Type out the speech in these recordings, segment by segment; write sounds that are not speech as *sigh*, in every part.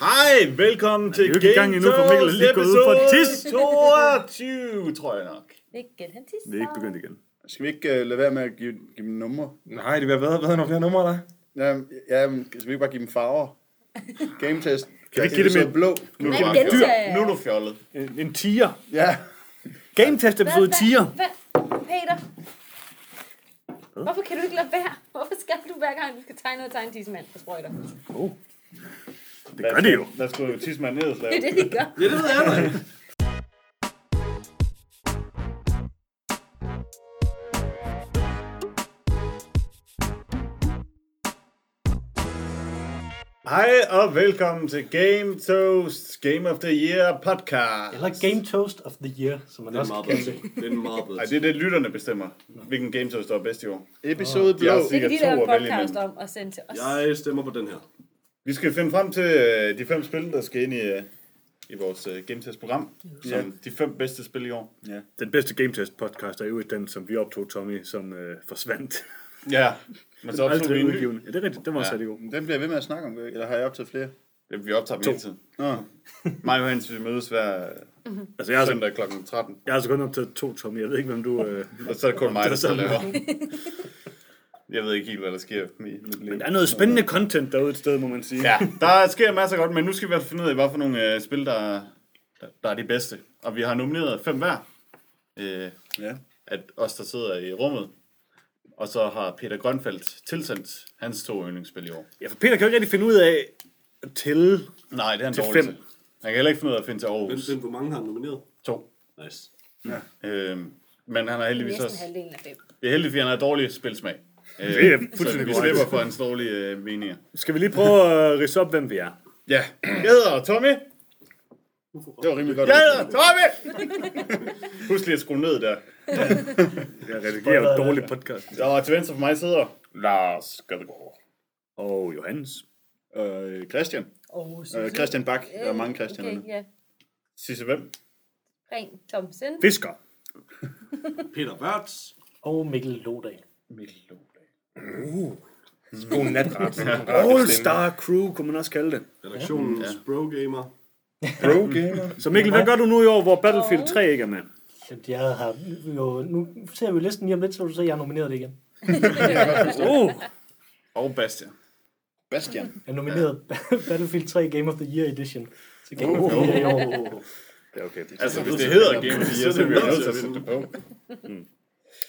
Hej, velkommen til i gang endnu, for Mikkel er lige gået ud for tis. 22, tror jeg nok. Mikkel, han tisser. Vi er ikke begyndt igen. Skal vi ikke uh, lade være med at give, give dem numre? Nej, det vil været, været nogle flere numre der. Ja, ja, skal vi ikke bare give dem farver? Game test. Kan vi ikke give dem en- blå? Nu er du. Nu er du fjollet. En, en tier. Ja. Game test episode 10. Hvad? Peter? Hvorfor kan du ikke lade være? Hvorfor skal du hver gang, du skal tegne noget tegne tidsmand og sprøjter? Oh. Det gør det jo. Lad os gå tidsmand ned og Det er det, de gør. Ja, det ved jeg da. Hej og velkommen til Game Toast Game of the Year podcast. Eller Game Toast of the Year, som man Det er også meget kan bedre. Det er en meget bedre. Ej, det er det, lytterne bestemmer, hvilken Game Toast der er bedst i år. Episode De blå. Det kan de lave en podcast om og sende til os. Jeg stemmer på den her. Vi skal finde frem til øh, de fem spil, der skal ind i, øh, i vores øh, Game Test program. Som de fem bedste spil i år. Ja. Den bedste Game Test podcast er jo den, som vi optog, Tommy, som øh, forsvandt. Ja, *laughs* men så optog vi en ny. Ja, det er rigtigt. Den var Ja. i går. Den bliver jeg ved med at snakke om, eller har jeg optaget flere? Det, vi optager dem hele tiden. Nå. *laughs* Mig og Hans, vi mødes hver Altså, jeg har, så, søndag kl. 13. jeg har så kun optaget to, Tommy. Jeg ved ikke, hvem du... Øh... Og så er det kun *laughs* mig, der er sådan. laver. Jeg ved ikke helt, hvad der sker i mit liv. Men der er noget spændende content derude et sted, må man sige. Ja, der sker masser godt, men nu skal vi altså finde ud af, hvad for nogle øh, spil, der, der, der er de bedste. Og vi har nomineret fem hver. Øh, Ja. at os, der sidder i rummet. Og så har Peter Grønfeldt tilsendt hans to yndlingsspil i år. ja, for Peter kan jo ikke rigtig finde ud af at tælle. Nej, det er han Til dårlig fem. til. Han kan heller ikke finde ud af at finde til Aarhus. hvem, hvor mange har han nomineret? To. Nice. Øh, men han har heldigvis Næsten også... halvdelen af dem. Det er heldigt, fordi han har dårlig spilsmag. Øh, Det er så fuldstændig vi slipper for hans dårlige øh, meninger. Skal vi lige prøve at ridse op, hvem vi er? Ja, jeg hedder Tommy. Det var rimelig godt. Jeg hedder Tommy! *laughs* Husk lige at skrue ned der. Jeg redigerer jo et dårligt podcast. Og til venstre for mig sidder Lars Gadegaard. Og Johannes. Øh, Christian. Oh, Øh, Christian Bak. Der er mange Christian. Okay, ja. Sisse hvem? Ren Thomsen. Fisker. *laughs* Peter Wertz. Og Mikkel Lodal. Mikkel Lodal. God natret. All Star Crew, kunne man også kalde det. Redaktionens ja. Bro Gamer. Bro Gamer. *laughs* Så Mikkel, hvad gør du nu i år, hvor Battlefield 3 ikke er med? Jeg har jo, nu ser vi listen lige om lidt, så du se, at jeg har nomineret det igen. *laughs* Uh, Og Bastian. Bastian. Jeg har nomineret *laughs* Battlefield 3 Game of the Year Edition. Så Game of the Year i år. det er okay. Altså, hvis det hedder Game of the Year, så er vi jo nødt til at sætte det på.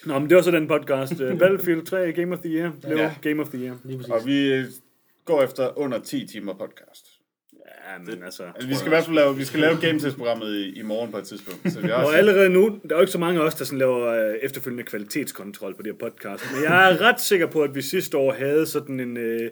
Nå, men det var så den podcast. Uh, *laughs* Battlefield 3 Game of the Year blev Ja. Game of the Year. Lige præcis. Og vi øh, går efter under 10 timer podcast. Ja, men altså... Altså, vi skal i hvert fald lave, vi skal lave Game Test-programmet i, i morgen på et tidspunkt. Så vi har *laughs* Og også, allerede nu, der er jo ikke så mange af os, der sådan laver uh, efterfølgende kvalitetskontrol på det her podcast. Men jeg er ret sikker på, at vi sidste år havde sådan en, uh,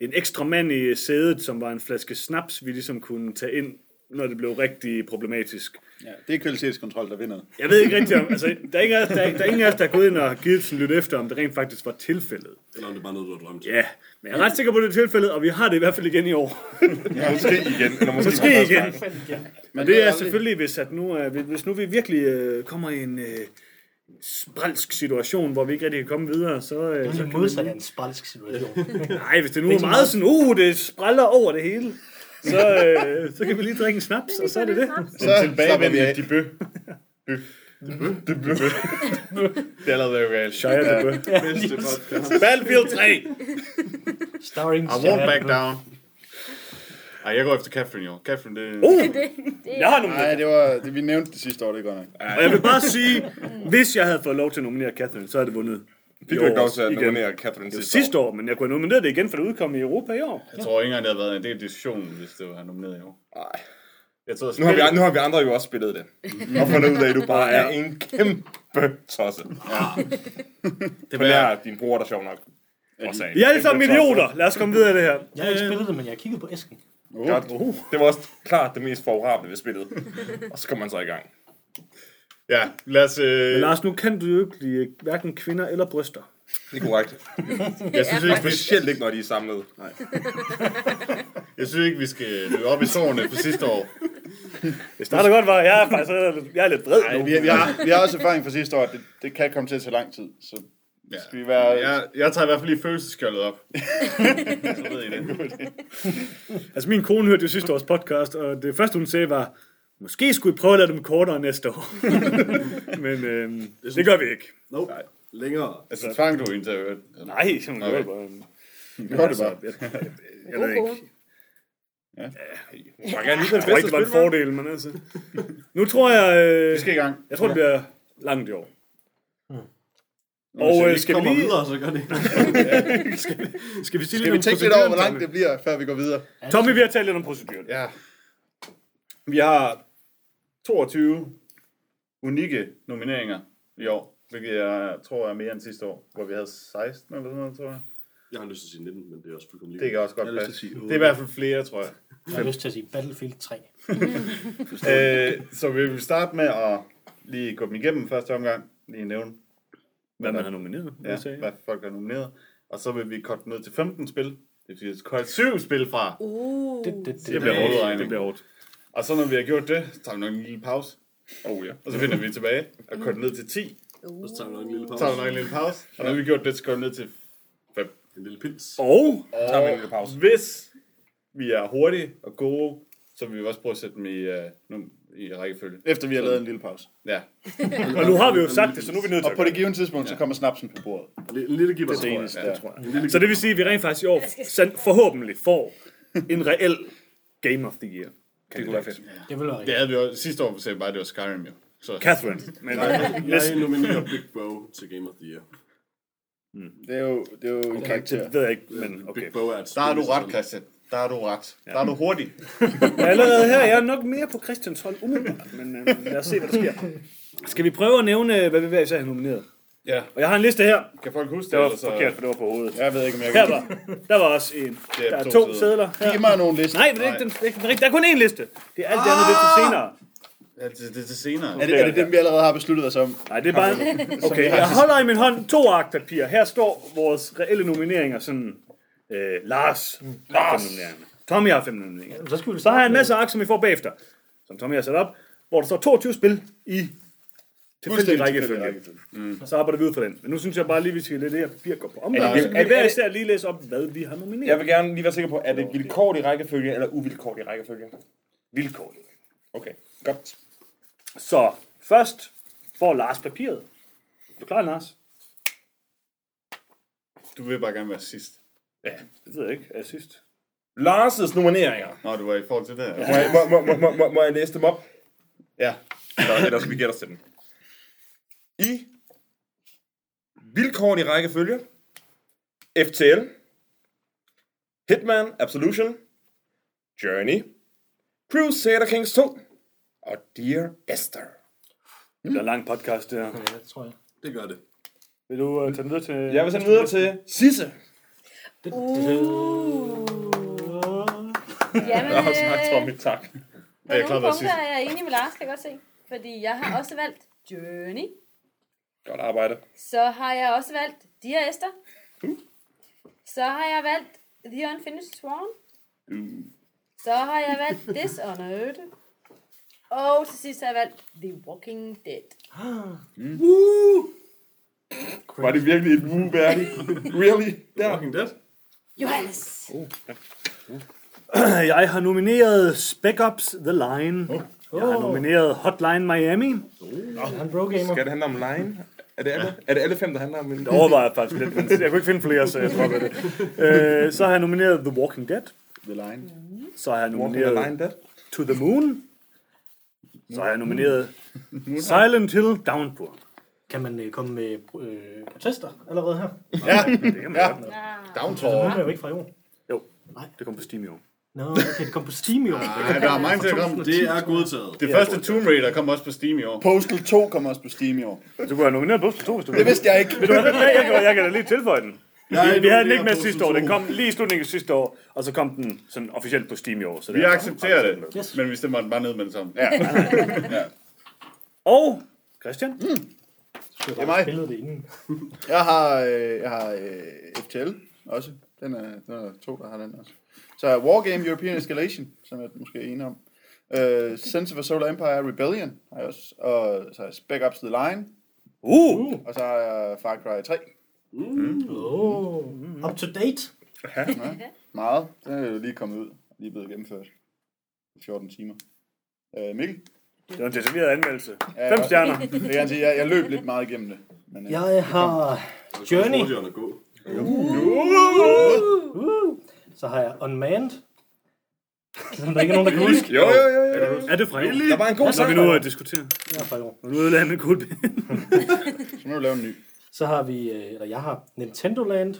en ekstra mand i sædet, som var en flaske snaps, vi ligesom kunne tage ind, når det blev rigtig problematisk. Ja, det er kvalitetskontrol, der vinder. Jeg ved ikke rigtig om, altså, der er, ingen der, er, der er ingen af os, der er gået ind og givet sådan lidt efter, om det rent faktisk var tilfældet. Eller om det er bare noget, du har drømt. Ja, men jeg er ret sikker på, at det er tilfældet, og vi har det i hvert fald igen i år. Måske igen. Eller måske, Måske igen. Men Det er selvfølgelig, hvis, at nu, er- hvis nu vi virkelig øh, kommer i en øh, spralsk situation, hvor vi ikke rigtig kan komme videre, så... Øh, Det så er kan modsat af en spralsk situation. nej, hvis det nu er meget sådan, uh, det spræller over det hele, så, øh, så kan vi lige drikke en snaps, og så er det det. Så slapper vi tilbagevendende af. debut. Debut. *laughs* Det er allerede jo galt. Shire det bøh. *laughs* Bedste podcast. Battlefield 3! Starring I won't back down. Ej, jeg går efter Catherine i år. Catherine, det... Uh, Det, det, jeg har nogle Nej, det var det, vi nævnte det sidste år, det er godt nok. Og jeg vil bare sige, hvis jeg havde fået lov til at nominere Catherine, så havde det vundet. Fik du ikke lov til at nominere Catherine var sidste sidste år, men jeg kunne have nomineret det igen, for det udkom i Europa i år. Jeg tror ikke engang, det havde været en del af diskussionen, hvis det var nomineret i år. Nej. Jeg tror, Nu har, vi, nu har vi andre jo også spillet det. Og fundet ud af, at du bare er en kæmpe tosse. det Men det er din bror, der er sjov nok. Også er Vi er alle sammen idioter. Lad os komme videre i det her. Jeg har ikke spillet det, men jeg har kigget på æsken. Godt. Det var også klart det mest favorable ved spillet. Og så kommer man så i gang. Ja, lad os... Øh, Men Lars, nu kan du jo ikke lide hverken kvinder eller bryster. Det er korrekt. jeg, synes ikke, Specielt ikke, når de er samlet. Nej. *laughs* jeg synes ikke, vi skal løbe op i sårene for sidste år. Det starter godt, var jeg er faktisk jeg er lidt vred Nej, nu. vi, vi, har, vi har også erfaring fra sidste år, at det, det kan komme til at tage lang tid. Så Ja. Skal vi være... Jeg, jeg tager i hvert fald lige følelsesskjoldet op. *laughs* så ved I det. Altså, min kone hørte jo sidste års podcast, og det første, hun sagde, var, måske skulle vi prøve at lade dem kortere næste år. *laughs* Men øhm, det gør vi ikke. Nope. Længere. Altså, tvang du hende til at høre det? Nej, hun gør Okay. det bare. Gør det bare. Jeg, jeg, jeg kone. ikke. Jeg gerne lige Jeg tror ikke, det var en fordel, men altså... Nu tror jeg... Øh, Vi skal i gang. jeg tror, det bliver langt i år. Hvis Og vi øh, skal vi lige... videre, så gør det. *laughs* Skal vi, sige Skal vi tænke lidt over, hvor langt det bliver, før vi går videre? Tommy, vi har talt lidt om proceduren. Ja. Vi har 22 unikke nomineringer i år, hvilket jeg tror er mere end sidste år, hvor vi havde 16 eller sådan noget, tror jeg. Jeg har lyst til at sige 19, men det er også fuldkommen lige. Det kan også godt passe. sige Det er i hvert fald flere, tror jeg. Jeg har lyst til at sige Battlefield 3. *laughs* Øh, så vi vil starte med at lige gå dem igennem første omgang, lige nævne, Hvad man har nomineret. ja, hvad folk har nomineret. Og så vil vi korte ned til 15 spil. Det vil sige, at korte 7 spil fra. Uh. Det, det, det, Det bliver hovedregning. Det bliver hårdt. Og så når vi har gjort det, så tager vi nok en lille pause. Oh ja. Og så finder vi tilbage og korter ned til 10. Uh. Så tager vi nok en lille Så pause. tager vi nok en lille pause. Og når vi har gjort det, så går vi ned til 5. En lille pils. Og Så tager vi en lille pause. Hvis vi er hurtige og gode, så vil vi også prøve at sætte dem i, uh, nu, i rækkefølge. Efter vi har lavet en lille pause. Ja. *laughs* Og nu har vi jo sagt det, så nu er vi nødt til Og at på det givende tidspunkt, så kommer snapsen på bordet. En lille giver det. Det er det tror jeg. Så det vil sige, at vi rent faktisk i år forhåbentlig får en reel Game of the Year. Det kunne være fedt. det vil være Det havde vi jo, sidste år sagde vi bare, at det var Skyrim jo. Så Catherine. Men, Jeg nominerer Big Bow til Game of the Year. Det er jo, det er jo en karakter. det ved jeg ikke, men okay. Big Bow er et der er du ret, Christian. Der er du ret. Der er du hurtig. Allerede her, jeg er nok mere på Christians hold umiddelbart, men øh, lad os se, hvad der sker. Skal vi prøve at nævne, hvad vi hver især har nomineret? Ja. Og jeg har en liste her. Kan folk huske det? Det var eller så- forkert, for det var på hovedet. Jeg ved ikke, om jeg Her kan... var, der var også en. Det er Der er to to sædler. Her. Giv mig nogle lister. Nej, men det er ikke den, det er ikke den rigtige. Der er kun én liste. Det er alt det andet, det er til senere. Ja, det, det er til senere. Er det, er det dem, vi allerede har besluttet os om? Nej, det er bare... Okay, jeg holder i min hånd to ark papir. Her står vores reelle nomineringer. Sådan, øh, Lars. Lars. Nomineringer. Tommy har fem nomineringer. Så skal vi Så har jeg en masse ark, som vi får bagefter. Som Tommy har sat op. Hvor der står 22 spil i tilfældig rækkefølge. Mm. Så arbejder vi ud fra den. Men nu synes jeg bare lige, vi skal lade det her papir gå på omgang. Det- Så kan er vi det- hver er det- især lige læse op, hvad vi har nomineret. Jeg vil gerne lige være sikker på, er det vilkårlig rækkefølge eller uvilkårlig rækkefølge? Vilkår. Okay, godt. Så først får Lars papiret. Er du klar, Lars? Du vil bare gerne være sidst. Ja, det ved jeg ikke. Er jeg sidst? Lars' nomineringer. Nå, du var i forhold til det her. Må jeg, må, må, må, må, må jeg læse dem op? Ja. Eller, eller skal vi gætte os til dem? I vilkårlig rækkefølge. FTL. Hitman Absolution. Journey. Crusader Kings 2. Og Dear Esther. Det bliver en lang podcast, det her. Ja, det tror jeg. Det gør det. Vil du uh, tage den videre til... Jeg vil sende videre til Sisse. Uh. Jamen, *laughs* Og så øh, Tommy, tak. på jeg klar nogle at punkter er jeg enig med Lars, kan jeg godt se. Fordi jeg har også valgt Journey. Godt arbejde. Så har jeg også valgt Dear Esther. Så har jeg valgt The Unfinished Swan. Så har jeg valgt Dishonored. Og til sidst har jeg valgt The Walking Dead. *gasps* Var det virkelig et woo værdigt? *laughs* Really? Der. Walking Dead. Johannes! Jeg har nomineret Spec Ops The Line. Jeg har nomineret Hotline Miami. han bro gamer. Skal det handle om line? Er det alle, er det alle fem, der handler om en... Det overvejer jeg faktisk lidt, men jeg kunne ikke finde flere, så jeg tror det. Øh, så har jeg nomineret The Walking Dead. The line. Så har jeg Walking the nomineret line dead? To the Moon. Så har jeg nomineret Silent Hill Downpour. Kan man øh, komme med øh, protester allerede her? Ja, Det kan man Ja. godt. Ah, Det er jo ikke fra i år. Jo, det kom på Steam i år. Nå, okay, det kom på Steam i år. *laughs* Ja, der er mange til at komme. Det er godtaget. Det første Tomb Raider kom også på Steam i år. Postal 2 kommer også på Steam i år. Du kunne have nomineret Postal 2, hvis du Det vil. vidste jeg ikke. Du den? Jeg kan, jeg kan da lige tilføje den. Jeg Vi, vi havde den ikke med sidste år. Den kom lige i slutningen af sidste år, og så kom den sådan officielt på Steam i år. Så Vi det er- accepterer det, Yes. men vi stemmer den bare ned med det samme. Ja. *laughs* Og Christian, Det er mig. Det inden. Jeg har, øh, jeg har øh, FTL også. Den er, den er to, der har den også. Så Wargame European Escalation, som jeg måske er enig om. Uh, Sense of a Solar Empire Rebellion har jeg også. Og så har jeg Spec Ops The Line. uh, Og så har jeg Far Cry 3. Oh, up to date. Meget. Den er jo lige kommet ud. Lige blevet gennemført. I 14 timer. Øh, Mikkel? Det var en detaljeret anmeldelse. Ja, Fem stjerner. *laughs* Jeg kan sige, jeg, jeg løb lidt meget igennem det. Men, øh, Jeg har Det er Journey. hurtigere at gå. Uh, så har jeg Unmanned. Som der ikke er nogen, der kan huske. *laughs* Jo, jo, jo, jo. Er det fra år? Der var en god Når vi sang. nu uh, diskuterer. Det er fra i år. Nu ødelagde en cool så må du lave en ny. Så har vi, øh, eller jeg har Nintendo Land,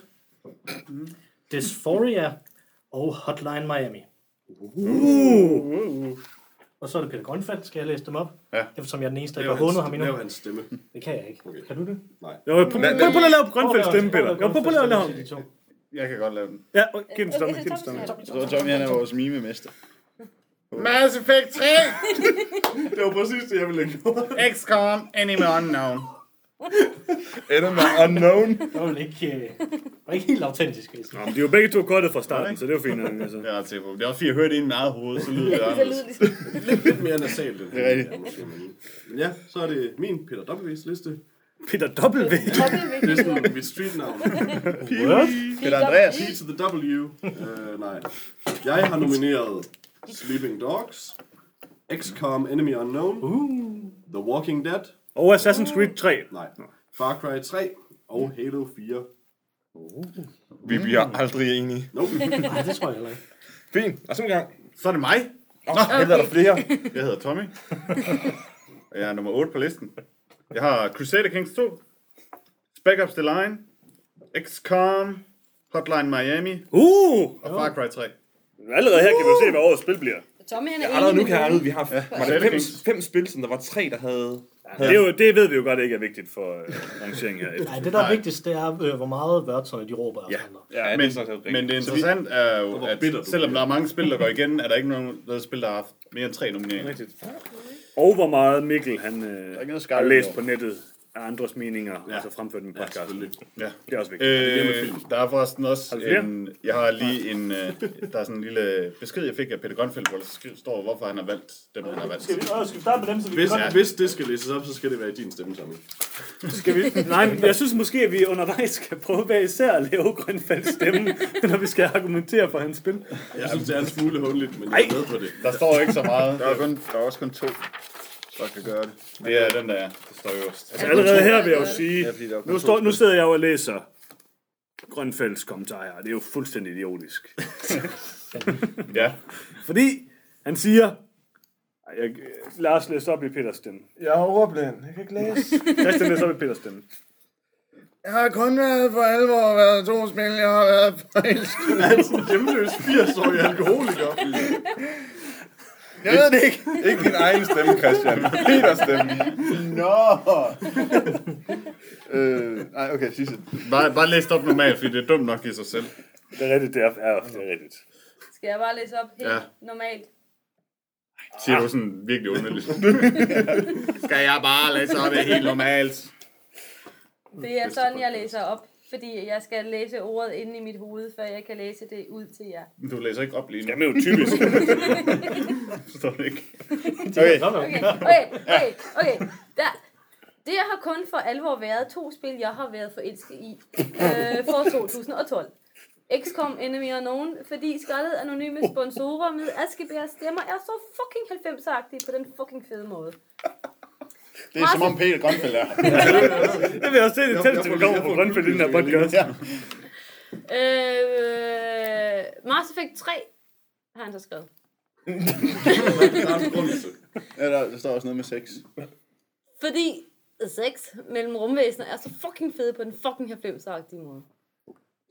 Dysphoria og Hotline Miami. Uh. Og så er det Peter Grønfeldt. Skal jeg læse dem op? Ja. Eftersom jeg er den eneste, der ikke har hundet ham endnu. lav hans stemme. Det kan jeg ikke. Okay. Kan du det? Jo, prøv, prøv, prøv, prøv at lave Grønfeldt stemme, Peter. Jo, prøv, prøv at lave ham. Jeg kan godt lave den. Ja, og giv den stemme, giv den. Jeg tror, Tommy han er vores mimemester. Mass Effect 3! *laughs* Det var præcis det, jeg ville lægge på. XCOM Enemy Unknown. *laughs* Ender med unknown. Det var ikke, øh, var ikke helt autentisk. Nå, men de er jo begge to kortet fra starten, så det er jo fint. nok, Altså. Det er ret sikker på. Det er også fordi, jeg hørte det i mit eget hoved, så lyder det Så anderledes. lyder *laughs* ligesom. Lidt, lidt mere nasalt. end Det er rigtigt. ja, måske, men- Men ja, så er det min Peter W's liste. Peter W. Det er sådan mit streetnavn. *laughs* Peter Andreas. P to the W. Uh, nej. Jeg har nomineret Sleeping Dogs, XCOM Enemy Unknown, The Walking Dead, Og Assassin's Creed 3. nej, Far Cry 3 og Halo 4. Vi bliver aldrig enige. Nope. *laughs* Nej, det tror jeg heller ikke. Fint. Og så en gang. Så er det mig. Nå, okay. er der flere. Jeg hedder Tommy. Og *laughs* jeg er nummer 8 på listen. Jeg har Crusader Kings 2, Spec Ops The Line, XCOM, Hotline Miami Uh! og Far Cry 3. Allerede her kan vi jo se, hvad årets spil bliver. Tommy, han er Allerede nu kan jeg regne ud, vi har var det fem, fem spil, som der var tre, der havde... Det, er jo, det ved vi jo godt ikke er vigtigt for rangeringen her. Nej, det der er vigtigst, det er, øh, hvor meget værtsøjne de råber af Ja. andre. Ja, Men, er rigtigt. men det interessante er jo, Hvor at bitter du selvom der er mange spil, der går igen, er der ikke nogen noget spil, der har haft mere end tre nomineringer. Rigtigt. Og hvor meget Mikkel han øh, har læst på nettet andres meninger, ja. Ja. og så fremført en Ja, podcast. selvfølgelig. Ja. det er også vigtigt. Øh, der er forresten også Har en, jeg har lige en, øh, der er sådan en lille besked, jeg fik af Peter Grønfeldt, hvor der står, hvorfor han har valgt dem, han har valgt. Skal vi, øh, skal vi starte med dem, så vi Hvis, kan hvis det skal læses op, så skal det være i din stemme, Tommy. skal vi? Nej, men jeg synes måske, at vi undervejs skal prøve hver især at lave Grønfelds stemme, *laughs* når vi skal argumentere for hans spil. Jeg synes, det er en smule hundeligt, men jeg er med på det. Der står ikke så meget. Der er, kun, der er også kun to, der kan gøre det. Det er den der, det står øverst. Altså allerede her vil jeg jo sige, Ja, nu, står, nu sidder jeg jo og læser Grønfelds kommentarer, og det er jo fuldstændig idiotisk. *laughs* Ja, Fordi han siger, jeg, lad os læse op i Peters stemme. Jeg er overblind. Jeg kan ikke læse. *laughs* Christian læser op i Peters stemme. Jeg har kun været for alvor været to spil, jeg har været forelsket. *laughs* Han er sådan en hjemløs 80-årig alkoholiker. Jeg ved det ikke. Ikke din egen stemme, Christian. Peters stemme. Nå. *laughs* øh, nej, okay, sidste. bare, bare læs det op normalt, fordi det er dumt nok i sig selv. Det er rigtigt, det er, ja, det er rigtigt. Skal jeg bare læse op helt Ja. ja. normalt? Siger du sådan virkelig underligt. *laughs* Skal jeg bare læse op det helt normalt? Det er sådan, jeg læser op. Fordi jeg skal læse ordet inde i mit hoved, før jeg kan læse det ud til jer. Du læser ikke op lige nu. Jamen, det er jo typisk. *laughs* Forstår du ikke? Okay. Okay, okay, okay, okay. Der, det har kun for alvor været to spil, jeg har været forelsket i øh, for 2012. XCOM Enemy Unknown, fordi skraldet anonyme sponsorer med Askebær stemmer er så fucking 90-agtige på den fucking fede måde. Det er som om Peter Grønfeldt er. *laughs* Det vil jeg også se det tætteste, vi kommer på Grønfeldt i den her podcast. Ja. Øh, Mass Effect 3 har han så skrevet. Er ja der, der, står også noget med sex. Fordi sex mellem rumvæsener er så fucking fede på den fucking 90-agtige måde.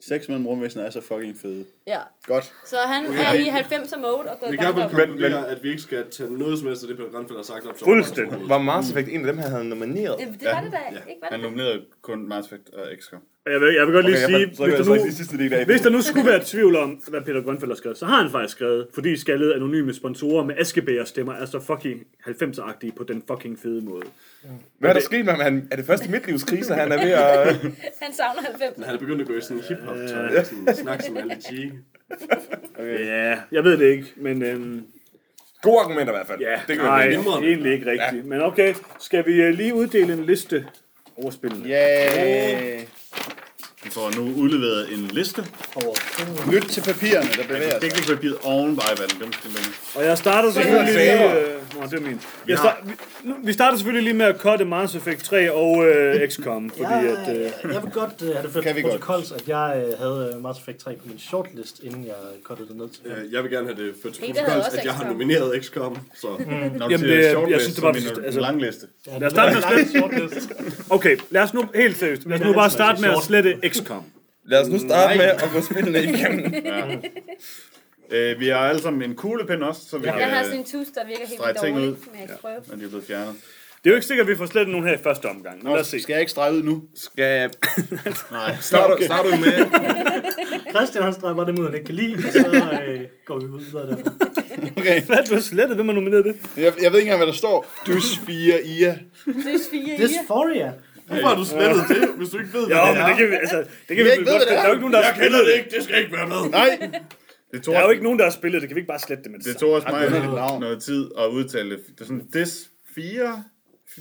Sex mellem rumvæsener er så fucking fede. Ja, Godt. så han er i 90'er mode og går Vi i kan vel med konkludere, at vi ikke skal tage noget som helst af det, Peter Grønfeldt har sagt op Fuldstændig. Var Mars Effect en af dem, han havde nomineret? Det, det var det da ikke, var Han det? nominerede kun Mass Effect og XCOM. Jeg vil, jeg vil godt lige Okay, sige, jeg hvis der, nu, lige sidste del af hvis der nu skulle være tvivl om, hvad Peter Grønfeldt har skrevet, så har han faktisk skrevet, fordi skaldet anonyme sponsorer med askebæger stemmer er så fucking 90'er-agtige på den fucking fede måde. Hvad er der sket med ham? Han, er det første midtlivskrise, han er ved at... *laughs* Han savner 90'er. Han er begyndt at gå i sådan en hip-hop tøj, sådan snak som Ali G. Ja, jeg ved det ikke, men øhm, Gode argumenter i hvert fald. ja, det kan nej, egentlig ikke rigtigt. Men okay, skal vi øh, lige uddele en liste over spillene? Yeah. Vi får nu udleveret en liste. Lyt til papirerne, der bevæger sig. Det er ikke papiret oven på iPad'en. Det er måske længere. Og jeg starter selvfølgelig lige... Øh, nå, det er min. Jeg start, vi, nu- vi starter selvfølgelig lige med at cutte Mass Effect 3 og øh, XCOM, *laughs* fordi jeg, at... Øh, jeg vil godt uh, have det ført Kan vi til godt. protokols, at jeg uh, havde uh, Mass Effect 3 på min shortlist, inden jeg cuttede det ned til. Øh, Jeg vil gerne have det ført til også at jeg har nomineret XCOM. Så Når du Jamen, siger det shortlist, jeg synes, det var- altså- en lang liste. Ja, Lad os starte med at slette... Okay, lad os nu helt seriøst. Lad os nu bare starte med at slette XCOM. Lad os nu starte med at gå spillene igennem. *laughs* Øh, vi har alle sammen en kuglepen også, så vi Jeg har kan... sådan en tus, der virker helt strege vildt ting dårligt, ud. men jeg kan prøve. Når de er blevet fjernet. Det er jo ikke sikkert, at vi får slettet nogen her i første omgang. Men lad os se. Skal jeg ikke strege ud nu? Skal *laughs* Nej. *laughs* starter, starter du med... Christian han streger bare dem ud, han ikke kan lide, og så øh, går vi videre derfra. Okay. Hvad er det, du har slettet? Hvem har nomineret det? Jeg, jeg ved ikke engang, hvad der står. Dus 4 IA. Dys 4 i Dysphoria. Hvorfor har du slettet det, hvis du ikke ved, hvad Jo, det men er? det kan vi, altså, det kan vi ikke ved, godt. hvad det Der er. er jo ikke nogen, der har Jeg kender spillet det det. ikke, det skal ikke være med. Nej. Det tog, Der er jo ikke nogen, der har spillet det. Kan vi ikke bare slette det med det det samme? tog også mig det er et navn. noget tid at udtale det. Det er sådan, this 4...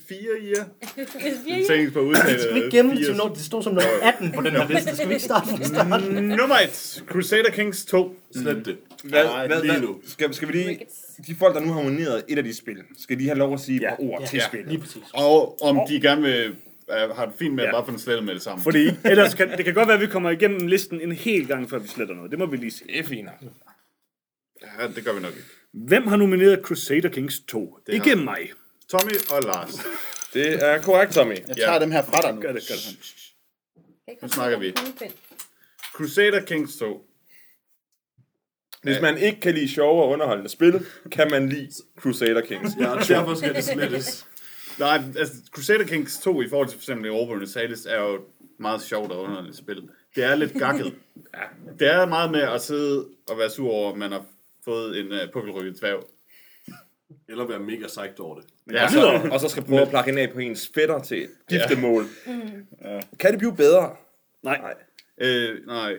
4 year. Dys 4 Jeg tænkte på at udtale Skal vi ikke gemme det fire- til noget? Det stod som nummer 18 på den her liste. Skal vi ikke starte fra starten? Nummer 1. Crusader Kings 2. Slet det. Hvad, hvad, lige hvad, nu. skal, skal vi lige... De folk, der nu har nomineret et af de spil, skal de have lov at sige et par ord til Ja. spillet? Lige præcis. Og om de gerne vil har det fint med at Ja. bare få den slettet med det samme. Fordi ellers kan, det kan godt være, at vi kommer igennem listen en hel gang, før vi sletter noget. Det må vi lige se. Det er fint. Ja, det gør vi nok ikke. Hvem har nomineret Crusader Kings 2? Det ikke har- mig. Tommy og Lars. Det er korrekt, Tommy. Jeg tager dem her fra dig nu. Gør det, gør det. Nu snakker vi. Crusader Kings 2. Hvis man ikke kan lide sjove og underholdende spil, kan man lide Crusader Kings. Ja, og derfor skal det slettes. Nej, altså Crusader Kings 2 i forhold til for eksempel Europa Universalis er jo et meget sjovt og underligt spil. Det er lidt gakket. *laughs* Det er meget med at sidde og være sur over, at man har fået en uh, pukkelrykket dværg. Eller være mega psyched over det. Ja, Og så, og så skal prøve at plakke ind af på ens fætter til et giftemål. Kan det blive bedre? Nej. Øh, nej.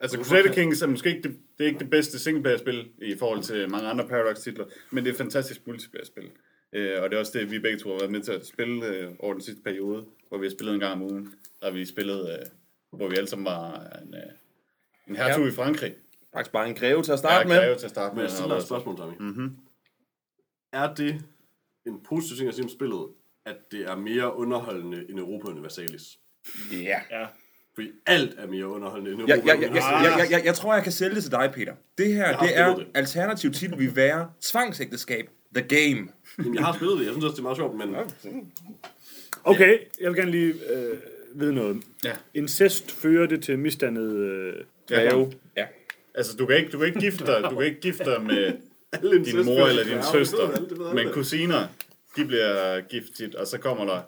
Altså, Crusader Kings er måske ikke det, det er ikke det bedste singleplayer-spil i forhold til mange andre Paradox-titler, men det er et fantastisk multiplayer-spil. Øh, og det er også det, vi begge to har været med til at spille øh, over den sidste periode, hvor vi har spillet en gang om ugen. Der har vi spillet, øh, hvor vi alle sammen var en, øh, en hertug Ja. i Frankrig. Faktisk bare en greve til at starte med. er til at starte Men med. jeg stiller et spørgsmål, Tommy. Mhm. Er det en positiv ting at sige om spillet, at det er mere underholdende end Europa Universalis? Ja. Fordi alt er mere underholdende end Europa Jeg, jeg, jeg, jeg, Universalis. jeg, jeg, jeg, jeg tror, jeg kan sælge det til dig, Peter. Det her, det er det. alternativ titel vil være tvangsægteskab. The Game. Jamen, jeg har spillet det. Jeg synes også, det er meget sjovt, men Okay, jeg vil gerne lige øh, vide noget. Ja. Incest fører det til misdannet... Øh, Greve. Ja. Altså, du kan ikke, du kan ikke gifte dig, du kan ikke gifte dig med *laughs* din mor eller din Ja, søster, men kusiner, de bliver gift tit, og så kommer der,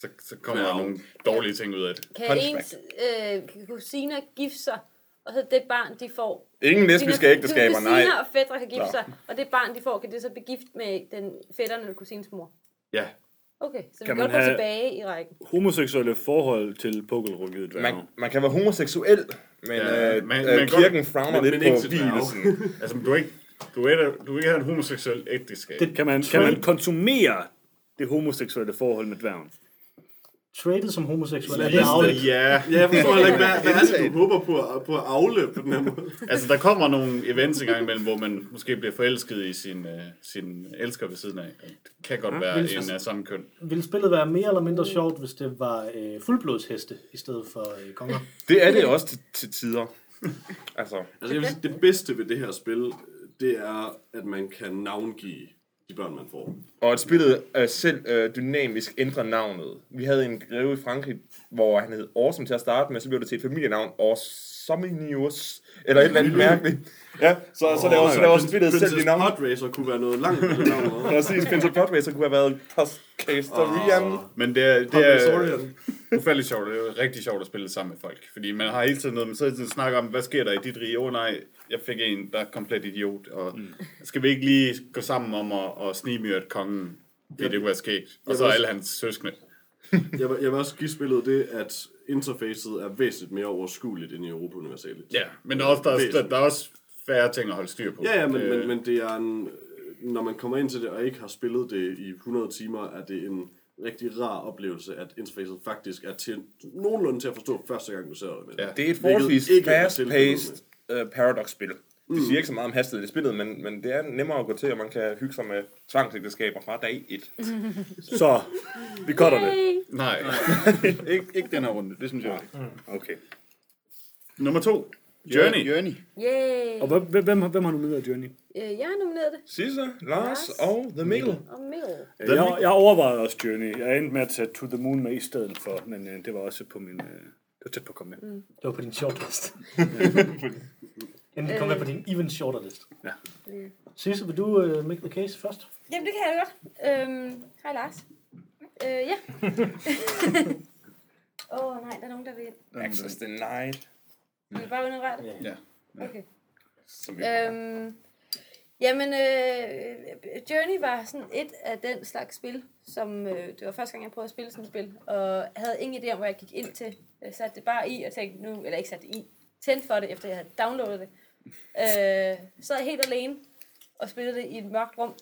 så, så kommer der Ja. nogle dårlige ting ud af det. Kan ens øh, kusiner gifte sig, og så det barn, de får... Ingen lesbiske ægteskaber, nej. Kusiner og fætter kan gifte sig, og det barn, de får, kan det så blive gift med den fætteren eller kusins mor? Ja, Okay, så vi Kan kan godt man gå tilbage i rækken. homoseksuelle forhold til pukkelrykkede dværge. Man, man kan være homoseksuel, men, Ja, øh, men- øh, men kirken frowner men- lidt på hvilelsen. *laughs* altså du er ikke, du er, du vil ikke have en homoseksuel ægteskab. Det kan man, kan man konsumere det homoseksuelle forhold med dværgen? Traded som homoseksuel er det arveligt. Ja, Ja, jeg forstår heller ikke, hvad, hvad er det, du håber på, at- på at afle på den her måde? altså der kommer nogle events engang imellem, hvor man måske bliver forelsket i sin, uh, sin elsker ved siden af. Det kan godt være men- en af samme køn. Ville spillet være mere eller mindre sjovt, hvis det var øh, fuldblodsheste i stedet for øh, konger? Det er det også til, til tider. Altså, Altså, jeg vil sige, det bedste ved det her spil, det er, at man kan navngive de børn, man får. og at spillet øh, selv øh, dynamisk ændrer navnet. Vi havde en greve i Frankrig, hvor han hed Awesome til at starte med, så blev det til et familienavn, Awesominius, eller et eller andet mærkeligt. Ja, så, så laver, så laver spillet selv Princess navn. Pod Racer kunne være noget langt? Præcis, Princess Pod Racer kunne have været Poscastorian. Men det er, det er ufattelig sjovt. Det er rigtig sjovt at spille sammen med folk. Fordi man har hele tiden noget, man så hele tiden snakker om, hvad sker der i dit rige? Åh oh, nej, jeg fik en, der er komplet idiot. Og mm. skal vi ikke lige gå sammen om at, at snigmyrde kongen? Det, det kunne være sket. Og så vil alle hans søskende. *laughs* Jeg, vil- jeg vil også give spillet det, at interfacet er væsentligt mere overskueligt end i Europa Universalis. Ja, men der er, også, der, er, der, der er også færre ting at holde styr på. Ja, ja, men, Øh, men, men det er en, når man kommer ind til det og ikke har spillet det i 100 timer, er det en rigtig rar oplevelse, at interfacet faktisk er til, nogenlunde til at forstå første gang, du ser det. Ja. Det er et forholdsvis er fast-paced uh, Paradox-spil. Det siger ikke så meget om hastighed i spillet, men, men det er nemmere at gå til, og man kan hygge sig med tvangsægteskaber fra dag 1. *laughs* Så, vi cutter det. Nej. *laughs* ikke, ikke den her runde, det synes jeg ikke. Okay. Nummer to. Journey. Journey. Yay! Og hvem, hvem, hvem, har- hvem har nomineret Journey? Øh, jeg har nomineret det. Sisse, Lars Lars. og The Mikkel. Og Mikkel. Jeg, jeg overvejede også Journey. Jeg endte med at tage To The Moon med i stedet for, men øh, det var også på min... Øh, det var tæt på at komme med. Det var på din shortlist. *laughs* Inden det kom med på din even shorter list. Ja. Sisse, vil du uh, make the case først? Jamen, det kan jeg godt. Øhm, hej Lars. Øh, ja. *laughs* Åh, oh, nej, der er nogen, der vil. Access denied. Vil I bare underrette det? Ja. Okay. Som Øhm, jamen, øh, Journey var sådan et af den slags spil, som øh, det var første gang, jeg prøvede at spille sådan et spil, og havde ingen idé om, hvor jeg gik ind til. Jeg satte det bare i og tænkte nu, eller ikke satte det i, tændte for det, efter jeg havde downloadet det. Øh, sad helt alene og spillede det i et mørkt rum,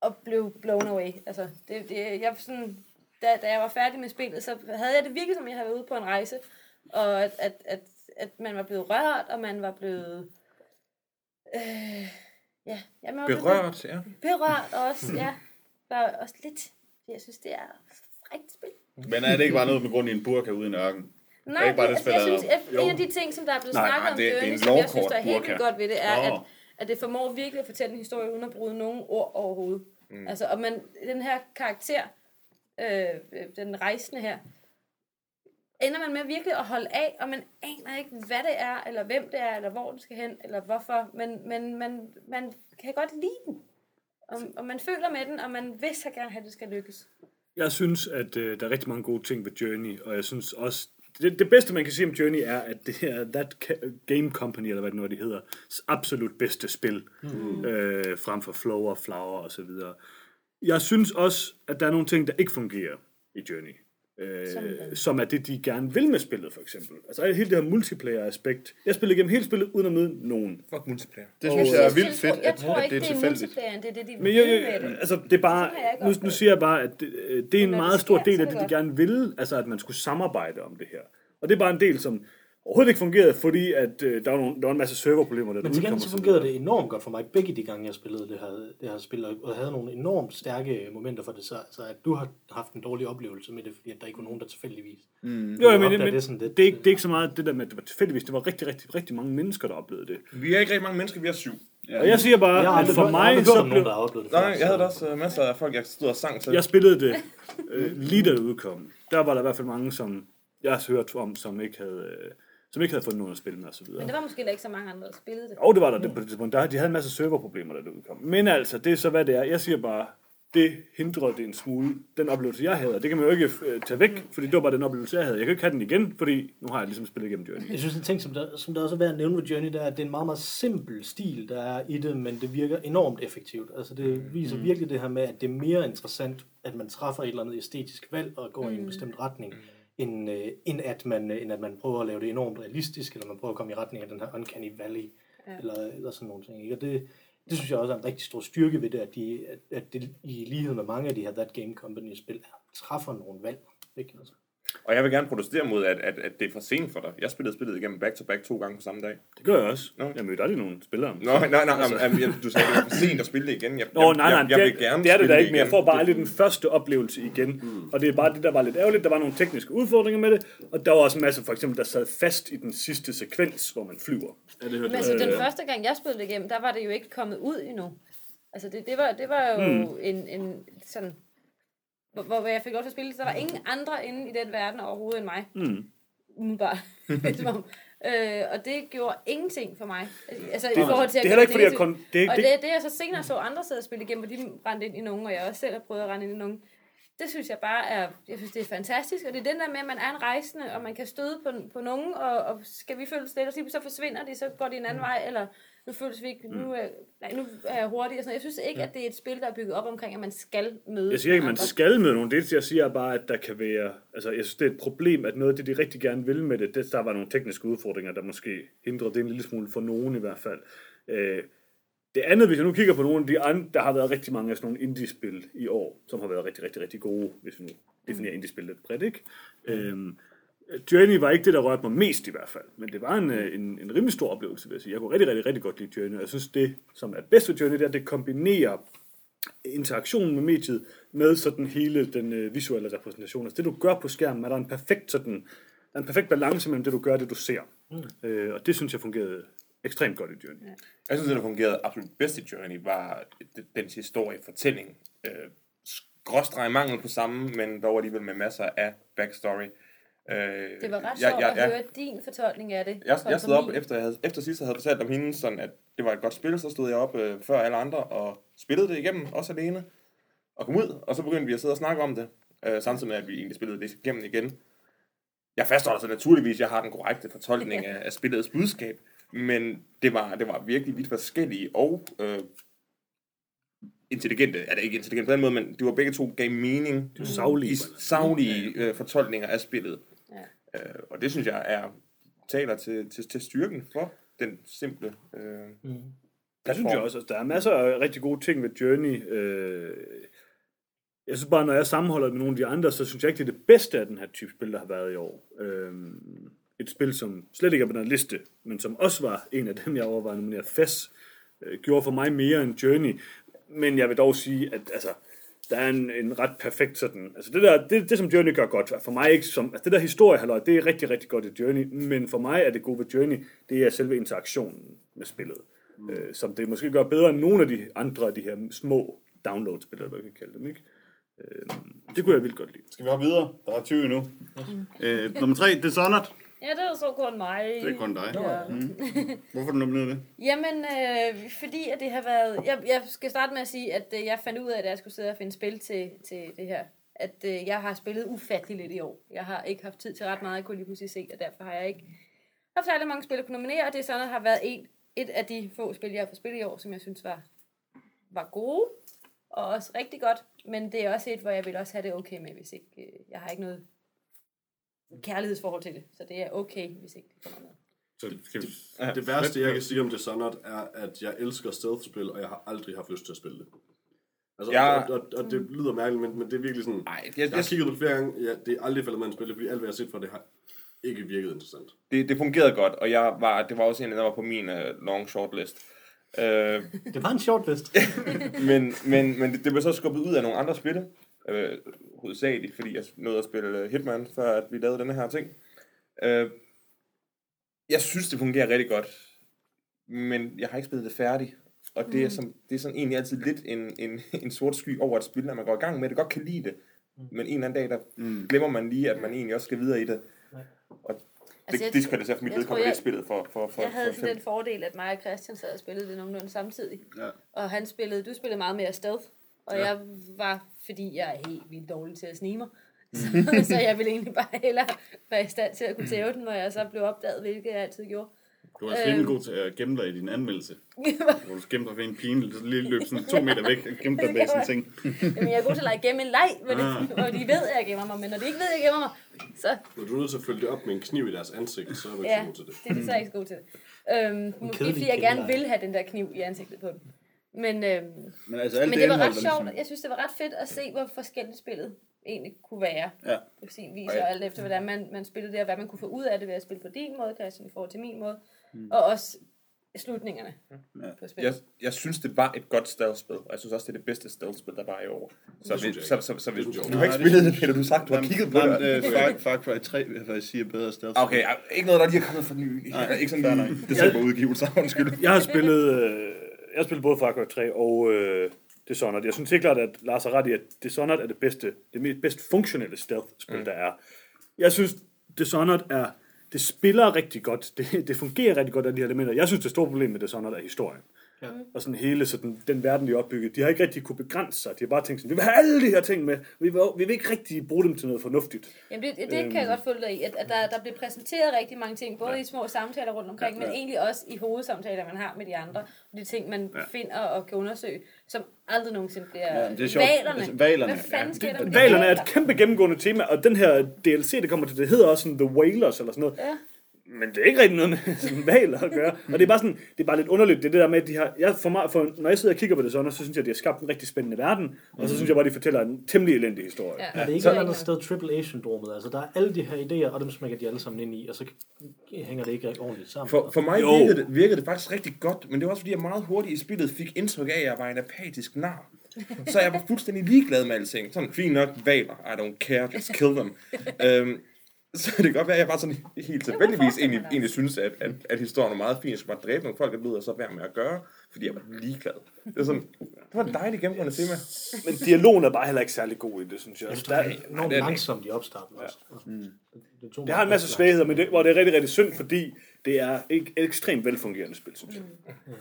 og blev blown away. Altså, det, det, jeg sådan, da, da jeg var færdig med spillet, så havde jeg det virkelig, som jeg havde været ude på en rejse, og at, at, at, at man var blevet rørt, og man var blevet... Øh, ja, ja, man var blevet Berørt, ja. berørt også, ja. Var også lidt, jeg synes, det er frækt spil. Men er det ikke bare noget med grund i en burka uden ørken? Nej, ikke bare det, det, altså, jeg synes, at en af de ting, som der er blevet Nej, snakket nej, om det- det er Journey, en som jeg synes, der er helt burka. vildt godt ved det, er, at, at det formår virkelig at fortælle en historie, uden at bruge nogen ord overhovedet. Mm. Altså, og man, den her karakter, øh, den rejsende her, ender man med virkelig at holde af, og man aner ikke, hvad det er, eller hvem det er, eller hvor den skal hen, eller hvorfor, men, men man, man kan godt lide den. Og, og man føler med den, og man vil så gerne have, at det skal lykkes. Jeg synes, at øh, der er rigtig mange gode ting ved Journey, og jeg synes også, det, det bedste man kan sige om Journey er, at det er That Game Company, eller hvad det nu er, de hedder, absolut bedste spil, mm. øh, frem for Flow og Flower og så videre. Jeg synes også, at der er nogle ting, der ikke fungerer i Journey. Øh, Som som er det, de gerne vil med spillet, for eksempel. Altså hele det her multiplayer-aspekt. Jeg spillede igennem hele spillet, uden at møde nogen. Fuck multiplayer. Det synes jeg er Jeg vildt fedt, jeg at, tror at ikke, det er det er tilfældigt. det er det, de Men jeg, jeg, det. altså, det er bare, jeg nu, nu det. siger jeg bare, at det, det er en det meget stor del af det, det de gerne vil, altså at man skulle samarbejde om det her. Og det er bare en del, som overhovedet ikke fungerede, fordi at, øh, der, var nogle, der var en masse serverproblemer, der Men til gengæld så så fungerede det enormt godt for mig, begge de gange, jeg spillede det her, det her spil, og jeg havde nogle enormt stærke momenter for det, så altså, at du har haft en dårlig oplevelse med det, fordi at der ikke var nogen, der tilfældigvis. Jo, ja, men, men det det, sådan lidt, det, er ikke, det er ikke så meget det der med, at det var tilfældigvis. Det var rigtig, rigtig, rigtig mange mennesker, der oplevede det. Vi er ikke rigtig mange mennesker, vi er syv. Og jeg siger bare, Jeg at for hørt, jeg har aldrig mig, hørt så blev... der har oplevet det Nej, jeg havde så- da også øh, masser af folk, jeg stod og sang til. Jeg spillede det øh, lige da det udkom. Der var der i hvert fald mange, som jeg har hørt om, som ikke havde, øh, som ikke havde fundet nogen at spille med videre. Men det var måske heller ikke så mange andre, der spillede det. Og det var der det på det tidspunkt. Der, de havde en masse serverproblemer, da det udkom. Men altså, det er så, hvad det er. Jeg siger bare, det hindrede det en smule, den oplevelse, jeg havde. Og det kan man jo ikke øh, tage væk, fordi det var bare den oplevelse, jeg havde. Jeg kan ikke have den igen, fordi nu har jeg ligesom spillet igennem Journey. Jeg synes, en ting, som der, som der også er værd at nævne ved Journey, der er, at det er en meget, meget simpel stil, der er i det, men det virker enormt effektivt. Altså det viser mm. virkelig det her med, at det er mere interessant, at man træffer et eller andet æstetisk valg og går mm. i en bestemt retning, end, øh, end, at man, øh, end at man prøver at lave det enormt realistisk, eller man prøver at komme i retning af den her uncanny valley, ja. eller, eller sådan nogle ting. Ikke? Og det, det synes jeg også er en rigtig stor styrke ved det, at, de, at, at det i lighed med mange af de her That Game Company-spil, træffer nogle valg. Ikke? Altså. Og jeg vil gerne protestere mod, at, at, at det er for sent for dig. Jeg spillede spillet igennem back-to-back to gange på samme dag. Det gør jeg også. Nå. Jeg mødte aldrig nogen spillere. Nå, nej, nej, nej, altså. jeg, du sagde, at det var for sent at spille det igen. Jeg, Nå, jeg, nej, nej, jeg, jeg vil det, gerne det er det da ikke, men jeg får bare aldrig den første oplevelse igen. Mm. Og det er bare det, der var lidt ærgerligt. Der var nogle tekniske udfordringer med det, og der var også en masse, for eksempel, der sad fast i den sidste sekvens, hvor man flyver. Ja, det hørte Men altså, den Øh. første gang, jeg spillede det igennem, der var det jo ikke kommet ud endnu. Altså, det, det, var, det var jo mm. en, en sådan... Hvor, hvor jeg fik lov til at spille, så der var ingen andre inde i den verden overhovedet end mig. Mm. Umiddelbart. *laughs* Øh, og det gjorde ingenting for mig. Altså, i Det, forhold til at det er heller ikke, fordi jeg kun... Det, Og det, det, jeg så senere så andre sidde og spille igennem, hvor de rendte ind i nogen, og jeg også selv har prøvet at rende ind i nogen. Det synes jeg bare er, jeg synes det er fantastisk, og det er den der med, at man er en rejsende, og man kan støde på, på nogen, og, og skal vi føles lidt, og så forsvinder de, så går de en anden vej, eller nu føles vi ikke, nu er, nej, nu er jeg hurtig, og sådan. Jeg synes ikke, at det er et spil, der er bygget op omkring, at man skal møde jeg siger ikke, at man andre. skal møde nogen. Det, jeg siger bare, at der kan være... Altså, jeg synes, det er et problem, at noget af det, de rigtig gerne vil med det, det der var nogle tekniske udfordringer, der måske hindrer det en lille smule for nogen i hvert fald. Øh, det andet, hvis jeg nu kigger på nogle af de andre, der har været rigtig mange af sådan nogle indie-spil i år, som har været rigtig, rigtig, rigtig gode, hvis vi nu definerer indie-spil lidt bredt, ikke? Øhm, Journey var ikke det, der rørte mig mest i hvert fald, men det var en, øh, en, en rimelig stor oplevelse, vil jeg sige. Jeg kunne rigtig, rigtig, rigtig godt lide Journey, og jeg synes, det, som er bedst ved Journey, det er, at det kombinerer interaktionen med mediet med sådan hele den øh, visuelle repræsentation. Altså det, du gør på skærmen, er der en perfekt sådan, der er en perfekt balance mellem det, du gør og det, du ser. Mm. Øh, og det synes jeg fungerede ekstremt godt i Journey. Ja. Jeg synes, det, der fungerede absolut bedst i Journey, var d- dens historie, fortælling. Øh, skråstreg mangel på samme, men dog alligevel med masser af backstory. Øh, Det var ret jeg- sjovt jeg- at jeg- høre din fortolkning af det. Jeg, jeg stod op, efter, jeg havde, efter sidst jeg havde fortalt om hende, sådan at det var et godt spil, så stod jeg op øh, før alle andre og spillede det igennem, også alene, og kom ud, og så begyndte vi at sidde og snakke om det, øh, samtidig med, at vi egentlig spillede det igennem igen. Jeg fastholder så naturligvis, at jeg har den korrekte fortolkning af, af spillets budskab, men det var, det var virkelig vidt forskellige og øh, intelligente, er det ikke intelligent på den måde, men de var begge to gav mening Det er saglige. i savlige øh, fortolkninger af spillet. Øh, og det synes jeg er taler til, til, til styrken for den simple øh, Mm. Det synes jeg også. Altså, der er masser af rigtig gode ting ved Journey. Øh, jeg synes bare, når jeg sammenholder det med nogle af de andre, så synes jeg ikke, det er det bedste af den her type spil, der har været i år. Øh, et spil, som slet ikke er på den her liste, men som også var en af dem, jeg overvejede nomineret FES, øh, gjorde for mig mere end Journey. Men jeg vil dog sige, at altså, der er en, en ret perfekt sådan... Altså det, der, det, det, som Journey gør godt, for mig ikke som... Altså det der historie, halløj, det er rigtig, rigtig godt i Journey, men for mig er det gode ved Journey, det er selve interaktionen med spillet. Mm. Øh, som det måske gør bedre end nogle af de andre af de her små download-spil, eller hvad vi kan kalde dem, ikke? Øh, det kunne jeg vildt godt lide. Skal vi hoppe videre? Der er 20 endnu. Mm. Øh, nummer 3, Dishonored. Ja, det er så kun mig. Det er kun dig. Ja. *laughs* Hvorfor er du nomineret det? Jamen, øh, fordi at det har været... Jeg, jeg skal starte med at sige, at øh, jeg fandt ud af, at jeg skulle sidde og finde spil til, til det her. At øh, jeg har spillet ufattelig lidt i år. Jeg har ikke haft tid til ret meget, jeg kunne lige pludselig se, og derfor har jeg ikke haft særlig mange spil at kunne nominere, og det er sådan, at har været en, et af de få spil, jeg har fået spillet i år, som jeg synes var, var gode, og også rigtig godt, men det er også et, hvor jeg vil også have det okay med, hvis ikke... Øh, jeg har ikke noget kærlighedsforhold til det, så det er okay, hvis ikke det kommer med. Så skal vi... Det værste, jeg kan sige om Dishonored, er, at jeg elsker stealth-spil, og jeg har aldrig haft lyst til at spille det. Altså, Ja. og, og, og, det lyder mærkeligt, men, men det er virkelig sådan... Nej, jeg, Jeg har jeg, kigget på det flere gange, ja, det er aldrig faldet mig en spil, fordi alt, hvad jeg har set fra det, har ikke virket interessant. det, det fungerede godt, og jeg var, det var også en, der var på min uh, long shortlist. Uh, Det var en shortlist. *laughs* men men, men det, det blev så skubbet ud af nogle andre spil. Øh, hovedsageligt, fordi jeg nåede at spille Hitman, før at vi lavede denne her ting. Øh, jeg synes, det fungerer rigtig godt, men jeg har ikke spillet det færdigt. Og det er, som, det er sådan egentlig altid lidt en, en, en sort sky over et spil, når man går i gang med det, godt kan lide det. Men en eller anden dag, der mm. glemmer man lige, at man egentlig også skal videre i det. Og det Altså, altså, jeg- diskvalificerer for mit vedkommende lidt spillet for, for, for, Jeg havde for sådan den fordel, at mig og Christian sad og spillede det nogenlunde samtidig. Ja. Og han spillede, du spillede meget mere stealth. Og Ja. jeg var, fordi jeg er helt vildt dårlig til at snige mig. *laughs* Så, så jeg ville egentlig bare hellere være i stand til at kunne tæve den, når jeg så blev opdaget, hvilket jeg altid gjorde. Du er altså rimelig god til at gemme dig i din anmeldelse. *laughs* Hvor du gemmer dig ved en pine, så lige løb sådan to meter væk og gemmer dig *laughs* bag sådan en ting. Jamen, jeg er god til at lege gemme en leg, hvor, det, Ah. hvor de ved, at jeg gemmer mig. Men når de ikke ved, at jeg gemmer mig, så Når du er nødt til at følge det op med en kniv i deres ansigt, så er du ikke ja, så god til det. det er de så ikke så gode til. Øhm, måske fordi jeg gerne vil have den der kniv i ansigtet på dem. Men, øhm, Men altså alt Men det var indhold, ret der sjovt. ligesom- Jeg synes, det var ret fedt at se, hvor forskelligt spillet egentlig kunne være. Ja. På sin vis, og alt efter, hvordan man, man spillede det, og hvad man kunne få ud af det ved at spille på din måde, Christian, i forhold til min måde. Mm. Og også slutningerne Ja. på spillet. jeg, jeg synes, det var et godt stealth-spil, og jeg synes også, det er det bedste stealth-spil, der var i år. Så, Det synes vi, så, så, så, Det jeg du har ikke det spillet det, Peter, du har sagt, du har kigget på det. øh, Far, Far Cry 3 vil jeg faktisk sige er bedre stealth. Okay, ikke noget, der lige er kommet for ny. Nej, *laughs* ikke sådan fair lige nok. december-udgivelser, *laughs* undskyld. Jeg har spillet, øh, jeg har spillet både Far Cry 3 og øh, Dishonored. Jeg synes helt klart, at Lars har ret i, at Dishonored er det bedste, det mest bedst funktionelle stealth-spil, mm. der er. Jeg synes, Dishonored er, det spiller rigtig godt. Det, det fungerer rigtig godt af de her elementer. Jeg synes, det store problem med Dishonored er historien. Ja. Og sådan hele sådan, den verden, de er opbygget. De har ikke rigtig kunne begrænse sig. De har bare tænkt sådan, vi vil have alle de her ting med. Vi vil, vi vil ikke rigtig bruge dem til noget fornuftigt. Jamen det, det kan jeg godt følge dig i, at, at der, der bliver præsenteret rigtig mange ting, både ja. i små samtaler rundt omkring, ja, ja. men egentlig også i hovedsamtaler, man har med de andre, og de ting, man ja. finder og kan undersøge, som aldrig nogensinde bliver... Ja, det er sjovt. Valerne. Altså, valerne, Hvad fanden ja. sker der med Valerne er et kæmpe gennemgående tema, og den her DLC, der kommer til, det hedder også sådan The Whalers eller sådan noget. Ja. Men det er ikke rigtig noget med *laughs* sådan valer at gøre. Og det er bare sådan, det er bare lidt underligt, det er det der med, at de har, jeg, for mig, for, når jeg sidder og kigger på det sådan, så synes jeg, at de har skabt en rigtig spændende verden, og så synes jeg bare, at de fortæller en temmelig elendig historie. Ja. Er det ikke Så- et eller andet sted AAA-syndromet? Altså, der er alle de her idéer, og dem smækker de alle sammen ind i, og så hænger det ikke rigtig ordentligt sammen. For, for mig Jo. virkede det, virkede det faktisk rigtig godt, men det var også fordi, jeg meget hurtigt i spillet fik indtryk af, at jeg var en apatisk nar. Så jeg var fuldstændig ligeglad med alting. Sådan, fint nok, valer, I don't care, just kill them. *laughs* øhm, *laughs* så det kan godt være, at jeg bare sådan helt tilfældigvis egentlig, egentlig synes, at, at, at historien er meget fin. Jeg skal bare dræbe nogle folk, det lyder så værd med at gøre, fordi jeg var ligeglad. Det var sådan, det var en dejlig gennemgående tema. Men dialogen er bare heller ikke særlig god i det, synes jeg. Altså, der, Det er enormt det er- langsomt i opstarten også. Det, tog det har en masse svagheder, men det, hvor det er rigtig, rigtig synd, fordi det er et ekstremt velfungerende spil, synes jeg.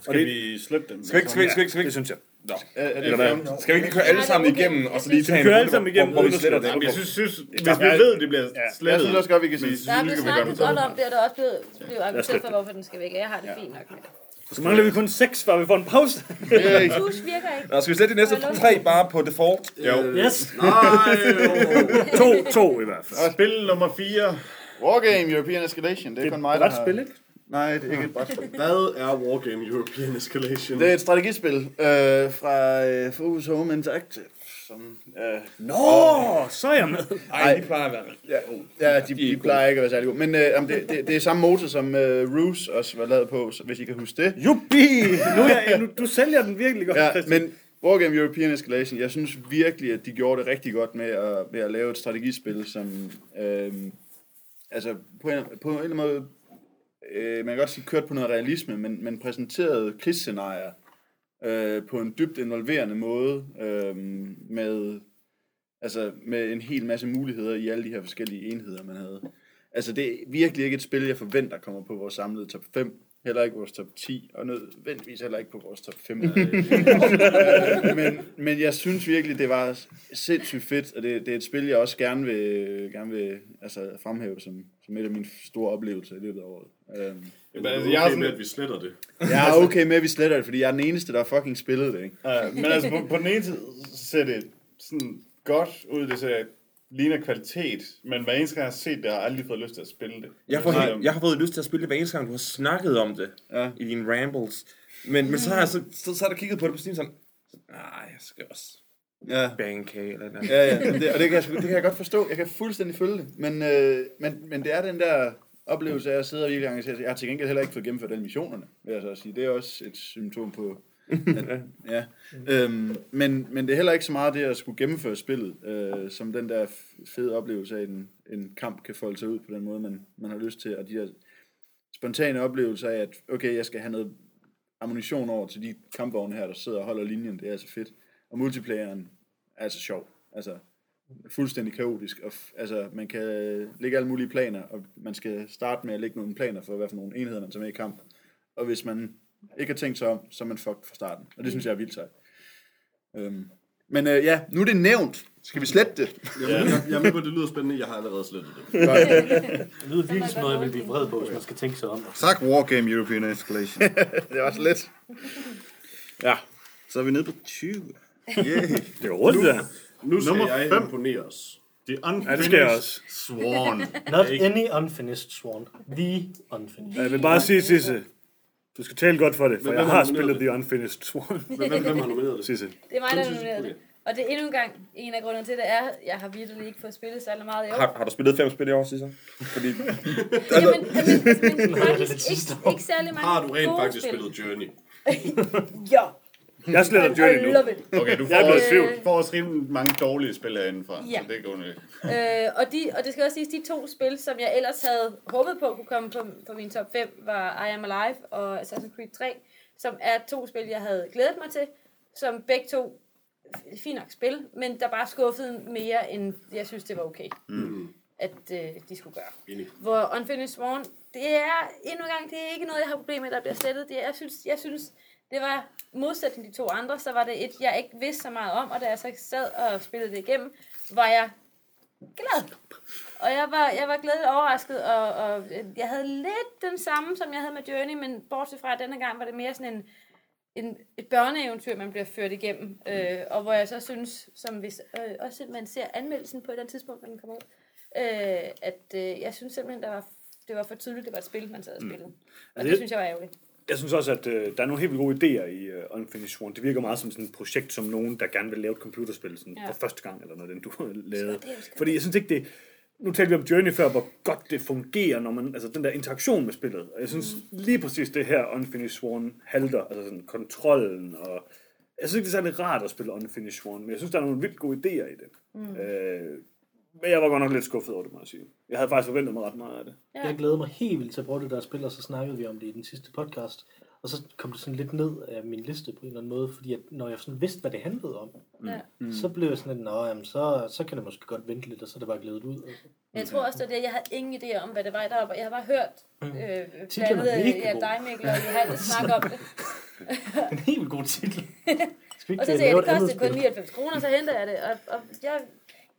Skal vi slette dem? Skal vi ikke, skal vi ikke, skal vi ikke, vi Det ikke, synes jeg. Nå. Er, er det Eller hvad? Skal vi ikke køre alle sammen igennem, og så lige tage en kører alle runde, sammen hvor- igennem, hvor vi uden at sletter slette. det? Jeg synes, synes hvis vi ved, det bliver Jeg slettet. synes også godt, vi kan sige. Der er blevet kan vi snakket gøre godt det. om det, og der er også blevet, blevet argumenteret for, hvorfor den skal væk, jeg har det fint nok med det. Så mangler vi kun seks, før vi får en pause. Yay. Tus virker ikke. Nå, skal vi sætte de næste tre bare på default? Jo. Yes! Nej, to, to i hvert fald. Spil nummer 4. Wargame European Escalation, det er kun mig, der Ret spil, ikke? Nej, det er ikke et brætspil. hvad er Wargame European Escalation? Det er et strategispil øh, fra øh, Focus Home Interactive. Som, øh, Nå, så er jeg med. Ej, de plejer at være ja, ja, de, de plejer ikke at være særlig gode. Men øh, det, det, det er samme motor, som øh, Ruse også var lavet på, så, hvis I kan huske det. Juppie! Nu jeg, nu, du sælger den virkelig godt, Ja, Christian. men Wargame European Escalation, jeg synes virkelig, at de gjorde det rigtig godt med at, med at lave et strategispil, som øh, altså på en, på en eller anden måde, øh, man kan godt sige, kørt på noget realisme, men, men præsenterede krigsscenarier øh, på en dybt involverende måde, øh, med, altså, med en hel masse muligheder i alle de her forskellige enheder, man havde. Altså, det er virkelig ikke et spil, jeg forventer kommer på vores samlede top 5, heller ikke vores top 10, og nødvendigvis heller ikke på vores top 5. *laughs* Øh, men, men jeg synes virkelig, det var sindssygt fedt, og det, det er et spil, jeg også gerne vil, gerne vil altså, fremhæve som, som et af mine store oplevelser i løbet af året. Øhm, Jamen, Altså, jeg jeg er okay sådan- med, at vi sletter det. jeg er okay med, at vi sletter det, fordi jeg er den eneste, der har fucking spillet det. Ikke? Ja, men altså, på, på den ene side ser det sådan godt ud, det ser ligner kvalitet, men hver eneste gang jeg har set det, har jeg aldrig fået lyst til at spille det. Jeg har, Nej, jeg har fået lyst til at spille det hver eneste gang, du har snakket om det Ja. i dine rambles. Men, men så har jeg så, så, så har jeg kigget på det på Steam sådan, nej, jeg skal også Ja. banke eller noget. Ja, ja, men det, og det kan, jeg, det kan jeg godt forstå. Jeg kan fuldstændig følge det. Men, øh, men, men det er den der oplevelse af at sidde og virkelig engagere sig. Jeg har til gengæld heller ikke fået gennemført alle missionerne, vil jeg så sige. Det er også et symptom på... At, ja. Øhm, men, men det er heller ikke så meget det at skulle gennemføre spillet, øh, som den der fede oplevelse af, at en, en kamp kan folde sig ud på den måde, man, man har lyst til. Og de der spontane oplevelser af, at okay, jeg skal have noget ammunition over til de kampvogne her, der sidder og holder linjen. Det er altså fedt. Og multiplayeren er altså sjov. Altså, fuldstændig kaotisk. Og f- altså, man kan lægge alle mulige planer, og man skal starte med at lægge nogle planer for, hvad for nogle enheder, man tager med i kamp. Og hvis man ikke har tænkt sig om, så er man fucked fra starten. Og det synes jeg er vildt sejt. Øhm. Men øh, ja, nu er det nævnt. Skal vi slette det? Jeg, jeg, jeg er med på, at det lyder spændende. Jeg har allerede slettet det. Det lyder virkelig som noget, jeg vil blive vred på, hvis man skal tænke sig om. Tak Wargame European Escalation. *laughs* det var så let. ja, så er vi nede på 20. Yay. Det er hurtigt, der. Nu skal Nummer jeg fem. imponeres. The Ja, det skal jeg Unfinished også. Sworn. Not any unfinished swan. The unfinished. Jeg vil bare sige, Sisse, du skal tale godt for det, for hvem jeg har har nomineret spillet det? The Unfinished *laughs* Swan. Hvem, hvem, hvem har nomineret det? Sisse. Det er mig, der synes- nominerede det. Og det er endnu en gang en af grundene til det er, at jeg har virkelig ikke fået spillet særlig meget i år. Har, har du spillet fem spil i år, Sisser? Fordi, Jamen, *laughs* jamen, men *laughs* faktisk ikke, ikke særlig mange Har du rent faktisk spil. spillet Journey? Ja. Jeg sletter Journey nu. Okay, du Jeg får, i også, tvivl. får også rimelig mange dårlige spil herindefra, Ja. så det går underligt. Øh, og, de, og det skal også siges, de to spil, som jeg ellers havde håbet på kunne komme på, på min top 5, var I Am Alive og Assassin's Creed 3, som er to spil, jeg havde glædet mig til, som begge to fint nok spil, men der bare skuffede mere, end jeg synes, det var okay, Mm. at øh, de skulle gøre. Enig. Hvor Unfinished Sworn, det er endnu en gang, det er ikke noget, jeg har problemer med, der bliver slettet. Det er, jeg, synes, jeg synes, det var modsætning de to andre, så var det et, jeg ikke vidste så meget om, og da jeg så sad og spillede det igennem, var jeg glad. Og jeg var, jeg var glædeligt overrasket, og, og jeg havde lidt den samme, som jeg havde med Journey, men bortset fra, at denne gang var det mere sådan en, en, et børneeventyr, man bliver ført igennem. Øh, og hvor jeg så synes, som hvis øh, også man ser anmeldelsen på et eller andet tidspunkt, når den kommer ud, øh, at øh, jeg synes simpelthen, der var det var for tydeligt, det var et spil, man sad og spillede. Og Altså, det jeg- synes jeg var ærgerligt. Jeg synes også, at øh, der er nogle helt vildt gode idéer i øh, Unfinished Swan. Det virker meget som sådan et projekt, som nogen, der gerne vil lave et computerspil sådan, Ja. for første gang, eller noget, den du har lavet. Fordi jeg synes ikke, det... Nu talte vi om Journey før, hvor godt det fungerer, når man... Altså den der interaktion med spillet. Og jeg synes Mm. lige præcis det her Unfinished Swan halter. Altså sådan kontrollen og... Jeg synes ikke, det er særlig rart at spille Unfinished Swan, men jeg synes, der er nogle vildt gode idéer i det. Mm. Øh, men jeg var godt nok lidt skuffet over det, må jeg sige. Jeg havde faktisk forventet mig ret meget af det. Ja. Jeg glæder mig helt vildt til at bruge det der spil, og så snakkede vi om det i den sidste podcast. Og så kom det sådan lidt ned af min liste på en eller anden måde, fordi at når jeg sådan vidste, hvad det handlede om, Ja. mm. så blev jeg sådan lidt, nå, jamen, så, så kan det måske godt vente lidt, og så er det bare glædet ud. Men Jeg tror også, det var det. Jeg havde ingen idé om, hvad det var deroppe. Jeg havde bare hørt øh, blandt andet ja, dig, Mikkel, og Johannes snakke om det. *laughs* En helt god titel. *laughs* Skal vi Og så sagde jeg, det kostede kun spil? 99 kroner, så hentede jeg det. Og, og jeg,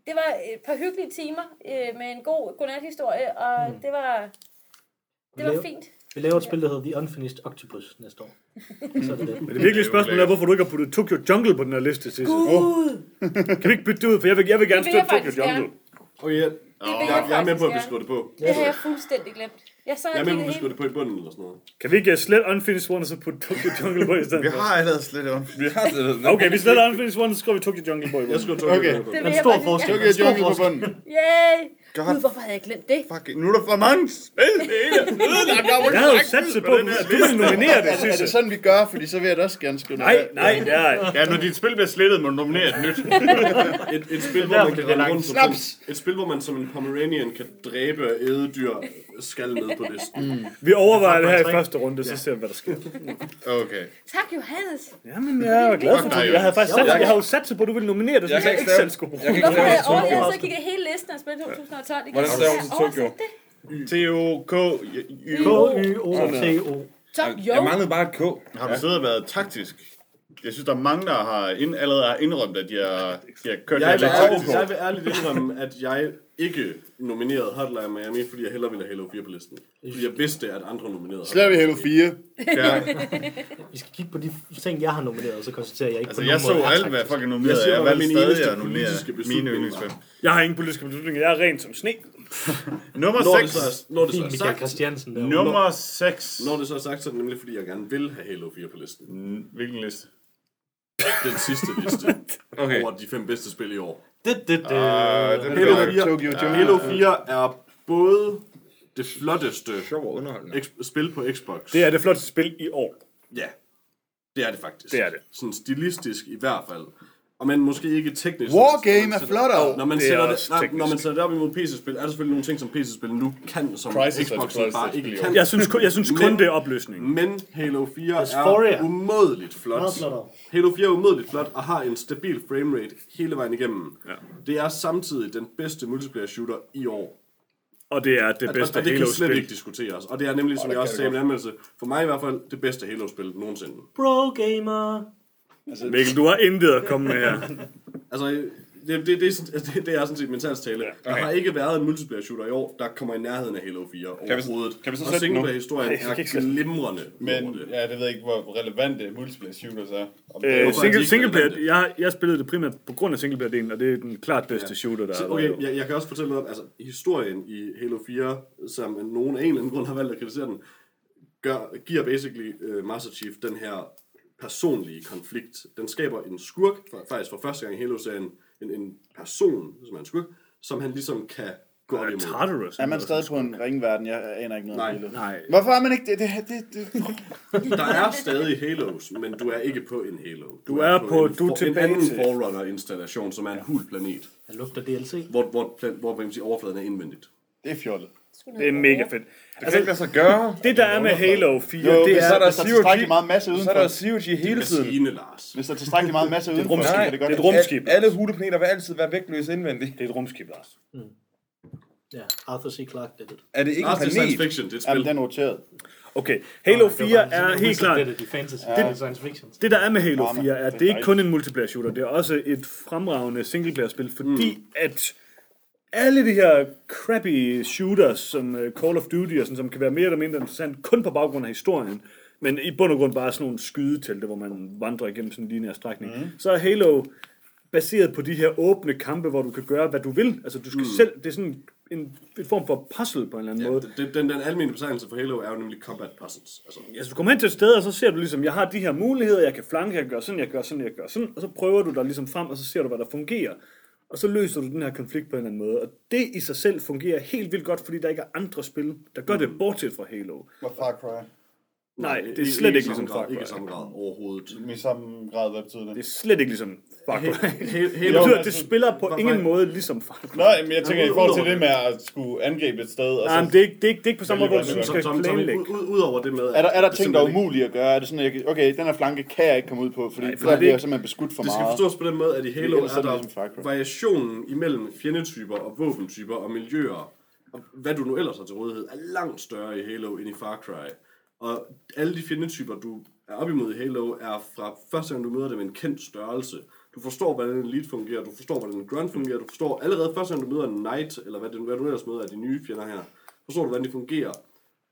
det var et par hyggelige timer øh, med en god godnat-historie, og Mm. det var, det var fint. Vi laver et spil, der hedder The Unfinished Octopus næste år. Så er det det. Men det virkelige spørgsmål er, hvorfor du ikke har puttet Tokyo Jungle på den her liste, Sisse. Gud! Kan vi ikke bytte det ud? For jeg vil, jeg vil gerne jeg støtte Tokyo Jungle. Okay, jeg, Det vil jeg, jeg er med på, at vi skriver det på. Det har jeg fuldstændig glemt. Jeg sad Jeg er med at vi helt... det på i bunden eller sådan noget. Kan vi ikke uh, slet Unfinished One, og så putte Tokyo Jungle på i stedet Vi for? har allerede slet om. Vi har det. Okay, vi sletter Unfinished One, så skriver vi Tokyo Jungle på i Jeg bunden. skriver Tokyo Okay. Jungle på. Det En vil jeg stor faktisk forskel. Okay, jungle på bunden. Yay! God. Gud, hvorfor havde jeg glemt det? Fuck, nu er der for mange spil, hele. jeg havde jo sat på, den du ville nominere det, Er det sådan, vi gør? Fordi så vil jeg da også gerne skrive Nej, nej, Ja, Ja, når dit spil bliver slettet, må du nominere et nyt. et, et, spil, hvor man kan rende rundt på, et spil, hvor man som en Pomeranian kan dræbe ædedyr skal med på listen. Mm. Vi overvejer det her i første runde, så ser vi, hvad der sker. Okay. Tak, Johannes. Jamen, jeg er glad for det. Jeg havde faktisk sat, jeg havde sat på, at du ville nominere det, så jeg ikke selv skulle bruge det. Jeg, jeg, jeg, jeg, jeg, jeg, jeg, jeg, jeg, jeg, jeg, jeg, jeg, jeg, jeg, jeg, jeg, jeg, 12. Hvordan staver du til Tokyo? T-O-K-Y-O-T-O. Tokyo. Jeg manglede bare et K. Har du siddet og været taktisk? Jeg synes, der er mange, der har allerede har indrømt, at de har, de har kørt jeg, det vil ærligt, jeg vil ærligt indrømme, at jeg ikke nominerede Hotline Miami, fordi jeg hellere ville have Halo 4 på listen. Fordi jeg vidste, at andre nominerede. Så laver vi Halo 4. Ja. *laughs* Vi skal kigge på de ting, jeg har nomineret, og så konstaterer jeg ikke Altså, på jeg nogen så alt, hvad fucking Jeg nominerede. siger Jeg valgte min stadig at nominere mine yndlingsspil. Jeg har ingen politiske beslutninger. Jeg er rent som sne. *laughs* Nummer Når det 6. så er, når det så er Michael sagt, Christiansen der. Nummer 6. når det så er sagt, så er det nemlig, fordi jeg gerne vil have Halo 4 på listen. Hvilken liste? Den sidste liste *laughs* Okay. over de fem bedste spil i år. Det, det, det. Den Halo bliver- 4, Tokyo Jungle. Halo 4 er både det flotteste Sjov og underholdende. eks- spil på Xbox. Det er det flotteste spil i år. Ja, det er det faktisk. Det er det. Sådan stilistisk i hvert fald. Og men måske ikke teknisk. Wargame man er flottere. Når man, Det er sætter det, nej, når man sætter det op imod PC-spil, er der selvfølgelig nogle ting, som PC-spil nu kan, som det Xbox bare ikke kan. Jeg synes, kun- jeg synes kun, Men- det er opløsningen. Men Halo 4 Dysphoria. er umådeligt flot. Halo 4 er umådeligt flot og har en stabil framerate hele vejen igennem. Ja. Det er samtidig den bedste multiplayer shooter i år. Og det er det Og, bedste og det kan slet ikke Halo-spil. diskuteres. Og det er nemlig, som jeg også sagde i min anmeldelse, for mig i hvert fald, det bedste Halo-spil nogensinde. Bro gamer. Mikkel, du har intet at komme med her. *laughs* Altså, det, det, det, er sådan- altså, det, det er sådan set min salgstale. Der har ikke været en multiplayer shooter i år, der kommer i nærheden af Halo 4 Kan vi- overhovedet. kan vi så og sætte nu? singleplayer historien kan er glimrende. Men det. ja, det ved jeg ikke, hvor relevante multiplayer shooters er. Om Øh, det er er single, singleplayer, jeg, jeg spillede det primært på grund af singleplayer-delen, og det er den klart bedste shooter, der Så, er okay, lavet. jeg, jeg kan også fortælle noget om, altså historien i Halo 4, som nogen af en eller anden grund har valgt at kritisere den, gør, giver basically uh, Master Chief den her personlige konflikt. Den skaber en skurk, for, faktisk for første gang i Halo-serien, en, en person, som er en skurk, som han ligesom kan gå op imod. Tartarus. Er man stadig på en ringverden? Jeg aner ikke noget Nej. om Halo. Nej. Hvorfor er man ikke det? det, det, det. *laughs* Der er stadig Halos, men du er ikke på en Halo. Du er på- en, du er for, en anden til- Forerunner-installation, som er en hul planet, Jeg lugter DLC. hvor, hvor, plan, hvor man kan sige, overfladen er indvendigt. Det er fjollet. Det er mega fedt. Det kan ikke lade sig gøre. Det, der er med Halo 4, Jo, det er... så er der hvis der er tilstrækkelig COG, meget masse så er udenfor. der COG hele tiden. Maskine, Lars. Hvis der er tilstrækkelig meget masse udenfor, rumskib. så kan det Det godt er et rumskib. Al- Alle huleplaneter vil altid være vægtløse indvendigt. Det er et rumskib, Lars. Ja, Arthur C. Clarke did it. Er det ikke en Lars, det er science planet? fiction, det er et Jamen, spil. den er roteret. Okay, Halo Det var 4 bare er sådan, helt klart... Det er de fantasy. Det er science fiction. Det, der er med Halo Drama. 4, er, at det er ikke kun en multiplayer shooter, det er også et fremragende singleplayer-spil, fordi mm. at alle de her crappy shooters, som uh, Call of Duty, og sådan, som kan være mere eller mindre interessant, kun på baggrund af historien, men i bund og grund bare sådan nogle skydetelte, hvor man vandrer igennem sådan en lineær strækning, mm. så er Halo baseret på de her åbne kampe, hvor du kan gøre, hvad du vil. Altså, du skal mm. selv, det er sådan en, en form for puzzle på en eller anden Ja, måde. den, den, den almindelige betegnelse for Halo er jo nemlig combat puzzles. Altså, Altså, du kommer hen til et sted, og så ser du ligesom, jeg har de her muligheder, jeg kan flanke, jeg gøre sådan, jeg gøre sådan, jeg gøre sådan, og så prøver du dig ligesom frem, og så ser du, hvad der fungerer. Og så løser du den her konflikt på en eller anden måde. Og det i sig selv fungerer helt vildt godt, fordi der ikke er andre spil, der gør det, bortset fra Halo. Og Far Cry. Nej, det er slet i ikke samme ligesom Far Cry. Ikke i samme grad overhovedet. I samme grad, hvad betyder det? Det er slet ikke ligesom Far Cry. He- he- Det Halo, betyder, at det spiller på ingen måde ligesom Far Cry. Nå, men jeg tænker i forhold til det med at skulle angribe et sted. Og Nej, så, men det er ikke, det er det er ikke på samme måde, hvor du skal planlægge. ud, ud, ud over det med... Er der, er der ting, der er umulige at gøre? Er det sådan, at jeg, okay, den her flanke kan jeg ikke komme ud på, fordi Nej, for Nej, der det er bliver jeg simpelthen beskudt for Det skal meget. forstås på den måde, at i Halo er er det der ligesom variationen imellem fjendetyper og våbentyper og miljøer, og hvad du nu ellers har til rådighed, er langt større i Halo end i Far Cry. Og alle de fjendetyper, du er op imod i Halo, er fra første gang, du møder dem en kendt størrelse. Du forstår, hvordan en elite fungerer, du forstår, hvordan en grunt fungerer, du forstår allerede første gang, du møder en knight, eller hvad, det, hvad du ellers møder af de nye fjender her, forstår du, hvordan de fungerer.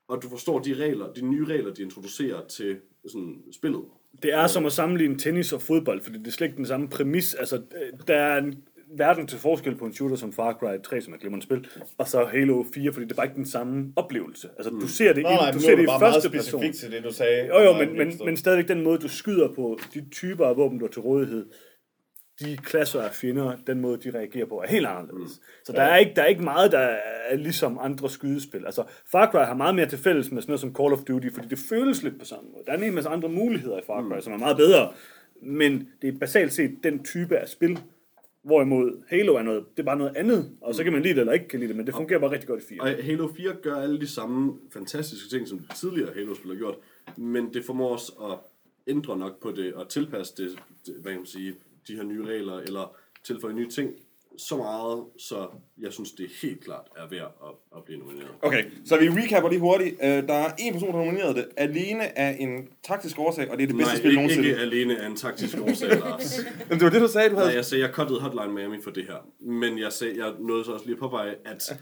Og du forstår de regler, de nye regler, de introducerer til sådan, spillet. Det er som at sammenligne tennis og fodbold, fordi det er slet ikke den samme præmis. Altså, øh, der er en verden til forskel på en shooter som Far Cry 3, som er et glimrende spil, og så Halo 4, fordi det er bare ikke den samme oplevelse. Altså, du ser det, Nå, i, nej, du ser er det i bare meget første person. specifikt til det, du sagde. Jo, jo, Nej, men, men, men stadigvæk den måde, du skyder på, de typer af våben, du har til rådighed, de klasser af fjender, den måde, de reagerer på, er helt anderledes. Mm. Så der er, ikke, der er ikke meget, der er ligesom andre skydespil. Altså, Far Cry har meget mere til fælles med sådan noget som Call of Duty, fordi det føles lidt på samme måde. Der er en hel masse andre muligheder i Far Cry, mm. som er meget bedre. Men det er basalt set den type af spil, hvorimod Halo er noget, det er bare noget andet, og så kan man lide det eller ikke kan lide det, men det fungerer bare rigtig godt i 4. Og Halo 4 gør alle de samme fantastiske ting, som tidligere Halo-spil har gjort, men det formår os at ændre nok på det, og tilpasse det, det, hvad kan man sige, de her nye regler, eller tilføje nye ting, så meget, så jeg synes, det helt klart er værd at, at blive nomineret. Okay, så vi recapper lige hurtigt. Uh, der er en person, der har nomineret det alene af en taktisk årsag, og det er det bedste Nej, spil ikke, nogensinde. ikke alene af en taktisk årsag, *laughs* Lars. Men det var det, du sagde, du havde... Nej, jeg sagde, jeg cuttede Hotline Miami for det her. Men jeg, sagde, jeg nåede så også lige at påpege, at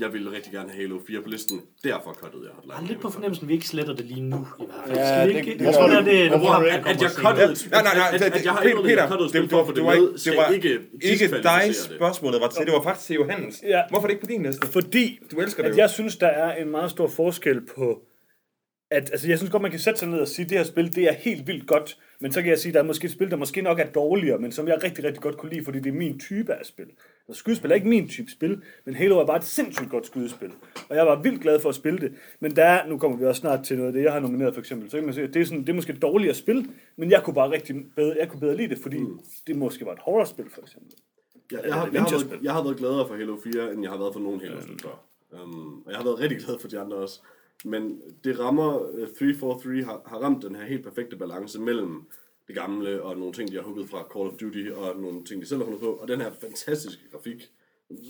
jeg ville rigtig gerne have Halo 4 på listen. Derfor cuttede jeg Hotline Jeg har Miami. lidt på fornemmelsen, at vi ikke sletter det lige nu. I hvert fald. Ja, det- ikke? det- Jeg tror, det- er det. at, at jeg cuttede et Nej, nej, nej, at, at, jeg har Peter, ikke noget, jeg Peter, det, spil det, for, det det var, med, ikke, skal det var ikke ikke dig spørgsmålet var til, det var faktisk til Johannes. Ja. Hvorfor er det ikke på din liste? Fordi Du elsker det at jeg synes, der er en meget stor forskel på... At, altså, jeg synes godt, man kan sætte sig ned og sige, at det her spil, det er helt vildt godt. Men så kan jeg sige, at der er måske et spil, der måske nok er dårligere, men som jeg rigtig, rigtig godt kunne lide, fordi det er min type af spil. Så skydespil er ikke min type spil, men Halo er bare et sindssygt godt skydespil. Og jeg var vildt glad for at spille det. Men der er, nu kommer vi også snart til noget af det, jeg har nomineret for eksempel. Så kan man se, at det er, sådan, det er måske et dårligere spil, men jeg kunne bare rigtig bedre, jeg kunne bedre lide det, fordi det måske var et horrorspil for eksempel. Jeg, jeg, har, jeg, har været, jeg har været gladere for Halo 4, end jeg har været for nogen Halo-spil før. Um, og jeg har været rigtig glad for de andre også. Men det rammer, uh, 343 har, har ramt den her helt perfekte balance mellem det gamle og nogle ting, de har hugget fra Call of Duty, og nogle ting, de selv har fundet på. Og den her fantastiske grafik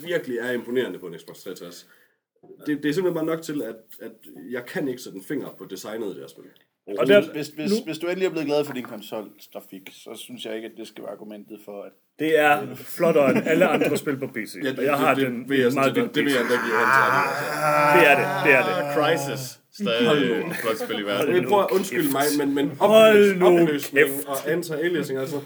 virkelig er imponerende på en Xbox 360. Det, det er simpelthen bare nok til, at, at jeg kan ikke sætte en finger på designet i det her spil. Og der, Hvis, hvis, nu, hvis du endelig er blevet glad for din konsoltrafik, så synes jeg ikke, at det skal være argumentet for, at det er flottere end alle andre spil på PC. Ja, og jeg har det, den det, jeg, meget det, det, det vil jeg endda give. Det er det, det er det. Crisis. Stadig et flot spil i verden. Jeg prøver at undskylde mig, men, men opløs, opløsning og anti-aliasing, altså,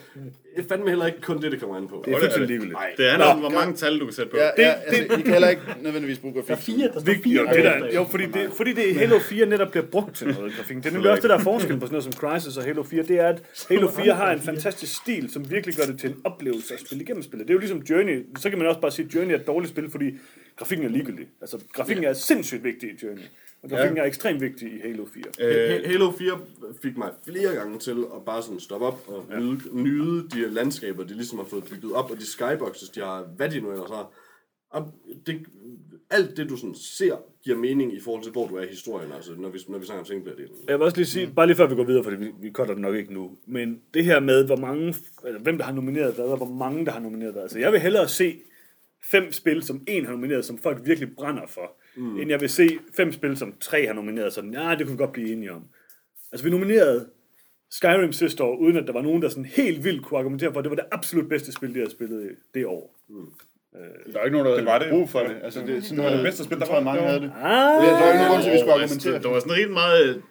det er fandme heller ikke kun det, det kommer an på. Det er fuldstændig ligegyldigt. Det handler om, hvor mange tal du kan sætte på. ja, ja, altså, I kan heller ikke nødvendigvis bruge grafik. Der er fire, der står Vi, fire. jo, det der, jo, fordi det, fordi det i Halo 4 netop bliver brugt til noget grafik. Det er nemlig også det, der er forskel på sådan noget som Crysis og Halo 4. Det er, at Halo 4 har en fantastisk stil, som virkelig gør det til en oplevelse at spille igennem spillet. Det er jo ligesom Journey. Så kan man også bare sige, at Journey er et dårligt spil, fordi grafikken er ligegyldig. Altså, grafikken er sindssygt vigtig i Journey. Og grafikken er ekstremt vigtig i Halo 4. Ha- Halo 4 fik mig flere gange til at bare sådan stoppe op og nyde, nyde de landskaber, de ligesom har fået bygget op, og de skyboxes, de har, hvad de nu ellers har. Og det, alt det, du sådan ser, giver mening i forhold til, hvor du er i historien, altså når vi, når vi snakker om singleplayer-delen. Jeg vil også lige sige, bare lige før vi går videre, for vi, vi cutter det nok ikke nu, men det her med, hvor mange, eller hvem der har nomineret hvad, og hvor mange der har nomineret hvad. Altså, jeg vil hellere se fem spil, som en har nomineret, som folk virkelig brænder for, mm. end jeg vil se fem spil, som tre har nomineret, sådan, ja, det kunne vi godt blive enige om. Altså, vi nominerede Skyrim sidste år, uden at der var nogen, der sådan helt vildt kunne argumentere for, at det var det absolut bedste spil, de havde spillet det år. Der er ikke nogen, der Det var det. brug for det. Altså, det, sådan Det var det noget- bedste spil, der var. mange havde det. Ah, Det er- Der er ikke nogen grund til, at vi skulle altså, argumentere. Det var sådan rigtig meget...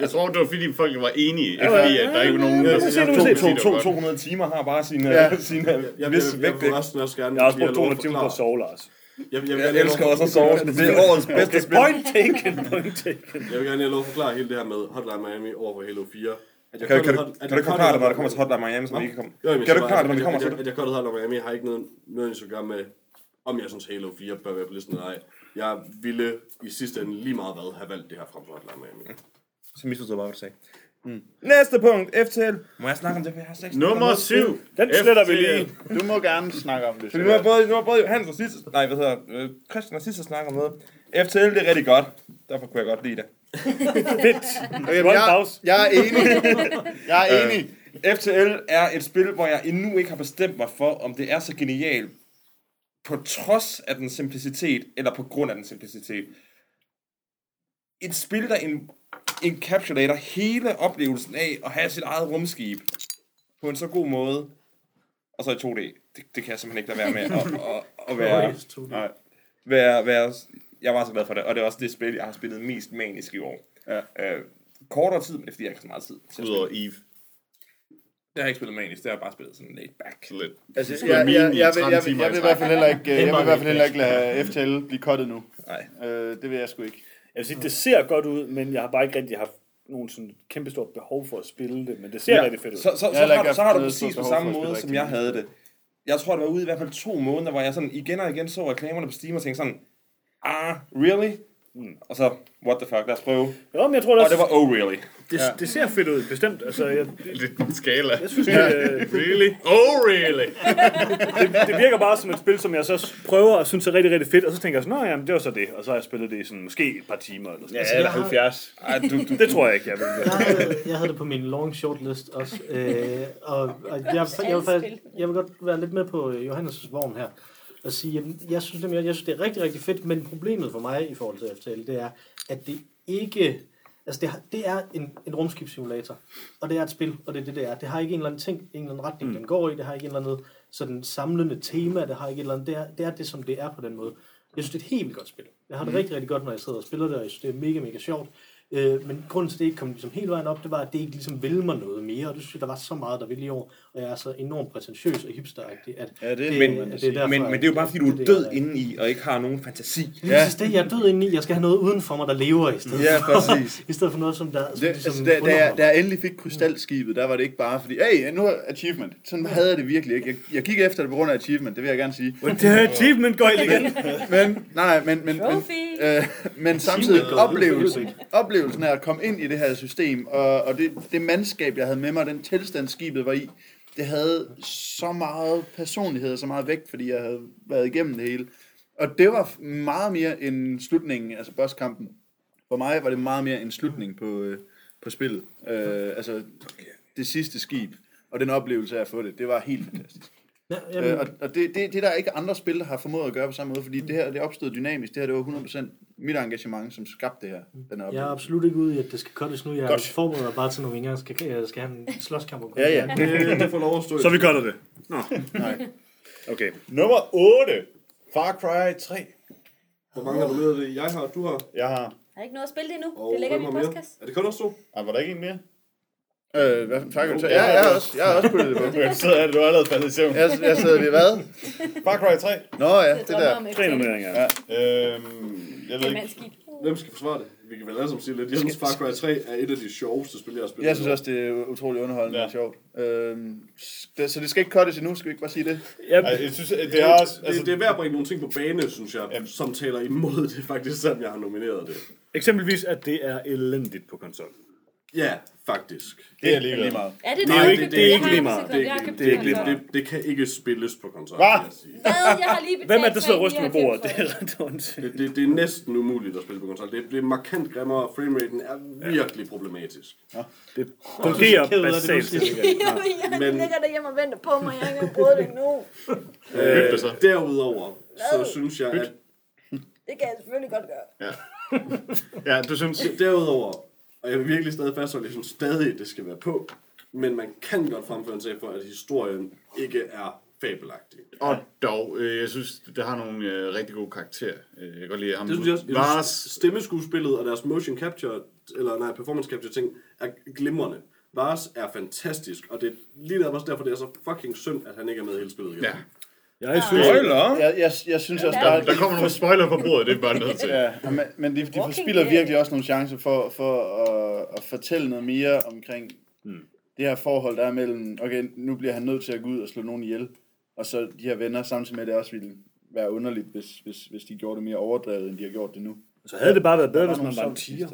Jeg tror, det var fordi folk var enige. Ikke fordi, at der ikke var nogen... Ja, der se. det To, var to, godt. 200 timer har bare sine, Ja. ja. sine Jeg, jeg, vis jeg, jeg også gerne jeg har også brugt have lov 200 at timer på at sove, Lars. Jeg, jeg, Jeg gerne elsker også at sove. Det er *laughs* årets bedste spil. Point taken, point taken. Jeg vil gerne have lov at forklare hele det her med Hotline Miami over for Halo 4. At jeg Kan, kan, du, kan jeg du ikke forklare det, når det kommer til Hotline Miami, som vi ikke kommer? Kan du så forklare det, når det kommer at- til det? At jeg cuttede Hotline Miami har ikke noget, nødvendigvis at gøre med, om jeg synes Halo 4 bør være på listen eller ej. Jeg ville i sidste ende lige meget hvad have valgt det her frem for Hotline Miami. Så misforstod bare, hvad du sagde. Næste punkt, FTL. Må jeg snakke om det, for jeg har seks Nummer 7. Den sletter vi lige. Du må gerne snakke om det. For nu har både, nu har både Hans og Sisse, nej, hvad hedder, øh, Christian og Sisse snakket om noget. FTL, det er rigtig godt. Derfor kunne jeg godt lide det. *laughs* Fedt. Okay, Run jeg, pause. jeg er enig. Jeg er enig. FTL er et spil, hvor jeg endnu ikke har bestemt mig for, om det er så genialt, på trods af den simplicitet, eller på grund af den simplicitet. Et spil, der en, encapsulater hele oplevelsen af at have sit eget rumskib på en så god måde, og så i 2D. Det, det kan jeg simpelthen ikke lade være med at, at, at være, Nej. være, være... Jeg var så glad for det, og det er også det spil, jeg har spillet mest manisk i år. Ja. Øh, kortere tid, men det er fordi, jeg ikke har så meget tid. til at Udover Eve. det har jeg ikke spillet manisk, det har jeg bare spillet sådan laid back. Så lidt. Altså, jeg, jeg, i jeg, vil, 13 jeg, vil, jeg i vil i hvert fald heller ikke, jeg vil i hvert fald heller ikke lade FTL blive cuttet nu. Nej. Øh, det vil jeg sgu ikke. Jeg vil sige, det ser godt ud, men jeg har bare ikke rigtig haft nogen sådan kæmpestort behov for at spille det, men det ser Ja. rigtig fedt ud. Så, så, så, Jeg har du, så har du præcis på samme måde, som jeg havde det. Jeg tror, det var ude i hvert fald to måneder, hvor jeg sådan igen og igen så reklamerne på Steam og tænkte sådan, ah, really? Og så, what the fuck, lad os prøve. Jo, men jeg tror det Og det var, oh really. Det, det ser fedt ud, bestemt. Altså, jeg, Lidt en skala. jeg synes, det, Really? Oh, really? det, det virker bare som et spil, som jeg så prøver og synes er rigtig, rigtig fedt, og så tænker jeg sådan, nå jamen, det var så det, og så har jeg spillet det i sådan, måske et par timer eller sådan Ja, noget. eller 70. Ej, du, du, Det tror jeg ikke, jeg vil. Jeg havde, jeg havde det på min long shortlist også. Øh, og, og jeg, jeg, vil, faktisk- jeg vil godt være lidt med på øh, Johannes' vogn her. Og sige, jamen, jeg synes nemlig, jeg synes, det er rigtig, rigtig fedt, men problemet for mig i forhold til FTL, det er, at det ikke... Altså, det, har, det er en, en rumskibssimulator, og det er et spil, og det er det, det er. Det har ikke en eller anden ting, en eller anden retning, mm. den går i, det har ikke en eller anden sådan samlende tema, det har ikke et eller andet, det er, det er det, som det er på den måde. Jeg synes, det er et helt vildt godt spil. Jeg har det mm. rigtig, rigtig godt, når jeg sidder og spiller det, og jeg synes, det er mega, mega sjovt. Øh, men grunden til, at det ikke kom ligesom hele vejen op, det var, at det ikke ligesom ville mig noget mere, og det synes jeg, der var så meget, der ville i år, og jeg er så enormt prætentiøs og hipsteragtig, at Ja, det er men- man at det er derfor, men, men det er jo bare, fordi du er det død indeni og ikke har nogen fantasi. Det er det, jeg er død indeni. Jeg skal have noget uden for mig, der lever i stedet Ja, for. præcis. *laughs* I stedet for noget, som der som Det, ligesom altså, da, da, jeg, da jeg endelig fik krystalskibet, der var det ikke bare fordi, hey, nu er achievement. Sådan havde jeg det virkelig ikke. Jeg, jeg gik efter det på grund af achievement, det vil jeg gerne sige. Det er achievement gøjl igen. *laughs* Men, nej, nej, men, men, men, øh, men samtidig Achievement goal oplevelsen, af at komme ind i det her system, og, og det, det mandskab, jeg havde med mig, den tilstand, skibet var i, det havde så meget personlighed og så meget vægt, fordi jeg havde været igennem det hele. Og det var meget mere end slutningen, altså bosskampen. For mig var det meget mere en slutning på, øh, på spillet. Øh, altså det sidste skib, og den oplevelse af at få det, det var helt fantastisk. Ja, jamen, Øh, og og det, det, det er der ikke andre spil, der har formået at gøre på samme måde, fordi det her det opstod dynamisk. Det her det var 100% mit engagement, som skabte det her. Den her jeg er absolut ikke ude i, at det skal cuttes nu. Jeg Godt. forbereder mig bare til, når vi engang skal, jeg skal have en slåskamp. Ja, ja. Det, det får lov at stå. Så vi cutter det. Nå, Nej. okay. Nummer 8. Far Cry 3. Hvor mange har du med det? Jeg har, du har. Jeg har... Har jeg ikke noget at spille det endnu? Og det ligger i min har postkasse. Er det kun os to? Ah, var der ikke en mere? Øh, hvad fuck, ja, jeg, har også, jeg har også puttet det på. Du *laughs* sidder her, du har allerede faldet i søvn. Jeg, jeg sidder lige, hvad? Far Cry 3. Nå ja, Jeg det drømmer der. Tre nomineringer. Ja. Øhm, jeg ved ikke. Hvem skal forsvare det? Vi kan vel alle sammen sige lidt. Jeg synes, Far Cry 3 er et af de sjoveste spil, jeg har spillet. Jeg synes også, det er utrolig underholdende Ja. og sjovt. Øhm, det, så det skal ikke cuttes endnu, skal vi ikke bare sige det? Ja, Ej, jeg synes, det er også... Altså, det, det er værd at bringe nogle ting på bane, synes jeg, som taler imod det. Faktisk sådan, jeg har nomineret det. eksempelvis, at det er elendigt på konsol. Ja, faktisk. det er lige lige meget. Er det Det er jo ikke- Jeg det er ikke lige meget. Det er jeg ikke- det er ikke konsol. Det, det kan ikke spilles på konsol, Hva? vil jeg sige. Hvad? Jeg har lige betalt Hvem er det, der sidder og ryster med 3,99 bordet? Det for er ret ondt. Det, det, det er næsten umuligt at spille på konsol. Det, det er markant grimmere, og frameraten er virkelig problematisk. Det fungerer ked af det, basalt set ikke. Jeg Men- Men... ligger derhjemme og venter på mig. Jeg har ikke engang prøvet det endnu. Hyg dig så. Derudover, så synes jeg, at Det kan jeg selvfølgelig godt gøre. Ja, du synes... derudover, og jeg vil virkelig stadig fastholde, at jeg synes stadig, det skal være på, men man kan godt fremføre en sag for, at historien ikke er fabelagtig. Og dog, øh, jeg synes, det har nogle øh, rigtig gode karakterer. Øh, Jeg kan godt lide ham. Det synes jeg også. Lars, stemmeskuespillet og deres motion capture, eller nej, performance capture ting, er glimrende. Vars er fantastisk, og det er lige der også derfor, det er så fucking synd, at han ikke er med i hele spillet igen. Ja. Jeg synes, Spoiler! Jeg, jeg, jeg synes også Ja. bare... Der kommer nogle spoiler på bordet, det er bare nødt til. Ja, men, men de, de forspiller virkelig også nogle chancer for, for at, at fortælle noget mere omkring Hmm. det her forhold, der er mellem, okay, nu bliver han nødt til at gå ud og slå nogen ihjel, og så de her venner, samtidig med, at det også ville være underligt, hvis, hvis, hvis de gjorde det mere overdrevet, end de har gjort det nu. så havde det bare været bedre, Der hvis man var en tiger.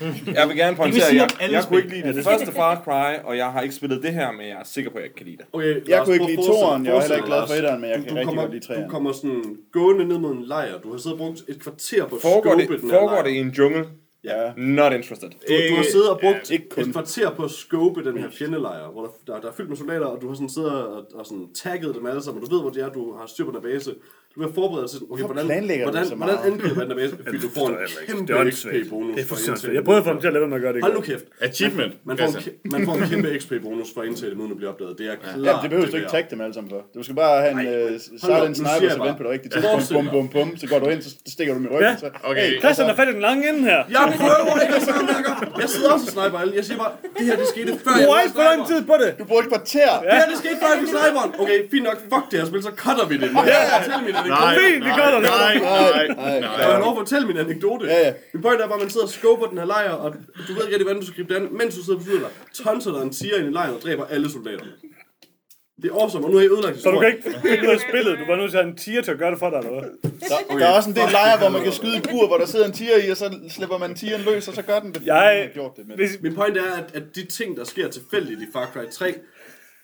*laughs* Jeg vil gerne pointere, at jeg, alle jeg kunne ikke lide det første Far Cry, og jeg har ikke spillet det her, men jeg er sikker på, at jeg ikke kan lide det. Okay, Jeg kunne ikke at lide toeren, jeg var heller ikke glad for etteren, men jeg Lars. kan Du rigtig kommer- godt lide treeren. Du kommer sådan gående ned mod en lejr. Du har siddet og brugt et kvarter på at Foregår scope det, den her foregår lejr. det i en jungle? Ja. Not interested. Du, du har siddet og brugt ikke kun. et kvarter på at scope den her fjendelejr, hvor der, der, der er fyldt med soldater, og du har sådan siddet og, og sådan tagget dem alle sammen, og du ved, hvor de er, du har styr på den her base. Du vil forberede dig til, okay, hvordan, hvordan, så hvordan meget? angriber den her base? Fordi du får en kæmpe Det. XP-bonus. Det er for indtale. Jeg prøvede at få dem til at lade være med at gøre det. Hold nu kæft. Achievement. Man får, en, Altså. man får en kæmpe XP-bonus for at indtale dem, uden at blive opdaget. Det er klart. Ja, det behøver du ikke tagge dem alle sammen for. Du skal bare have en uh, Hold op, silent sniper, så vent på det rigtige tidspunkt. Bum, bum, bum. Så går du ind, så stikker du i ryggen. Ja. Så, Okay. hey, Christian har fat i den lange ende her. Jeg prøver ikke at mærker. Jeg sidder også og sniper alle. Jeg siger bare, det her det skete før Du har var ikke for lang tid på det. du bruger et kvarter. Det her det skete før jeg blev sniperen. Okay, fint nok. Fuck det her spil, så cutter vi det. Må jeg fortælle Nej, det gør der. nej, nej, nej, Kan jeg nej. lov at fortælle min anekdote? Ja, ja. Min point er bare, at man sidder og skubber den her lejr, og du ved ikke rigtig, hvordan du skal gribe den, mens du sidder og beslutter dig. Tonser der en tiger ind i lejren og dræber alle soldater. Det er awesome, og nu har jeg ødelagt Så du kan ikke finde ud af spillet. Du var nødt til at have en tiger til at gøre det for dig, eller hvad? Der, der er også en del lejre, hvor man kan skyde et bur, hvor der sidder en tiger i, og så slipper man tigeren løs, og så gør den det. Jeg- har gjort det, men... Hvis, Min point er, at, at de ting, der sker tilfældigt i Far Cry 3,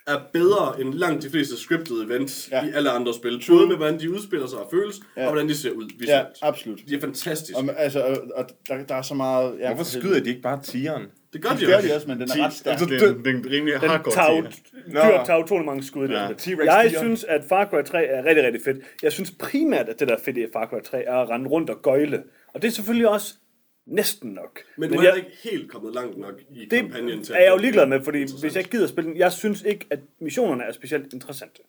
er bedre end langt de fleste scripted events Ja. ja. i alle andre spil. Både med, hvordan de udspiller sig og føles, Ja. ja. og hvordan de ser ud Ja, visuelt. absolut. De er fantastiske. Og, altså, og, og der, der er så meget... Ja, Hvorfor skyder de ikke bare tigeren? Det gør de Det gør de også, men den er ret stærk. Det er en- det er en rimelig den hardcore tager, tiger. dyr tager utrolig mange skud der. Ja. Jeg synes, at Far Cry 3 er rigtig, rigtig fedt. Jeg synes primært, at det der er fedt i Far Cry 3 er at rende rundt og gøjle. Og det er selvfølgelig også næsten nok. Men du er jeg, jeg... ikke helt kommet langt nok i det kampagnen til... er jeg jo ligeglad med, fordi hvis jeg ikke gider spille den, jeg synes ikke, at missionerne er specielt interessante.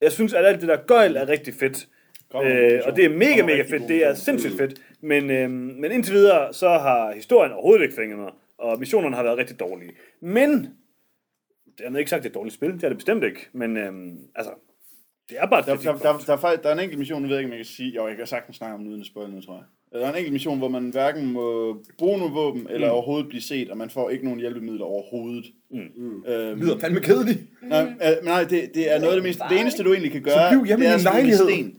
Jeg synes, at alt det der gøjl er rigtig fedt. En Øh, og det er mega, mega fedt. Det er sindssygt fedt. Men, øhm, men indtil videre, så har historien overhovedet ikke fænget mig. Og missionerne har været rigtig dårlige. Men, det er ikke sagt, det er et dårligt spil. Det er det bestemt ikke. Men øhm, altså, det er bare Der, fedt der, der, der, er der er en enkelt mission, nu ved jeg ikke, om jeg kan sige, jo, jeg kan sagtens snakke om den uden at spoil noget, tror jeg. Der er en enkelt mission, hvor man hverken må bruge nogle våben, eller Mm. overhovedet blive set, og man får ikke nogen hjælpemidler overhovedet. Mm. Øhm, lyder fandme kedeligt. nej, øh, nej det, det er noget af det mest, det eneste du egentlig kan gøre, Så bliv hjemme det i er din at lejlighed. sten.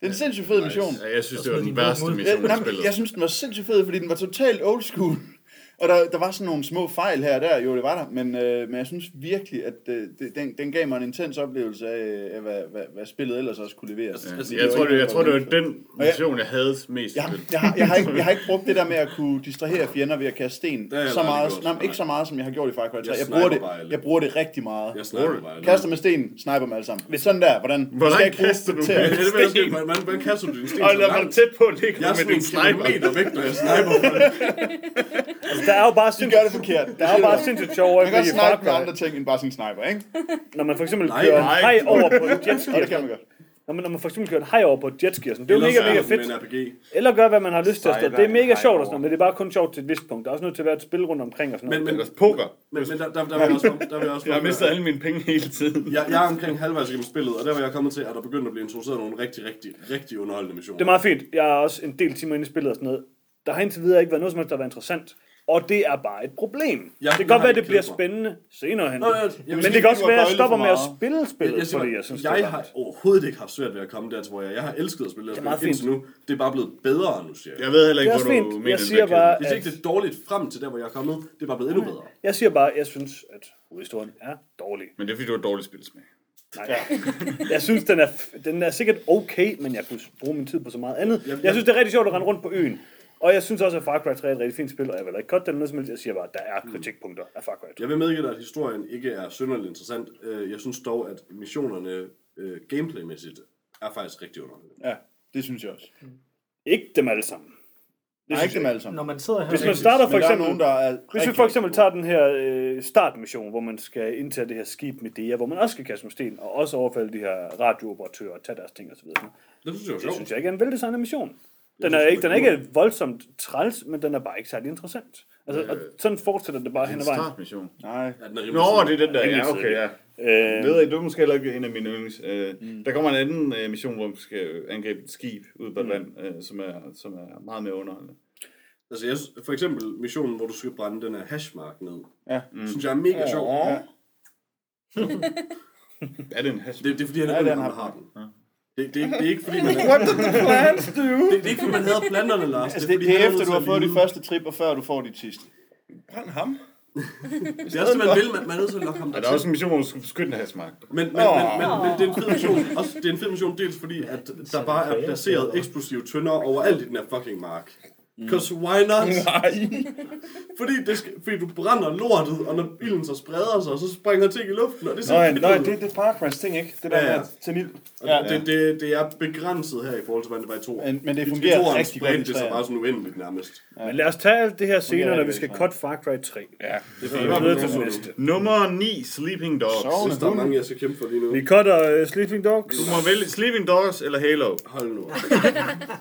Det er en sindssygt fed mission. Ja, jeg synes, det var den de værste mission i nej, spillet. jeg synes, den var sindssygt fed, fordi den var totalt old school. Og der, der var sådan nogle små fejl her og der, jo det var der, men, øh, men jeg synes virkelig, at øh, det, den, den gav mig en intens oplevelse af, af hvad, hvad, hvad spillet ellers også kunne levere. Ja, Altså, jeg, tror, det, jeg tror, det var den mission, jeg havde mest Jeg, jeg, har, jeg, har ikke, jeg har ikke brugt det der med at kunne distrahere fjender ved at kaste sten så meget, gjort. nej, ikke så meget, som jeg har gjort i Far Cry 3. Jeg, Jeg bruger det, sniper jeg bruger det rigtig meget. Jeg snakker bare. Kaster med sten, sniper dem alle sammen. Sådan der, hvordan? Hvordan skal jeg ikke bruge kaster du til med sige. Hvordan, kaster du din sten Og lad mig tæt på ligge Jeg er med sådan din en sniper. væk, når jeg sniper. *laughs* Der er jo bare De gør det sindssygt, forkert. der er jo bare sindssygt sjove Man kan øjeblikke godt i Far snipe med andre ting end bare sådan en sniper, ikke? *laughs* Når man for eksempel Nej, kører nej, hej over på et jetski. Det kan man godt. Når man, når man for eksempel kører en hej over på et jetski og sådan. Det er jo mega, mega fedt. Eller gør, hvad man har lyst til at stå. Det er mega sjovt og sådan men det er bare kun sjovt til et vist punkt. Der er også nødt til at være et spil rundt omkring og sådan noget. Men, men, poker. men, men der, der, der, vil jeg også, der vil jeg også Jeg har mistet alle mine penge hele tiden. jeg, jeg er omkring halvvejs igennem spillet, og der var jeg kommet til, at der begyndte at blive introduceret nogle rigtig, rigtig, rigtig underholdende missioner. Det er meget fint. Jeg er også en del timer inde i spillet og sådan noget. Der har indtil videre ikke været noget som helst, der har været interessant. Og det er bare et problem. Jeg- det kan jeg godt være, det bliver spændende senere hen. Nå, jeg- jeg Men det kan også du være, at jeg stopper med at spille spillet, jeg, siger fordi jeg synes, jeg det er har overhovedet ikke haft svært ved at komme dertil, hvor jeg, jeg har elsket at spille det, Det spil indtil nu. Det er bare blevet bedre nu, siger jeg. Jeg ved heller Det ikke, er hvor du fint. mener, Jeg det siger bare, Hvis ikke det er dårligt frem til der, hvor jeg er kommet, det er bare blevet endnu bedre. jeg siger bare, at jeg synes, at hovedhistorien er dårlig. Men det er fordi, du har dårlig spilsmag. Nej. Jeg synes, den er, den er sikkert okay, men jeg kunne bruge min tid på så meget andet. Jamen, Jeg synes, det er rigtig sjovt at rende rundt på øen. Og jeg synes også, at Far Cry 3 er et rigtig fint spil, og jeg vil ikke godt den noget som helst. Jeg siger bare, at der er kritikpunkter af Far Cry 3. Jeg vil medgive dig, at historien ikke er synderligt interessant. Øh, Jeg synes dog, at missionerne øh, gameplaymæssigt er faktisk rigtig underholdende. Ja, det synes jeg også. Ikke dem alle sammen. Det Nej, ikke dem alle sammen. Når man sidder her... Hvis man starter for er eksempel... nogen, der er Hvis vi for eksempel tager den her øh, startmission, hvor man skal indtage det her skib Medea, hvor man også skal kaste med sten, og også overfalde de her radiooperatører og tage deres ting osv. Det synes jeg Det sjovt. synes jeg ikke er en veldesignet mission. Den er, ikke, den er ikke voldsomt træls, men den er bare ikke særlig interessant. Altså, og sådan fortsætter det bare hen En ad vejen. startmission. Nej. Ja, den er Nå, det er den der. Ja, okay, ja. Øh, Ved I, det er måske heller ikke en af mine yndlings. Øh, Der kommer en anden øh, mission, hvor man skal angribe et skib ude på et vand, øh, som, er, som er meget mere underholdende. Altså, jeg, for eksempel missionen, hvor du skal brænde den her hashmark ned. Ja. Mm. Synes jeg er mega sjov. Åh. *laughs* *laughs* Er det en hash? Det, det er fordi, han er Ja, ja, den har- har den. Det, det, er ikke, det er ikke fordi, man, What did the plants do? det, det er ikke fordi, man *laughs* hader planterne, Lars. Altså, det, er, det, fordi, det er efter, du har fået de første trip, og før du får dit sidste. Brænd ham. *laughs* Det er også det, man vil. Man, man er nødt til at lokke ham der er dertil. også en mission, hvor du skal beskytte en hashmark. Men, men, men, men, men, det er en fed mission. Også, det er en fed mission dels fordi, at der bare er placeret eksplosive tønder overalt i den her fucking mark. Cause why not? *laughs* Nej. *laughs* Fordi, det skal, fordi du brænder lortet, og når ilden så spreder sig, så springer ting i luften, og det er Nej, nej, det, det er Far Cry's ting, ikke? Det der Ja, ja. med tænde ild. Ja, det, det, det er begrænset her i forhold til, hvordan det var i to. Men, men det I- fungerer i toeren rigtig godt spredte i det sig bare sådan uendeligt nærmest. Men lad os tage alt det her senere, når vi skal godt. cut Far Cry 3. Ja. Det er er videre til næste. Nummer 9, Sleeping Dogs. Sovende Hvis der er mange, jeg skal kæmpe for lige nu. Vi cutter uh, Sleeping Dogs. Du må vælge Sleeping Dogs eller Halo. Hold nu.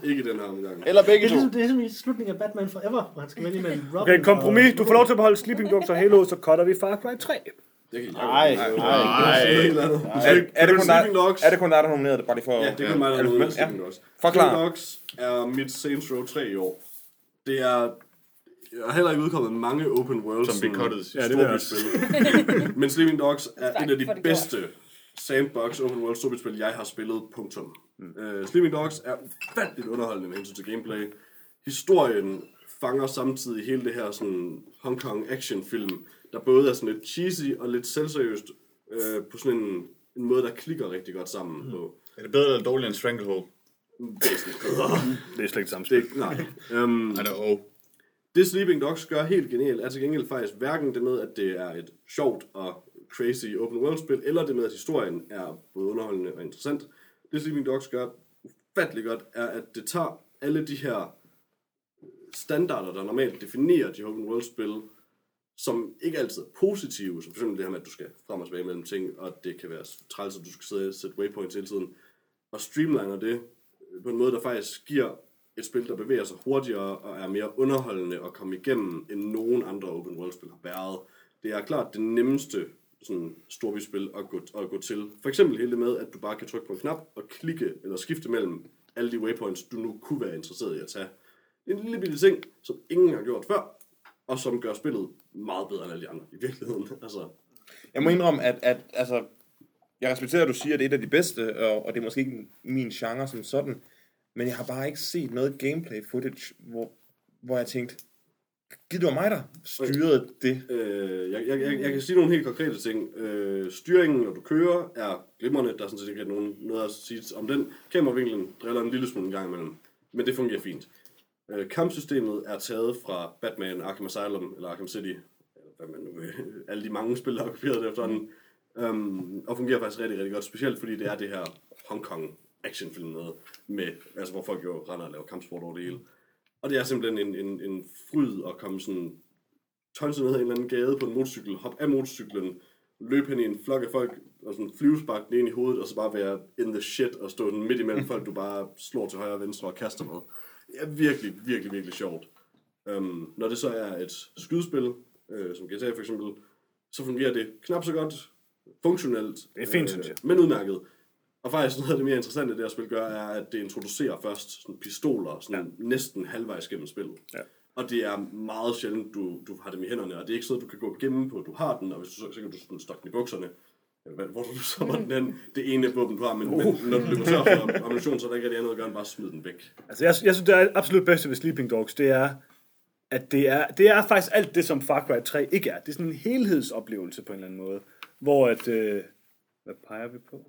*laughs* Ikke i den her omgang. Eller Det begge er to. ligesom, det er ligesom i slutningen af Batman Forever, hvor han skal vælge mellem Robin Okay, kompromis. Du får lov til at beholde Sleeping Dogs og Halo, så cutter vi Far Cry 3. Det kan Nej, nej. Det er. Er, er, det kun dig, er det kun dig, der har nomineret det? Bare lige for... Ja, det er kun mig, der er ude af Sleeping Dogs. Forklar. Sleeping Dogs er mit Saints Row 3 i år. Det er... Jeg har heller ikke udkommet mange open world Som vi cuttede sidst. Ja, det også. storbyspil. *laughs* Men Sleeping Dogs er et af de bedste sandbox open world storbyspil, jeg har spillet, punktum. Uh, Sleeping Dogs er ufatteligt underholdende med hensyn til gameplay. Historien fanger samtidig hele det her sådan Hong Kong actionfilm, der både er sådan lidt cheesy og lidt selvseriøst, øh, på sådan en, en måde, der klikker rigtig godt sammen Mm. på. Er det bedre eller dårligere end Stranglehold? Væsentligt. *laughs* Det er slet ikke samme Det, spil. nej. Um, I know. det Sleeping Dogs gør helt genialt, er til gengæld faktisk hverken det med, at det er et sjovt og crazy open world spil, eller det med, at historien er både underholdende og interessant. Det Sleeping Dogs gør ufattelig godt, er, at det tager alle de her standarder, der normalt definerer de open world spil, som ikke altid er positive, som for eksempel det her med, at du skal frem og tilbage mellem ting, og det kan være træls, at du skal sidde og sætte waypoints hele tiden, og streamliner det på en måde, der faktisk giver et spil, der bevæger sig hurtigere og er mere underholdende at komme igennem, end nogen andre open world spil har været. Det er klart det nemmeste sådan storbyspil at gå, at gå til. For eksempel hele det med, at du bare kan trykke på en knap og klikke eller skifte mellem alle de waypoints, du nu kunne være interesseret i at tage. Det er en lille bitte ting, som ingen har gjort før, og som gør spillet meget bedre end alle de andre i virkeligheden. *laughs* Altså, Jeg må indrømme, at, at altså, jeg respekterer, at du siger, at det er et af de bedste, og, og det er måske ikke min genre som sådan, men jeg har bare ikke set noget gameplay footage, hvor, hvor jeg tænkte, giv det var mig, der styrede det. Øh, jeg, jeg, jeg, jeg kan sige nogle helt konkrete ting. Øh, styringen, når du kører, er glimrende. Der er sådan set ikke nogen, noget at sige om den. Kameravinklen driller en lille smule en gang imellem, men det fungerer fint. Øh, kampsystemet er taget fra Batman Arkham Asylum, eller Arkham City, eller hvad man nu vil. *laughs* Alle de mange spil, der er kopieret efterhånden. Um, og fungerer faktisk rigtig, rigtig godt, specielt fordi det er det her Hong Kong actionfilm noget, med, altså hvor folk jo render og laver kampsport over det hele. Og det er simpelthen en, en, en fryd at komme sådan tonset ned ad en eller anden gade på en motorcykel, hoppe af motorcyklen, løbe hen i en flok af folk, og sådan flyvespark den ind i hovedet, og så bare være in the shit, og stå sådan midt imellem *laughs* folk, du bare slår til højre og venstre og kaster med. Er virkelig, virkelig, virkelig sjovt. Um, når det så er et skydespil, øh, som GTA for eksempel, så fungerer det knap så godt funktionelt. Det er fint, synes jeg. Men udmærket. Og faktisk noget af det mere interessante, det her spil gør, er, at det introducerer først sådan pistoler sådan ja. næsten halvvejs gennem spillet. Ja. Og det er meget sjældent, du, du har dem i hænderne, og det er ikke sådan, du kan gå igennem på, du har den, og hvis du så, så kan du sådan stokke den i bukserne. Hvad- Hvor du så var den det ene våben, du har, men, men når du løber tør for ammunition, så er der ikke rigtig andet at gøre, end bare smide den væk. Altså, jeg, jeg synes, det er absolut bedste ved Sleeping Dogs, det er, at det er, det er faktisk alt det, som Far Cry 3 ikke er. Det er sådan en helhedsoplevelse på en eller anden måde. Hvor at... Øh, hvad peger vi på?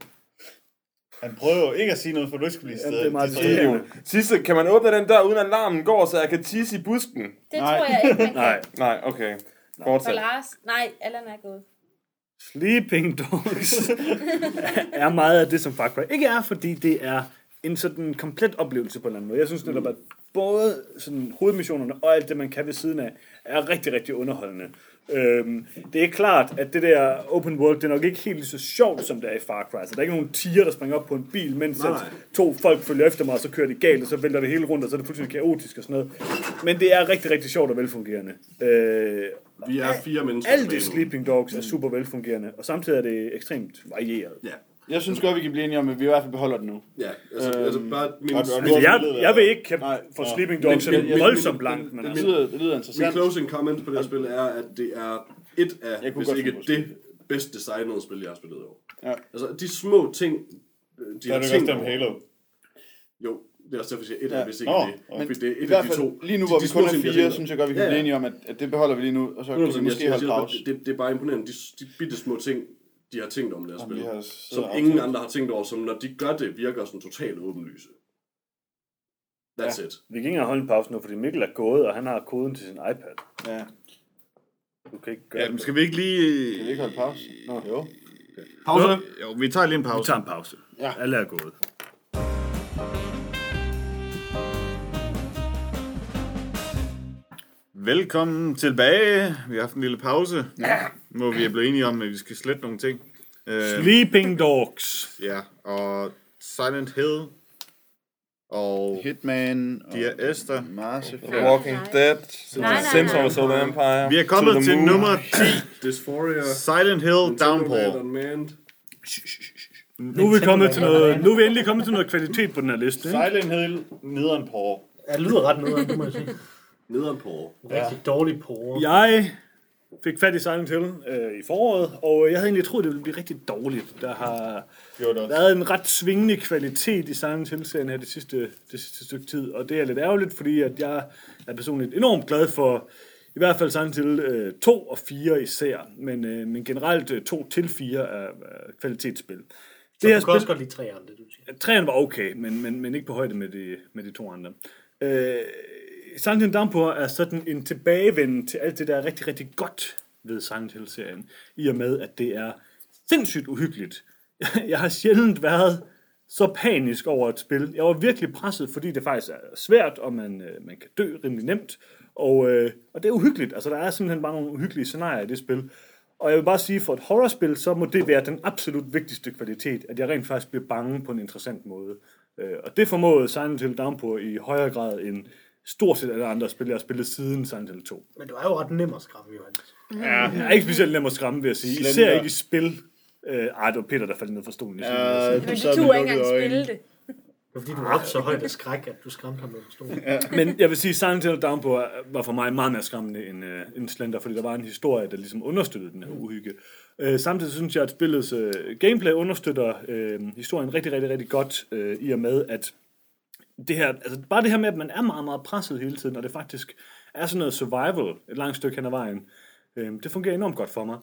Han prøver jo ikke at sige noget, for du ikke skal blive Ja, stedet. det er meget Det- distraherende. Sidste, kan man åbne den dør, uden at alarmen går, så jeg kan tisse i busken? Det Nej. tror jeg ikke, man kan. Nej. Nej, okay. For Fortsæt. Lars. Nej, Allan er gået. Sleeping Dogs *laughs* er meget af det, som Far Cry ikke er, fordi det er en sådan komplet oplevelse på en eller anden måde. Jeg synes netop, at både sådan hovedmissionerne og alt det, man kan ved siden af, er rigtig, rigtig underholdende. Øhm, det er klart, at det der open world, det er nok ikke helt så sjovt, som det er i Far Cry. Så der er ikke nogen tiger, der springer op på en bil, mens at to folk følger efter mig, og så kører de galt, og så vælter det hele rundt, og så er det fuldstændig kaotisk og sådan noget. Men det er rigtig, rigtig sjovt og velfungerende. Øh, Vi er fire mennesker alt nu. Sleeping Dogs er super velfungerende, og samtidig er det ekstremt varieret. Ja, Jeg synes godt, vi kan blive enige om, at vi i hvert fald beholder den nu. ja. Altså, Øhm, altså bare min, og- og Altså, jeg, jeg vil ikke Nej, for ja. Sleeping Dogs Men- sådan men- men- voldsomt men- blankt, men men- Det altså, lyder, det lyder min interessant. closing comment på det her spil er, at det er et af, hvis ikke det bedst designede spil, jeg har spillet i år. Ja. Altså, de små ting, øh, de Der er har det tænkt over. Halo. Jo, det er også derfor, jeg siger et af, Ja. hvis ikke Nå, det. Fordi det er et af de to. lige nu, hvor de vi kun er fire, synes jeg godt, vi kan Ja, blive enige om, at, at det beholder vi lige nu, og så kan vi 100%, måske holde pause. det, det, det er bare imponerende. De, de bitte små ting, de har tænkt om det her Om spil. vi har Som ingen aftalt. andre har tænkt over, som når de gør det, virker sådan totalt åbenlyse. That's Ja. it. vi kan ikke engang holde en pause nu, fordi Mikkel er gået, og han har koden til sin iPad. Ja, Du kan ikke gøre Ja, det. men skal vi ikke lige... kan vi ikke holde pause? Nå, jo. Pause. Jo, vi tager lige en Vi pause. tager en pause. Ja. Alle er gået. Velkommen tilbage. Vi har haft en lille pause. Ja. Hvor vi er blevet enige om, at vi skal slette nogle ting. Øh, Sleeping Dogs. ja, og Silent Hill. Og Hitman og Dear Esther. Mars. Walking. Dead, nej. of the Solar Empire. Vi er kommet til Moon. nummer 10. *laughs* Dysphoria. Silent Hill Downpour. Nu er vi kommet til noget, nu er vi endelig kommet til noget kvalitet på den her liste. Ikke? Silent Hill Nedenpår. Ja, det lyder ret noget, det må jeg sige. Nederen på. Rigtig dårlig på. Jeg fik fat i Silent Hill øh, i foråret, og jeg havde egentlig troet, det ville blive rigtig dårligt. Der har også. været en ret svingende kvalitet i Silent Hill-serien her det sidste, det sidste stykke tid, og det er lidt ærgerligt, fordi at jeg er personligt enormt glad for i hvert fald Silent Hill øh, 2 og 4 især, men, øh, men generelt øh, 2 til 4 er, er kvalitetsspil. Det Det her jeg kan også spil, godt lide tre andre, det du siger. træerne var okay, men, men, men ikke på højde med de, med de to andre. Øh, Silent Hill Downpour er sådan en tilbagevenden til alt det, der er rigtig, rigtig godt ved Silent Hill-serien, i og med, at det er sindssygt uhyggeligt. *laughs* Jeg har sjældent været så panisk over et spil. Jeg var virkelig presset, fordi det faktisk er svært, og man, øh, man kan dø rimelig nemt. Og, øh, og det er uhyggeligt. Altså, der er simpelthen bare nogle uhyggelige scenarier i det spil. Og jeg vil bare sige, for et horrorspil, så må det være den absolut vigtigste kvalitet, at jeg rent faktisk bliver bange på en interessant måde. Øh, og det formåede Silent Hill Downpour i højere grad end stort set alle andre spil, jeg har spillet siden Silent Hill 2. Men det var jo ret nem at skræmme, Johannes. Ja, jeg er ikke specielt nem at skræmme, vil jeg sige. Især ikke i spil. Øh, ej, det var Peter, der faldt ned fra stolen. Ja, Men de turde ikke engang spille det. Det var fordi, du råbte så højt af skræk, at du skræmte ham med stolen. Ja. Men jeg vil sige, Silent Hill Downpour var for mig meget mere skræmmende end, øh, end Slender, fordi der var en historie, der ligesom understøttede den her uhygge. Øh, samtidig synes jeg, at spillets øh, gameplay understøtter øh, historien rigtig, rigtig, rigtig godt, øh, i og med, at det her, altså bare det her med, at man er meget, meget presset hele tiden, og det faktisk er sådan noget survival et langt stykke hen ad vejen, øh, det fungerer enormt godt for mig.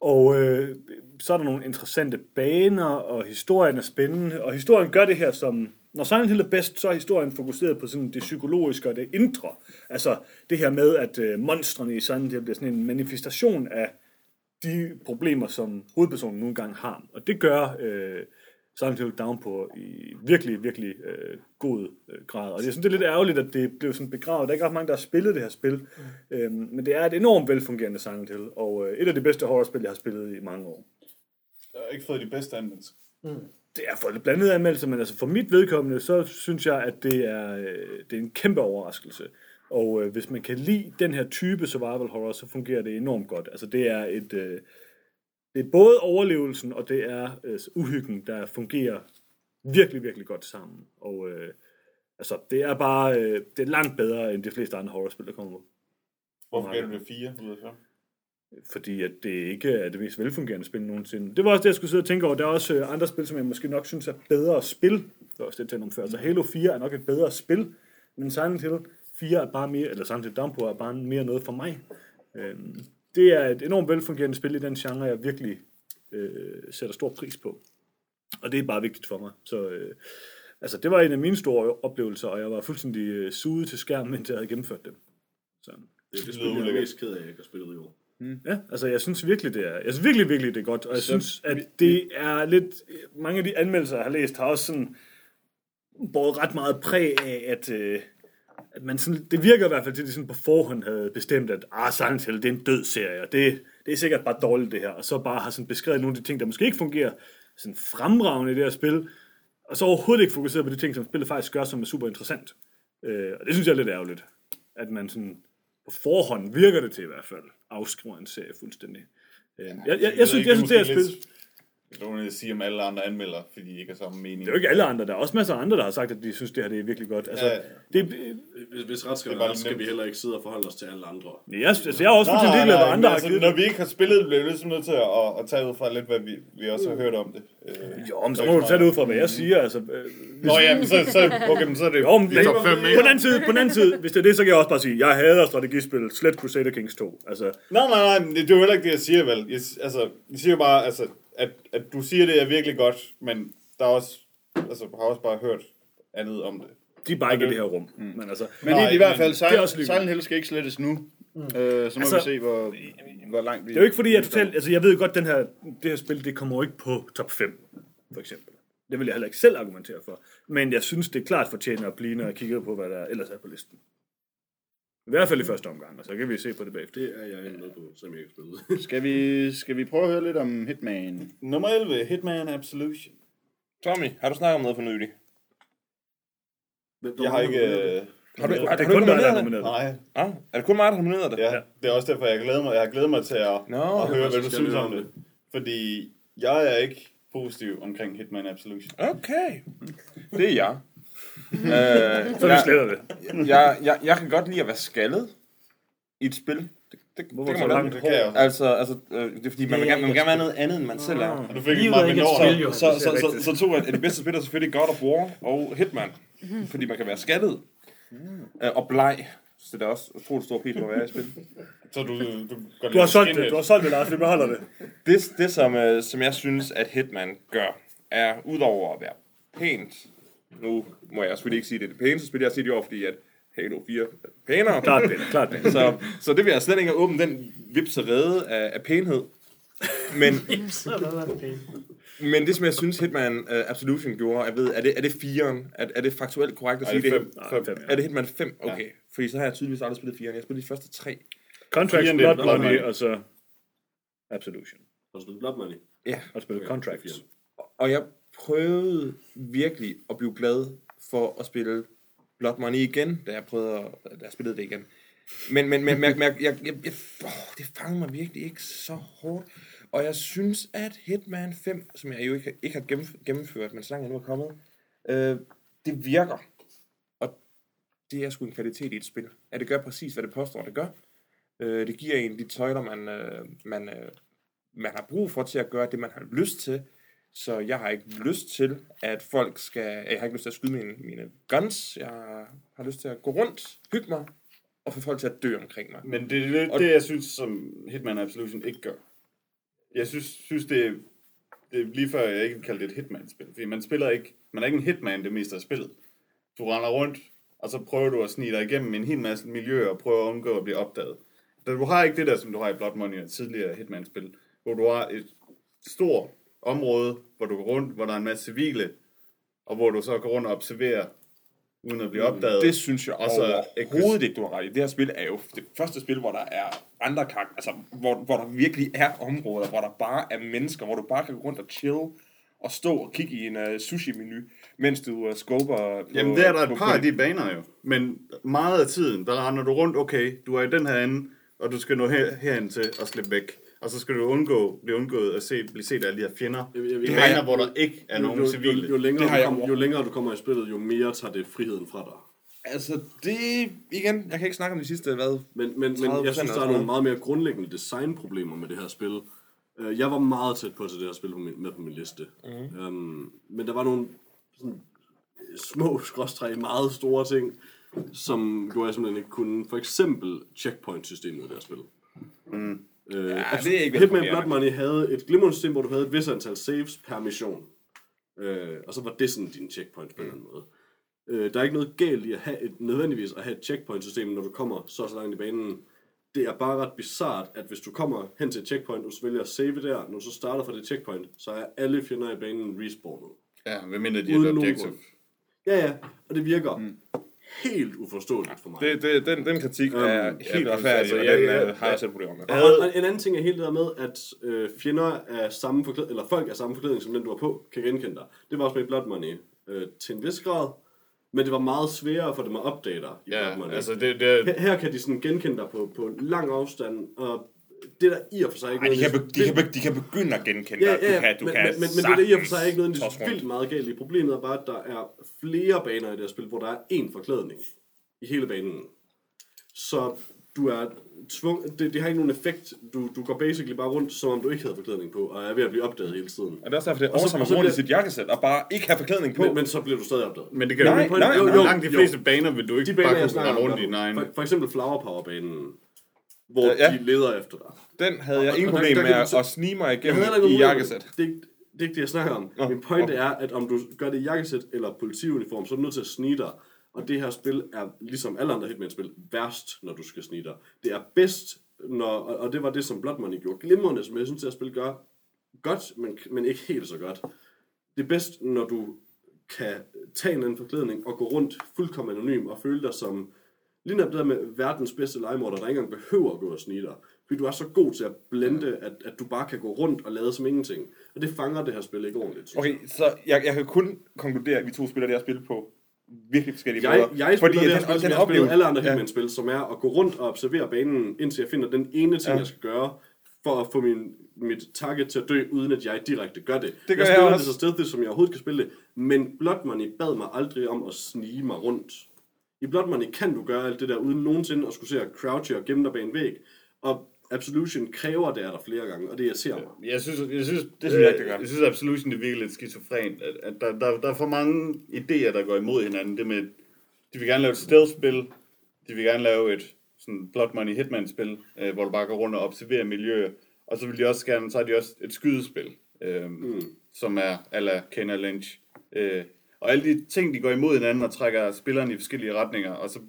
Og øh, så er der nogle interessante baner, og historien er spændende, og historien gør det her som... Når Silent Hill er bedst, så er historien fokuseret på sådan det psykologiske og det indre. Altså det her med, at øh, monstrene i Silent Hill bliver sådan en manifestation af de problemer, som hovedpersonen nogle gange har. Og det gør øh, Silent Hill Downpour i virkelig, virkelig øh, god øh, grad. Og jeg synes, det er lidt ærgerligt, at det blev sådan begravet. Der er ikke ret mange, der har spillet det her spil. Mm. Øhm, men det er et enormt velfungerende Silent Hill, og øh, et af de bedste horrorspil, jeg har spillet i mange år. Jeg har ikke fået de bedste anmeldelser. Det er for lidt blandede anmeldelser, men altså for mit vedkommende, så synes jeg, at det er, øh, det er en kæmpe overraskelse. Og øh, hvis man kan lide den her type survival horror, så fungerer det enormt godt. Altså det er et... Øh, det er både overlevelsen og det er øh, uhyggen, der fungerer virkelig, virkelig godt sammen. Og øh, altså, det er bare øh, det er langt bedre end de fleste andre horrorspil, der kommer ud. Hvorfor gav du det 4 ud af 5? Fordi at det ikke er det mest velfungerende spil nogensinde. Det var også det, jeg skulle sidde og tænke over. Der er også øh, andre spil, som jeg måske nok synes er bedre spil. Det var også det, jeg om før. Så Halo 4 er nok et bedre spil, men Silent Hill 4 er bare mere, eller Silent Hill Downpour er bare mere noget for mig. Øhm, det er et enormt velfungerende spil i den genre, jeg virkelig øh, sætter stor pris på. Og det er bare vigtigt for mig. Så øh, altså, det var en af mine store oplevelser, og jeg var fuldstændig øh, suget til skærmen, mens jeg havde gennemført det. Så. Det er det spil, jeg er mest ked af, at jeg ikke har spillet i år. Ja, altså jeg synes virkelig, det er, jeg synes virkelig, virkelig, det er godt, og jeg synes, at det er lidt, mange af de anmeldelser, jeg har læst, har også sådan båret ret meget præg af, at, øh, at man sådan, det virker i hvert fald til, at de sådan på forhånd havde bestemt, at ah, Silent Hill, det er en død serie, og det, det er sikkert bare dårligt det her, og så bare har sådan beskrevet nogle af de ting, der måske ikke fungerer sådan fremragende i det her spil, og så overhovedet ikke fokuseret på de ting, som spillet faktisk gør, som er super interessant. Øh, og det synes jeg er lidt ærgerligt, at man sådan på forhånd virker det til i hvert fald, afskriver en serie fuldstændig. Øh, jeg, jeg, jeg, jeg, synes, jeg synes, det her spil... Det er noget, jeg siger om alle andre anmeldere, fordi de ikke har samme mening. Det er jo ikke alle andre. Der er også masser af andre, der har sagt, at de synes, det her det er virkelig godt. Altså, Ja. det, Hvis, hvis ret skal Det er være ret, skal vi heller ikke sidde og forholde os til alle andre. jeg, altså, jeg er også fuldstændig ligeglad, hvad andre men har altså, givet. når vi ikke har spillet, bliver vi ligesom nødt til at, at, tage ud fra lidt, hvad vi, vi også har hørt om det. Øh, Jo, men så må du tage det ud fra, hvad jeg siger. Altså, øh, Nå ja, men så, så, okay, men så er det jo, men, de top 5, på ikke? den anden side, på den anden side, hvis det er det, så kan jeg også bare sige, jeg hader strategispil, slet Crusader Kings 2. Altså, Nej, nej, nej, det, det er jo heller ikke det, jeg siger, vel. Jeg, altså, jeg siger bare, altså, at, at du siger, det er virkelig godt, men der er også, altså, har også bare hørt andet om det. de er bare ikke i det her rum. Mm. Men altså, Men Nej, i, i hvert fald, er Silent. Silent Hill skal ikke slettes nu. Mm. Øh, så må Altså, vi se, hvor, hvor langt vi... det er jo ikke fordi, jeg totalt, altså jeg ved godt, den her, det her spil, det kommer jo ikke på top 5, for eksempel. Det vil jeg heller ikke selv argumentere for. Men jeg synes, det er klart fortjener at blive, når jeg kigger på, hvad der ellers er på listen. I hvert fald i første omgang, og så kan vi se på det bagefter. Det er jeg med på, som jeg ikke har spillet. *laughs* Skal vi, skal vi prøve at høre lidt om Hitman? Nummer 11, Hitman Absolution. Tommy, har du snakket om noget for nylig? Jeg har ikke... Øh, Har du, Det har, er har kun dig, der er nomineret det? nej, Ah, er det kun mig, der har nomineret det? ja, det er også derfor, jeg glæder mig. Jeg har glædet mig til at, Nå, at høre, hvad du synes om det. Fordi jeg er ikke positiv omkring Hitman Absolution. Okay. Det er jeg. Øh, *laughs* Så vi jeg, sletter det. jeg, jeg, jeg kan godt lide at være skaldet i et spil. Det, det, Hvorfor det så kan man langt. Det kan jeg. Altså, altså øh, det er fordi, man vil, Det er gerne, man vil gerne være noget andet, end man selv er. Og du fik Livet ikke er meget ikke et spil, jo. Så, så, det så, rigtigt. så, så tog jeg, at de bedste spil er selvfølgelig God of War og Hitman. Fordi man kan være skaldet. Øh, og bleg. Så det er også utroligt stor pris på at være i spil. Så du, du, går Du har solgt det, du har solgt det, Lars, vi beholder det. Det, det som, øh, som jeg synes, at Hitman gør, er udover at være pænt. Nu må jeg selvfølgelig ikke sige, at det er det pæneste spil, jeg har set i år, fordi at Halo 4 er pænere. Klart det, klart det. Så, så det vil jeg slet ikke åbne den vipserede af, af pænhed. Men, *laughs* Så men det, som jeg synes, Hitman uh, Absolution gjorde, jeg ved, er det, er det 4'eren? Er, er det faktuelt korrekt at sige det er det? fem. Fem. Er det Hitman 5? Okay. Fordi så har jeg tydeligvis aldrig spillet 4'eren. Jeg har spillet de første tre. Contracts, Firen, det er Blood Blood Money, Money. og så Absolution. Du spillet Blood Money? Ja. Og spillet Contracts. Og jeg prøvede virkelig at blive glad for at spille Blood Money igen, da jeg prøvede at, da jeg spillede det igen. Men, men, men, mærk, mærk, jeg, jeg, jeg, åh, det fangede mig virkelig ikke så hårdt. Og jeg synes, at Hitman 5, som jeg jo ikke, ikke har gennemført, men så langt jeg nu er kommet, øh, det virker. Og det er sgu en kvalitet i et spil. At det gør præcis, hvad det påstår, det gør. Øh, det giver en de tøjler, man, øh, man, øh, man har brug for til at gøre det, man har lyst til. Så jeg har ikke lyst til, at folk skal... Jeg har ikke lyst til at skyde mine, mine guns. Jeg har lyst til at gå rundt, hygge mig, og få folk til at dø omkring mig. Men det er lidt det, jeg synes, som Hitman Absolution ikke gør. Jeg synes, synes det, er, det er lige før, jeg ikke vil kalde det et Hitman-spil. Fordi man spiller ikke, man er ikke en Hitman det meste af spillet. Du render rundt, og så prøver du at snige dig igennem en hel masse miljøer og prøver at undgå at blive opdaget. Da du har ikke det der, som du har i Blood Money og tidligere Hitman-spil, hvor du har et stort område, hvor du går rundt, hvor der er en masse civile, og hvor du så går rundt og observerer, uden at blive opdaget. Det synes jeg Og så overhovedet ikke, du har ret i. Det her spil er jo det første spil, hvor der er andre karakterer, altså hvor, hvor der virkelig er områder, hvor der bare er mennesker, hvor du bare kan gå rundt og chill og stå og kigge i en uh, sushi-menu, mens du uh, scoper på... Jamen, det er der et par af de baner jo. Men meget af tiden, der render du rundt, okay, du er i den her ende, og du skal nå her, herhen til at slippe væk. Og så skal du undgå, blive undgået at se, blive set af alle de her fjender. Jeg- jeg- jeg- baner, hvor der ikke er Jo, nogen jo, jo, civile. jo, længere Det har du jeg kom, over- jo længere du kommer i spillet, jo mere tager det friheden fra dig. Altså, det... Igen, jeg kan ikke snakke om de sidste, hvad? Men, men, 30% men jeg synes, der er nogle meget mere grundlæggende designproblemer med det her spil. Øh, Jeg var meget tæt på til det her spil på min, med på min liste. Mm. Um, men der var nogle sådan, små, *laughs* skråstræk, meget store ting, som gjorde jeg simpelthen ikke kunne. For eksempel checkpoint-systemet i det her spil. Mm. Øh, Ja, altså, det er ikke Hitman. Blood Money havde et glimrende system, hvor du havde et vis antal saves per mission. Øh, og så var det sådan din checkpoint på en eller anden måde. Øh, der er ikke noget galt i at have et, nødvendigvis at have et checkpoint-system, når du kommer så så langt i banen. Det er bare ret bizart, at hvis du kommer hen til et checkpoint, og så vælger at save der, når du så starter fra det checkpoint, så er alle fjender i banen respawnet. Ja, hvad mindre de er objective. Ja, ja, og det virker mm. Helt uforståeligt for mig. Det, det, den, den kritik er Øhm, helt ja, retfærdig, altså, og jeg- den jeg- øh, har jeg selv problemer med. Og, og en anden ting er helt det der med, at øh, fjender af samme forklædning, eller folk af samme forklædning, som den du har på, kan genkende dig. Det var også med i Blood Money øh, til en vis grad, men det var meget sværere for dem at opdage dig i Blood Ja, Money. altså det, det, her, her kan de sådan genkende dig på, på lang afstand, og det er der i og for sig ikke Ej, de, kan, noget- be, de, kan, be, de kan begynde at genkende Ja, dig. ja, Du kan, du men, kan men, men, men det er der i og for sig ikke noget tosse rundt. vildt meget galt i. Problemet er bare, at der er flere baner i det her spil, hvor der er én forklædning i hele banen. Så du er tvung, det, det har ikke nogen effekt. Du, du går basically bare rundt, som om du ikke havde forklædning på, og er ved at blive opdaget hele tiden. Og det er også derfor, det er Og så- awesome at rundt i sit jakkesæt og bare ikke have forklædning på. Men, men så bliver du stadig opdaget. men det kan Nej, jo nej, jo, nej. jo, langt de Jo. fleste baner vil du ikke De baner, bare kunne rundt i egen. for, for eksempel Flower Power banen, hvor Ja, ja. de leder efter dig. Den havde Og- jeg ingen der- problem der med du at, så- at snige mig igennem i med jakkesæt. det. Det er, ikke, det er ikke det, jeg snakker om. Nå, Min pointe okay. er, at om du gør det i jakkesæt eller politiuniform, så er du nødt til at snige dig. Og det her spil er, ligesom alle andre Hitman-spil, værst, når du skal snige dig. Det er bedst, når, og og det var det, som Blood Money gjorde glimrende, som jeg synes, det her spil gør godt, men, men ikke helt så godt. Det er bedst, når du kan tage en anden forklædning og gå rundt fuldkommen anonym og føle dig som lige netop det der med verdens bedste legemorder, der ikke engang behøver at gå og snige dig. Fordi du er så god til at blende, at, at du bare kan gå rundt og lade som ingenting. Og det fanger det her spil ikke ordentligt. Okay, så jeg, jeg kan kun konkludere, at vi to spiller det her spil på virkelig forskellige Jeg, måder. jeg spiller det her den, spil, som jeg har spillet alle andre Ja. Hitman-spil, som er at gå rundt og observere banen, indtil jeg finder den ene ting, Ja. jeg skal gøre, for at få min, mit target til at dø, uden at jeg direkte gør det. Det gør jeg jeg spiller også. det så stedigt, som jeg overhovedet kan spille det, men Blood Money bad mig aldrig om at snige mig rundt. I Blood Money kan du gøre alt det der, uden nogensinde at skulle se at crouche og gemme dig bag en væg, og Absolution kræver det af dig flere gange, og det irriterer mig. Jeg synes, jeg synes, Det synes jeg ikke, det gør. Jeg synes Absolution, det virker lidt skizofrent. At, at der, der, der er for mange idéer, der går imod hinanden. Det med, de vil gerne lave et stealth-spil. De vil gerne lave et sådan Blood Money Hitman-spil, øh, hvor du bare går rundt og observerer miljøer. Og så vil de også gerne, så har de også et skydespil, øh, mm. som er ala Kenner Lynch. Øh, og alle de ting, de går imod hinanden og trækker spillerne i forskellige retninger. Og så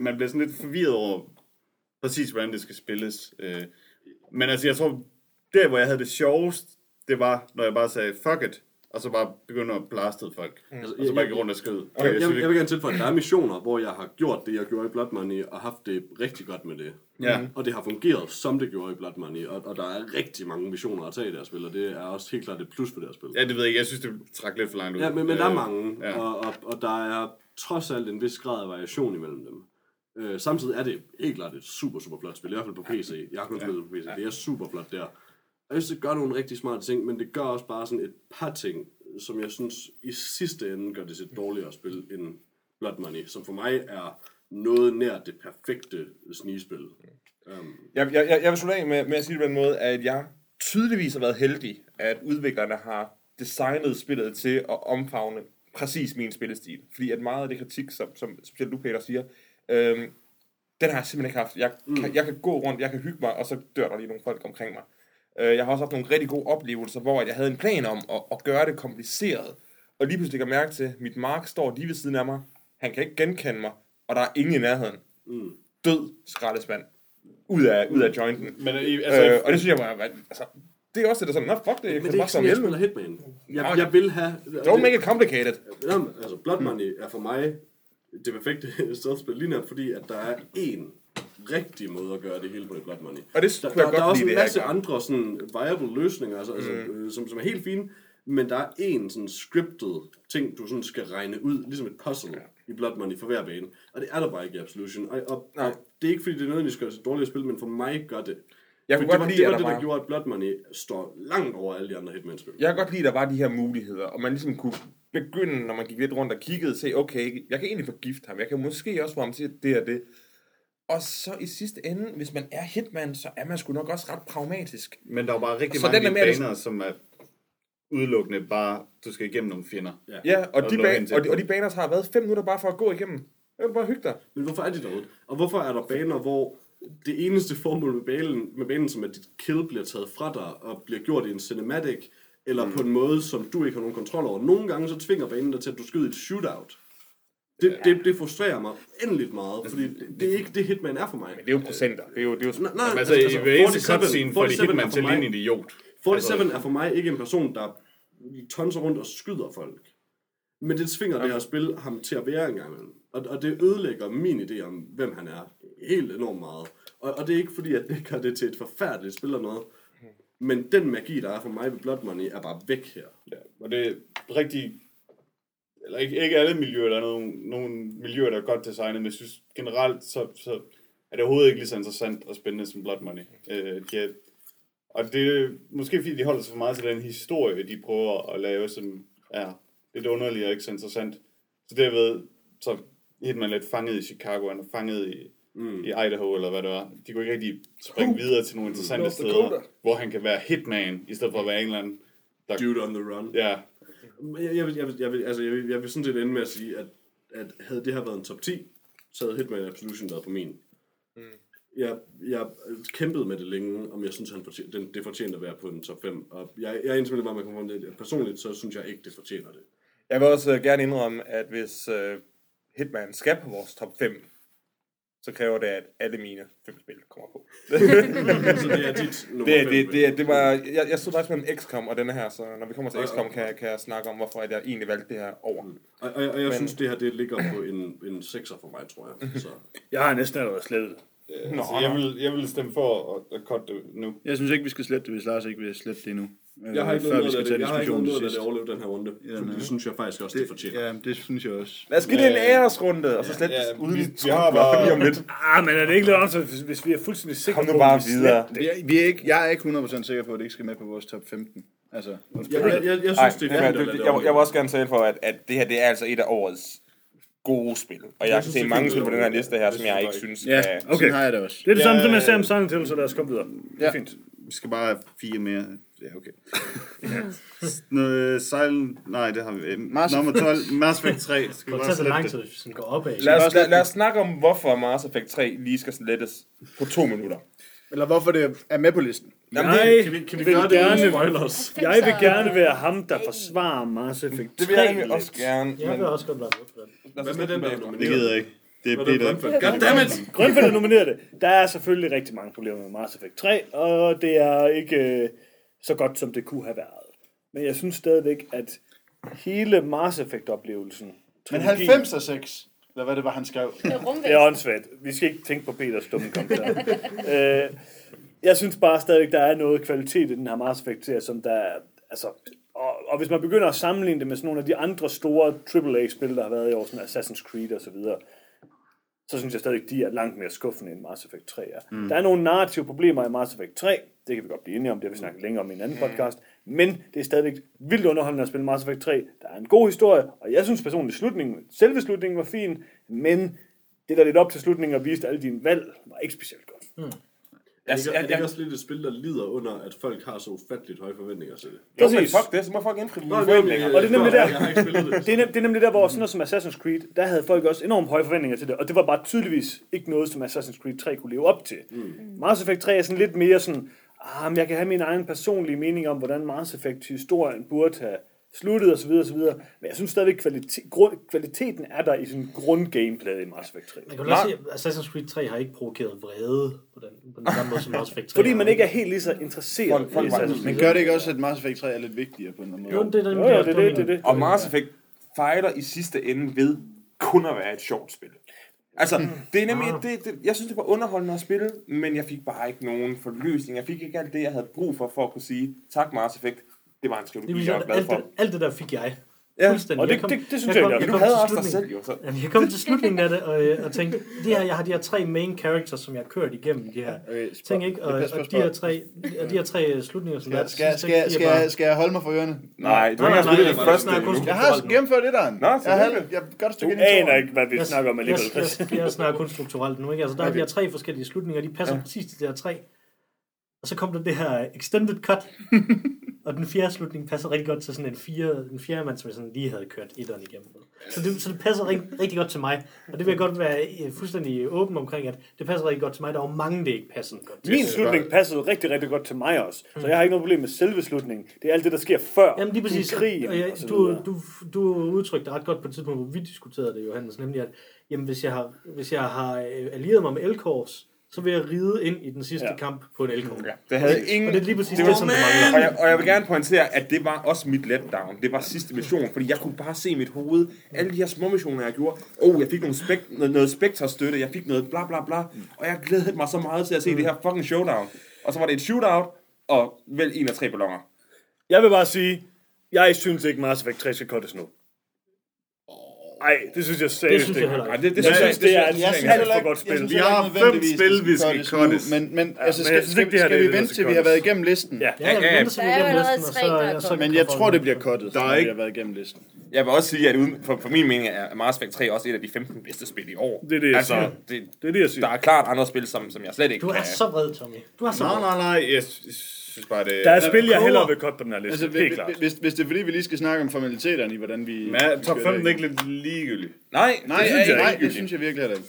man bliver sådan lidt forvirret over præcis, hvordan det skal spilles. Øh, men altså, jeg tror, der hvor jeg havde det sjovest, det var, når jeg bare sagde, fuck it, og så bare begyndte at blaste folk. Mm. Og så bare gik rundt og skød. Okay, jeg, jeg, jeg vil gerne tilføje, at der er missioner, hvor jeg har gjort det, jeg gjorde i Blood Money, og haft det rigtig godt med det. Ja. Og det har fungeret, som det gjorde i Blood Money, og, og der er rigtig mange missioner at tage i det her spil, og det er også helt klart et plus for det her spil. Ja, det ved jeg ikke. Jeg synes, det trak lidt for langt ud. Ja, men, men der er Øh, mange, ja. ja. og, og, og der er trods alt en vis grad af variation imellem dem. Øh, samtidig er det helt klart et super, super flot spil, i hvert fald på PC. Jeg har kun spillet på PC. Det er super flot der. Og jeg synes, det gør nogle rigtig smarte ting, men det gør også bare sådan et par ting, som jeg synes i sidste ende gør det til et dårligere spil end Blood Money, som for mig er noget nær det perfekte snigespil. Um, Jeg, jeg, jeg, jeg vil slutte af med, med at sige det på den måde, at jeg tydeligvis har været heldig, at udviklerne har designet spillet til at omfavne præcis min spillestil. Fordi at meget af det kritik, som, som specielt du, Peter, siger, øhm, den har jeg simpelthen ikke haft. Jeg, mm. kan, jeg kan gå rundt, jeg kan hygge mig, og så dør der lige nogle folk omkring mig. Øh, jeg har også haft nogle rigtig gode oplevelser, hvor jeg havde en plan om at, at gøre det kompliceret. Og lige pludselig kan jeg mærke til, at mit mark står lige ved siden af mig. Han kan ikke genkende mig, og der er ingen i nærheden. mm. Død skraldespand. Ud af, ud af jointen. Men i, Altså, altså, øh, og det synes jeg var... Altså, det er også det, der er sådan, nå fuck det, jeg Men kan det er ikke sådan, jeg spiller Hitman. Jeg, jeg vil have... Don't make it complicated. Jamen, altså, Blood Money er for mig det perfekte *laughs* stealth-spil, lige netop fordi, at der er én rigtig måde at gøre det hele på i Blood Money. Og det Der, kunne jeg der, der er også en det masse andre sådan viable løsninger, altså, altså, øh, som, som er helt fine, men der er én sådan scripted ting, du sådan skal regne ud, ligesom et puzzle i Blood Money for hver bane. Og det er der bare ikke i Absolution. Og, og, Nej. og det er ikke fordi, det er nødvendigvis gør det til dårligt spil, men for mig gør det. Jeg kunne det godt var, lide, det, at var der det, der var... gjorde, at Blood Money står langt over alle de andre Hitman-spil. Jeg kan godt lide, at der var de her muligheder, og man ligesom kunne begynde, når man gik lidt rundt og kiggede, se, okay, jeg kan egentlig forgifte ham, jeg kan måske også få ham til det og det. Og så i sidste ende, hvis man er hitman, så er man sgu nok også ret pragmatisk. men der er jo bare rigtig Så mange den er de baner, som er udelukkende bare, du skal igennem nogle fjender. Ja, og, Og de, ba- og, de, og de baner har været fem minutter bare for at gå igennem. Jeg vil bare hygge dig. Men hvorfor er de derude? Og hvorfor er der baner, hvor det eneste formål med banen, med banen som at dit kill bliver taget fra dig og bliver gjort i en cinematic, eller mm. på en måde, som du ikke har nogen kontrol over. Nogle gange så tvinger banen dig til, at du skyder et shootout. Det, det, det frustrerer mig endeligt meget, fordi det, det er ikke det Hitman er for mig. Men det er jo procenter. Det er jo, det er jo Nej, nej, altså, altså, i hver eneste 47 cutscene får de 47 Hitman til for at ligne mig- en idiot. 47 er for mig ikke en person, der tonser rundt og skyder folk. Men det tvinger det her spil ham til at være en gang imellem. Og, og det ødelægger min idé om, hvem han er. Helt enormt meget. Og, og det er ikke fordi, at det gør det til et forfærdeligt spil eller noget. Men den magi, der er for mig ved Blood Money, er bare væk her. Ja, og det er rigtig... Eller ikke, ikke alle miljøer, der er nogle, nogle miljøer, der er godt designet, men jeg synes generelt, så, så er det overhovedet ikke lige så interessant og spændende som Blood Money. Øh, de er, og det er måske fordi, de holder sig for meget til den historie, de prøver at lave, som er lidt underlig og ikke så interessant. Så derved, så Hitman lidt fanget i Chicago, han er fanget i, mm. i Idaho, eller hvad det var. De kunne ikke rigtig springe videre til nogle interessante North steder, Dakota. hvor han kan være hitman, i stedet for at være en eller anden, der... Dude on the run. Ja, Jeg, jeg, vil, jeg, vil, jeg, vil, altså, jeg, vil, jeg vil sådan set ende med at sige, at, at havde det her været en top 10, så havde Hitman Absolution været på min. Mm. Jeg, jeg kæmpede med det længe, om jeg synes, han fortjener, den, det fortjener at være på en top 5. Og jeg, jeg er enig med bare, man kommer frem til, at personligt, så synes jeg ikke, det fortjener det. Jeg vil også øh, gerne indrømme, at hvis øh, Hitman skal på vores top 5, så kræver det, at alle mine fem spil kommer på. *laughs* Så det er dit nummer Det, fem, det, det, det var, jeg, jeg stod faktisk mellem XCOM og denne her, så når vi kommer til XCOM, kan, jeg- kan jeg snakke om, hvorfor at jeg egentlig valgte det her over. Og, og, og jeg Men- synes, det her det ligger på en, en 6'er for mig, tror jeg. Så. Jeg har næsten allerede slettet. Øh, altså, jeg, vil, jeg vil stemme for at, at cutte det nu. Jeg synes ikke, vi skal slette det, hvis Lars ikke vil slette det endnu. Jeg har ikke noget ud af det, jeg har ikke noget af det overleve den her runde. Ja, det synes jeg faktisk også, det, det fortjener. Ja, det synes jeg også. Lad os give det en æresrunde, og så slet Ja, uden vi- vi har bare- lige om lidt. Ah, men er det ikke lidt også, hvis, hvis vi er fuldstændig sikre Kom nu på, bare at vi videre. Vi er, vi er ikke, jeg er ikke 100% sikker på, at det ikke skal med på vores top 15. Altså, Jeg, jeg, jeg, jeg synes, Ej, det er fint, det jeg, jeg vil også gerne tale for, at, at det her det er altså et af årets gode spil. Og jeg kan synes, se mange spil på den her liste her, som jeg ikke synes ja, er... okay. sådan har jeg det også. Det er det samme, Ja, som jeg sagde om Silent Hill, så lad os komme videre. Det er Ja. fint. Vi skal bare have fire mere. Ja, okay. *laughs* Noget Silent... Nej, det har vi. Mass Nummer 12. Mass Effect 3. Skal vi Det bare så slette tid, det? sådan går opad. Lad os, lad, lad os snakke om, hvorfor Mass Effect 3 lige skal slettes på to minutter. Eller hvorfor det er med på listen. Jamen, Nej, det, Kan vi, kan vi vil gøre det uden gerne- spoilers? *laughs* Jeg vil gerne være ham, der forsvarer Mass Effect 3 det vil jeg egentlig også gerne. Jeg vil også godt være med på den. Hvad med den, der er Det gider jeg ikke. Det er er Peter. Goddammit! Grønfeldt er nomineret det. Der er selvfølgelig rigtig mange problemer med Mass Effect 3, og det er ikke øh, så godt, som det kunne have været. Men jeg synes stadigvæk, at hele Mass Effect-oplevelsen... Men trilogien- 90 er 6. Eller hvad det var, han skrev. Er. Det er åndssvagt. Vi skal ikke tænke på Peters dumme kommentar. *laughs* øh, jeg synes bare stadigvæk, der er noget kvalitet i den her Mass Effect-serie, som der er, altså, og, og hvis man begynder at sammenligne det med sådan nogle af de andre store AAA-spil, der har været i år, sådan Assassin's Creed og så videre, så synes jeg stadigvæk, de er langt mere skuffende end Mass Effect 3 er. Mm. Der er nogle narrative problemer i Mass Effect 3, det kan vi godt blive enige om, det har vi snakket længere om i en anden podcast, men det er stadigvæk vildt underholdende at spille Mass Effect 3. Der er en god historie, og jeg synes personligt, slutningen, selve slutningen var fin, men det der lidt op til slutningen og viste alle dine valg, var ikke specielt godt. Er det, ikke, er det ikke også lidt et spil, der lider under, at folk har så ufatteligt høje forventninger til det? Jo, men fuck det, så må folk indfri mine forventninger. men, Og det er nemlig der- det. *laughs* Det er, det er nemlig der, hvor sådan noget som Assassin's Creed, der havde folk også enormt høje forventninger til det, og det var bare tydeligvis ikke noget, som Assassin's Creed 3 kunne leve op til. Mm. Mass Effect 3 er sådan lidt mere sådan, ah, men jeg kan have min egen personlige mening om, hvordan Mass Effect-historien burde have sluttet osv. osv. Men jeg synes stadigvæk, kvalitet, grund, kvaliteten er der i sådan grundgameplay i Mass Effect 3. Man kan jo også se, at Assassin's Creed 3 har ikke provokeret vrede på den, på den samme måde, som Mass Effect 3 Fordi man ikke er helt lige så interesseret Folk- folk i Assassin's Men gør det ikke også, at Mass Effect 3 er lidt vigtigere på en eller anden Jo, måde? det er Jo, jo, det er det, det, er det. Og Mass Effect fejler i sidste ende ved kun at være et sjovt spil. Altså, det er nemlig, det, det, jeg synes, det var underholdende at spille, men jeg fik bare ikke nogen forløsning. Jeg fik ikke alt det, jeg havde brug for, for at kunne sige, tak Mass Effect, det var en Det trilogi, vil jeg var glad alt, for. det, alt det der fik jeg. Ja, og det- Jeg kom- det- det synes jeg kom- egentlig, Du kom havde til også dig slutningen- selv jo, så. Jamen, jeg kom til slutningen af det, og, øh, og tænkte, det her, jeg har de her tre main characters, som jeg har kørt igennem de her Okay, ting, ikke? Og, Jeg på og de her tre, og de her tre slutninger, som Skal, der skal, sidste, skal, skal, bare- jeg, skal jeg holde mig for ørerne? Nej, du har ikke spillet det jeg første. Jeg har gennemført det der. Nå, jeg, har, jeg godt Du stykke ind i aner ikke, hvad vi Jeg, snakker om jeg, alligevel. jeg, jeg, jeg snakker kun strukturelt nu, ikke? Altså, der er de her tre forskellige slutninger, de passer Ja. præcis til de her tre. Og så kom der det her extended cut, *laughs* og den fjerde slutning passer rigtig godt til sådan en fire, en fjerde mand, som jeg sådan lige havde kørt etteren igennem. Så det, så det passer rigtig, rigtig godt til mig. Og det vil jeg godt være øh, fuldstændig åben omkring, at det passer rigtig godt til mig. Der var mange, det ikke passede godt til. Min slutning passede rigtig, rigtig godt til mig også. Så jeg har ikke noget problem med selve slutningen. Det er alt det, der sker før. Jamen lige præcis. Krigen og jeg, og du, du, du udtrykte ret godt på et tidspunkt, hvor vi diskuterede det, Johannes, nemlig at jamen, hvis, jeg har, hvis jeg har øh, allieret mig med Elkors, så vil jeg ride ind i den sidste Ja. kamp på en elkort. Ja, det havde ingen... Og det er lige præcis det det, var, som det mangler. og, jeg, og jeg vil gerne pointere, at det var også mit letdown. Det var sidste mission, fordi jeg kunne bare se mit hoved, alle de her små missioner, jeg gjorde. Oh, jeg fik nogle spek, noget, noget spekterstøtte, jeg fik noget bla bla bla. Og jeg glædede mig så meget til at se det her fucking showdown. Og så var det et shootout, og vel en af tre ballonger. Jeg vil bare sige, jeg synes ikke Mass Effect 3 skal cuttes nu. Nej, det synes jeg seriøst synes jeg ikke. heller Nej, ikke. det, det, Jeg synes synes, det er et Jeg alt for godt jeg spil. Vi har fem spil, det vi skal cuttes Men, men altså, men skal, jeg skal, det skal det vi det, vente til vi har været igennem listen? Ja. Ja, jeg ja, der er allerede tre, der er. Men jeg tror, det bliver cuttet, Der når vi har været igennem listen. Jeg vil også sige, at uden, for, for min mening er Mars Effect 3 også et af de 15 bedste spil i år. Det er det, jeg altså, siger. det, Det er det, jeg siger. der er klart andre spil, som, som jeg slet ikke Du er så vred, Tommy. Du er så Nej, vred. nej, nej. Jeg synes bare, det Der er spil, jeg hellere vil cutte på den her liste. Altså, helt klart. hvis, hvis det er fordi, vi lige skal snakke om formaliteterne i, hvordan vi... Ja, top kører 5 det er ikke lidt ligegyldigt. Nej, Nej, det nej, synes jeg nej, det synes jeg virkelig er det.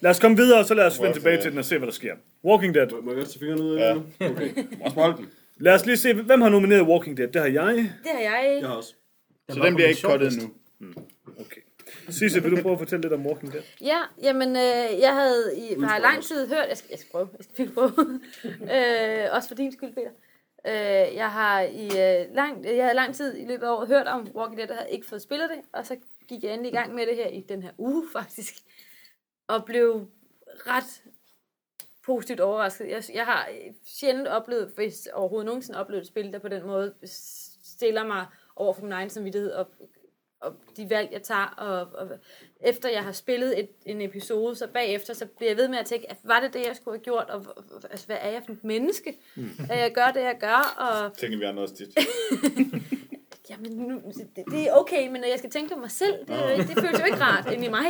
Lad os komme videre, og så lad os vende tilbage til den og se, hvad der sker. Walking Dead. Må jeg godt tage fingrene ud af det nu? Okay. Også den. Lad os lige se, hvem har nomineret Walking Dead? Det har jeg. Det har jeg. Jeg har også. Så den bliver ikke cuttet nu. Okay. Sisse, vil du prøve at fortælle lidt om Walking Dead? Ja, jamen, øh, jeg havde i bare lang tid hørt, jeg skal, jeg skal prøve, jeg skal virkelig prøve, *laughs* øh, også for din skyld, Peter. Øh, jeg har i øh, lang, jeg havde lang tid i løbet af året hørt om Walking Dead, og havde ikke fået spillet det, og så gik jeg endelig i gang med det her i den her uge, *laughs* faktisk, og blev ret positivt overrasket. Jeg, jeg har sjældent oplevet, hvis overhovedet nogensinde oplevet et spil, der på den måde stiller mig over for min egen samvittighed og, og de valg, jeg tager. Og, og efter jeg har spillet et, en episode, så bagefter, så bliver jeg ved med at tænke, at var det det, jeg skulle have gjort? Og altså, hvad er jeg for et menneske? Mm. At jeg gør det, jeg gør, og *laughs* Tænker vi andre også tit. *laughs* Jamen, nu, det, det er okay, men når jeg skal tænke på mig selv, det, ikke- det føles jo ikke rart ind i mig.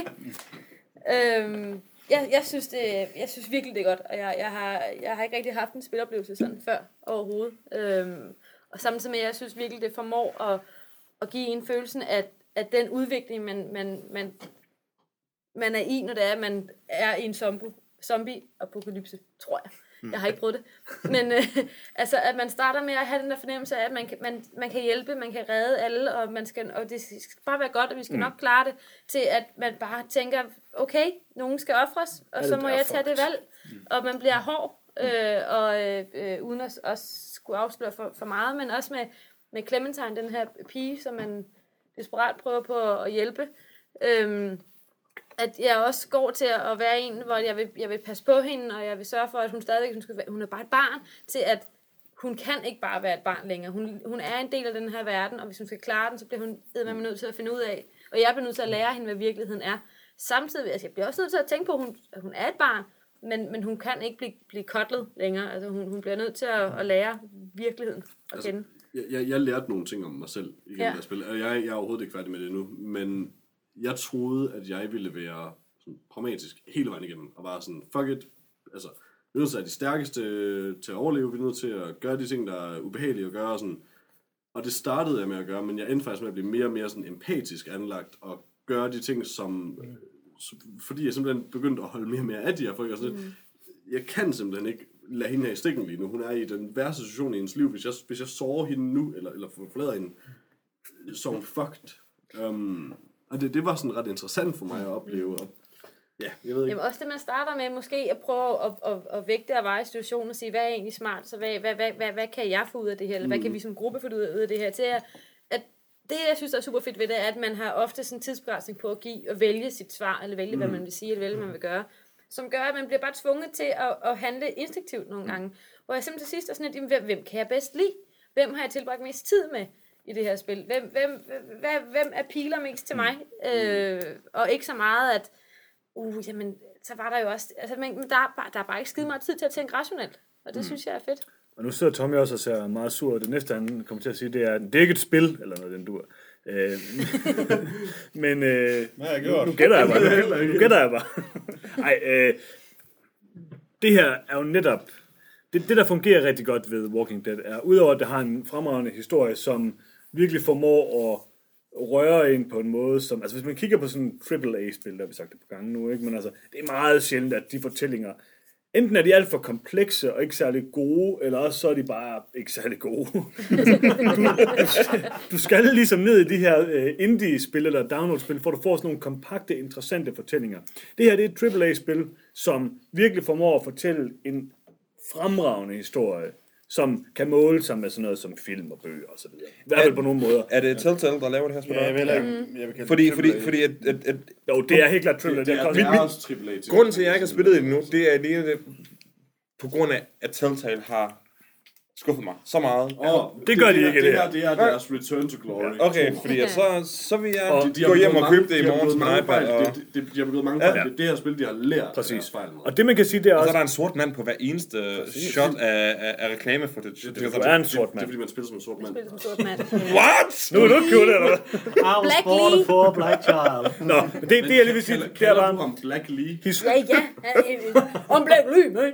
Øhm, jeg, jeg, synes det, jeg synes virkelig, det er godt, og jeg, jeg, har, jeg har ikke rigtig haft en spiloplevelse sådan før overhovedet. Øhm, og samtidig med, at jeg synes virkelig, det formår at, at give en følelsen af, at den udvikling, man, man, man, man er i, når det er, at man er i en zombie, zombie-apokalypse, tror jeg. Jeg har ikke prøvet det. *laughs* Men øh, altså, at man starter med at have den der fornemmelse af, at man kan, man, man kan hjælpe, man kan redde alle, og, man skal, og det skal bare være godt, og vi skal mm. nok klare det, til at man bare tænker, okay, nogen skal ofres, og så Alt må er jeg tage det valg. Mm. Og man bliver hård, øh, og øh, øh, uden at også skulle afsløre for, for meget, men også med, med Clementine, den her pige, som man desperat prøver på at hjælpe. Øhm, at jeg også går til at være en, hvor jeg vil, jeg vil passe på hende, og jeg vil sørge for, at hun stadigvæk, hun, skal være, hun er bare et barn, til at hun kan ikke bare være et barn længere. Hun, hun er en del af den her verden, og hvis hun skal klare den, så bliver hun eddermame Mm. nødt til at finde ud af, og jeg bliver nødt til at lære hende, hvad virkeligheden er. Samtidig, altså jeg bliver også nødt til at tænke på, at hun, at hun er et barn, men, men hun kan ikke blive, blive kotlet længere. Altså hun, hun bliver nødt til at, at lære virkeligheden at Altså, kende. Jeg, jeg, jeg lærte nogle ting om mig selv i Ja. det her spil, og jeg, jeg er overhovedet ikke færdig med det endnu, men jeg troede, at jeg ville være sådan pragmatisk hele vejen igennem, og bare sådan, fuck it, altså, vi er nødt til at de stærkeste til at overleve, vi er nødt til at gøre de ting, der er ubehagelige at gøre, og sådan, og det startede jeg med at gøre, men jeg endte faktisk med at blive mere og mere sådan empatisk anlagt, og gøre de ting, som, som fordi jeg simpelthen begyndte at holde mere og mere af de her folk, og sådan lidt, jeg kan simpelthen ikke lade hende her i stikken lige nu. Hun er i den værste situation i hendes liv. Hvis jeg, hvis jeg sårer hende nu, eller, eller forlader hende, så hun fucked. Um, og det, det var sådan ret interessant for mig at opleve. Og, ja, jeg ved ikke. Jamen også det, man starter med, måske at prøve at, at, at vægte og veje situationen og sige, hvad er egentlig smart, så hvad, hvad, hvad, hvad, hvad kan jeg få ud af det her, eller hvad kan vi som gruppe få ud af det her, til at, at det, jeg synes, er super fedt ved det, er, at man har ofte sådan en tidsbegrænsning på at give og vælge sit svar, eller vælge, mm. hvad man vil sige, eller vælge, hvad man vil gøre, som gør, at man bliver bare tvunget til at, at handle instinktivt nogle gange. Hvor jeg simpelthen til sidst er sådan lidt, jamen, hvem, kan jeg bedst lide? Hvem har jeg tilbragt mest tid med i det her spil? Hvem, hvem, hvem, hvem er piler mest til mig? Øh, og ikke så meget, at uh, jamen, så var der jo også, altså, men der, er bare, der er bare ikke skide meget tid til at tænke rationelt. Og det mm. synes jeg er fedt. Og nu sidder Tommy også og ser meget sur. ud. Det næste, han kommer til at sige, det er, det er ikke et spil, eller noget, den dur. Øh, *laughs* men øh, Hvad jeg nu, gjort? nu gætter jeg bare. *laughs* Nu, nu gætter jeg bare. Ej, øh, det her er jo netop... Det, det, der fungerer rigtig godt ved Walking Dead, er, udover at det har en fremragende historie, som virkelig formår at røre en på en måde, som... Altså, hvis man kigger på sådan en AAA-spil, der har vi sagt det på gange nu, ikke? Men altså, det er meget sjældent, at de fortællinger enten er de alt for komplekse og ikke særlig gode, eller også så er de bare ikke særlig gode. du, du skal ligesom ned i de her øh, indie-spil eller download-spil, for du får sådan nogle kompakte, interessante fortællinger. Det her det er et AAA-spil, som virkelig formår at fortælle en fremragende historie, som kan måle sig med sådan noget som film og bøger og så videre. I hvert fald på nogle måder. Er det Telltale, der laver det her spil? Ja, jeg vil ikke... Jeg vil Fordi, fordi, fordi at, at, at, Jo, det er helt klart AAA. Det, er, det er også AAA til. grunden til, at jeg ikke har spillet det endnu, det er lige det, på grund af, at Telltale har skuffet mig så meget. Oh, Det gør de ikke, det, det her. her. Det er deres Return to Glory. Okay, fordi at så, så vil jeg Og De har gå hjem og købe mange- det i de morgen til min iPad. Og, Det, det, de har begået mange Ja. fejl. Det er det her spil, de har lært Præcis. fejl og det man kan sige, det er og så også... er der en sort mand på hver eneste shot af, af, af reklame footage. Det, Det, Du er en sort Det er mand. fordi, man spiller som en sort mand. Spil som sort mand. What? Nu er du ikke købt, eller hvad? I was Black Lee. for a black child. Nå, det, det jeg lige vil sige, det er bare... Black Lee? Ja, ja. Han- Om Black Lee, man.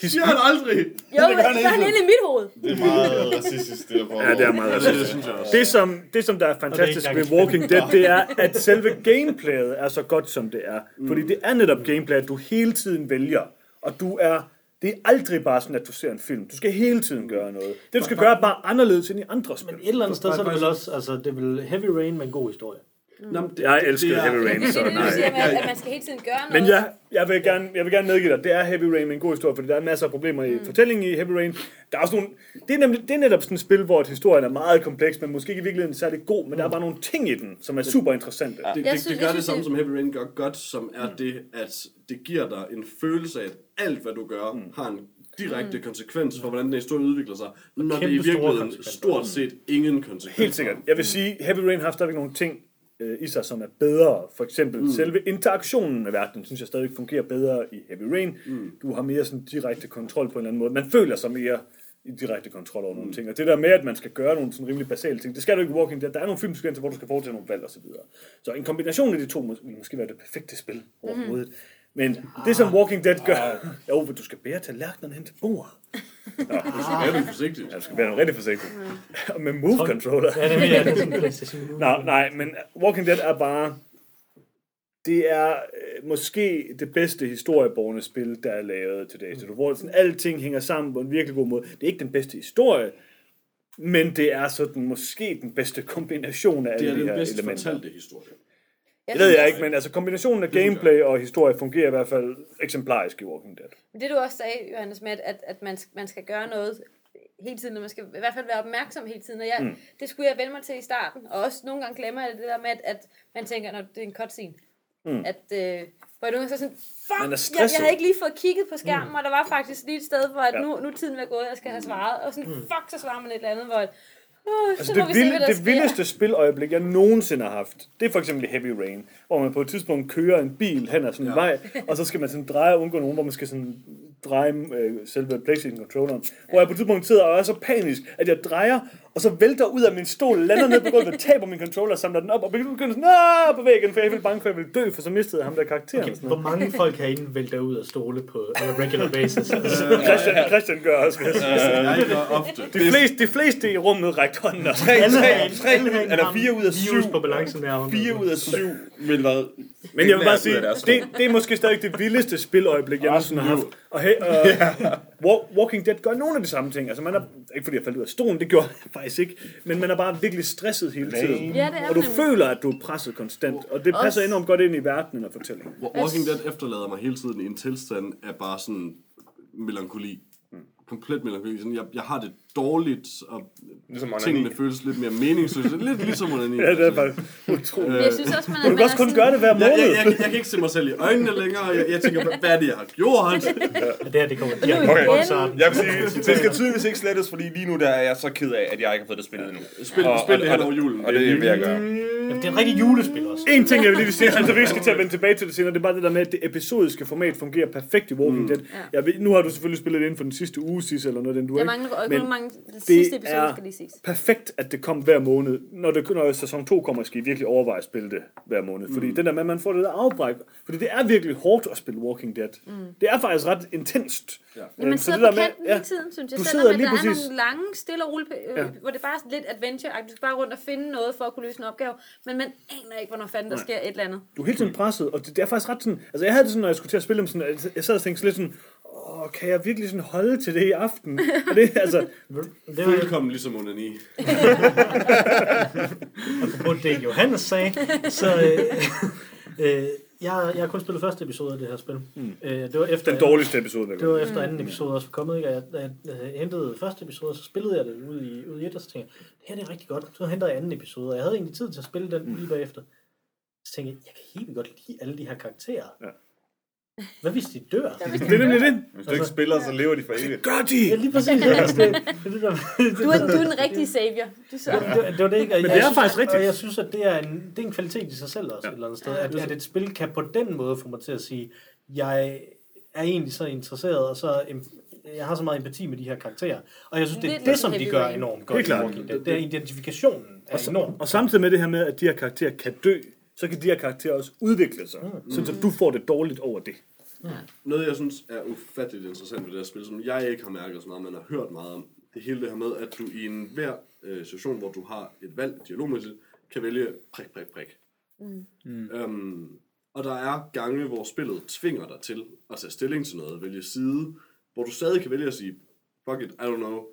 His, Siger han aldrig! Jo, så er han inde i mit hoved. Det er meget racistisk, det der foregår. Ja, det er meget racistisk. det synes jeg også. Det som, det, som der er fantastisk det ved Walking Dead, det er, at selve gameplayet er så godt, som det er. Fordi det er netop gameplay, at du hele tiden vælger. Og du er... Det er aldrig bare sådan, at du ser en film. Du skal hele tiden gøre noget. Det, du skal gøre, er bare anderledes end i andre spil. Men et eller andet sted, så er det vel også, altså, det er vel Heavy Rain med en god historie. Nå, men det, Jeg det- elsker det er- Heavy Rain, *laughs* Det så det, nej. siger at man skal hele tiden gøre noget. Men ja, jeg vil, gerne, jeg vil gerne medgive dig, det er Heavy Rain med en god historie, fordi der er masser af problemer i mm. fortællingen i Heavy Rain. Der er også nogle, det, er nemlig, det er netop sådan et spil, hvor historien er meget kompleks, men måske ikke i virkeligheden særlig god, men der er bare nogle ting i den, som er super interessante. Det, Jeg det, synes- det gør det samme det- som Heavy Rain gør godt, som er det, at det giver dig en følelse af, at alt hvad du gør, har en direkte konsekvens for, hvordan den historie udvikler sig, når det i virkeligheden stort set ingen konsekvenser. Helt sikkert. Jeg vil sige, Heavy Rain har stadigvæk nogle ting øh, i sig, som er bedre. For eksempel mm. selve interaktionen med verdenen, synes jeg stadigvæk fungerer bedre i Heavy Rain. Mm. Du har mere sådan direkte kontrol på en eller anden måde. Man føler sig mere i direkte kontrol over nogle ting. Og det der med, at man skal gøre nogle sådan rimelig basale ting, det skal du ikke i Walking Dead. Der er nogle filmsekvenser, hvor du skal foretage nogle valg og så videre. Så en kombination af de to må måske være det perfekte spil overhovedet. Men det, som Walking Dead gør... Jo, du skal bære tallerkenerne hen til bordet. Er du forsigtigt? Jeg skal være rigtig forsigtig. Og med move controller. Ja, det er mere sådan en PlayStation. Nej, nej, men Walking Dead er bare... Det er øh, måske det bedste historieborgende spil, der er lavet til dag. Så du hvor sådan, alting hænger sammen på en virkelig god måde. Det er ikke den bedste historie, men det er sådan måske den bedste kombination af Det er alle de den her bedst elementer. fortalte historie. Det ved jeg ikke, men altså kombinationen af gameplay og historie fungerer i hvert fald eksemplarisk i Walking Dead. Men det du også sagde, Johannes, med, at, at, man, man skal gøre noget hele tiden, og man skal i hvert fald være opmærksom hele tiden. Og jeg, mm. Det skulle jeg vende mig til i starten, og også nogle gange glemmer jeg det der med, at, at man tænker, når det er en cutscene, mm. at øh, hvor jeg nogle gange så sådan, fuck, er jeg, jeg havde ikke lige fået kigget på skærmen, mm. og der var faktisk lige et sted, hvor at Ja. nu, nu tiden ved at gå, og jeg skal have svaret, og sådan, fuck, så svarer man et eller andet, hvor Uh, Altså det, vi se, vilde, det vildeste spiløjeblik, jeg nogensinde har haft, det er for eksempel Heavy Rain, hvor man på et tidspunkt kører en bil hen ad sådan en ja. vej, og så skal man sådan dreje og undgå nogen, hvor man skal sådan dreje øh, selve PlayStation-controlleren. Hvor jeg på et tidspunkt sidder og er så panisk, at jeg drejer, og så vælter ud af min stol, lander ned på gulvet, *laughs* taber min controller, samler den op, og begynder sådan, på væggen, for jeg helt bange for, at jeg vil dø, for så mistede jeg ham der karakteren. Okay. Hvor mange folk herinde vælter ud af stole på a regular basis? Altså, *laughs* Christian, Christian gør også, vil jeg sige. Jeg gør ofte. De fleste, de fleste i rummet rækte hånden op. Tre, tre, tre, eller fire ud af syv. på balancen Fire ud af syv vil være... Men jeg vil bare sige, det, det er måske stadig det vildeste spiløjeblik, jeg nogensinde har haft. Og hey, uh, *laughs* Walking Dead gør nogle af de samme ting. Altså man er, ikke fordi jeg faldt ud af stolen, det gjorde jeg faktisk ikke, men man er bare virkelig stresset hele tiden. Ja, det er Og du man. føler, at du er presset konstant, og det passer Også- enormt godt ind i verdenen og fortællingen. Walking Dead efterlader mig hele tiden i en tilstand af bare sådan melankoli. Komplet melankoli. Sådan, jeg, jeg har det dårligt, og Ligesom onani. tingene føles lidt mere meningsløse. Lidt ligesom onani. *laughs* Ja, det er faktisk utroligt. Men jeg synes også, man, Du kan også kun sådan- gøre det hver Jeg, jeg, måned. jeg, jeg kan ikke se mig selv i øjnene længere. Jeg, jeg tænker, hvad- hvad er det, jeg har gjort? *laughs* det her, det kommer igen. fra starten. Jeg vil sige, det skal tydeligvis ikke slettes, fordi lige nu der er jeg så ked af, at jeg ikke har fået det spillet endnu. Spil, Og- spil det og- hen og- over julen. Og det vil jeg gøre. Det er et rigtig julespil også. En ting, jeg vil lige vil sige, så vi ikke skal til at vende tilbage til det senere, det er bare det der med, at det episodiske format fungerer perfekt i Walking Dead. Jeg ved, nu har du selvfølgelig spillet det inden for den sidste uge, Sis, eller noget, den du Jeg ikke. mangler og Men mange de sidste episode, er skal lige siges. perfekt, at det kom hver måned. Når, det, når sæson 2 kommer, skal I virkelig overveje at spille det hver måned. Fordi Mm. det der med, at man får det der afbræk. Fordi det er virkelig hårdt at spille Walking Dead. Mm. Det er faktisk ret intenst. Ja. Men man så sidder det på der med- kanten ja. hele tiden, synes jeg. Du Selvom sidder lige der er præcis- nogle lange, stille og rolige, øh, Ja. hvor det er bare sådan lidt adventure -agtigt. Du skal bare rundt og finde noget for at kunne løse en opgave. Men men man aner ikke, hvornår fanden der sker et eller andet. Du er hele tiden presset, og det, det er faktisk ret sådan... Altså, jeg havde det sådan, når jeg skulle til at spille dem sådan, jeg sad og tænkte lidt sådan, åh, kan jeg virkelig sådan holde til det i aften? *laughs* Og det, altså, Det var Fuldkommen ligesom onani. *laughs* på det, Johannes sagde. Så øh, *laughs* øh, jeg, jeg har kun spillet første episode af det her spil. Mm. Øh, det var efter den dårligste episode, Det var efter anden episode også var kommet, ikke? Og jeg, jeg, jeg hentede første episode, så spillede jeg det ud i, ud i et, og så tænkte jeg, det her det er rigtig godt. Så henter jeg anden episode, og jeg havde egentlig tid til at spille den lige bagefter. Så tænkte jeg, jeg kan helt godt lide alle de her karakterer. Ja. Hvad hvis de dør? Det er nemlig det. Hvis du ikke spiller, så lever de for evigt. Gør de! Ja, lige præcis. Altså, det, det, det, der, Du er, du er den rigtige savior. Du så. det, det, det var det ikke. og Men det er synes, faktisk rigtigt. Og jeg synes, at det er en, det er en kvalitet i sig selv også, ja. et eller andet sted. At, at et spil kan på den måde få mig til at sige, jeg er egentlig så interesseret, og så jeg har så meget empati med de her karakterer. Og jeg synes, det er Lidt det, som de gør enormt godt. Helt i klart. Dead. Det er identifikationen er enorm. Og samtidig med det her med, at de her karakterer kan dø, så kan de her karakterer også udvikle sig. Mm. Så du får det dårligt over det. Noget, jeg synes er ufatteligt interessant ved det her spil, som jeg ikke har mærket så meget, men har hørt meget om, det er hele det her med, at du i en hver øh, situation, hvor du har et valg dialogmæssigt, kan vælge prik, prik, prik. Mm. Øhm, og der er gange, hvor spillet tvinger dig til at tage stilling til noget, vælge side, hvor du stadig kan vælge at sige, fuck it, I don't know.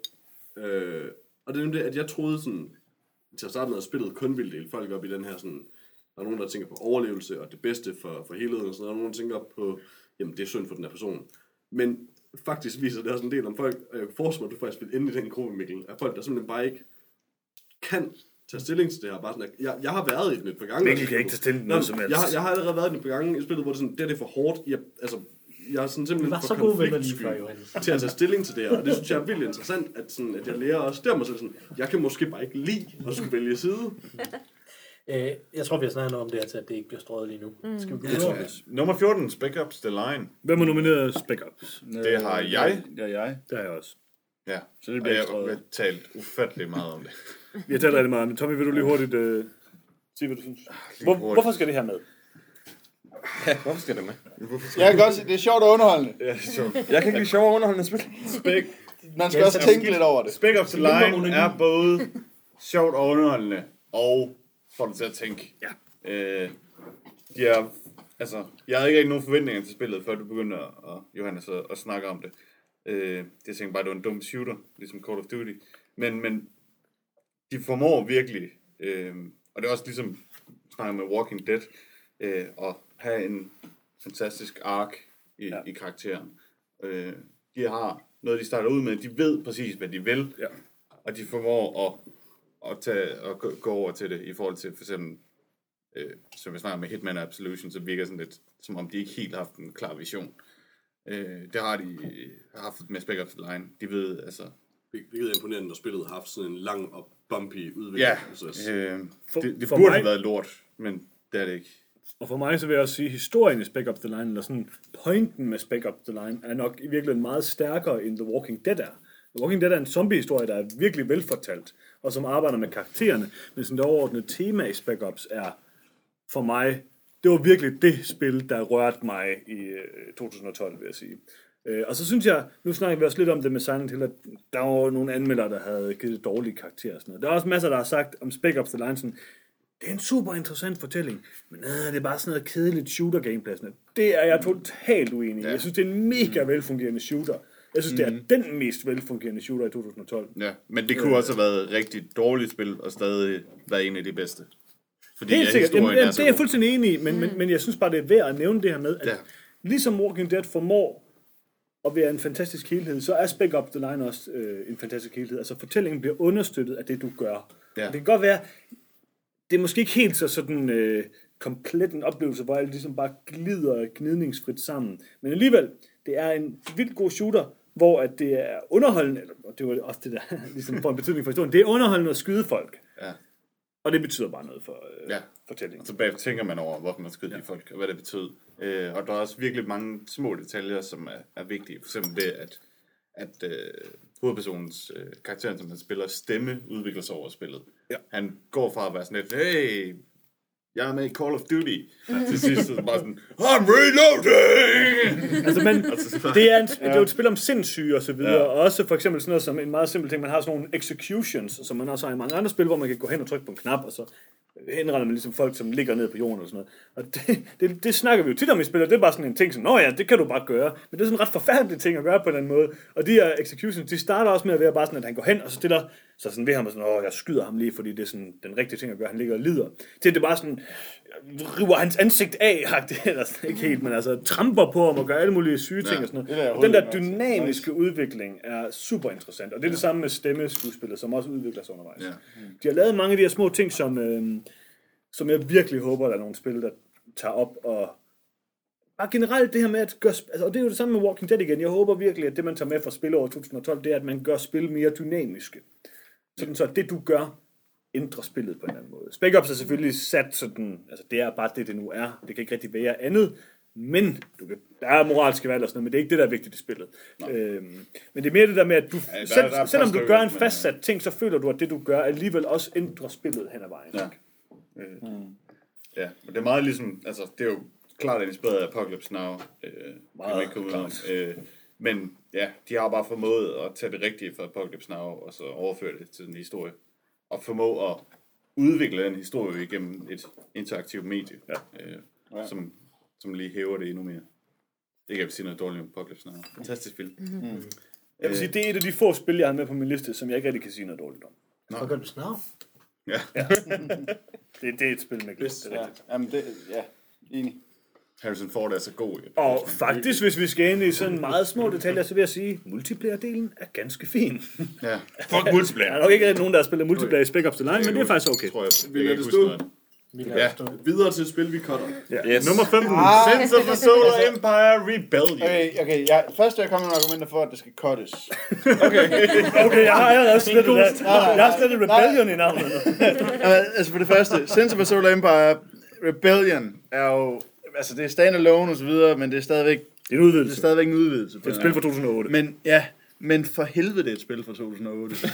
Øh, og det er nemlig det, at jeg troede sådan, til at starte med, at spillet kun ville dele folk op i den her sådan, der er nogen, der tænker på overlevelse og det bedste for, for helheden, og sådan noget. Der er nogen, der tænker på, jamen det er synd for den her person. Men faktisk viser det også en del om folk, og jeg kan forestille mig, at du faktisk vil ende i den gruppe, Mikkel, af folk, der simpelthen bare ikke kan tage stilling til det her. Bare sådan, at jeg, jeg har været i den et par gange. Mikkel kan ikke tage stilling til noget som helst. Jeg, har- jeg har allerede været i den et par gange i spillet, hvor det, er sådan, det er det for hårdt. Jeg, altså, jeg er sådan simpelthen var for så gode venner lige konfliktsky til at tage stilling til det her. Og det synes jeg er vildt interessant, at, sådan, at jeg lærer også der mig selv sådan, jeg kan måske bare ikke lide at skulle vælge side. Øh, jeg tror, vi har snakket noget om det her til, at det ikke bliver strøget lige nu. Mm. Skal vi gå Det tror videre? jeg. Nummer 14, Spec Ops The Line. Hvem har nomineret Spec Ops? Det har jeg. Det er jeg. Det har jeg også. Ja, Så det og bliver jeg ikke strøget. har talt ufattelig meget om det. *laughs* Vi har talt rigtig meget om det. Tommy, vil du lige hurtigt uh, sige, hvad du synes? Hvor, hurtigt. hvorfor skal det her med? Ja, hvorfor skal det med? Jeg kan godt se, det er sjovt og underholdende. Ja, så. Jeg kan ikke lide sjov og underholdende spil. Spec, Man skal Ja, også så- tænke lidt over det. Spec Ops The Line er både sjovt og underholdende, og får dig til at tænke. Ja. Øh, de er, altså, jeg havde ikke rigtig nogen forventninger til spillet, før du begyndte at, at Johannes, at, at snakke om det. Øh, det tænkte bare, det var en dum shooter, ligesom Call of Duty. Men, men de formår virkelig, øh, og det er også ligesom snakker med Walking Dead, øh, at have en fantastisk ark i, ja. i karakteren. Øh, de har noget, de starter ud med, de ved præcis, hvad de vil, Ja. og de formår at, at, tage, at gå, over til det, i forhold til for eksempel, øh, som vi snakker med Hitman Absolution, så virker sådan lidt, som om de ikke helt har haft en klar vision. Øh, det har de haft med Spec Ops The Line. De ved, altså, Hvilket er imponerende, når spillet har haft sådan en lang og bumpy udvikling. ja, Altså, øh, For- det, det for burde mig- have været lort, men det er det ikke. Og for mig så vil jeg også sige, at historien i Spec Ops The Line, eller sådan pointen med Spec Ops The Line, er nok i virkeligheden meget stærkere, end The Walking Dead er. The Walking Dead er en zombie-historie, der er virkelig velfortalt, og som arbejder med karaktererne, men sådan det overordnede tema i Spec Ops er, for mig, det var virkelig det spil, der rørte mig i øh, 2012, vil jeg sige. Øh, og så synes jeg, nu snakker vi også lidt om det med Silent Hill, at der var nogle anmeldere, der havde givet dårlige karakterer og sådan noget. Der er også masser, der har sagt om Spec Ops The Line, sådan, det er en super interessant fortælling, men øh, det er bare sådan noget kedeligt shooter gameplay. Sådan noget. Det er jeg totalt uenig i. Jeg synes, det er en mega velfungerende shooter. Jeg synes, det er den mest velfungerende shooter i 2012. Ja, men det kunne også have været et rigtig dårligt spil, og stadig være en af de bedste. Fordi Helt sikkert. Jamen, jamen, er det er jeg fuldstændig enig i, men, men, men jeg synes bare, det er værd at nævne det her med, at Ja. ligesom Walking Dead formår at være en fantastisk helhed, så er Spec Ops The Line også øh, en fantastisk helhed. Altså fortællingen bliver understøttet af det, du gør. Ja. Og det kan godt være, det er måske ikke helt så sådan øh, komplet en oplevelse, hvor alt ligesom bare glider gnidningsfrit sammen. Men alligevel, det er en vildt god shooter, hvor at det er underholdende, og det var også det der, *laughs* ligesom får en betydning for historien, det er underholdende at skyde folk. Ja. Og det betyder bare noget for øh, Ja. fortællingen. Og så bagefter tænker man over, hvorfor man skød ja. de folk, og hvad det betød. Øh, og der er også virkelig mange små detaljer, som er, er vigtige. For eksempel det, at, at øh, hovedpersonens øh, karakter, som han spiller, stemme udvikler sig over spillet. Ja. Han går fra at være sådan lidt, hey, jeg er med i Call of Duty. Til sidst så det bare sådan, I'm reloading! Altså, men det er, en, det er jo et spil om sindssyge og så videre, ja. og også for eksempel sådan noget som en meget simpel ting, man har sådan nogle executions, som man også har i mange andre spil, hvor man kan gå hen og trykke på en knap, og så henretter man ligesom folk, som ligger ned på jorden og sådan noget. Og det, det, det snakker vi jo tit om i spil, og det er bare sådan en ting, som, nå ja, det kan du bare gøre. Men det er sådan en ret forfærdelig ting at gøre på en eller anden måde. Og de her executions, de starter også med at være bare sådan, at han går hen, og så stiller så sådan ved ham, og sådan, åh, jeg skyder ham lige, fordi det er sådan den rigtige ting at gøre, han ligger og lider. Til det bare sådan, river hans ansigt af, agtigt, *laughs* eller sådan, ikke helt, men altså tramper på ham og gør alle mulige syge ting og sådan det noget. Den der dynamiske udvikling er super interessant, og det er det samme med stemmeskuespillet, som også udvikler sig undervejs. Ja. De har lavet mange af de her små ting, som, øh, som jeg virkelig håber, der er nogle spil, der tager op og bare generelt det her med at gøre, altså, og det er jo det samme med Walking Dead igen. Jeg håber virkelig, at det man tager med fra spil over 2012, det er, at man gør spil mere dynamiske. Sådan så det du gør, ændrer spillet på en eller anden måde. Spec Ops er selvfølgelig sat sådan, altså det er bare det, det nu er. Det kan ikke rigtig være andet. Men du kan, der er moralske valg og sådan noget, men det er ikke det, der er vigtigt i spillet. Øhm, men det er mere det der med, at du, der- selv, der er selvom du gør en men, fastsat ting, så føler du, at det du gør alligevel også ændrer spillet hen ad vejen. Ja. ikke? Ja, men det er meget ligesom, altså det er jo klart inspireret af Apocalypse Now. Øh, meget om. Øh, men ja, de har bare formået at tage det rigtige fra Apocalypse Now, og så overføre det til en historie. Og formå at udvikle den historie igennem et interaktivt medie, ja. Øh, ja. Som, som lige hæver det endnu mere. Ikke at jeg sige noget dårligt om Apocalypse Now. Fantastisk film. Mm-hmm. Jeg vil sige, det er et af de få spil, jeg har med på min liste, som jeg ikke rigtig kan sige noget dårligt om. Du snart. Ja. *laughs* Det, det er et spil med glæde. det er Ja, jamen det, ja, enig. Harrison Ford er så god i det. Og faktisk, hvis vi skal ind i sådan meget små detaljer, så vil jeg sige, multiplayer-delen er ganske fin. Ja, Fuck multiplayer. Der er nok ikke nogen, der har spillet multiplayer i Spec Ops The Line, men det er faktisk okay. tror jeg. Vi lader det stå. Ja. Videre til et spil, vi cutter. Yes. Nummer 15. Ah. Sins of the Solar Empire Rebellion. Okay, okay, jeg, først vil jeg komme med argumenter for, at det skal cuttes. *laughs* Okay, jeg har allerede slettet det. Jeg har slettet Rebellion i navnet. *laughs* Altså, for det første, Sense of a Solar Empire Rebellion er jo, altså det er standalone og så videre, men det er stadigvæk, Det er en det er udvidelse. stadigvæk en udvidelse. Et spil fra 2008. Men ja, men for helvede det er et spil fra 2008. *laughs* Så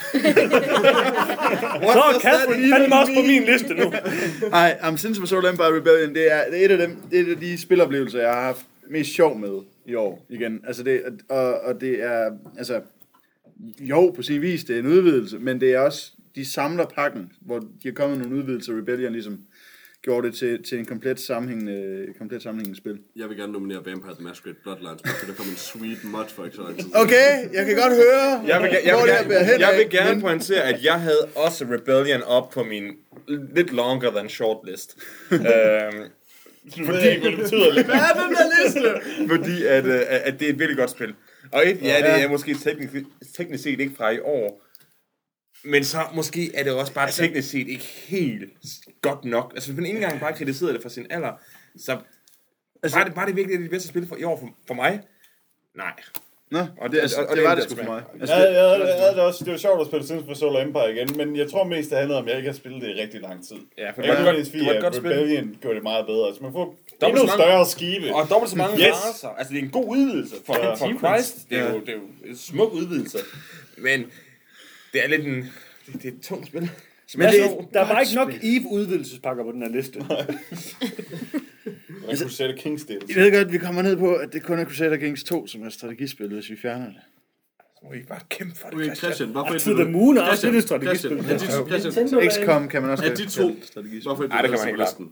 er Catherine fandme også på min liste nu. *laughs* Nej, Sense of a Solar Empire Rebellion, det er, det er et af dem, det er et af de spiloplevelser, jeg har haft mest sjov med i år igen. Altså det, og, og det er, altså, jo, på sin vis, det er en udvidelse, men det er også, de samler pakken, hvor de har kommet nogle udvidelser, Rebellion ligesom gjorde det til, til en komplet sammenhængende, komplet sammenhængende spil. Jeg vil gerne nominere Vampire the Masquerade Bloodlines, fordi der kom en sweet mod for ikke så lang tid. Okay, jeg kan godt høre, Jeg vil, jeg, hvor vil, jeg, jeg af, vil gerne pointere, at jeg havde også Rebellion op på min lidt longer than short list. *laughs* øhm, fordi, hvad det betyder lidt. Hvad er den der liste? fordi at, øh, at det er et virkelig godt spil. Og et, ja, det er måske teknisk, teknisk set ikke fra i år, men så måske er det også bare altså, teknisk set ikke helt godt nok. Altså hvis man ikke engang bare kritiserer det for sin alder, så altså, var, det, var det virkelig et af de bedste spil for, i år for, for mig? Nej. Nå, Og det, altså, og, og det var er det en sgu for mig. Altså, jeg, jeg, havde, jeg havde det også, det var sjovt at spille Sins of Solar Empire igen, men jeg tror mest, det handlede om, at jeg ikke har spillet det i rigtig lang tid. Ja, for det var, godt, det var et godt spil. Rebellion gjorde det meget bedre. Altså, man får Dobbelt endnu så mange- større skibe. Og dobbelt så mange Yes. yes. raser. Altså, det er en god udvidelse for, Ja. for Christ. Det er, jo, det er jo en smuk udvidelse. Men det er lidt en... Det, det er et tungt spil. Men er det, sjovt. der er bare ikke nok EVE-udvidelsespakker på den her liste. Kunne sætte *laughs* Kings del. I ved godt, vi kommer ned på, at det kun er Crusader Kings 2, som er strategispil, hvis vi fjerner det. Må I bare kæmpe for det, Christian. Christian, hvorfor et To the Moon er også lidt et strategispil. XCOM kan man også er godt de to, hvorfor et Ej, det kan man ikke listen?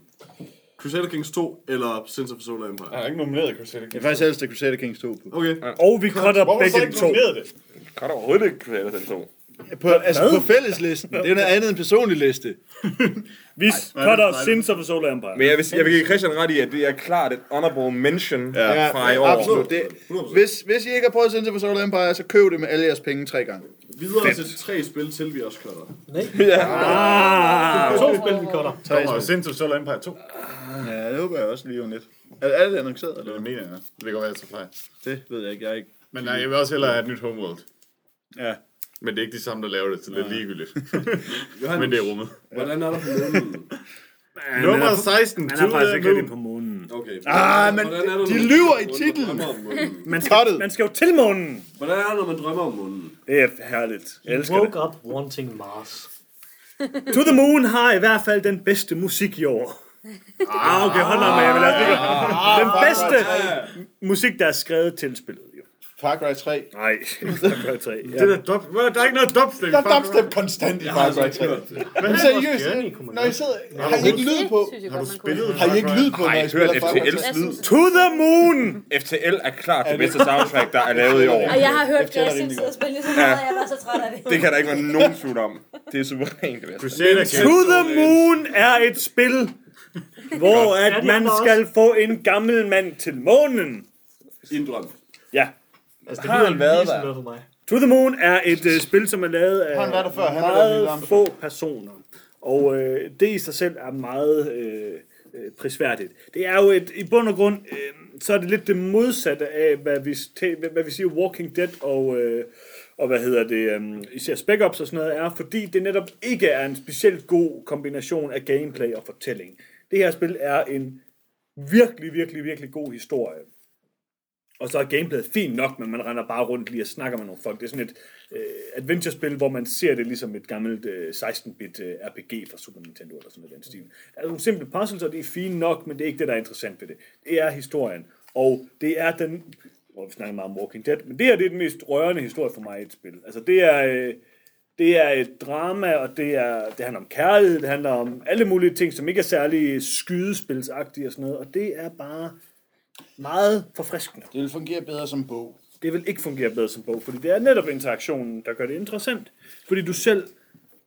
Crusader Kings 2 eller Sins of Solar Empire? Jeg har ikke nomineret Crusader Jeg Kings. er faktisk helst Crusader Kings 2 på. Okay, Og vi cutter Hvorfor så begge ikke to. nomineret det? Du overhovedet ikke kvæle den to? På altså på fælleslisten. Det er jo noget andet end personlig liste. *laughs* Vi cutter Sins of a Solar Empire. Men jeg vil, jeg vil give Christian ret i, at det er klart et honorable mention ja, fra i år. absolut. Det, hvis, hvis I ikke har prøvet Sins of a Solar Empire, så køb det med alle jeres penge tre gange. videre til tre spil til, vi også klarer. *laughs* Ah, To spil, vi cutter. Tre Kommer spil. Sins of Solar Empire 2. Ja, det håber jeg også lige om lidt. Er, er det annonceret, eller Det hvad? mener jeg. Det kan godt være, jeg tager fejl. Det ved jeg ikke. Jeg er ikke. Men nej, jeg vil også hellere have et nyt Homeworld. Ja. Men det er ikke de samme, der laver det, så det er ligegyldigt. *laughs* Men det er rummet. Hvordan er der på månen? Nummer 16. han er faktisk ikke rigtig Moon. på månen. Okay. Ah, men er de man lyver i titlen. Man skal, man skal jo til månen. Hvordan er det, når man drømmer om månen? Det er herligt. Jeg elsker det. Woke up wanting Mars. To the Moon har i hvert fald den bedste musik i år. Ah, okay, hold op med, jeg vil lade det Ah, Den bedste musik, der er skrevet til spillet. Far Cry 3. Nej, *laughs* Far Cry 3. Det Ja. der, dub, Hvad, der er ikke noget dubstep. Der er dubstep konstant i Far Cry 3. Men seriøst, når I sidder... Har I ikke lyd på? Har du spillet Har I ikke lyd på, når I spiller hørt Far Cry FTL's 3? Jeg lyd? synes, To the moon! FTL er klart det bedste soundtrack, der er lavet i år. og jeg har hørt rimelig sidde og spille så meget, og jeg var så træt af det. Det kan der ikke være nogen tvivl om. Det er suverænt det bedste. To the Moon er et spil, hvor at det man der skal få en gammel mand til månen. I en drøm. Ja. Altså, det Har han været der? noget for mig. To the Moon er et uh, spil, som er lavet af han været der før? Han meget varmt. få personer. Og øh, det i sig selv er meget øh, prisværdigt. Det er jo et, i bund og grund, øh, så er det lidt det modsatte af, hvad vi, hvad vi siger Walking Dead og, øh, og hvad hedder det, øh, især Spec Ops og sådan noget, er, fordi det netop ikke er en specielt god kombination af gameplay og fortælling. Det her spil er en virkelig, virkelig, virkelig god historie. Og så er gameplayet fint nok, men man render bare rundt lige og snakker med nogle folk. Det er sådan et øh, adventure-spil, hvor man ser det ligesom et gammelt øh, 16-bit øh, RPG fra Super Nintendo eller sådan noget den stil. Der er nogle simple puzzles, og det er fint nok, men det er ikke det, der er interessant ved det. Det er historien. Og det er den... Hvor vi snakker meget om Walking Dead, men det her det er den mest rørende historie for mig i et spil. Altså det er... Øh, det er et drama, og det, er, det handler om kærlighed, det handler om alle mulige ting, som ikke er særlig skydespilsagtige og sådan noget, og det er bare meget forfriskende. Det vil fungere bedre som bog. Det vil ikke fungere bedre som bog, fordi det er netop interaktionen, der gør det interessant. Fordi du selv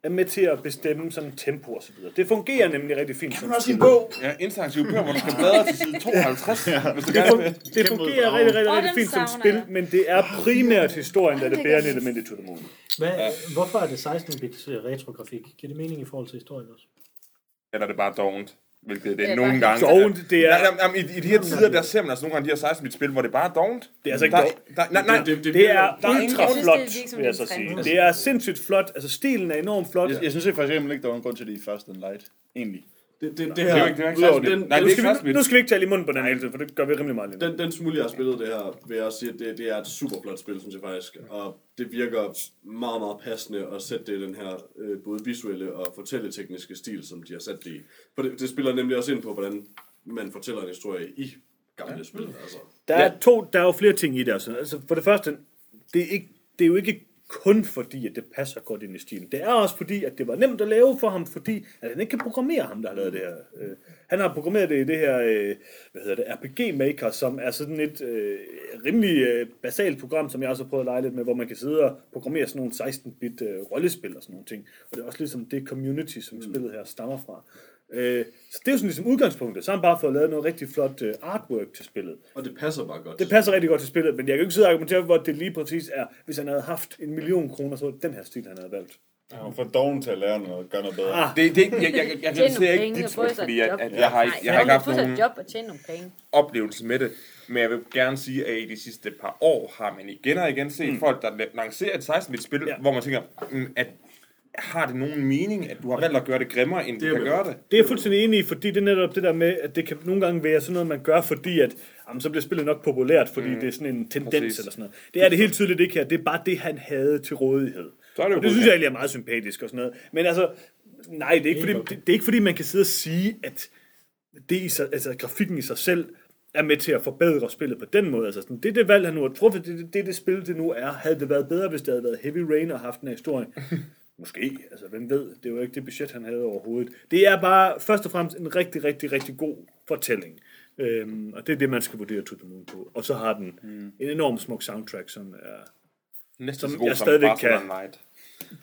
er med til at bestemme sådan tempo og så videre. Det fungerer nemlig rigtig fint som Også en bog. Ja, interaktiv bøger, hvor du skal bladre til side 52, hvis du det, fun- det fungerer rigtig, rigtig, rigtig fint som spil, jeg. men det er primært historien, der er det bærende element i To The Moon. Hvad, Hvorfor er det 16-bit retrografik? Giver det mening i forhold til historien også? Eller er det bare dovent? Hvilket det Det er er nogle gange. Dovent, det er- Nej, nej, nej, i, I de her tider, der ser man altså nogle gange de her 16 spil, hvor det bare er dovent. Det er altså ikke der, dovent. der, nej, nej, Det, det, Det er Der er ultra flot, det vil jeg så sige. Det er sindssygt flot. Altså, stilen er enormt flot. Jeg, jeg synes for eksempel ikke, der var en grund til, at det er Fast and Light. Egentlig. Det, det, det det her, er jo ikke, det er ikke udover 16 den. Nej, den, det er Nu skal, vi, nu skal vi ikke tale i munden på den hele tiden, for det gør vi rimelig meget lige den, den smule, jeg har spillet det her, vil jeg sige, at det, det er et super flot spil, synes jeg faktisk. Og det virker meget, meget passende at sætte det i den her øh, både visuelle og fortælletekniske stil, som de har sat det i. For det, det spiller nemlig også ind på, hvordan man fortæller en historie i gamle spil. Altså. Der er, to, der er jo flere ting i det. Altså. altså for det første, det er, ikke, det er jo ikke kun fordi, at det passer godt ind i stilen. Det er også fordi, at det var nemt at lave for ham, fordi at han ikke kan programmere ham, der har lavet det her. Øh, Han har programmeret det i det her øh, hvad hedder det, RPG Maker, som er sådan et øh, rimelig øh, basalt program, som jeg også har prøvet at lege lidt med, hvor man kan sidde og programmere sådan nogle 16-bit øh, rollespil og sådan nogle ting. Og det er også ligesom det community, som spillet her stammer fra. Øh, så det er jo sådan ligesom udgangspunktet. Så har han bare fået lavet noget rigtig flot øh, artwork til spillet. Og det passer bare godt. Det passer rigtig godt til spillet, men jeg kan jo ikke sidde og argumentere for, at det lige præcis er, hvis han havde haft en million kroner, så var det den her stil, han havde valgt. Han var for doven til at lære noget, gøre noget bedre. Ah, Det, det, jeg, jeg, jeg, jeg, jeg ser nogle ikke dit spil, fordi et at, jeg, har, Nej, jeg har ikke haft nogen job og tjene nogle penge. oplevelse med det. Men jeg vil gerne sige, at i de sidste par år har man igen og igen set mm. folk, der lancerer et 16-bit spil, Ja. ja. hvor man tænker, mm, at har det nogen mening, at du har valgt at gøre det grimmere, end du er kan gøre det? det er jeg fuldstændig enig i, fordi det er netop det der med, at det kan nogle gange være sådan noget, man gør, fordi at, jamen, så bliver spillet nok populært, fordi mm. det er sådan en tendens Præcis. eller sådan noget. Det er det helt tydeligt ikke her. Det er bare det, han havde til rådighed. Så er det jo og det synes jeg egentlig er meget sympatisk og sådan noget. Men altså, nej, det er ikke, fordi, det, det er ikke fordi, man kan sidde og sige, at det i sig, altså, grafikken i sig selv er med til at forbedre spillet på den måde. Altså, sådan, det er det valg, han nu har truffet. Det er det, det, det spil, det nu er. Havde det været bedre, hvis det havde været Heavy Rain og haft den her historie? Måske. Altså, hvem ved? Det var jo ikke det budget, han havde overhovedet. Det er bare først og fremmest en rigtig, rigtig, rigtig god fortælling. Øhm, og det er det, man skal vurdere To The Moon på. Og så har den mm. en enorm smuk soundtrack, som er Næsten Som så god jeg som stadigvæk kan- Than Light.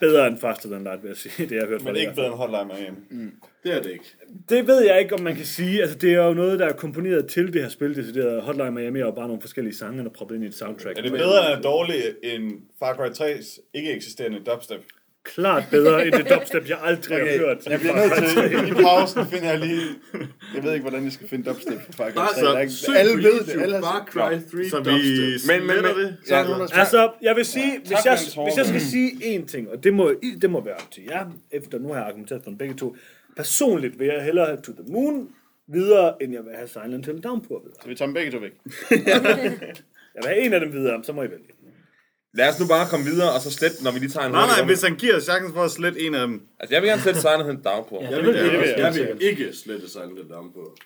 bedre end Faster Than Light, vil jeg sige. *laughs* Det har jeg hørt fra Men det ikke bedre end Hotline Miami. Det er det ikke. Det ved jeg ikke, om man kan sige. Altså, det er jo noget, der er komponeret til det her spil. Det Hotline Miami og bare nogle forskellige sange, der er proppet ind i et soundtrack. Er det bedre eller dårligt end Far Cry 3's ikke eksisterende dubstep? Klart bedre end det dubstep, jeg aldrig har hørt. Jeg bliver nødt til, i pausen finder jeg lige... Jeg ved ikke, hvordan jeg skal finde dubstep på Far Cry 3. Bare Der er ikke- Alle ved det. Alle Far Cry 3 Så vi. Men- men- men- der Altså, jeg vil sige, hvis tak jeg, for en hvis jeg skal sige én ting, og det må, det må være op til jer, efter nu har jeg argumenteret for dem begge to. Personligt vil jeg hellere have To The Moon videre, end jeg vil have Silent Hill Downpour videre. Så vi tager dem begge to væk. *laughs* Jeg vil have en af dem videre, så må I vælge. Lad os nu bare komme videre, og så slet, når vi lige tager en Nej, nej, hvis han giver os chancen for at slette en af dem. Altså, jeg vil gerne sætte Silent Hill down på. Ja, Jeg det vil, vil jeg, vil, jeg vil ikke slette Silent Hill down på.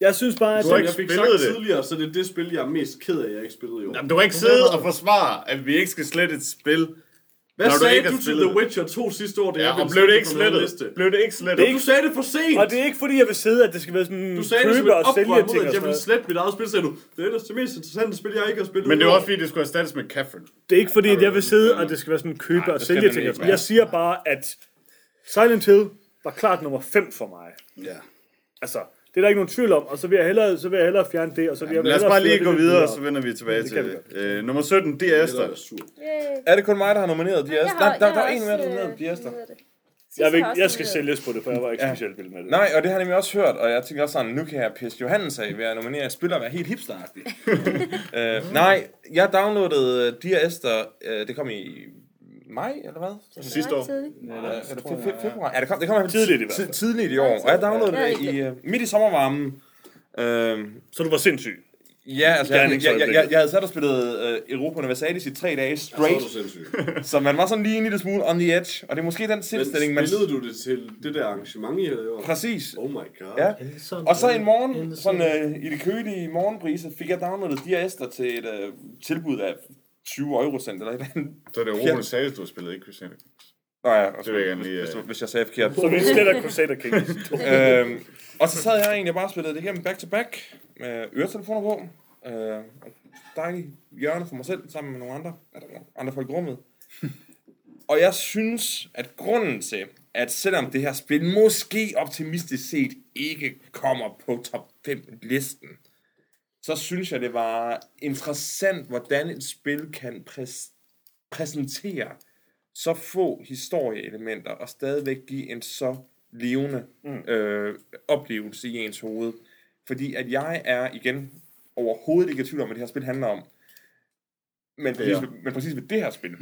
Jeg synes bare, at Du har ikke Jeg fik sagt det. tidligere, så det er det spil, jeg er mest ked af, jeg ikke spillede i år. Jamen, du kan ikke sidde og forsvare, at vi ikke skal slette et spil. Hvad Når du sagde ikke du har til spillet The Witcher 2 sidste år, da Ja, jeg blev det ikke slettet? liste? Blev det ikke slettet? Du sagde det for sent! og det er ikke fordi, jeg vil sidde, at det skal være sådan Du sagde det som købe et og sælge oprør ting mod, og at jeg noget. slette mit eget spil, sagde du. Det er ellers det mest interessante spil, jeg ikke har spillet Men det er også fordi, det skulle erstattes med Catherine. Det er ikke fordi, at jeg vil sidde, og det skal være sådan købe Nej, og det sælge det ting. Jeg siger bare, at Silent Hill var klart nummer 5 for mig. Ja. Altså, det er der ikke nogen tvivl om, og så vil jeg hellere, så vil jeg hellere fjerne det, og så vil jeg Lad os hellere bare lige gå det videre, lidt så vender vi tilbage Det kan til vi øh, nummer 17, det er Det Esther. er. Yay. Er det kun mig, der har nomineret de Esther? Der, der, er en mere, der har nomineret øh, de Esther. nomineret det. Jeg, vil, jeg skal sælges på det, for jeg var ikke Ja. specielt vild med det. Nej, og det har jeg nemlig også hørt, og jeg tænker også sådan, nu kan jeg pisse Johannes af ved at nominere spiller og være helt hipsteragtig. uh, *laughs* nej, jeg downloadede Dear Esther, uh, det kom i maj, eller hvad? Sidste år. Tidligt. Eller, eller fe- fe- februar? Ja, det kom, det kom Tidligt i hvert fald. tidligt i år, og jeg downloadede Ja, det i, uh, midt i sommervarmen. Uh, Så du var sindssyg. ja, altså, jeg, jeg, jeg, jeg, jeg havde sat og spillet uh, Europa Universalis i tre dage Så straight, du sindssyg. *laughs* så man var sådan lige en lille smule on the edge, og det er måske den Men sindstilling, man... spillede du det til det der arrangement, I havde gjort? Præcis. Oh my god. Ja. Og så en morgen, en sådan øh, i det kølige morgenbrise, fik jeg downloadet Dear Esther til et øh, tilbud af 20 eurocent eller et eller andet. Så er det Europa Sales, du har spillet, ikke Christian? Nå ja, og Det vil jeg gerne hvis, lige, hvis, øh, hvis, hvis jeg sagde forkert. Så vi slet ikke Crusader Kings. *laughs* øhm, og så sad jeg egentlig bare og spillede det igennem back to back med øretelefoner på. Øh, og dejlig hjørne for mig selv, sammen med nogle andre, andre folk i rummet. og jeg synes, at grunden til, at selvom det her spil måske optimistisk set ikke kommer på top 5 listen, så synes jeg, det var interessant, hvordan et spil kan præs- præsentere så få historieelementer og stadigvæk give en så levende mm. øh, oplevelse i ens hoved. Fordi at jeg er igen overhovedet ikke i tvivl om, hvad det her spil handler om. Men præcis, er. men præcis ved det her spil,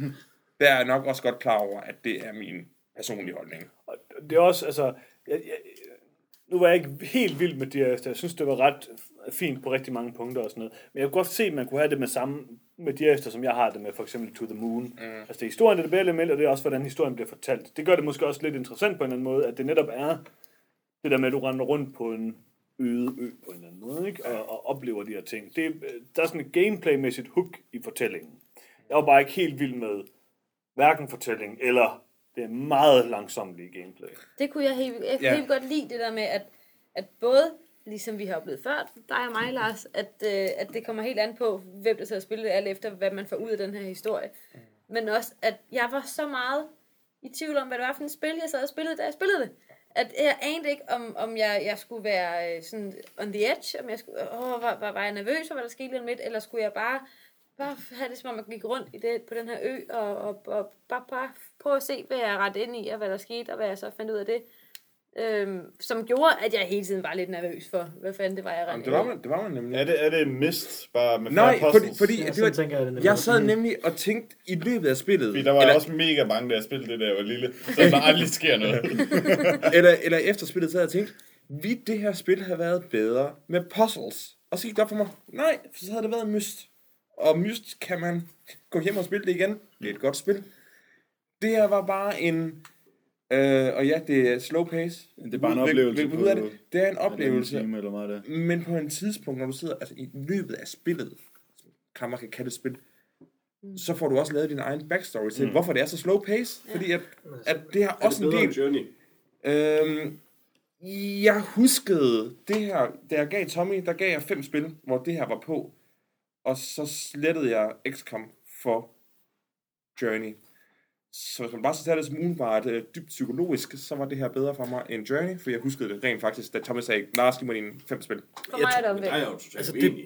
der er jeg nok også godt klar over, at det er min personlige holdning. Og det er også, altså, jeg, jeg, nu var jeg ikke helt vild med det efter. Jeg synes, det var ret fint på rigtig mange punkter og sådan noget. Men jeg kunne godt se, at man kunne have det med samme med de efter, som jeg har det med for eksempel To the Moon. Mm. Altså det er historien, det er det bedre element, og det er også, hvordan historien bliver fortalt. Det gør det måske også lidt interessant på en eller anden måde, at det netop er det der med, at du render rundt på en øde ø på en eller anden måde, ikke? Og, og oplever de her ting. Det, er- der er sådan et gameplaymæssigt hook i fortællingen. Jeg var bare ikke helt vild med hverken fortælling eller det meget langsomlige gameplay. Det kunne jeg helt, jeg kunne Ja. helt godt lide, det der med, at, at både, ligesom vi har oplevet før, dig og mig, Lars, at, øh, at det kommer helt an på, hvem der sidder og spiller det, alt efter, hvad man får ud af den her historie. Men også, at jeg var så meget i tvivl om, hvad det var for et spil, jeg sad og spillede, da jeg spillede det. At jeg anede ikke, om, om jeg, jeg skulle være øh, sådan on the edge, om jeg skulle, åh, var, var, var jeg nervøs for, hvad der skete om lidt, eller skulle jeg bare, bare have det, som om jeg gik rundt i det, på den her ø, og, og, og bare, bare prøve at se, hvad jeg ret ind i, og hvad der skete, og hvad jeg så fandt ud af det. Øhm, som gjorde, at jeg hele tiden var lidt nervøs for, hvad fanden det var, jeg rendte det var man, det var man nemlig. Er det, er det mist, bare med Nej, færre fordi, fordi Ja, det sådan var, tænker jeg det nemlig. jeg sad nemlig og tænkte i løbet af spillet, Fordi der var eller, også mega mange, der spillede det, da jeg var lille. Så der aldrig sker noget. *laughs* eller, eller efter spillet, så havde jeg tænkt, ville det her spil have været bedre med puzzles? Og så gik det op for mig, nej, for så havde det været myst. Og myst kan man gå hjem og spille det igen. Det er et godt spil. Det her var bare en... Øh, og ja, det er slow pace. Det er bare en Vil- oplevelse vil- vil på- ud af det. det er en det en oplevelse. time eller meget der? Men på en tidspunkt, når du sidder altså, i løbet af spillet, som Krammer kan kalde et spil, så får du også lavet din egen backstory til, mm. hvorfor det er så slow pace. Fordi at, at det har Er det også en del... Journey? Øhm, jeg huskede det her, da jeg gav Tommy, der gav jeg fem spil, hvor det her var på. Og så slettede jeg XCOM for Journey. Så hvis man bare skal tage det som umiddelbart øh, dybt psykologisk, så var det her bedre for mig end Journey, for jeg huskede det rent faktisk, da Tommy sagde, Lars, giv mig dine fem spil. For mig er det omvendt. er jeg jo totalt Altså, det-.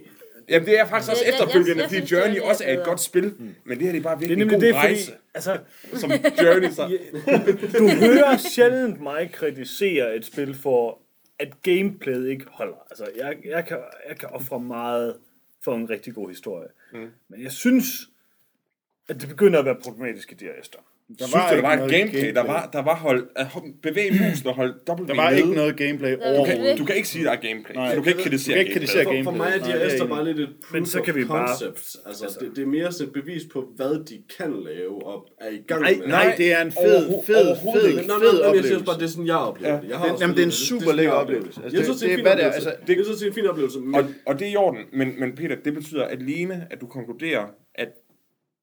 Jamen det er faktisk også Jeg- jeg- efterfølgende, jeg fordi Journey Journey er også er et godt spil, men det her det er bare Det er virkelig en god det, fordi, rejse, altså, som Journey så. du hører sjældent mig kritisere et spil for, at gameplayet ikke holder. Altså, jeg, jeg, kan, jeg kan ofre meget for en rigtig god historie. Mm. Men jeg synes, at det begynder at være problematisk i de her Esther. Der synes du, der var et noget gameplay? Der var, der var hold, at hold- bevæg *clears throat* musen og hold W Der var nede. ikke noget gameplay var Du overhovedet. kan, du kan ikke sige, der er gameplay. Nej. du kan ikke kritisere Du kan ikke gameplay. kritisere For, gameplay. for mig er de er enig. bare lidt et proof Men så kan vi bare- concept. Altså, det, det er mere sådan et bevis på, hvad de kan lave og er i gang Nej, med. nej, det er en fed, Overho- fed, overhovedet fed, nå, fed nå, men jeg oplevelse. bare, det er sådan, jeg oplever det. Jeg har jamen, det er en super lækker oplevelse. Altså, Jeg det- synes, det er en fin oplevelse. altså, Jeg synes, det er en fin oplevelse. Og, og det er i orden, men, men Peter, det betyder alene, at du konkluderer,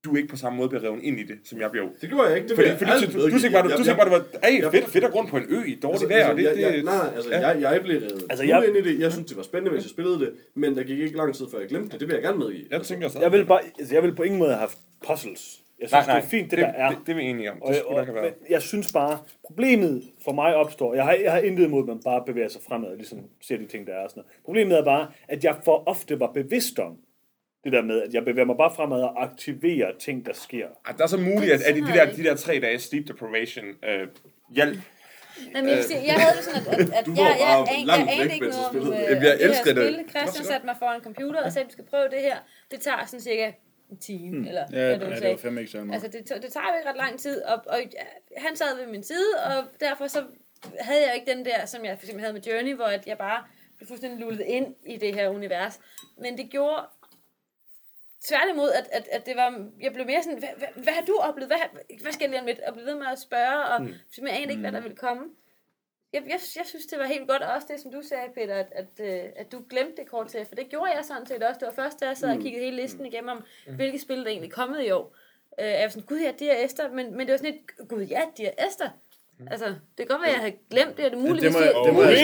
du ikke på samme måde bliver revet ind i det, som jeg blev. det gjorde jeg ikke. Det Fordi, fordi altid du, du, du, tænkte bare, du, du bare, det var ey, jeg- fedt, fedt at rundt på en ø i dårligt Altså, vejr. altså, Det, jeg, det, jeg, nej, altså, ja. jeg, jeg blev revet Altså, jeg- ind i det. Jeg synes, det var spændende, hvis jeg spillede det, men der gik ikke lang tid, før jeg glemte det. Det vil jeg gerne medgive. Jeg tænker så. Jeg vil, bare, altså, jeg vil på ingen måde have haft puzzles. Jeg synes, nej, nej, det er fint, det, der er. Det, det er vi enige om. Og, Det og, men været. jeg synes bare, problemet for mig opstår, jeg har, jeg har intet imod, at man bare bevæger sig fremad, og ligesom ser de ting, der er og sådan noget. Problemet er bare, at jeg for ofte var bevidst om, det der med, at jeg bevæger mig bare fremad og aktiverer ting, der sker. Ej, Der er så muligt, at, at de, der, er det de der tre dage sleep deprivation øh, hjælp. Nej, men jeg, sige, jeg havde det sådan, at, at, at Du jeg, var jeg, bare jeg, langt jeg, anede væk, ikke noget om øh, Jamen, jeg det her elsker det. spil. Christian satte mig foran en computer og sagde, du skal prøve det her. Det tager sådan cirka en time, mm. eller Ja, hvad ja, du det sagde. var fandme ikke så meget. Altså, det, det tager jo ikke ret lang tid, og, og ja, han sad ved min side, og derfor så havde jeg ikke den der, som jeg for eksempel havde med Journey, hvor at jeg bare blev fuldstændig lullet ind i det her univers. Men det gjorde tværtimod, at, at, at det var, jeg blev mere sådan, hvad, hvad, hvad har du oplevet? Hvad, hvad skal jeg lige om lidt? Og blev ved med at spørge, og mm. jeg anede ikke, hvad der ville komme. Jeg, jeg, jeg synes, det var helt godt, og også det, som du sagde, Peter, at, at, øh, at du glemte det kort til, for det gjorde jeg sådan set også. Det var først, da jeg sad og kiggede hele listen igennem om, hvilke spil der egentlig kommet i år. Øh, jeg var sådan, gud ja, de er Esther, men, men det var sådan et, gud ja, de er Esther. Altså, det kan godt være, at jeg havde glemt det, og det er muligt, det må jeg- hvis det må været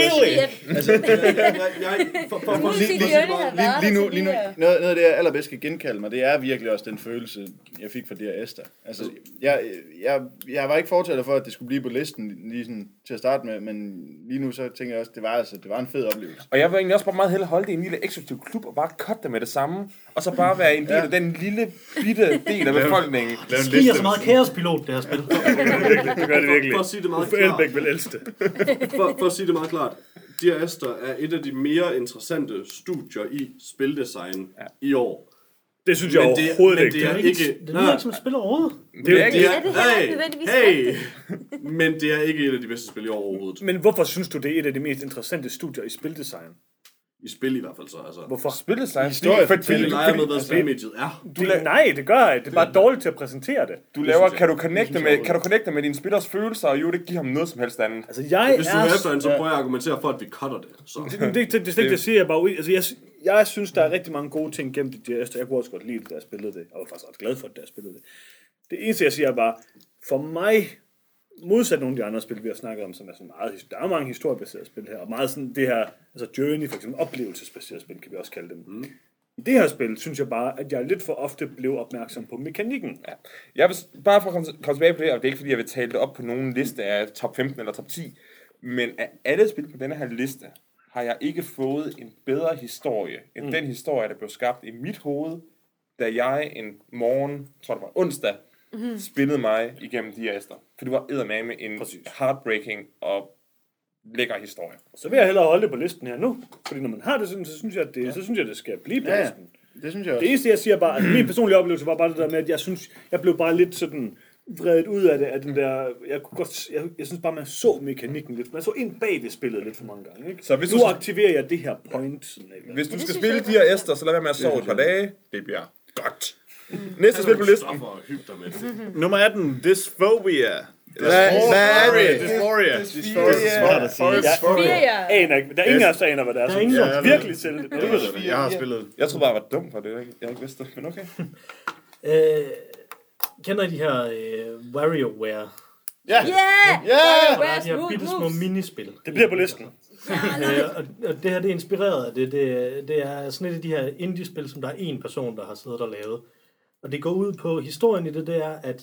Lige, nu, lige nu noget, noget af det, jeg allerbedst kan genkalde mig, det er virkelig også den følelse, jeg fik fra det Esther. Altså, jeg, jeg, jeg var ikke fortæller for, at det skulle blive på listen lige sådan, til at starte med, men lige nu så tænker jeg også, det var, altså, det var en fed oplevelse. Og jeg vil egentlig også bare meget hellere holde det i en lille eksklusiv klub og bare cutte det med det samme. Og så bare være en del af den lille, bitte del af befolkningen. Det liste. så meget kaospilot, det her spil. *laughs* Det gør det virkelig. For at sige det meget Uffe klart. Elbæk vil elske det. *laughs* for, for at sige det meget klart. Dear Esther er et af de mere interessante studier i spildesign ja. i år. Det synes jeg Men det- overhovedet men ikke. det er Det er ikke, ikke- det lyder ikke som et spil overhovedet. Det er Det ikke... er, det er heller ikke hey, nødvendigvis hey, men det er ikke et af de bedste spil i år overhovedet. Men hvorfor synes du, det er et af de mest interessante studier i spildesign? I spil i hvert fald så. Altså. Hvorfor? Spillet sig. Historie- Fordi, Fordi fordi, det du, leger med, fordi, hvad spilmediet er. Det, nej, det gør jeg. Det er bare dårligt til at præsentere det. du laver, jeg- kan du det connecte jeg med, kan du connecte med dine spillers følelser, og jo ikke give ham noget som helst andet. Altså, jeg Hvis du er... er efter en, så prøver jeg at argumentere for, at vi cutter det. Så. Det, det, det, det, det, det, det siger jeg bare ud. Altså, jeg, jeg synes, der er rigtig mange gode ting gemt i det. Altså, jeg kunne også godt lide det, da jeg spillede det. Jeg var faktisk ret glad for det, da jeg spillede det. Det eneste, jeg siger, er bare, for mig, modsat nogle af de andre spil, vi har snakket om, som er sådan meget, der er mange historiebaserede spil her, og meget sådan det her, altså Journey for eksempel, oplevelsesbaserede spil, kan vi også kalde dem. Mm. I det her spil, synes jeg bare, at jeg lidt for ofte blev opmærksom på mekanikken. Ja. Jeg vil, bare for at komme, komme tilbage på det, og det er ikke fordi, jeg vil tale det op på nogen liste af top 15 eller top 10, men af alle spil på denne her liste, har jeg ikke fået en bedre historie, end mm. den historie, der blev skabt i mit hoved, da jeg en morgen, tror det var onsdag, mm. spillede mig igennem de her. For det var eddermame en Præcis. heartbreaking og lækker historie. Så vil jeg hellere holde det på listen her nu, fordi når man har det sådan, så synes jeg, at det, så synes jeg, det skal blive på Ja, ja. listen. Det synes jeg Det også. eneste, jeg siger bare, at min personlige oplevelse var bare det der med, at jeg synes, jeg blev bare lidt sådan vredet ud af det, af den der, jeg kunne godt, jeg, jeg synes bare, man så mekanikken lidt, man så ind bag det spillet lidt for mange gange, ikke? Så hvis nu du- aktiverer jeg det her point, sådan, ikke? Hvis du det skal spille de her Esther, så lad være med at sove et par dage. Det bliver godt. Næste spil på listen. Det. Nummer 18, Dysphobia. Hvad, hvad er det? Dysphoria. Aner ikke, der er ingen af os, der aner, hvad det er. Der er så ingen, der- virkelig selv det. Jeg ved det, jeg har spillet. Jeg troede bare, jeg var dum for det. Jeg jeg ikke vidste det, men okay. *laughs* Øh, kender I de her øh, WarioWare? Ja, Yeah! Ja! Der er Where's de her bitte små minispil. Det bliver på listen. Øh, og, og det her det er inspireret af det. det. Det er sådan et af de her indie-spil, som der er en person, der har siddet og lavet. Og det går ud på, historien i det, det er, at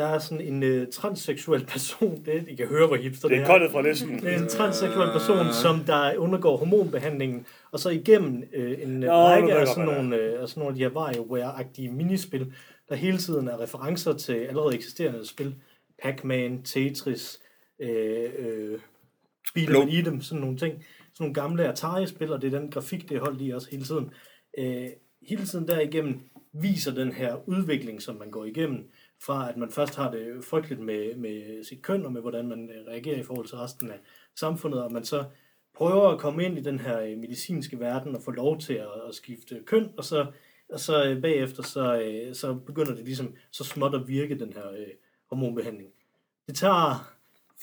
der er sådan en uh, transseksuel person, det, I kan høre, hvor hipster Det det er er. kottet fra listen. Det er en transseksuel person, som der undergår hormonbehandlingen, og så igennem øh, en Nå, række af sådan, nogle, øh, af sådan nogle af de her WarioWare-agtige minispil, der hele tiden er referencer til allerede eksisterende spil. Pac-Man, Tetris, øh, øh, Beat Blå. 'em and Eat 'em, sådan nogle ting. Sådan nogle gamle Atari-spil, og det er den grafik, det er holdt i også hele tiden. Øh, hele tiden derigennem viser den her udvikling, som man går igennem, fra at man først har det frygteligt med, med sit køn, og med hvordan man øh, reagerer i forhold til resten af samfundet, og man så prøver at komme ind i den her øh, medicinske verden og få lov til at, at skifte køn, og så, og så øh, bagefter så, så begynder det ligesom så småt at virke, den her øh, hormonbehandling. Det tager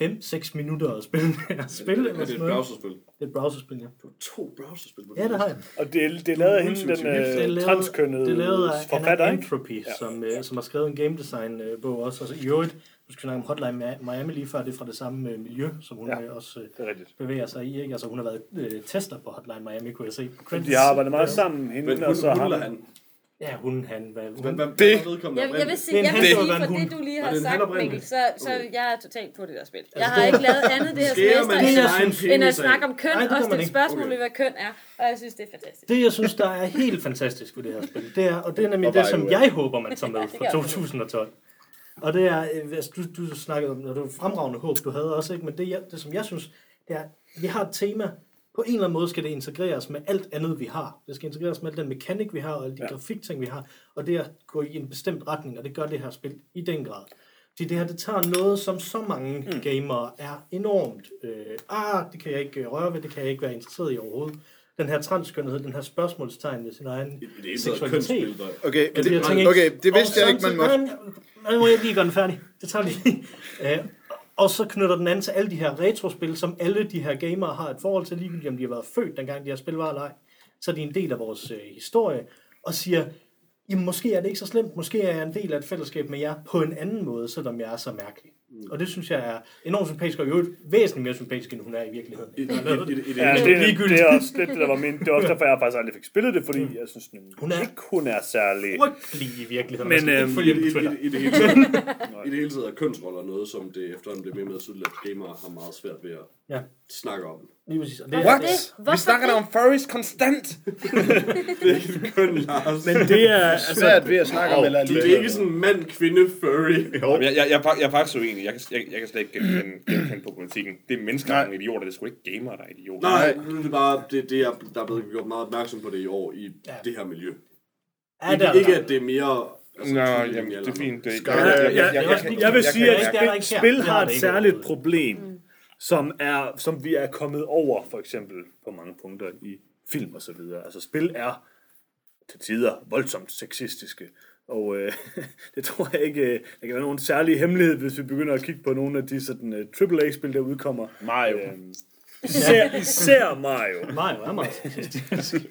5-6 minutter at spille det her spil. Er eller det et sådan noget. browserspil? Det er et browserspil, ja. Du har to browserspil på Ja, det har jeg. Og det, er- det er lavet af hende, den Det er øh, transkønnede Det er lavet af forfatter, Anna ikke? Entropy, ja. som, øh, som har skrevet en game design øh, bog også. Altså, I øvrigt, du skal snakke om Hotline Mi- Miami lige før, det er fra det samme øh, miljø, som hun Ja. ja. også øh, Det er bevæger sig i. Ikke? Altså, hun har været øh, tester på Hotline Miami, kunne jeg se. credits. De har arbejdet meget sammen, hende Men hun, og så hun ham. han? Ja, hun, han, hvad, hun, hvad, Det- er Jeg, jeg vil sige, jeg vil sige for det, du lige har sagt? Mikkel, så, så Okay. jeg er totalt på det der spil. Jeg Altså, har det- ikke lavet andet *laughs* det her semester, end at, snakke om køn, Nej, og stille spørgsmål Okay. ved, hvad køn er. Og jeg synes, det er fantastisk. det, jeg synes, der er helt fantastisk ved det her spil, det er, og det er nemlig det, som jeg håber, man tager *laughs* med man. 2012. Og det er, øh, altså, du, du snakkede om, det var fremragende håb, du havde også, ikke? men det, jeg, det som jeg synes, det er, vi har et tema, på en eller anden måde skal det integreres med alt andet, vi har. Det skal integreres med al den mekanik, vi har, og alle de ja. grafikting, vi har, og det er at gå i en bestemt retning, og det gør det her spil i den grad. Fordi det her, det tager noget, som så mange mm. gamere er enormt, øh, ah, det kan jeg ikke øh, røre ved, det kan jeg ikke være interesseret i overhovedet. Den her transkønnhed, den her spørgsmålstegn ved sin egen det seksualitet. Okay, Altså, jeg det, tænker okay, det vidste jeg ikke, man måtte. Nu må jeg lige gøre den færdig. Det tager lige. Og så knytter den anden til alle de her retrospil, som alle de her gamere har et forhold til, ligegyldigt om de har været født, dengang de har spil var eller ej. Så er de en del af vores øh, historie, og siger, jamen måske er det ikke så slemt, måske er jeg en del af et fællesskab med jer på en anden måde, selvom jeg er så mærkelig. Og det synes jeg er enormt sympatisk, og i øvrigt væsentligt mere sympatisk, end hun er i virkeligheden. I, i, i, i, Ja, det, er, det er også det, der var min. Det er også derfor, jeg faktisk aldrig fik spillet det, fordi jeg synes den, Hun er- ikke, hun er særlig... Frygtelig i virkeligheden. Men, øh, øhm, I, i, i, i, det hele taget, I det hele taget er kønsroller noget, som det efterhånden bliver mere mere tydeligt, at gamere har meget svært ved at Ja, snakke om. lige præcis. Og det, What? Det- Vi snakker da det? om furries konstant. Det er køn, Lars. Men det er... Altså, Svært ved at snakke om, eller Det er ikke sådan mand, kvinde, furry. Jeg, jeg, jeg, er fak- jeg er faktisk uenig. Jeg kan, jeg, jeg kan slet ikke genkende, genkende på politikken. Det er mennesker, der er nogle idioter. Det er sgu ikke gamere, der er idioter. Nej, nu er det bare, det, det er, der er blevet gjort meget opmærksom på det i år i Ja. det her miljø. ja, Ikke, der, ikke at det er mere... Altså, Nå, jamen, det er fint. Det, Skal- jeg, jeg, jeg, jeg, jeg, jeg, jeg, jeg vil jeg sige, at er spil, har et særligt problem, som, er, som vi er kommet over, for eksempel på mange punkter i film og så videre. Altså spil er til tider voldsomt sexistiske. Og øh, *laughs* det tror jeg ikke, øh, der kan være nogen særlig hemmelighed, hvis vi begynder at kigge på nogle af de sådan, uh, AAA-spil, der udkommer. Mario. Øhm, især, især Mario. Mario er meget sexistisk.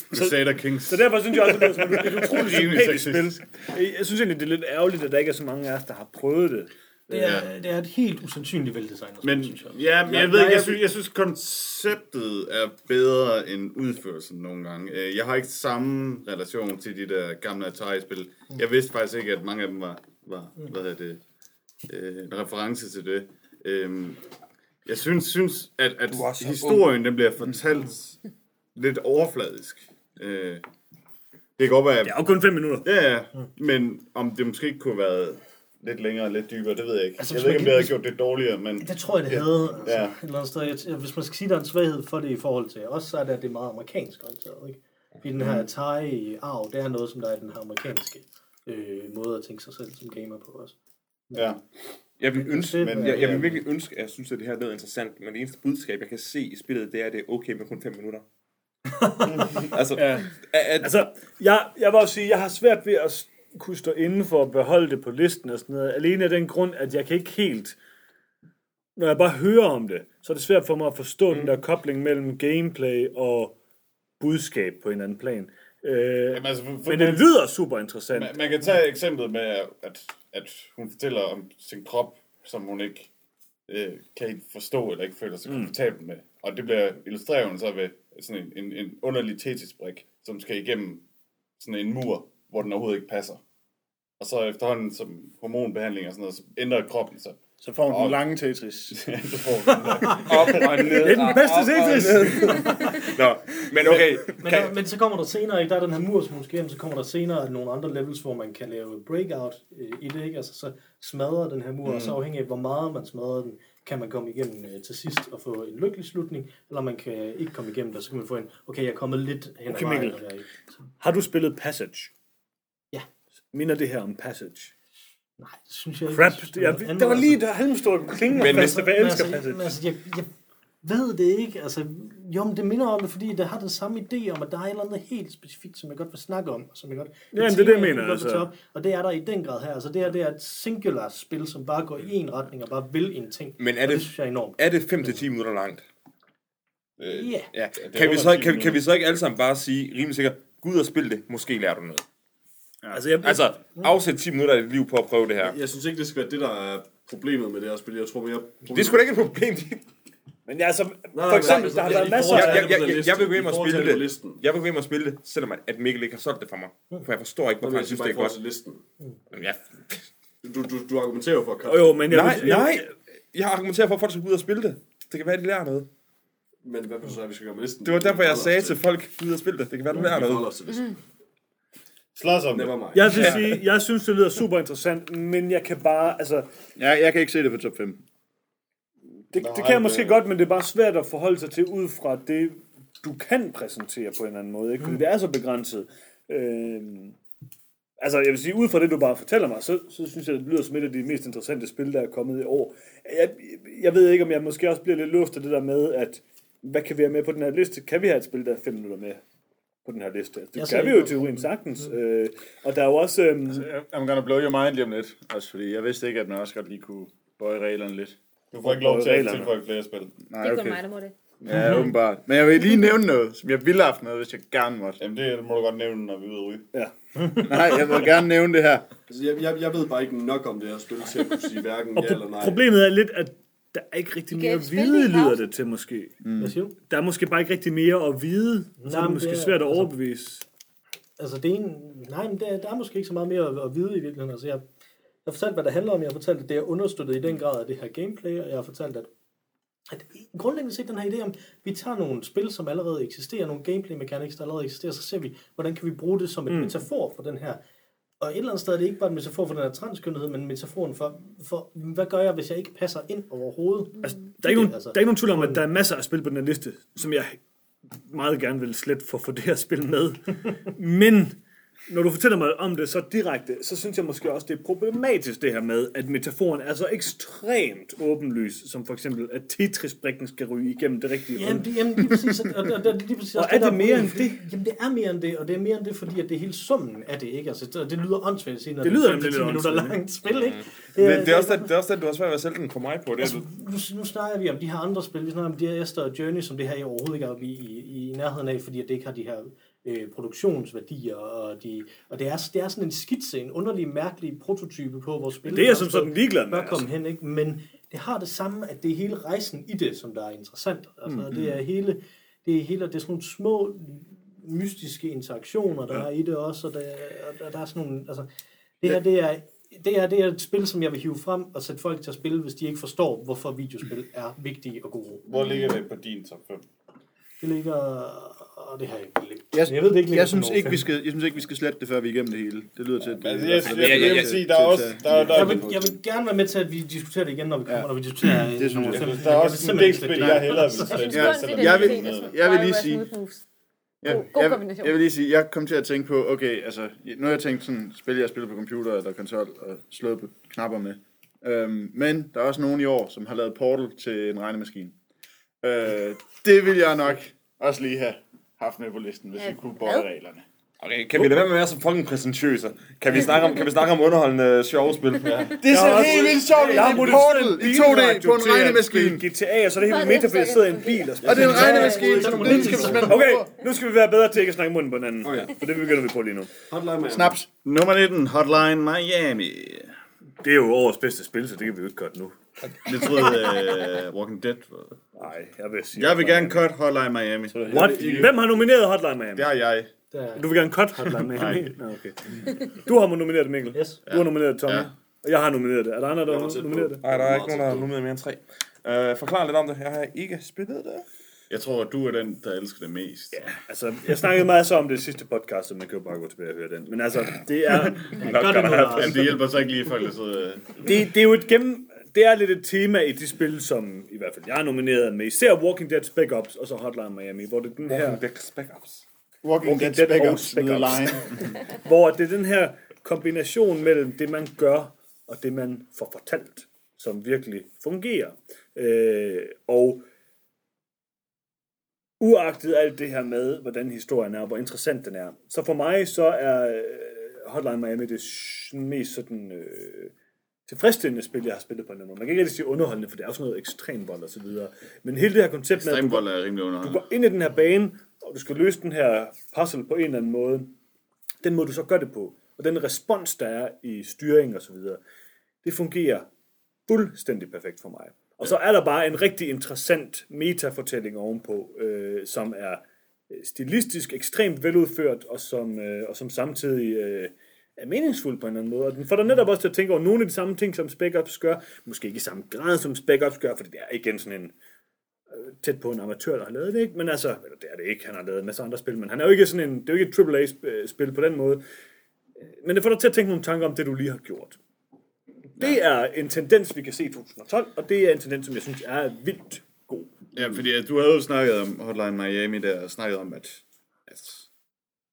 Crusader Kings. Så derfor synes jeg også, at det er et utroligt sympatisk spil. sexistisk. Jeg synes egentlig, det er lidt ærgerligt, at der ikke er så mange af os, der har prøvet det. Det er, det er et helt usandsynligt veldesignet spil, Men, synes jeg. ja, men jeg, Jeg- ved ikke, jeg- synes, jeg synes konceptet er bedre end udførelsen nogle gange. Øh, Jeg har ikke samme relation til de der gamle Atari-spil. Jeg vidste faktisk ikke, at mange af dem var, var hvad hedder det, øh, en reference til det. Øhm, Jeg synes, synes at, at historien den bliver fortalt lidt overfladisk. Øh, Det kan godt være, Det er jo kun fem minutter. Ja, ja. Men om det måske ikke kunne have været lidt længere, lidt dybere, det ved jeg ikke. Altså, jeg ved ikke, om det havde gjort det dårligere, men... Det tror jeg, det havde. Altså, Ja. ja. Et eller andet sted. Jeg, hvis man skal sige, der er en svaghed for det i forhold til os, så er det, at det er meget amerikansk orienteret. Ikke? Fordi den her Atari-arv, det er noget, som der er den her amerikanske øh, måde at tænke sig selv som gamer på også. Ja. Jeg vil, ønske, men jeg, jeg vil virkelig ønske, at jeg synes, at det her er interessant, men det eneste budskab, jeg kan se i spillet, det er, at det er okay med kun 5 minutter. *laughs* altså, Ja. at, at, Altså, jeg, jeg vil også sige, jeg har svært ved at kunne stå inden for at beholde det på listen og sådan noget. Alene af den grund, at jeg kan ikke helt... Når jeg bare hører om det, så er det svært for mig at forstå mm. den der kobling mellem gameplay og budskab på en eller anden plan. Øh, Jamen, altså, for, for men det lyder super interessant. man, man kan tage eksemplet med, at, at hun fortæller om sin krop, som hun ikke øh, kan ikke forstå eller ikke føler sig komfortabel med. Og det bliver illustreret hun så ved sådan en, en, en underlig Tetris-brik, som skal igennem sådan en mur, hvor den overhovedet ikke passer. Og så efterhånden som hormonbehandling og sådan noget, så ændrer kroppen sig. Så får hun Og- den lange Tetris. *laughs* så får hun *laughs* op og ned. Det er den bedste Tetris! *laughs* Nå, men okay. Men, Kan, der, men så kommer der senere, ikke? der er den her mur, som hun skal hjem, så kommer der senere nogle andre levels, hvor man kan lave breakout øh, i det, ikke? Altså så smadrer den her mur, mm. og så afhængig af, hvor meget man smadrer den, kan man komme igennem øh, til sidst og få en lykkelig slutning, eller man kan ikke komme igennem det, så kan man få en, okay, jeg er kommet lidt hen ad Okay, vejen. Der, ikke? Så, Har du spillet Passage? Minder det her om Passage? Nej, det synes jeg ikke. Crap. Jeg Det, jeg, var lige der halmstor klinge Men fast, jeg Men elsker altså, passage. men altså, jeg, jeg ved det ikke. Altså, jo, men det minder om det, fordi det har den samme idé om, at der er et eller andet helt specifikt, som jeg godt vil snakke om. og Som jeg godt, Ja, det er det, jeg mener, vil altså. op, Og det er der i den grad her. Altså, det her det er et singular spil, som bare går i en retning og bare vil en ting. Men er det det, synes jeg er enormt. er det 5-10 minutter langt? Øh, Ja. ja. Kan, vi så, 10 kan, kan vi så ikke alle sammen bare sige rimelig sikkert, gå ud og spil det, måske lærer du noget. Altså, jeg, Altså, afsæt 10 minutter af dit liv på at prøve det her. Jeg synes ikke, det skal være det, der er problemet med det her spil. Jeg tror mere... Det er sgu da ikke et problem. men jeg, altså, Nej, for eksempel, der har været masser af... Jeg, at jeg, jeg, jeg vil gå hjem og spille at det listen. Jeg vil gå hjem og spille det, selvom at- at Mikkel ikke har solgt det for mig. For jeg forstår ikke, hvorfor Jeg han synes, siger det er godt. til listen. Men ja. Du, du, du argumenterer jo for Jo, jo, men jeg, Nej, vil- jeg, nej. Jeg argumenterer for, at folk skal ud og spille det. Det kan være, at de lærer noget. Men hvad du så, at vi skal gøre med listen? Det var derfor, jeg sagde til folk, ud og spille det. Det kan være, at du lærer os til- Vi noget. forholder os til listen. Slås om det. Never mind. jeg vil sige, jeg synes, det lyder super interessant, men jeg kan bare, altså, Ja, jeg kan ikke se det på top 5. det, Nej, det kan jeg måske det- godt, men det er bare svært at forholde sig til ud fra det, du kan præsentere på en eller anden måde, ikke? Fordi det er så begrænset. Øhm, altså, jeg vil sige, ud fra det, du bare fortæller mig, så, så synes jeg, det lyder som et af de mest interessante spil, der er kommet i år. Jeg, jeg ved ikke, om jeg måske også bliver lidt luft af det der med, at hvad kan vi have med på den her liste? Kan vi have et spil, der er fem minutter med på den her liste? Altså, det Jeg kan vi jo i teorien sagtens. Øh, og der er jo også... Øhm, I'm gonna blow your mind lige om lidt. Også fordi jeg vidste ikke, at man også godt lige kunne bøje reglerne lidt. Du får ikke lov til at tilføje flere spil. Nej, Det er kun okay. mig, der må det. Ja, åbenbart. Men jeg vil lige nævne noget, som jeg ville have haft med, hvis jeg gerne måtte. Jamen, det må du godt nævne, når vi er ude at ryge. *laughs* Nej, jeg vil gerne nævne det her. Altså, jeg, jeg, jeg ved bare ikke nok om det her spil til at kunne sige hverken ja eller nej. Problemet er lidt, at der er ikke rigtig mere at vide, lyder det til måske. Hvad siger du? Der er måske bare ikke rigtig mere at vide, så er Nej, det men måske det er- svært at altså- overbevise. Altså, det er en... Nej, men der, der er måske ikke så meget mere at, at vide i virkeligheden. Altså, jeg, jeg har fortalt, hvad det handler om. Jeg har fortalt, at det er understøttet i den grad af det her gameplay, og jeg har fortalt, at, at grundlæggende set den her idé om, vi tager nogle spil, som allerede eksisterer, nogle gameplay mechanics, der allerede eksisterer, så ser vi, hvordan kan vi bruge det som et mm. metafor for den her. Og et eller andet sted er det ikke bare en metafor for den her transkønnethed, men metaforen for, for, hvad gør jeg, hvis jeg ikke passer ind overhovedet? Altså, der, er ikke nogen, altså. der er ikke nogen tvivl om, at der er masser af spil på den her liste, som jeg meget gerne vil slet for at få det her spil med. *laughs* Men når du fortæller mig om det så direkte, så synes jeg måske også, det er problematisk det her med, at metaforen er så ekstremt åbenlys, som for eksempel, at Tetris-brikken skal ryge igennem det rigtige Jamen, det, jamen lige præcis. Og, og, og, lige præcis Og også er der det mere end problemet. Jamen, det er mere end det, og det er mere end det, fordi at det er hele summen af det, ikke? Altså, det, det lyder åndssvagt at sige, når Det det, lyder er nemlig 5-10 lidt minutter åndssvagt, langt spil, ikke? Men det er også det, det, er også det du har svært ved at sælge den for mig på. Det er, Altså, nu, nu snakker vi om de her andre spil. Vi snakker om de her Esther og Journey, som det her overhovedet ikke er oppe i, i, i nærheden af, fordi at det ikke har de her øh, produktionsværdier. Og, de, og det, er, det er sådan en skitse, en underlig, mærkelig prototype på, hvor spillet Det er jeg som sådan ligeglad med. bør Altså. komme hen, ikke? Men det har det samme, at det er hele rejsen i det, som der er interessant. Altså, mm, det er hele, det er hele, det er sådan nogle små mystiske interaktioner, der ja. er i det også, og der, og der, der er sådan nogle, altså, det her, det er, det er, det er et spil, som jeg vil hive frem og sætte folk til at spille, hvis de ikke forstår, hvorfor videospil er vigtige og gode. Hvor ligger det på din top 5? Det ligger, og det har jeg ikke Jeg, jeg ved det ikke. ligger jeg, synes ikke, vi skal, jeg synes ikke, vi skal slette det, før vi er igennem det hele. Det lyder til, at... Altså, det- jeg, altså, jeg, jeg, jeg, vil sige, der er også... Der, er- der, Jeg er- vil, jeg vil gerne være med til, at vi diskuterer det igen, når vi kommer, ja. når vi diskuterer Det synes jeg. der er Jeg også en del spil, jeg hellere vil Jeg slette. ja, jeg er vil-. Altså, jeg vil lige sige-. Ja, God- god jeg, jeg vil lige sige, jeg kom til at tænke på, okay, altså, nu har jeg tænkt sådan, spil jeg spiller på computer eller konsol og slået på knapper med. Øhm, men der er også nogen i år, som har lavet Portal til en regnemaskine. Øh, det vil jeg nok også lige have haft med på listen, hvis Ja, vi kunne bøje reglerne. okay, kan vi lade være med at være så fucking præsentøse? Kan vi snakke om, kan vi snakke om underholdende sjove spil? Ja. Det er så helt vildt sjovt, Jeg har Portal i 2D bilradio på en at regnemaskine. GTA, og så er det helt det fordi jeg sidder i en bil og Og det er en regnemaskine, så den skal man Okay, nu skal vi være bedre til ikke at snakke munden på hinanden. Okay. For det begynder vi på lige nu. Hotline Man. Snaps. Nummer 19, Hotline Miami. Det er jo årets bedste spil, så det kan vi jo ikke godt nu. Det troede uh, Walking Dead. var. Nej, jeg vil sige... Jeg vil gerne cut Hotline Miami. What? Hvem har nomineret Hotline Miami? Det har jeg. Der er- Du vil gerne cut Hotline *laughs* Miami? Nå, okay. Du har nomineret det, Mikkel. Yes. Du har nomineret Tommy. Ja. Og jeg har nomineret det. Er der andre, der Jeg har nomineret det? Nej, der er ikke nogen, der har nummer mere end tre. Uh, forklar lidt om det. Jeg har ikke spillet det. Jeg tror, at du er den, der elsker det mest. Ja, altså, jeg snakkede meget så om det sidste podcast, så man kan jo bare gå tilbage og høre den. Men altså, det er, *laughs* Gør det nu. Men det hjælper så ikke lige folk, der sidder... det, det er jo et gennem... Det er lidt et tema i de spil, som i hvert fald jeg er nomineret med. Især Walking Dead Spec Ops og så Hotline Miami, hvor det er den her... Walking Dead Spec Ops. Walking Dead Dead Spec og Ops Spec The Ops. Line. hvor det er den her kombination mellem det, man gør, og det, man får fortalt, som virkelig fungerer. Øh, og uagtet alt det her med, hvordan historien er, og hvor interessant den er, så for mig så er øh, Hotline Miami det mest sådan øh, tilfredsstillende spil, jeg har spillet på en eller anden måde. Man kan ikke rigtig sige underholdende, for det er sådan noget ekstremvold og så videre. Men hele det her koncept med, at du, er rimelig du underholdende. går ind i den her bane, og du skal løse den her puzzle på en eller anden måde. Den måde, du så gør det på, og den respons, der er i styring og så videre, det fungerer fuldstændig perfekt for mig. Og så er der bare en rigtig interessant metafortælling ovenpå, øh, som er øh, stilistisk ekstremt veludført, og som, øh, og som samtidig øh, er meningsfuld på en eller anden måde. Og den får dig netop også til at tænke over nogle af de samme ting, som Spec Ops gør. Måske ikke i samme grad, som Spec Ops gør, for det er igen sådan en øh, tæt på en amatør, der har lavet det, ikke? Men altså, eller det er det ikke, han har lavet en masse andre spil, men han er jo ikke sådan en, det er jo ikke et AAA-spil øh, på den måde. Øh, men det får dig til at tænke nogle tanker om det, du lige har gjort. Det er en tendens, vi kan se i 2012, og det er en tendens, som jeg synes er vildt god. Ja, fordi at du havde jo snakket om Hotline Miami der, og snakket om, at, at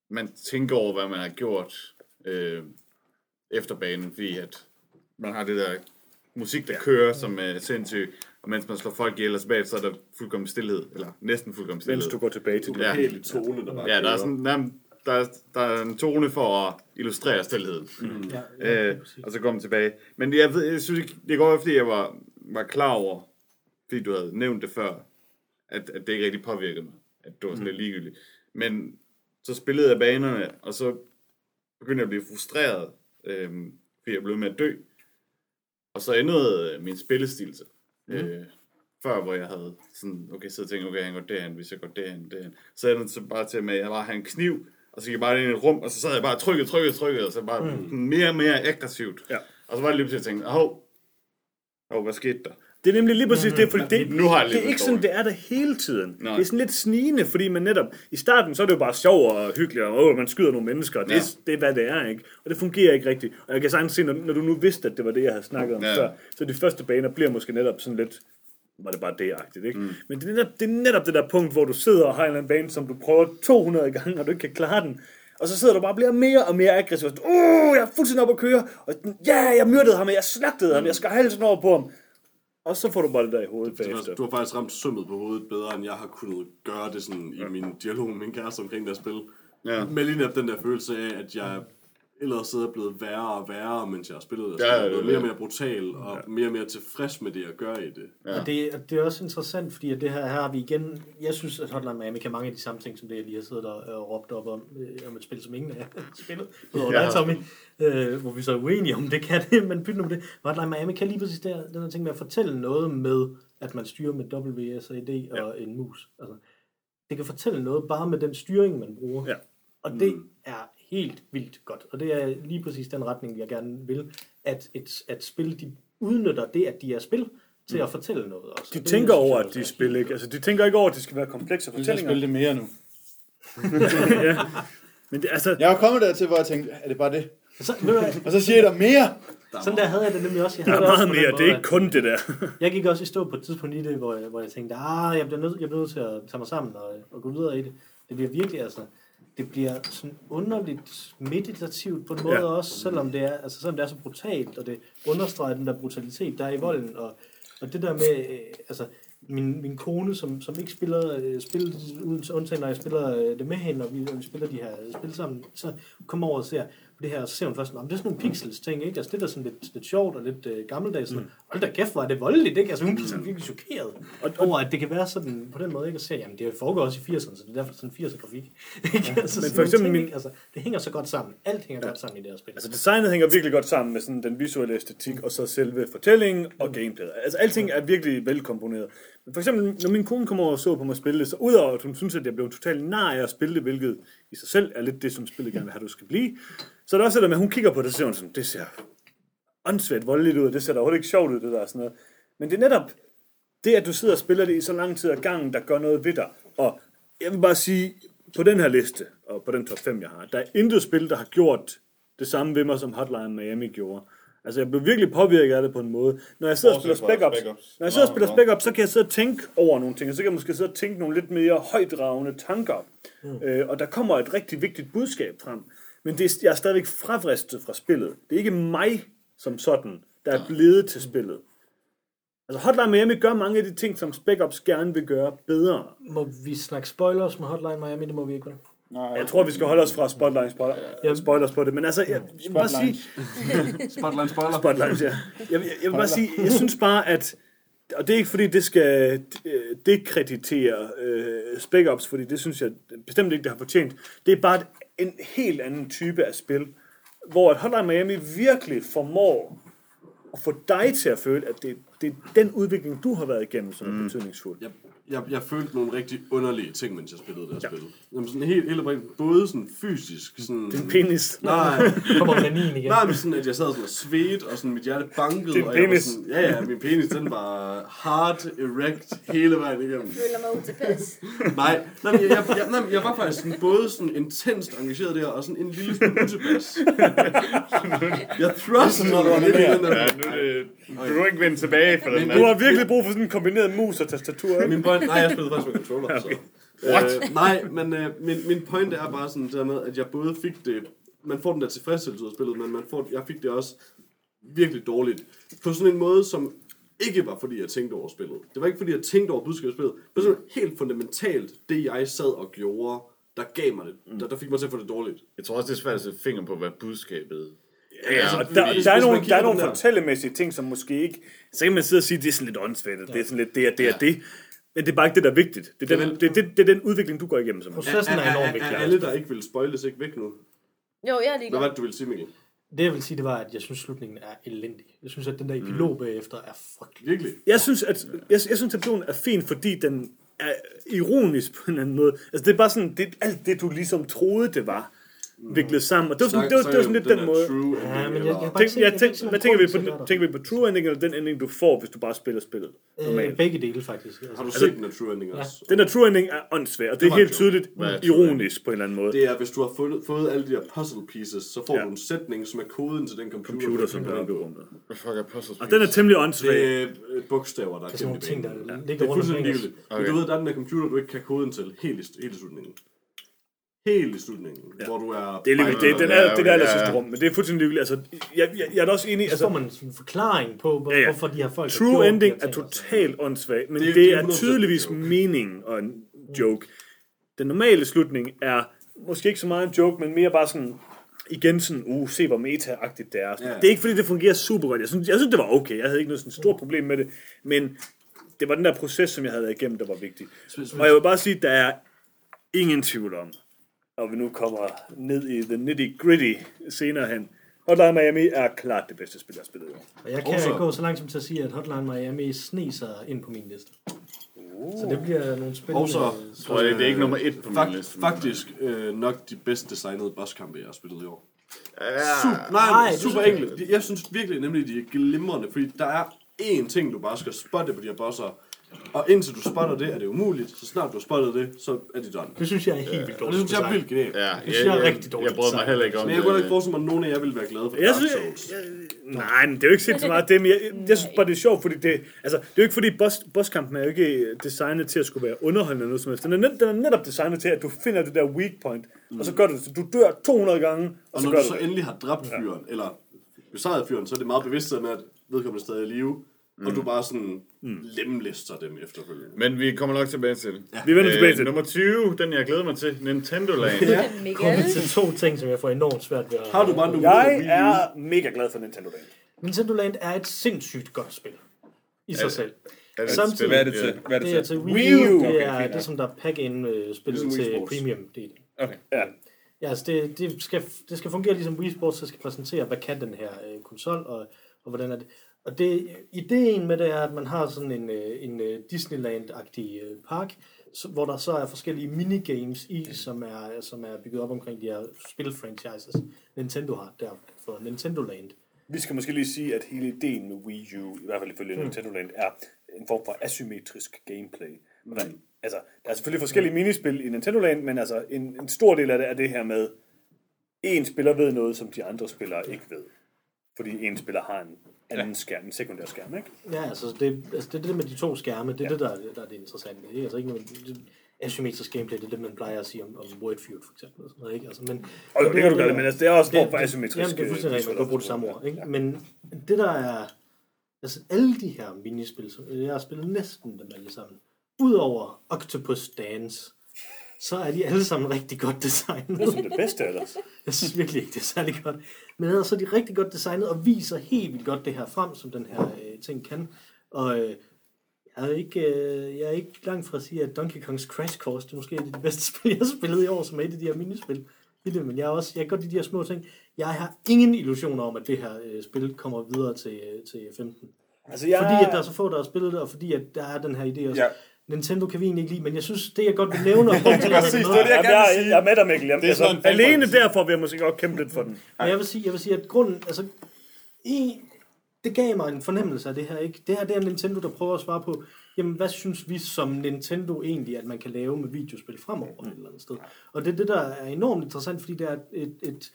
man tænker over, hvad man har gjort øh, efter banen, fordi at man har det der musik, der kører, som er sindssygt, og mens man slår folk ihjel, og så er der fuldkommen stillhed, eller næsten fuldkommen stillhed. Mens du går tilbage til det. Ja. Helt tone, der bare Ja, der er, sådan, der, der, er, der er en tone for at illustrere stillheden. Mm. Ja, ja, Øh, og så kommer tilbage. Men jeg, ved, jeg synes ikke, det går fordi jeg var, var klar over, fordi du havde nævnt det før, at, at det ikke rigtig påvirkede mig. At det var sådan lidt ligegyldigt. Men så spillede jeg banerne, og så begyndte jeg at blive frustreret, øhm, fordi jeg blev med at dø. Og så ændrede øh, min spillestil sig. Mm. Øh, før, hvor jeg havde sådan, okay, så tænkte okay, han går derhen, hvis jeg går derhen, derhen. Så endte det så bare til med, at jeg bare havde en kniv, og så gik jeg bare ind i et rum, og så sad jeg bare og trykkede, trykkede, trykkede, og så bare mm. mere og mere aggressivt. Ja. Og så var det lige pludselig, at jeg tænkte, hov, hov, hvad skete der? Det er nemlig lige præcis det, fordi det, Nu har jeg det er ikke sådan, det er der hele tiden. Nej. Det er sådan lidt snigende, fordi man netop, i starten, så er det jo bare sjov og hyggeligt, og åh, man skyder nogle mennesker, og det, Ja. er, det er, hvad det er, ikke? Og det fungerer ikke rigtigt. Og jeg kan sagtens se, når, når du nu vidste, at det var det, jeg havde snakket om ja. før, så de første baner bliver måske netop sådan lidt, var det bare det-agtigt, ikke? Mm. Men det er, netop, det er netop det der punkt, hvor du sidder og har en eller anden bane, som du prøver 200 gange, og du ikke kan klare den. Og så sidder du bare og bliver mere og mere aggressiv. Åh, oh, jeg er fuldstændig oppe at køre. Og ja, jeg myrdede ham, jeg slagtede ham, jeg skal halsen over på ham. Og så får du bare det der i hovedet Du har, bagefter. du har faktisk ramt sømmet på hovedet bedre, end jeg har kunnet gøre det sådan i min dialog med min kæreste omkring det spil. Ja. Med lige netop den der følelse af, at jeg ellers sidder blevet værre og værre, mens jeg har spillet det. Ja, Ja, ja, jeg er det er blevet mere og mere brutal, og mere og mere tilfreds med det, jeg gør i det. Ja. Og det, det er også interessant, fordi det her, her har vi igen... Jeg synes, at Hotline Miami kan mange af de samme ting, som det, jeg lige har siddet og, og råbt op om, øh, om et spil, som ingen af spillet. Udover Ja. dig, Tommy. Øh, hvor vi så er uenige om, det kan det, men pyt nu med det. Hotline Miami kan lige præcis der, den her ting med at fortælle noget med, at man styrer med WSAD og en mus. Altså, det kan fortælle noget bare med den styring, man bruger. Ja. Og det er helt vildt godt. Og det er lige præcis den retning, jeg gerne vil, at et at spil, de udnytter det, at de er spil, til at fortælle noget også. De det tænker over, jeg at de er spiller helt ikke. Altså, de tænker ikke over, at det skal være komplekse Jeg skal fortællinger. spille det mere nu. *laughs* ja. Men det, altså, Jeg er kommet dertil, hvor jeg tænkte, er det bare det? Så, hvad, Og så siger jeg der mere. sådan der havde jeg det nemlig også. Jeg der er havde også meget mere. Det er ikke kun det der. Jeg gik også i stå på et tidspunkt i det, hvor jeg, hvor jeg tænkte, ah, jeg bliver, nødt, jeg bliver nødt til at tage mig sammen og, og gå videre i det. Det bliver virkelig, altså, det bliver sådan underligt meditativt på en måde Ja. også, selvom det, er, altså, selvom det er så brutalt, og det understreger den der brutalitet, der er i volden, og, og det der med, øh, altså, min, min kone, som, som ikke spiller øh, spil, uden undtagen, når jeg spiller øh, det med hende, og vi, og vi spiller de her spil sammen, så kommer over og ser det her, så ser hun først, "Nå, men det er sådan nogle pixels ting, ikke? Altså, det er da sådan lidt, lidt sjovt og lidt øh, gammeldags. Mm. Hold da kæft, hvor er det voldeligt, ikke? Altså, hun bliver sådan virkelig chokeret over, at det kan være sådan på den måde, ikke? Og ser, jamen, det foregår også i 80'erne, så det er derfor sådan 80'er grafik. *laughs* Ikke? altså, men for eksempel ting, min- altså, det hænger så godt sammen. Alt hænger ja. godt sammen i det her spil. Altså designet hænger virkelig godt sammen med sådan den visuelle æstetik, og så selve fortællingen og gameplayet. Altså alting er virkelig velkomponeret. Men for eksempel, når min kone kommer over og så på mig spille det, så udover at hun synes, at jeg blev totalt nar af at spille det, hvilket i sig selv er lidt det, som spillet gerne vil have, du skal blive, så er der også det der med, at hun kigger på det, og så siger hun sådan, det ser åndssvagt voldeligt ud, og det ser da overhovedet ikke sjovt ud, det der sådan noget. Men det er netop det, at du sidder og spiller det i så lang tid ad gangen, der gør noget ved dig. Og jeg vil bare sige, på den her liste, og på den top 5, jeg har, der er intet spil, der har gjort det samme ved mig, som Hotline Miami gjorde. Altså, jeg blev virkelig påvirket af det på en måde. Når jeg sidder og spiller Bortset fra Spec Ops, Spec Ops. når jeg sidder og spiller. Spec så kan jeg sidde og tænke over nogle ting, og så kan jeg måske sidde og tænke nogle lidt mere højdragende tanker. Mm. Øh, og der kommer et rigtig vigtigt budskab frem. Men det er, jeg er stadigvæk fravristet fra spillet. Det er ikke mig, som sådan, der er blevet til spillet. Altså Hotline Miami gør mange af de ting, som Spec Ops gerne vil gøre bedre. Må vi snakke spoilers med Hotline Miami? Det må vi ikke, vel? Jeg tror, vi skal holde os fra spotline spoilers, spoilers på det, men altså, jeg, jeg vil bare sige, *laughs* Spotline spoiler. Spotlines, ja. Jeg, jeg, jeg vil bare sige, jeg synes bare, at og det er ikke fordi, det skal øh, dekreditere øh, Spec Ops, fordi det synes jeg bestemt ikke, det har fortjent. Det er bare et, en helt anden type af spil, hvor at Hotline Miami virkelig formår at få dig til at føle, at det, det er den udvikling, du har været igennem, som er betydningsfuld. jeg, jeg, jeg følte nogle rigtig underlige ting, mens jeg spillede det her ja. spil. Jamen sådan helt, helt oprigtigt, både sådan fysisk, sådan... Din penis. Nej, *laughs* Kommer igen. nej, men sådan, at jeg sad sådan og svedte, og sådan mit hjerte bankede, Din og jeg penis. sådan, ja, ja, min penis, den var hard erect hele vejen igennem. Føler mig utilpas. Nej, nej, men jeg, jeg, jeg, nej, jeg var faktisk sådan, både sådan intenst engageret der, og sådan en lille smule utilpas. jeg thrustede mig lidt i den der. Ja, nu er det, du kan ikke vende tilbage for den Du har virkelig brug for sådan en kombineret mus og tastatur? Min point, nej, jeg spillede faktisk med controller. Okay. Så. Øh, nej, men øh, min, min point er bare sådan det der med, at jeg både fik det, man får den der tilfredsstillelse ud af spillet, men man får, jeg fik det også virkelig dårligt. På sådan en måde, som ikke var fordi, jeg tænkte over spillet. Det var ikke fordi, jeg tænkte over budskabet i spillet. Det var sådan helt fundamentalt, det jeg sad og gjorde, der gav mig det. Der, der fik mig til at få det dårligt. Jeg tror også, det er svært at sætte finger på, hvad budskabet Ja, altså, og der, der, er nogle, der er nogle fortællemæssige ting, som måske ikke... Så kan man sidde og sige, at det er sådan lidt åndssvagt, det er sådan lidt det og det og det. Men det er bare ikke det, der er vigtigt. Det er den, det, det, det er den udvikling, du går igennem som Processen er enormt vigtig. Er alle, der ikke vil spoiles, ikke væk nu? Jo, jeg er Hvad var ligeglad. det, du ville sige, Mikkel? Det jeg vil sige, det var, at jeg synes, slutningen er elendig. Jeg synes, at den der epilog bagefter er frygtelig. Virkelig? Jeg synes, at jeg, jeg synes, at episoden er fin, fordi den er ironisk på en anden måde. Altså, det er bare sådan, det, alt det, du ligesom troede, det var, viklet sammen. Og det var sådan, det var, det var sådan lidt den måde. True Ja, men jeg, jeg, Tænk, jeg tænk, ikke se hvad tænker vi på? det. Tænker vi på true ending, eller den ending, du får, hvis du bare spiller spillet? Øh, Normalt. begge dele, faktisk. Altså, Har du set den der true ending også? Den der true ending er åndssvær, og det er var helt joke. tydeligt er true ironisk på en eller anden måde. Det er, hvis du har fået, fået alle de der puzzle pieces, så får Ja. du en sætning, som er koden til den computer, Computer, du som der er gøre. berummet. Hvad fuck er puzzle Og den er temmelig åndssvag. Det er øh, bogstaver, der er Det er i ting, der Det ligger er rundt fuldstændig omkring os. ligegyldigt. Men du ved, der er den der computer, du ikke kan koden til helt i slutningen. Helt i slutningen, ja. hvor du er... Det er lige, det, den Ja, er, det der er ja, sidste rum, men det er fuldstændig ligegyldigt. Altså, jeg, jeg, jeg er da også enig, Så får altså, man sådan en forklaring på, hvor, Ja, ja. hvorfor de her folk true gjort ending er totalt åndssvag, men Det er- det, er 100% tydeligvis mening og en joke. Den normale slutning er måske ikke så meget en joke, men mere bare sådan, igen sådan, uh, se hvor meta-agtigt det er. Ja. Det er ikke fordi, det fungerer super godt. Jeg synes, jeg synes, det var okay. Jeg havde ikke noget sådan stort problem med det, men det var den der proces, som jeg havde været igennem, der var vigtig. Og jeg vil bare sige, der er ingen tvivl om, og vi nu kommer ned i the nitty-gritty senere hen. Hotline Miami er klart det bedste spil, jeg har spillet i år. Og jeg kan Også- gå så langt som til at sige, at Hotline Miami sneser ind på min liste. Så det bliver nogle spændende... Og så- Tror jeg, det er ikke nummer et på min liste. faktisk øh, nok de bedst designede bosskampe, jeg har spillet i år. Ja, Nej, Nej, nej det super enkelt. Jeg synes virkelig nemlig, de er glimrende, fordi der er én ting, du bare skal spotte på de her bosser. Og indtil du spotter det, er det umuligt. Så snart du har spottet det, så er det done. Det synes jeg er helt vildt Og det dårligt. synes jeg er vildt genialt. ja, Det synes jeg er rigtig dårligt Jeg brød mig heller ikke om Men jeg kunne ikke forestille mig, at nogen af jer ville være glade for Jeg Dark synes, Souls. jeg, nej, men det er jo ikke så meget det, men jeg, jeg synes bare, det er sjovt, fordi det, altså, det er jo ikke fordi, boss, bosskampen er jo ikke designet til at skulle være underholdende eller noget som helst. Den er, net, den er netop designet til, at du finder det der weak point, mm. og så gør du det. Så Du dør 200 gange, og, Og så når gør du du så endelig har dræbt fyren, eller besejret fyren, så er det meget bevidst med, at vedkommende stadig er i live. Og du bare sådan lemlister dem efterfølgende. Men vi kommer nok tilbage til det. Vi vender tilbage til det. Nummer 20, den jeg glæder mig til, Nintendo Land. Michael. Kommer til to ting, som jeg får enormt svært ved at... Har du bare nu Jeg er mega glad for Nintendo Land. Nintendo Land er et sindssygt godt spil. I sig selv. Er det et Samtidig-? Hvad er det til? Hvad er Det er det til til? Wii U. Wii U. Det er det, som der pack-in øh, spillet Ligesom til premium-delen. Okay. Ja. Ja, altså det, det, skal, det skal fungere ligesom Wii Sports, så skal præsentere, hvad kan den her øh, konsol, og, og hvordan er det. Og det, ideen med det er, at man har sådan en, øh, en øh, Disneyland-agtig øh, park, hvor der så er forskellige minigames i, som er, som er bygget op omkring de her spil-franchises, Nintendo har der for Nintendo Land. Vi skal måske lige sige, at hele ideen med Wii U, i hvert fald ifølge Nintendo Land, er en form for asymmetrisk gameplay. Mm. Der, altså, der er selvfølgelig forskellige minispil i Nintendo Land, men altså, en, en stor del af det er det her med, en spiller ved noget, som de andre spillere ikke ved. Fordi en spiller har en anden ja. skærm, en sekundær skærm, ikke? Ja, altså det, altså det er det med de to skærme, det er ja. det, der, er- der er det interessante. Ikke? Altså ikke noget, det, asymmetrisk gameplay, det er det, man plejer at sige om, om Word Feud, for eksempel. Og sådan noget, ikke? Altså, men, Og det kan du gøre det, men altså, det er også form for det- asymmetrisk. Jamen, det er fuldstændig rigtigt, man kan bruge det samme ord. Ikke? Men det der er... Altså, alle de her minispil, som jeg har spillet næsten dem alle sammen, udover Octopus Dance, så er de alle sammen rigtig godt designet. Det er som det bedste ellers. *laughs* Jeg synes virkelig ikke, det er særlig godt. Men ellers så er de rigtig godt designet og viser helt vildt godt det her frem, som den her øh, ting kan. Og øh, jeg, er ikke, øh, jeg er ikke langt fra at sige, at Donkey Kong's Crash Course, det er måske et af de bedste *laughs* spil, jeg har spillet i år, som er et af de her minispil. det, Men jeg, er også, jeg kan godt lide de her små ting. Jeg har ingen illusioner om, at det her øh, spil kommer videre til, øh, til 15. Altså, jeg... Fordi at der er så få, der har spillet det, og fordi at der er den her idé også. Ja. Nintendo kan vi egentlig ikke lide, men jeg synes, det jeg godt vil nævne... og *laughs* til, at Præcis, jeg- det det, jeg gerne jeg, vil sige. jeg er med dig, Mikkel. Jamen, Det er sådan altså, en alene derfor vil jeg måske godt kæmpe lidt for den. Men jeg vil sige, jeg vil sige at grunden, altså, i, det gav mig en fornemmelse af det her, ikke? Det her, det er Nintendo, der prøver at svare på, jamen, hvad synes vi som Nintendo egentlig, at man kan lave med videospil fremover et eller andet sted? Og det er det, der er enormt interessant, fordi det er et, et,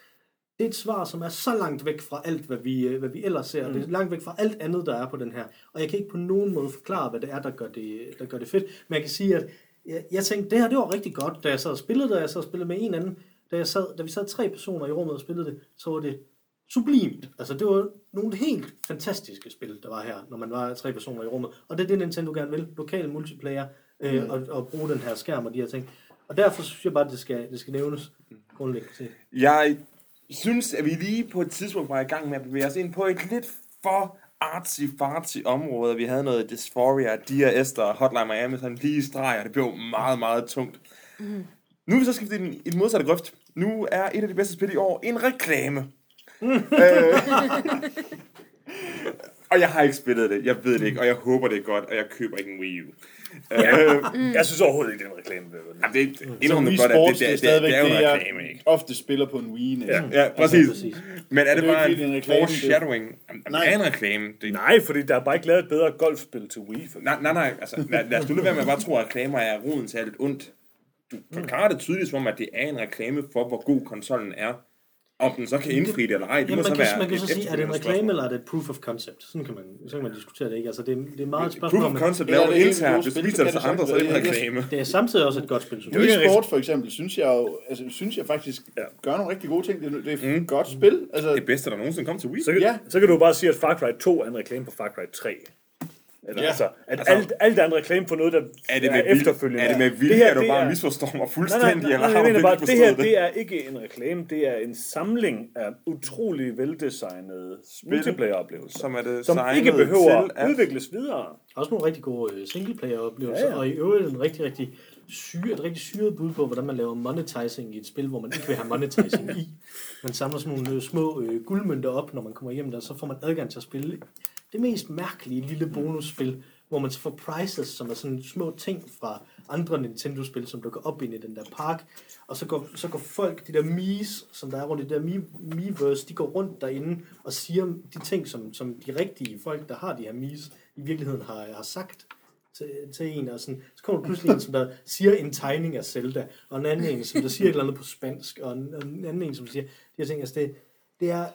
det er et svar, som er så langt væk fra alt, hvad vi, øh, hvad vi ellers ser. Mm. Det er langt væk fra alt andet, der er på den her. Og jeg kan ikke på nogen måde forklare, hvad det er, der gør det, der gør det fedt. Men jeg kan sige, at jeg, jeg tænkte, det her det var rigtig godt, da jeg sad og spillede og jeg sad og spillede med en anden. Da, jeg sad, da vi sad tre personer i rummet og spillede det, så var det sublimt. Altså, det var nogle helt fantastiske spil, der var her, når man var tre personer i rummet. Og det er det, Nintendo gerne vil. Lokal multiplayer, øh, mm. og, og bruge den her skærm og de her ting. Og derfor synes jeg bare, at det skal, det skal nævnes grundlæggende set. Jeg synes, at vi lige på et tidspunkt var i gang med at bevæge os ind på et lidt for artsy-fartsy område. Vi havde noget Dysphoria, Dear Esther, Hotline Miami, sådan lige i streg, og det blev meget, meget tungt. Mm. Nu er vi så skiftet i den- modsatte grøft. Nu er et af de bedste spil i år en reklame. øh, *laughs* og jeg har ikke spillet det, jeg ved det ikke, og jeg håber det er godt, og jeg køber ikke en Wii U. Ja. Øh, Jeg synes overhovedet ikke, det er en reklame. jamen, det er indrømmet Wii godt, at det, det er det, det, det er jo det, en reklame, ikke? ofte spiller på en Wii næsten. Ja, præcis. præcis. Men er det Det er bare det er en en reklame, det- foreshadowing? Jamen, Det Nej. er en reklame. Det, Nej, fordi der er bare ikke lavet et bedre golfspil til Wii. For nej, nej, nej. Altså, lad, lad os nu lade være med at bare tro, at reklamer er roden til alt ondt. Du forklarer det tydeligt som om, at det er en reklame for, hvor god konsollen er. Om den så kan indfri det eller ej, det Ja, må man, så kan, være man kan så sige, er det en reklame, spørgsmål. eller er det et proof of concept? Sådan kan man, så kan man diskutere det, ikke? Altså, det, er, det er meget et spørgsmål Proof of concept laver er det internt, hvis viser det til andre, så er det en reklame. det er samtidig også et godt spil, synes jeg. Sport for eksempel, synes jeg jo, altså, synes jeg faktisk gør nogle rigtig gode ting. Det, er- det er et godt spil. Altså, Det bedste, der nogensinde kom til Wii. så, kan, Ja. så kan du bare sige, at Far Cry 2 er en reklame på Far Cry 3. Eller, Ja. altså, at Altså- alt, alt er en reklame for noget, der Er det er med vilje, efterfølgende. er det med vilje, at du bare er- misforstår mig Nej, nej, fuldstændig, nej, eller nej, har jeg du mener bare, virkelig det her, det? det er ikke en reklame, det er en samling af utrolig veldesignede multiplayer-oplevelser, Som er det som ikke behøver til at at- udvikles videre. Også nogle rigtig gode øh, singleplayer-oplevelser, Ja, ja. og i øvrigt en rigtig, rigtig syre, et rigtig syret bud på, hvordan man laver monetizing i et spil, hvor man ikke vil have monetizing i. Man samler sådan nogle øh, små øh, guldmønter op, når man kommer hjem der, så får man adgang til at spille det mest mærkelige lille bonusspil, hvor man så får prizes, som er sådan små ting fra andre Nintendo-spil, som dukker op ind i den der park. Og så går, så går folk, de der Mii's, som der er rundt i det der Mii, Miiverse, de går rundt derinde og siger de ting, som, som de rigtige folk, der har de her Mii's, i virkeligheden har, har sagt til, til en. Og sådan, så kommer der pludselig en, som der siger en tegning af Zelda, og en anden en, som der siger et eller andet på spansk, og en, og en anden en, som siger de her ting. Altså det, det er,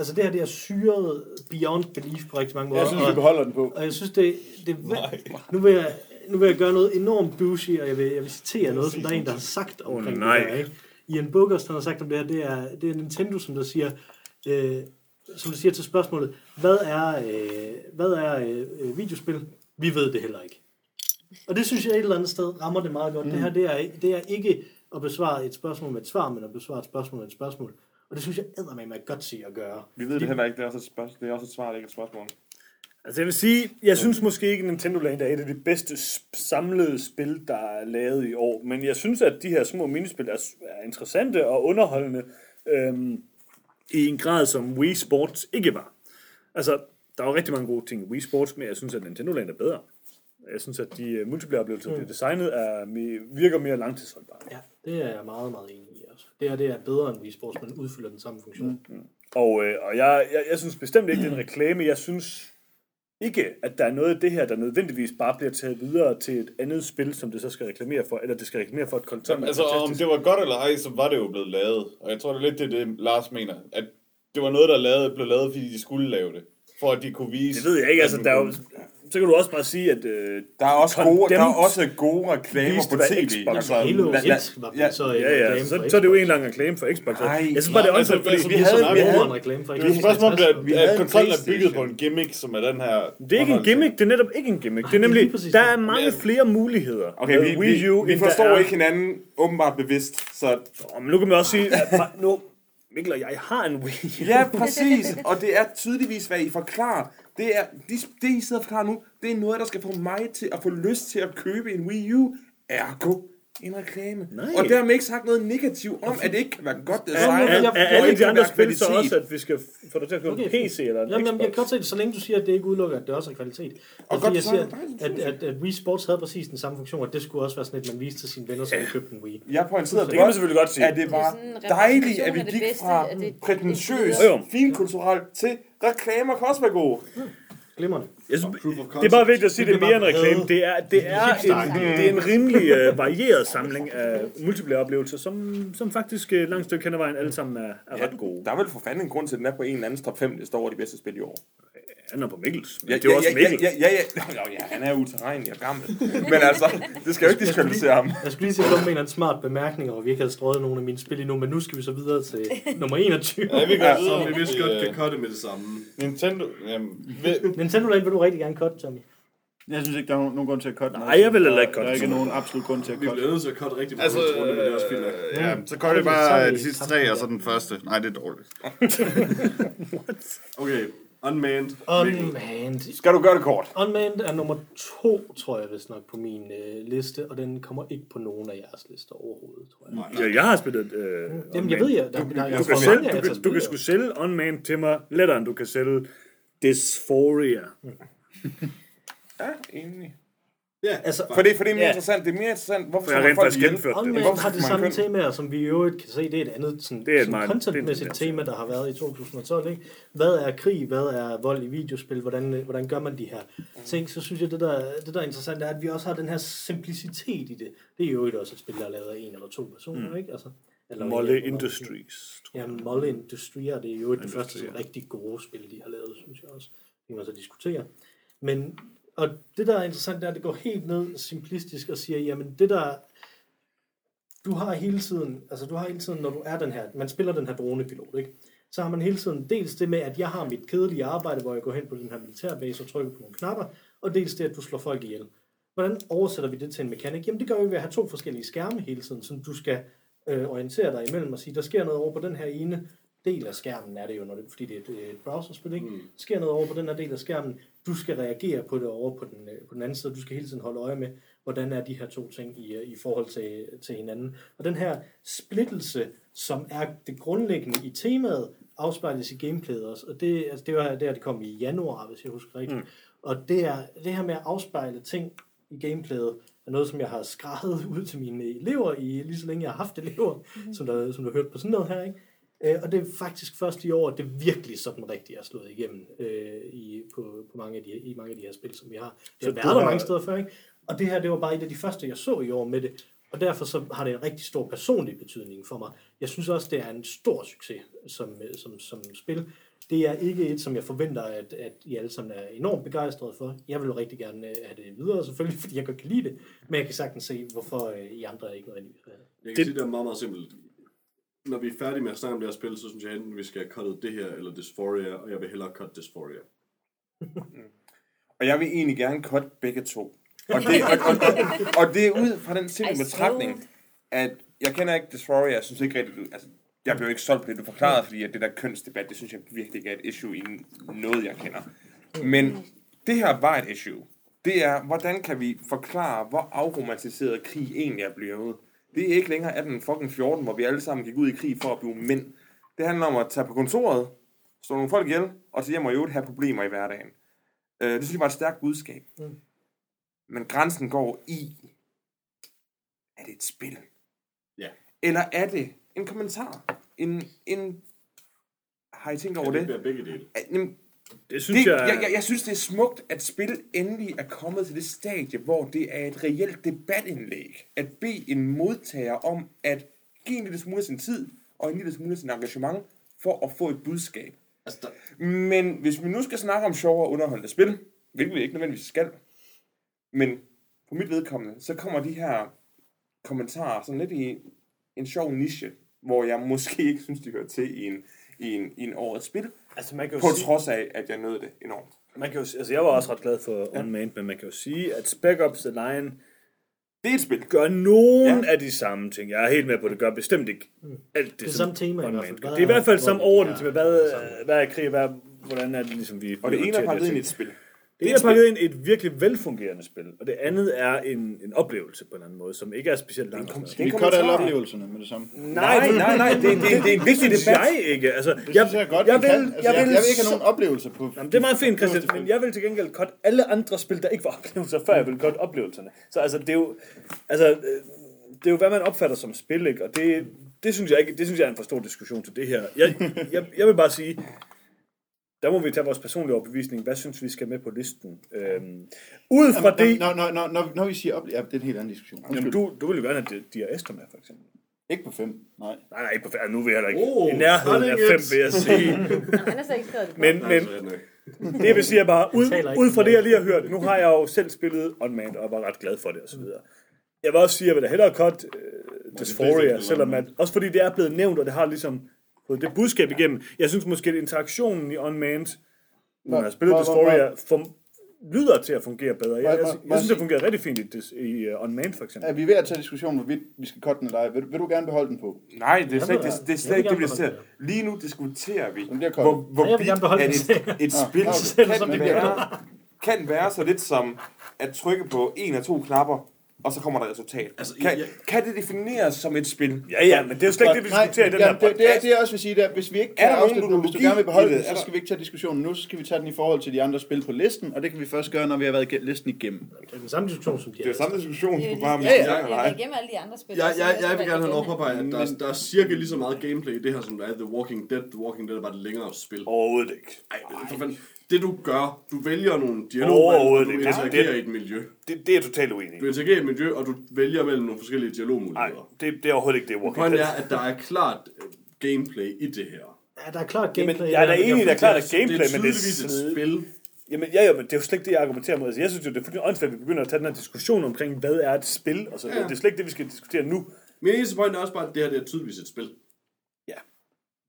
altså det her, det er syret beyond belief på rigtig mange måder. jeg synes, vi beholder den på. og jeg synes, det, det nu vil jeg, nu vil jeg gøre noget enormt douchey, og jeg vil, jeg vil citere noget, som der er en, der har sagt omkring nej. det her. Ikke? Ian Bookers, han har sagt om det her, det er, det er Nintendo, som der siger, øh, som der siger til spørgsmålet, hvad er, øh, hvad er øh, videospil? Vi ved det heller ikke. Og det synes jeg et eller andet sted rammer det meget godt. Mm. Det her, det er, det er ikke at besvare et spørgsmål med et svar, men at besvare et spørgsmål med et spørgsmål. Og det synes jeg eddermame er godt sige at gøre. Vi ved det heller ikke, det er også et, spørgsmål, det er også et svar, det er ikke et spørgsmål. Altså jeg vil sige, jeg synes måske ikke, at Nintendo Land er et af de bedste sp- samlede spil, der er lavet i år. Men jeg synes, at de her små minispil er, er interessante og underholdende øhm, i en grad, som Wii Sports ikke var. Altså, der er jo rigtig mange gode ting i Wii Sports, men jeg synes, at Nintendo Land er bedre. Jeg synes, at de uh, multiplayer-oplevelser, mm. der er designet, er, virker mere langtidsholdbare. Ja, det er jeg meget, meget enig. Det her, det er bedre end Wii Sports, men udfylder den samme funktion. Mm. Og, øh, og jeg, jeg, jeg synes bestemt ikke, det er en reklame. Jeg synes ikke, at der er noget af det her, der nødvendigvis bare bliver taget videre til et andet spil, som det så skal reklamere for, eller det skal reklamere for et koncept. Altså, om det var godt eller ej, så var det jo blevet lavet. Og jeg tror, det er lidt det, det Lars mener. At det var noget, der lavede, blev lavet, fordi de skulle lave det. For at de kunne vise... Det ved jeg ikke, altså der er jo, så kan du også bare sige, at... Øh, Der er også gode, der er også gode reklamer på tv. Xbox Altså, Halo lad- lad- 1 var ja, så ja, ja, reklame så, så er det jo Xbox. en lang reklame for Xbox. Ej. jeg synes bare, det er Altså, også fordi... altså, vi vi havde, havde- vi havde, en reklame for Det er Xbox. spørgsmål, at, at en kontrollen er bygget på en gimmick, som er den her... det er ikke en gimmick, det er netop ikke en gimmick. Det er nemlig, der er mange flere muligheder Okay, vi, Wii U, vi, forstår ikke hinanden åbenbart bevidst, så Åh, Men nu kan man også sige, nu, Mikkel og jeg har en Wii U. Ja, præcis. Og det er tydeligvis, hvad I forklarer. Det, er, de, det, I sidder og forklarer nu, det er noget, der skal få mig til at få lyst til at købe en Wii U. Ergo en reklame. Nej. Og dermed ikke sagt noget negativt om, at det ikke kan være godt Er, design. er, jeg- er jeg- alle de andre spil så også, at vi skal få dig til at købe en Okay, PC eller en Jamen, jamen, jeg kan godt se det, så længe du siger, at det ikke udelukker, at det også er kvalitet. Og godt fordi jeg siger, at, at, at Wii Sports havde præcis den samme funktion, og det skulle også være sådan, at man viste til sine venner, som havde købt en Wii. Jeg pointerede Det kan man selvfølgelig godt sige. at det var Det er en dejligt, at vi det gik fra det- prætentiøs, finkulturelt til reklamer kan også være gode. Glimrende. Jeg synes, det er bare vigtigt at sige, det er mere en reklame. Det er, det er, en, det er en rimelig uh, varieret samling af multiplayer-oplevelser, som, som faktisk uh, langt stykke hen ad vejen alle sammen er, er ret gode. Der er vel for fanden en grund til, at den er på en eller anden top 5 liste over de bedste spil i år. Han er på Mikkels. men Ja, det er jo også ja, Mikkel. ja, ja, ja, ja. Ja, han er utilregnelig og gammel. Men altså, det skal jo ikke diskvalificere ham. Jeg skulle lige sige, at med en eller anden smart bemærkning, og vi ikke havde strøget nogle af mine spil endnu, men nu skal vi så videre til nummer 21. Ja, vi går Ja, videre. Som vi vist godt kan cutte med det samme. Nintendo. Jamen, ved, Nintendo Land vil du rigtig gerne cut, Tommy. Jeg synes ikke, der er nogen, nogen grund til at cutte. Nej, jeg vil heller ikke Der er cutte. ikke nogen absolut grund til at Vi cutte. bliver nødt til at cutte rigtig mange altså, runde, men det er også fint nok. øh, ja, så går Så det er bare det de sidste tre, og så den første. Nej, det er dårligt. *laughs* Okay, Unmanned. Unmanned. Skal du gøre det kort? Unmanned er nummer to, tror jeg vist nok, på min øh, liste, og den kommer ikke på nogen af jeres lister overhovedet, tror jeg. Ja, jeg har spillet... Øh, Jamen, jeg ved, jeg, der, der, jeg du, tror, kan mange sælge, du, kan, du kan sgu sælge Unmanned til mig lettere, end du kan sælge Dysphoria. Ja, enig. Ja, Altså, For det, for det er mere Ja. interessant. Det er mere interessant, hvorfor For jeg rent folk. Unmanned Hvorfor har det samme købe- tema, som vi i øvrigt kan se. Det er et andet sådan, Det er et sådan contentmæssigt tema, der har været i 2012. Ikke? Hvad er krig? Hvad er vold i videospil? Hvordan, hvordan gør man de her ting? Så synes jeg, det der, det der er interessant er, at vi også har den her simplicitet i det. Det er jo øvrigt også et spil, der er lavet af en eller to personer, ikke? Altså, eller Molle Industries. tror Ja, jeg. Molle Industries, det er jo det første Industries. sådan, rigtig gode spil, de har lavet, synes jeg også. Det kan man så diskutere. Men, og det der er interessant, det er, at det går helt ned simplistisk og siger, jamen det der, du har hele tiden, altså du har hele tiden, når du er den her, man spiller den her dronepilot, ikke? Så har man hele tiden dels det med, at jeg har mit kedelige arbejde, hvor jeg går hen på den her militærbase og trykker på nogle knapper, og dels det, at du slår folk ihjel. Hvordan oversætter vi det til en mekanik? Jamen det gør vi ved at have to forskellige skærme hele tiden, som du skal øh, orientere dig imellem og sige, der sker noget over på den her ene del af skærmen, er det jo, når det, fordi det er et, et browserspil, ikke? Mm. Der sker noget over på den her del af skærmen, du skal reagere på det over på den, øh, på den anden side, du skal hele tiden holde øje med, hvordan er de her to ting i, øh, i forhold til, til hinanden. Og den her splittelse, som er det grundlæggende i temaet, afspejles i gameplayet også, og det, altså det var der, det kom i januar, hvis jeg husker rigtigt. Mm. Og det er det her med at afspejle ting i gameplayet, er noget, som jeg har skrevet *laughs* ud til mine elever, i lige så længe jeg har haft elever, mm. som, der, som du har hørt på sådan noget her, ikke? Øh, og det er faktisk først i år, at det virkelig sådan rigtigt er slået igennem øh, i, på, på mange af de, i mange af de her spil, som vi har. Det har været der mange steder før, ikke? Og det her, det var bare et af de første, jeg så i år med det. Og derfor så har det en rigtig stor personlig betydning for mig. Jeg synes også, det er en stor succes som, øh, som, som spil. Det er ikke et, som jeg forventer, at, at I alle sammen er enormt begejstrede for. Jeg vil jo rigtig gerne øh, have det videre, selvfølgelig, *laughs* fordi jeg godt kan lide det. Men jeg kan sagtens se, hvorfor øh, I andre ikke nødvendigvis vil have det. Jeg kan Det- sige, det er meget, meget simpelt. Når vi er færdige med at snakke om det her spil, så synes jeg enten, vi skal have cuttet det her, eller Dysphoria, og jeg vil hellere cut Dysphoria. *laughs* Og jeg vil egentlig gerne cut begge to. *laughs* Og det, og, og, og, og det er ud fra den simple betragtning, at jeg kender ikke Destroyer, jeg synes ikke rigtig, altså, jeg blev ikke solgt på det, du forklarede, fordi at det der kønsdebat, det synes jeg virkelig ikke er et issue i noget, jeg kender. Men det her var et issue. Det er, hvordan kan vi forklare, hvor afromantiseret krig egentlig er blevet. Det er ikke længere 18 fucking 14, hvor vi alle sammen gik ud i krig for at blive mænd. Det handler om at tage på kontoret, slå nogle folk ihjel, og så hjem og i øvrigt have problemer i hverdagen. Øh, det synes jeg var et stærkt budskab. Mm. Men grænsen går i, er det et spil? Ja. Eller er det en kommentar? En, en har I tænkt over det det? begge dele. Jamen, Det synes det, jeg... jeg, jeg, jeg synes, det er smukt, at spillet endelig er kommet til det stadie, hvor det er et reelt debatindlæg. At bede en modtager om at give en lille smule af sin tid, og en lille smule af sin engagement, for at få et budskab. Altså, der, Men hvis vi nu skal snakke om sjove og underholdende spil, hvilket vi ikke nødvendigvis skal. Men på mit vedkommende, så kommer de her kommentarer sådan lidt i en sjov niche, hvor jeg måske ikke synes, de hører til i en, i en, i en årets spil, Altså, man kan jo på sige, trods af, at jeg nød det enormt. man kan jo, altså, jeg var også ret glad for Unmanned, men man kan jo sige, at Spec Ops The Line Det er et spil. gør nogen Ja. af de samme ting. Jeg er helt med på, at det gør bestemt ikke alt det, Det er samme tema i hvert Unmanned fald. Det er i hvert fald samme orden til, hvad, hvad er krig, hvad, hvordan er det ligesom, vi... Og det ene er ind i et spil. Det ene er pakket ind i et virkelig velfungerende spil, og det andet er en, en oplevelse på en anden måde, som ikke er specielt lang. vi kommentar. cutte alle oplevelserne med det samme? Nej, nej, nej, det, det, det, det er en vigtig *laughs* debat. jeg ikke. Altså, Det synes jeg godt, jeg vi vil. Altså, jeg, vil, jeg, jeg vil ikke have nogen oplevelser på... Jamen, det er meget fint, Christian, men jeg vil til gengæld godt alle andre spil, der ikke var oplevelser, før jeg vil godt oplevelserne. Så altså, det er jo, altså, øh, det er jo, hvad man opfatter som spil, ikke? Og det, det synes jeg ikke, det synes jeg er en for stor diskussion til det her. Jeg, jeg, jeg vil bare sige, der må vi tage vores personlige overbevisning. Hvad synes vi skal med på listen? Øhm, ud fra det... Når, når, når, når, når vi siger oplevelser... Ja, det er en helt anden diskussion. Jamen, Undskyld. du, du vil jo gerne have de her Esther med, for eksempel. Ikke på fem, nej. Nej, nej, ikke på fem. Nu vil jeg heller ikke. Oh, I nærheden af cutting fem, it. vil jeg sige. *laughs* Han har så ikke skrevet det på. Men, men det vil sige, bare, ud, ud fra det, jeg lige har hørt, nu har jeg jo selv spillet Unmanned, og var ret glad for det, og så videre. Jeg vil også sige, at jeg vil da hellere cut uh, Dysphoria, spil, selvom at, også fordi det er blevet nævnt, og det har ligesom fået det budskab igennem. Jeg synes måske, at interaktionen i Unmanned, når jeg hvor- Dysphoria, for, lyder til at fungere bedre. Jeg, jeg, jeg, synes, det fungerer rigtig fint i, i uh, Unmanned, for eksempel. Er vi ved at tage diskussionen, hvorvidt vi skal cutte den eller ej? Vil, vil du gerne beholde den på? Nej, det er slet ikke det, det, er slet ikke det, vi diskuterer. Lige nu diskuterer vi, hvor, hvor at den. et, et spil kan det være, kan være så lidt som at trykke på en af to knapper, og så kommer der et resultat. Altså, kan, jeg- kan det defineres som et spil? Ja, ja, men det er jo slet ikke det, vi Nej, diskuterer i den ja, her det, det, er, det er også vil sige, at hvis vi ikke Er kan afslutte den, hvis du gerne vil beholde den, det? Er så skal vi ikke tage diskussionen nu, så skal vi tage den i forhold til de andre spil på listen, og det kan vi først gøre, når vi har været igennem listen igennem. Det er den samme diskussion, som de Det er jo samme diskussion, er du bare lige- med Ja, ja. ja, Jeg vil igennem alle de andre spil. Jeg, også, jeg, vil gerne have lov være at der, er- der er cirka lige så meget gameplay i det her, som der er The Walking Dead. The Walking Dead er bare et længere spil. Overhovedet ikke. Ej, for fanden. Det du gør, du vælger nogle dialogvalg, du interagerer Det- i et miljö. Det, det er totalt uenig. Du interagerer i et miljø, og du vælger mellem nogle forskellige Nej, dialogmuligheder. det, det er overhovedet ikke det, Walking Pointen er, at der er klart gameplay i det her. Ja, der er klart Jamen, gameplay. jeg er da der, enig, der er klart at Det gameplay, er men det tydeligvis er et sl- spil. Jamen, ja, ja, men det er jo slet ikke det, jeg argumenterer mod. Altså, jeg synes jo, det er fuldstændig åndssvagt, at vi begynder at tage den her diskussion omkring, hvad er et spil, og så ja. Det er slet ikke det, vi skal diskutere nu. Min eneste point er også bare, at det her det er tydeligvis et spil.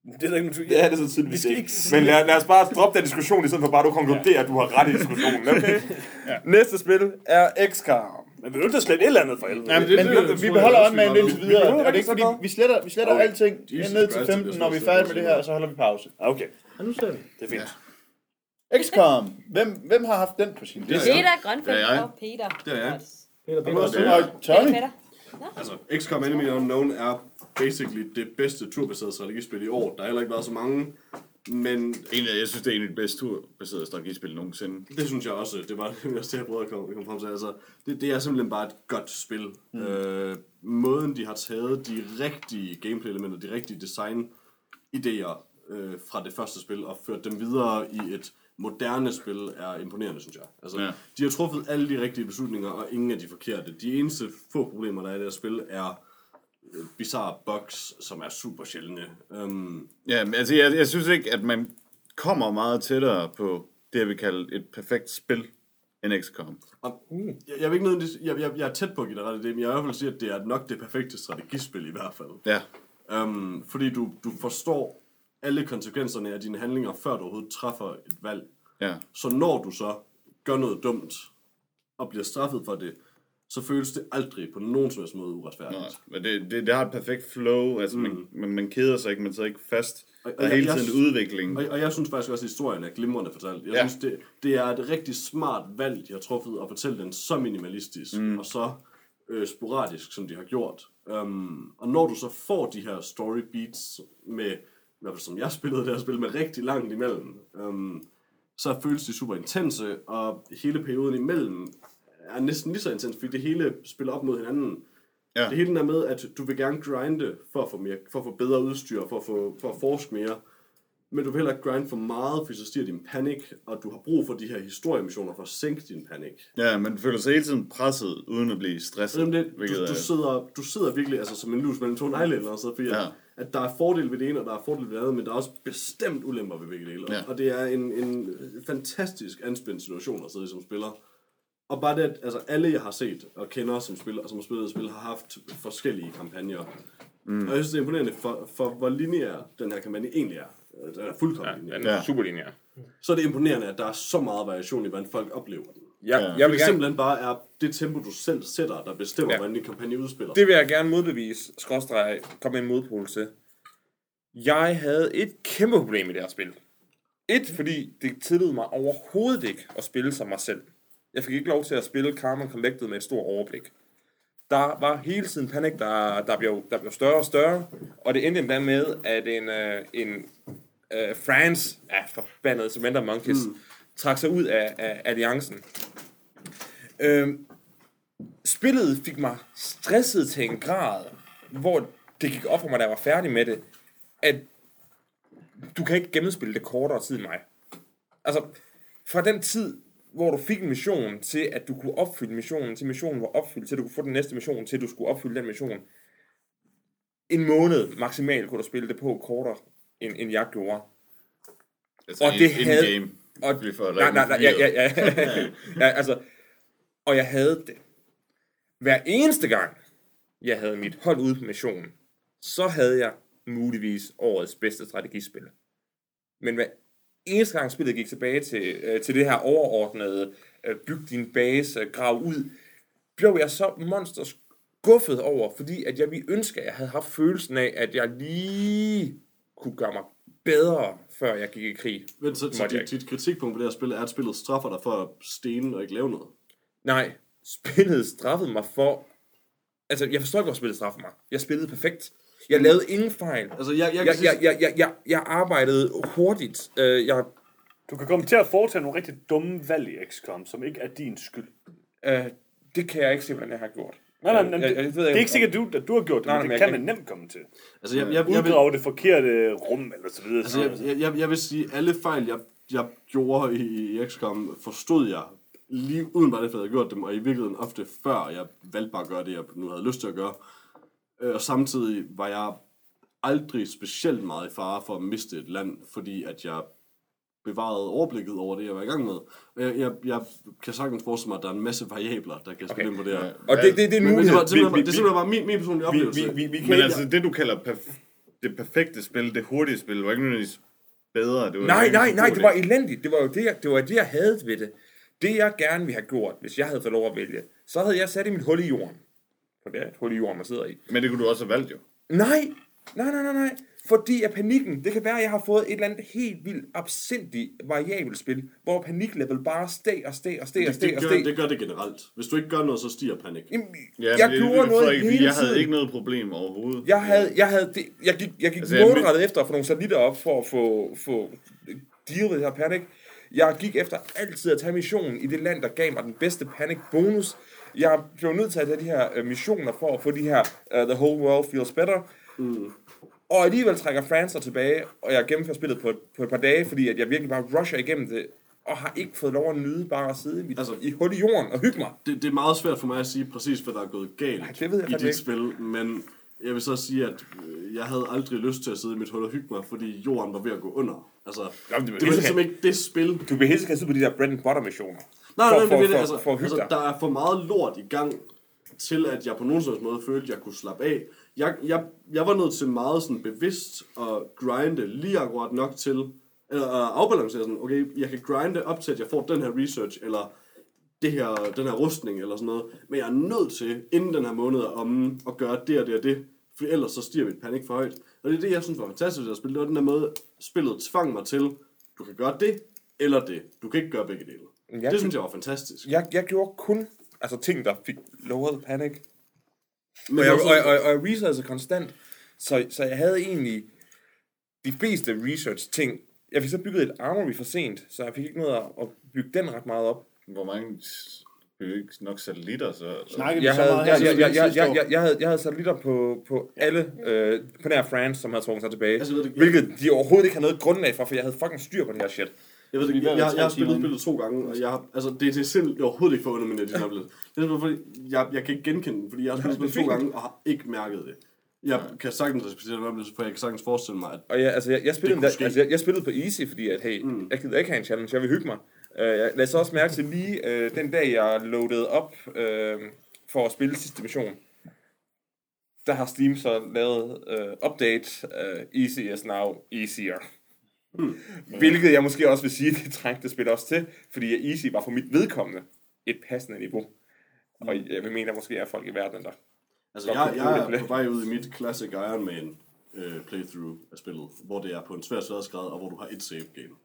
Det er der ikke nogen tvivl. Det er så tydeligvis Vi skal ikke. ikke Men lad, lad os bare droppe den diskussion, i stedet for bare at du konkluderer, at du har ret i diskussionen. Okay? *laughs* Næste spil er XCOM. Men vi er nødt til at slette et eller andet for helvede. Ja, men, det- men det- vi, det vi beholder også, vi indtil videre, Vi det er ikke fordi, vi sletter, vi sletter Okay. alting Jesus ned til Christ, det 15, bliver når vi er færdige med det her, og så holder vi pause. Okay, Ja, nu ser vi. det er fint. XCOM, hvem, hvem har haft den på sin liste? Peter Grønfeldt Det er jeg. og Peter. Det er jeg. Peter, Peter, og Tommy? Peter. Altså, XCOM Enemy Unknown er basically det bedste turbaserede strategispil i år. Der har heller ikke været så mange, men En af, jeg synes, det er en af de bedste turbaserede strategispil nogensinde. det synes jeg også, det var også *laughs* det, jeg prøvede at komme, komme frem til. Altså, det, det er simpelthen bare et godt spil. Mm. Øh, måden, de har taget de rigtige gameplay-elementer, de rigtige design-idéer øh, fra det første spil, og ført dem videre i et moderne spil, er imponerende, synes jeg. Altså, Ja. De har truffet alle de rigtige beslutninger, og ingen af de forkerte. De eneste få problemer, der er i det her spil, er øh, bizarre bugs, som er super sjældne. Um, Ja, men altså, jeg, jeg synes ikke, at man kommer meget tættere på det, jeg vil kalde et perfekt spil end XCOM. Og jeg, jeg, vil ikke nødvendigvis, jeg, jeg, jeg er tæt på at give dig ret i det, men jeg vil i hvert fald sige, at det er nok det perfekte strategispil i hvert fald. Ja, Um, fordi du, du forstår alle konsekvenserne af dine handlinger, før du overhovedet træffer et valg. ja. Så når du så gør noget dumt, og bliver straffet for det, så føles det aldrig på nogen som helst måde uretfærdigt. Nej, men det, det, det har et perfekt flow, altså mm. man, man, man keder sig ikke, man sidder ikke fast. Og- Der er og hele jeg- tiden jeg- udvikling. Og, og jeg synes faktisk også, at historien er glimrende fortalt. Jeg ja. synes, det, det er et rigtig smart valg, de har truffet, at fortælle den så minimalistisk mm. og så øh, sporadisk, som de har gjort. Um, og når du så får de her story beats med, i hvert fald som jeg spillede det her spil, med rigtig langt imellem, um, så føles de super intense, og hele perioden imellem er næsten lige så intens, fordi det hele spiller op mod hinanden. Ja. Det hele er med, at du vil gerne grinde for at få, mere, for at få bedre udstyr, for at, få, for at forske mere. Men du vil heller ikke grind for meget, for så stiger din panik, og du har brug for de her historiemissioner for at sænke din panik. Ja, man føler sig hele tiden presset, uden at blive stresset. Jamen det, du, du, er- sidder, du sidder virkelig altså, som en lus mellem to negle, altså, fordi Ja. at, at der er fordele ved det ene, og der er fordele ved det andet, men der er også bestemt ulemper ved begge dele. Ja. Og det er en, en fantastisk anspændt situation at sidde som spiller. Og bare det, at altså, alle jeg har set og kender, som, spiller, som har spillet spil, har haft forskellige kampagner. Mm. Og jeg synes, det er imponerende for, for hvor lineær den her kampagne egentlig er. Øh, Den er fuldkommen Ja, lineær. den er Ja. super lineær. Så er det imponerende, at der er så meget variation i, hvordan folk oplever den. Jeg, Ja. jeg Jeg vil det gerne, simpelthen bare er det tempo, du selv sætter, der bestemmer, Ja. ja. hvordan din kampagne udspiller. det vil jeg gerne modbevise, skråstreg, komme med en modpol til. Jeg havde et kæmpe problem i det her spil. Et, fordi det tillod mig overhovedet ikke at spille som mig selv. Jeg fik ikke lov til at spille Carmen Collected med et stort overblik. Der var hele tiden panik, der, der, blev, der blev større og større, og det endte endda med, at en, uh, en uh, France, ja, forbandet Samantha Monkeys, mm. trak sig ud af, af alliancen. Øhm, spillet fik mig stresset til en grad, hvor det gik op for mig, da jeg var færdig med det, at du kan ikke gennemspille det kortere tid end mig. Altså, fra den tid, hvor du fik en mission, til at du kunne opfylde missionen, til missionen var opfyldt, til du kunne få den næste mission, til du skulle opfylde den mission. En måned maksimalt kunne du spille det på kortere, end, end jeg gjorde. Altså, og det havde- in-game. Og, nej, nej, nej, ja, ja, ja, *laughs* ja, altså, og jeg havde det. Hver eneste gang, jeg havde mit hold ude på missionen, så havde jeg muligvis årets bedste strategispil. Men hver eneste gang spillet gik tilbage til, øh, til det her overordnede, øh, byg din base, øh, grav ud, blev jeg så monster skuffet over, fordi at jeg ville ønske, at jeg havde haft følelsen af, at jeg lige kunne gøre mig bedre, før jeg gik i krig. Men så, så dit, dit kritikpunkt på det her spil er, at spillet straffer dig for at stene og ikke lave noget. Nej, spillet straffede mig for... Altså, jeg forstår ikke, hvor spillet straffede mig. Jeg spillede perfekt. Jeg lavede ingen fejl. Altså, jeg, jeg, Jeg, jeg, jeg, jeg, jeg, jeg arbejdede hurtigt. Øh, jeg, Du kan komme til at foretage nogle rigtig dumme valg i XCOM, som ikke er din skyld. øh, det kan jeg ikke se, hvordan jeg har gjort. Nej, nej, Øh, nej, jeg- det, jeg ved det er ikke, ikke sikkert, at du, at du har gjort det, Nej, men det jeg kan man nemt komme til. altså, jeg, jeg, jeg, vil, Udgrave det forkerte rum, eller så videre. altså, jeg, jeg, jeg, jeg vil sige, alle fejl, jeg, jeg gjorde i, i XCOM, forstod jeg lige uden bare det, at jeg havde gjort dem, og i virkeligheden ofte før jeg valgte bare at gøre det, jeg nu havde lyst til at gøre. Øh, Og samtidig var jeg aldrig specielt meget i fare for at miste et land, fordi at jeg bevarede overblikket over det, jeg var i gang med. Jeg, jeg, jeg kan sagtens forestille mig, at der er en masse variabler, der kan spille Okay. på det her. Ja. og det, det, det er en Men, men det, mulighed. var, simpelthen, Vi- det er simpelthen bare min, min personlige vi, oplevelse. vi, vi, vi kan Men altså, det du kalder perf- det perfekte spil, det hurtige spil, var ikke nødvendigvis bedre. Det var Nej, ikke nej, nej, det var elendigt. Det var jo det, jeg, det, var det, jeg havde ved det. Det, jeg gerne ville have gjort, hvis jeg havde fået lov at vælge, så havde jeg sat i mit hul i jorden. For det er et hul i jorden, man sidder i. Men det kunne du også have valgt jo. Nej, nej, nej, nej, nej. Fordi at panikken, det kan være, at jeg har fået et eller andet helt vildt absindigt variabelt spil, hvor paniklevel bare steg og steg og steg og det, steg det, og gør, steg. det gør det generelt. Hvis du ikke gør noget, så stiger panik. Jamen, Ja, jeg men det- gjorde det noget jeg ikke, hele Jeg havde tiden. ikke noget problem overhovedet. Jeg havde, jeg havde, det, jeg gik, jeg gik Altså, altså, jeg- målrettet efter at få nogle satellitter op for at få, få dealet det her panik. Jeg gik efter altid at tage missionen i det land, der gav mig den bedste panic bonus. Jeg blev nødt til at tage de her øh, missioner for at få de her uh, The Whole World Feels Better. Mm. Og alligevel trækker Francer tilbage, og jeg gennemfører spillet på, et- på et par dage, fordi at jeg virkelig bare rusher igennem det, og har ikke fået lov at nyde bare at sidde i, mit, Altså- i hul i jorden og hygge mig. Det, det er meget svært for mig at sige præcis, hvad der er gået galt Nej, det ved jeg i dit ikke. spil, men jeg vil så sige, at øh, jeg havde aldrig lyst til at sidde i mit hul og hygge mig, fordi jorden var ved at gå under. Altså, Jamen, det, det det var var helt ligesom ikke det spil. Du vil helst kaste ud på de der bread and butter missioner. Nej, For- nej, for- det, for- altså, for altså, der er for meget lort i gang til, at jeg på nogen slags måde følte, at jeg kunne slappe af. Jeg, jeg, jeg var nødt til meget sådan bevidst at grinde lige akkurat nok til, eller at afbalancere sådan, okay, jeg kan grinde op til, at jeg får den her research, eller det her, den her rustning, eller sådan noget, men jeg er nødt til, inden den her måned er omme, at gøre det og det og det, for ellers så stiger mit panik for højt. Og det er det, jeg synes var fantastisk at spille, det var den der måde, spillet tvang mig til, du kan gøre det, eller det. Du kan ikke gøre begge dele. Jeg, Det synes jeg var fantastisk. jeg, jeg gjorde kun altså, ting, der fik lowered panik. Men Og jeg, også- og, og, og jeg researchede konstant, så, så jeg havde egentlig de fleste research-ting. Jeg fik så bygget et armory for sent, så jeg fik ikke noget at, at bygge den ret meget op. Hvor mange jo ikke nok satellitter, så... Snakker vi Jeg så havde, meget her jeg, jeg, jeg, jeg, jeg, jeg, jeg, havde, jeg havde satellitter på, på alle, øh, på nær France, som havde trukket sig tilbage. Altså, du, Hvilket de overhovedet ikke har noget grundlag for, for jeg havde fucking styr på det her shit. Jeg ved det ikke, er jeg, jeg, har spillet spillet to gange, og jeg har, altså, det er til simpelthen overhovedet ikke for under min. Det er fordi jeg, jeg kan ikke genkende den, fordi jeg har spillet spillet to gange, og har ikke mærket det. Jeg kan sagtens respektere den oplevelse, for jeg kan sagtens forestille mig, at Og jeg, altså, jeg, jeg, spillede, der, altså, jeg, jeg spillede på easy, fordi at, hey, mm. jeg gider ikke have en challenge, jeg vil hygge mig. Uh, jeg lagde så også mærke til lige uh, den dag, jeg loadede op uh, for at spille sidste mission. Der har Steam så lavet uh, update, uh, easy is now easier. Hmm. Hvilket jeg måske også vil sige, *laughs* det trængte spil også til, fordi easy var for mit vedkommende et passende niveau. Og jeg vil mene, at måske er folk i verden, der Altså, jeg, jeg er på vej ud i mit classic Iron Man øh, playthrough af spillet, hvor det er på en svær sværdesgrad, og hvor du har et save game.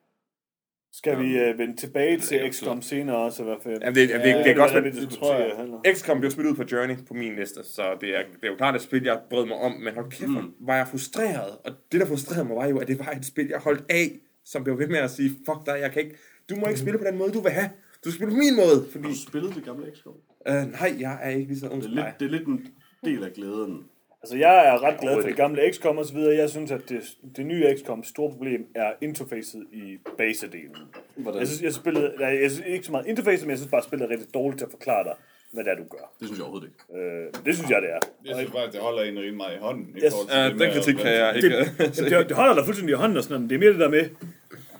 Skal vi øh, vende tilbage til XCOM senere også i hvert fald? Jamen, det, det, det, det kan godt vi det tror jeg. XCOM blev smidt ud på Journey på min liste, så det er, det er jo klart et spil, jeg brød mig om, men hold kæft, mm. var jeg frustreret, og det der frustrerede mig var jo, at det var et spil, jeg holdt af, som blev ved med at sige, fuck dig, jeg kan ikke, du må ikke spille på den måde, du vil have, du skal spille på min måde, fordi, Har du spillet det gamle XCOM? øh, nej, jeg er ikke lige så ung Det er lidt, det er lidt en del af glæden. Altså, jeg er ret glad for det gamle XCOM og så videre. Jeg synes, at det, det nye XCOM store problem er interfacet i basedelen. Hvordan? Jeg synes, jeg spillede, nej, jeg synes ikke så meget interfacet, men jeg synes bare, at spillet er rigtig dårligt til at forklare dig, hvad det er, du gør. Det synes jeg overhovedet ikke. Øh, det synes jeg, det er. Jeg synes bare, at det holder en rimelig meget i hånden. I Yes. forhold til Uh, det den med kritik at- kan jeg Det, ikke det, det holder dig fuldstændig i hånden og sådan noget, men det er mere det der med,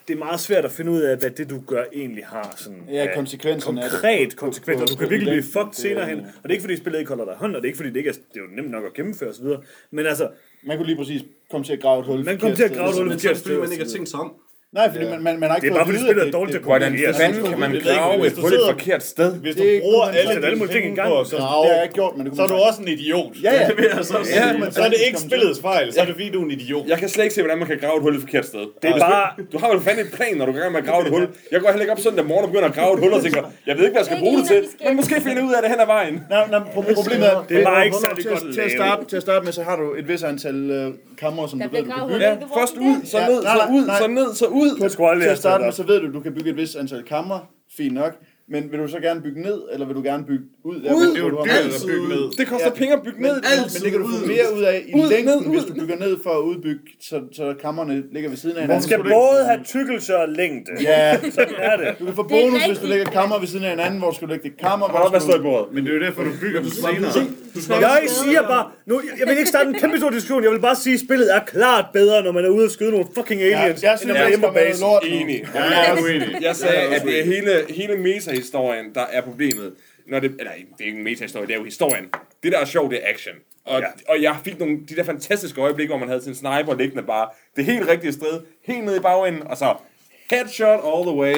det er meget svært at finde ud af, hvad det, du gør, egentlig har sådan Ja, konsekvenserne af det. konkret konsekvenser. Du kan virkelig blive fucked Det- senere hen. Og det er ikke, fordi spillet ikke holder dig i hånden, og det er ikke, fordi det ikke er, det er jo nemt nok at gennemføre osv. Men altså, Man kunne lige præcis komme til at grave et hul. Man kom til at grave et hul Men så er det fordi, man ikke har tænkt sig om. Nej, fordi man, man, man har ikke Det er bare fordi at spillet er at dårligt til at Hvordan fanden kan man grave hvis et du hul et forkert sted? Hvis du bruger alle dine alle mulige ting penge i gang, at så- det har jeg ikke gjort, men det kunne så er du også en idiot. Ja, ja. *laughs* Det så. Ja, Så er det ikke spillets fejl, så er det fordi, du er en idiot. Jeg kan slet ikke se, hvordan man kan grave et hul et forkert sted. Det er bare... Du har vel fandme en plan, når du er gang med at grave et hul. Jeg går heller ikke op søndag morgen og begynder at grave et hul og tænker, jeg ved ikke, hvad jeg skal bruge det til. Men måske finde ud af det hen ad vejen. Nej, nej, pro- problemet er, Det er bare ikke særlig til, godt at- til, at lavet. starte, til at starte med, så har du et vis antal øh, kammer, som du ved, du kan bygge. Ja, først ud, så Ja, ned, så ud, så ned, så ud. Aldrig Til at starte med, så ved du, at du kan bygge et vis antal kammer. Fint nok. Men vil du så gerne bygge ned, eller vil du gerne bygge ud? Der, Ud! hvor Det er jo dyrt at bygge ned. Det koster Ja. penge at bygge ned. Men det kan du få mere ud af i Ud, længden, ned, hvis du bygger ned for at udbygge, så, så kammerne ligger ved siden af Man hinanden. skal både have tykkelse og længde. Ja, Sådan er det. du kan få Det bonus, hvis du lægger kammer ved siden af hinanden, hvor skal du lægge det kammer, op, hvad hvor står i skal du... bordet? Men det er jo derfor, du bygger dem senere. Jeg siger bare, nu, jeg vil ikke starte en kæmpe stor diskussion, jeg vil bare sige, at spillet er klart bedre, når man er ude og skyde nogle fucking aliens, Ja, jeg end når synes, man er jeg hjemme på. Enig. Jeg er uenig. Jeg sagde, at det er hele, hele meta-historien, der er problemet. Når det, eller det er ikke en meta-historie, det er jo historien. Det, der er sjovt, det er action. Og, Ja. og jeg fik nogle de der fantastiske øjeblikke, hvor man havde sin sniper liggende bare det helt rigtige sted, helt ned i bagenden, og så headshot all the way.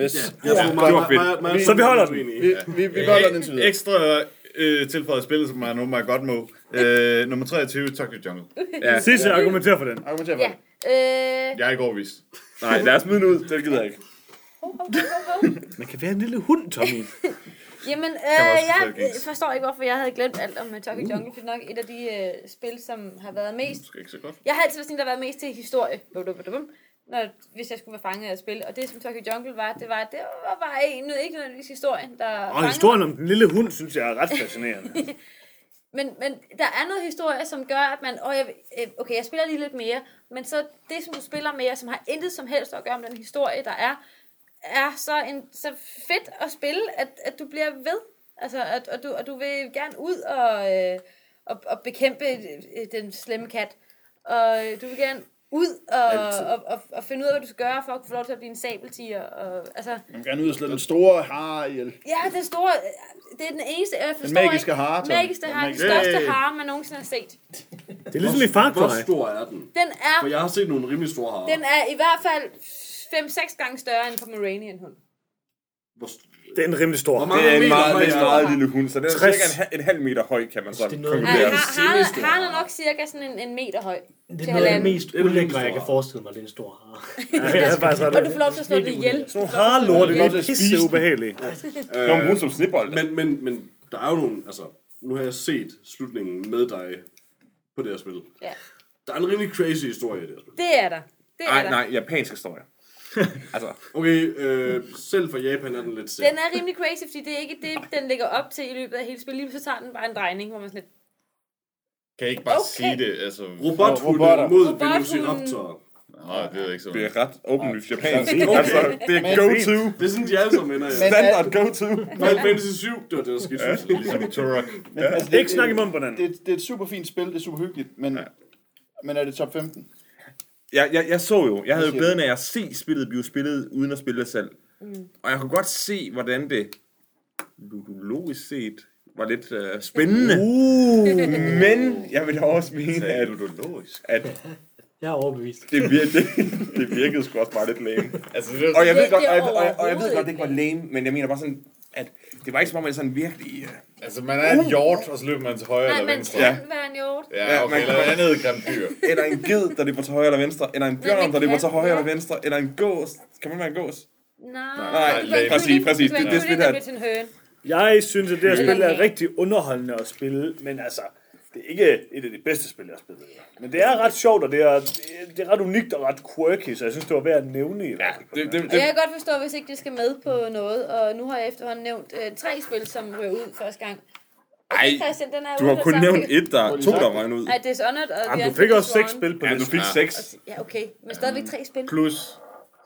Yes. Jeg tror, det var fedt. Så vi holder den. Vi, vi, vi beholder den til videre. Ekstra øh, tilføjet spillet, som man meget godt må. Øh, nummer 23, Tokyo Jungle. Ja. Sidste argumenterer for den. Argumenter for Ja. det. Øh, Jeg er ikke overvist. Nej, lad os smide den ud. Det gider jeg ikke. *laughs* Man kan være en lille hund, Tommy. *laughs* Jamen, øh, jeg Kings. forstår ikke, hvorfor jeg havde glemt alt om uh, Tokyo Jungle. Det er nok et af de øh, spil, som har været mest... Det skal ikke så godt. Jeg har altid været sådan, en, der har været mest til historie, bum, bum, bum, bum, når, hvis jeg skulle være fanget af et spil. Og det, som Tokyo Jungle var, det var, det var bare ikke, ikke nødvendigvis historien, der Og historien mig. om den lille hund, synes jeg er ret fascinerende. *laughs* Men, men der er noget historie, som gør, at man... Åh, jeg, øh, okay, jeg spiller lige lidt mere. Men så det, som du spiller mere, som har intet som helst at gøre med den historie, der er, er så, en, så fedt at spille, at, at du bliver ved. Altså, at, at, du, at du vil gerne ud og, øh, og, og bekæmpe øh, den slemme kat. Og øh, du vil gerne ud og, og, og, og finde ud af, hvad du skal gøre, for at få lov til at blive en sabeltiger. Og, altså, Man vil gerne ud og slå den store hare ihjel. ja, den store... Det er den eneste... Jeg forstår magiske ikke, hare, Tom. Magiske Den hare. Den magiske- største hare, man nogensinde har set. Det er ligesom i Far Hvor Cry. stor er den? Den er, For jeg har set nogle rimelig store harer. den er i hvert fald 5-6 gange større end på Moranian hund. Hvor Det er en rimelig stor. Hvor mange Det er en meter meget, høj det en meget den? lille hund, så den er 60. cirka en, en halv meter høj, kan man så Det er noget- Nej, konkludere. har, har, har nok cirka sådan en, en meter høj. Det Til er noget af det mest er ulækre, jeg kan forestille mig, det er en stor hare. *laughs* Ja, jeg er faktisk. Og du får lov til at slå det ihjel. Sådan nogle harlorte, det er pisse den. ubehagelige. Når bruger som snibbold. Men, men, men der er jo nogle, altså, nu har jeg set slutningen med dig på det her spil. Ja. Der er en rimelig crazy historie i det her spil. Det er der. Det er Nej, der. nej, japansk historie. *laughs* Altså, Okay, øh, selv for Japan er den lidt sær. Den er rimelig crazy, fordi det er ikke det, den lægger op til i løbet af hele spillet. Lige så tager den bare en drejning, hvor man sådan lidt... Kan I ikke bare Okay. sige det? Altså, Robothunde Robotter. mod. Velociraptor. nej, det er ikke så det er ret åbenlyst japansk. Okay. Altså, det er go-to. Det er sådan, de alle sammen ender. Ja. Men- Standard go-to. Final Fantasy 7, det var det, der skete. Ja. Ligesom Turok. Men, altså, det, Ikke snak i munden på den. det, det, er et super fint spil, det er super hyggeligt, men, ja. men er det top 15? Jeg, jeg, jeg så jo, jeg havde jo glæden af at se spillet blive spillet, uden at spille det selv. Mm. Og jeg kunne godt se, hvordan det logisk set var lidt uh, spændende. Uh. Men jeg vil da også mene, at, at Jeg er overbevist. det, vir- det, det virkede sgu også bare lidt lame. Altså, det er, Og jeg ved godt, det og jeg, og jeg, og jeg ved godt, det ikke var lame, men jeg mener bare sådan, at det var ikke som om, at det sådan virkelig... Uh, altså, man er en hjort, og så løber man til højre Nej, eller man venstre. kan være en hjort. Ja, okay, man- eller et andet grimt dyr. eller en ged, der løber til højre eller venstre, eller en man bjørn, der løber til højre eller venstre, eller en gås. Kan man være en gås? Nej, Nej, det var en præcis, kylling. præcis. Det var en Det- det kylling, spil der her- blev til en høne. Jeg synes, at det her spil er Ja. rigtig underholdende at spille, men altså, det er ikke et af de bedste spil, jeg har spillet. Men det er ret sjovt, og det er, det er ret unikt og ret quirky, så jeg synes, det var værd at nævne i. Ja, det, det, Og det, jeg kan godt forstå, hvis ikke det skal med på noget, og nu har jeg efterhånden nævnt øh, tre spil, som rører ud første gang. Ej, det, Christian, den er du har kun nævnt et, der er to, der var ud. Nej, Dishonored og Jamen, du fik også seks spil på Ja, du fik seks. Ja, okay. Men stadigvæk tre spil. Plus,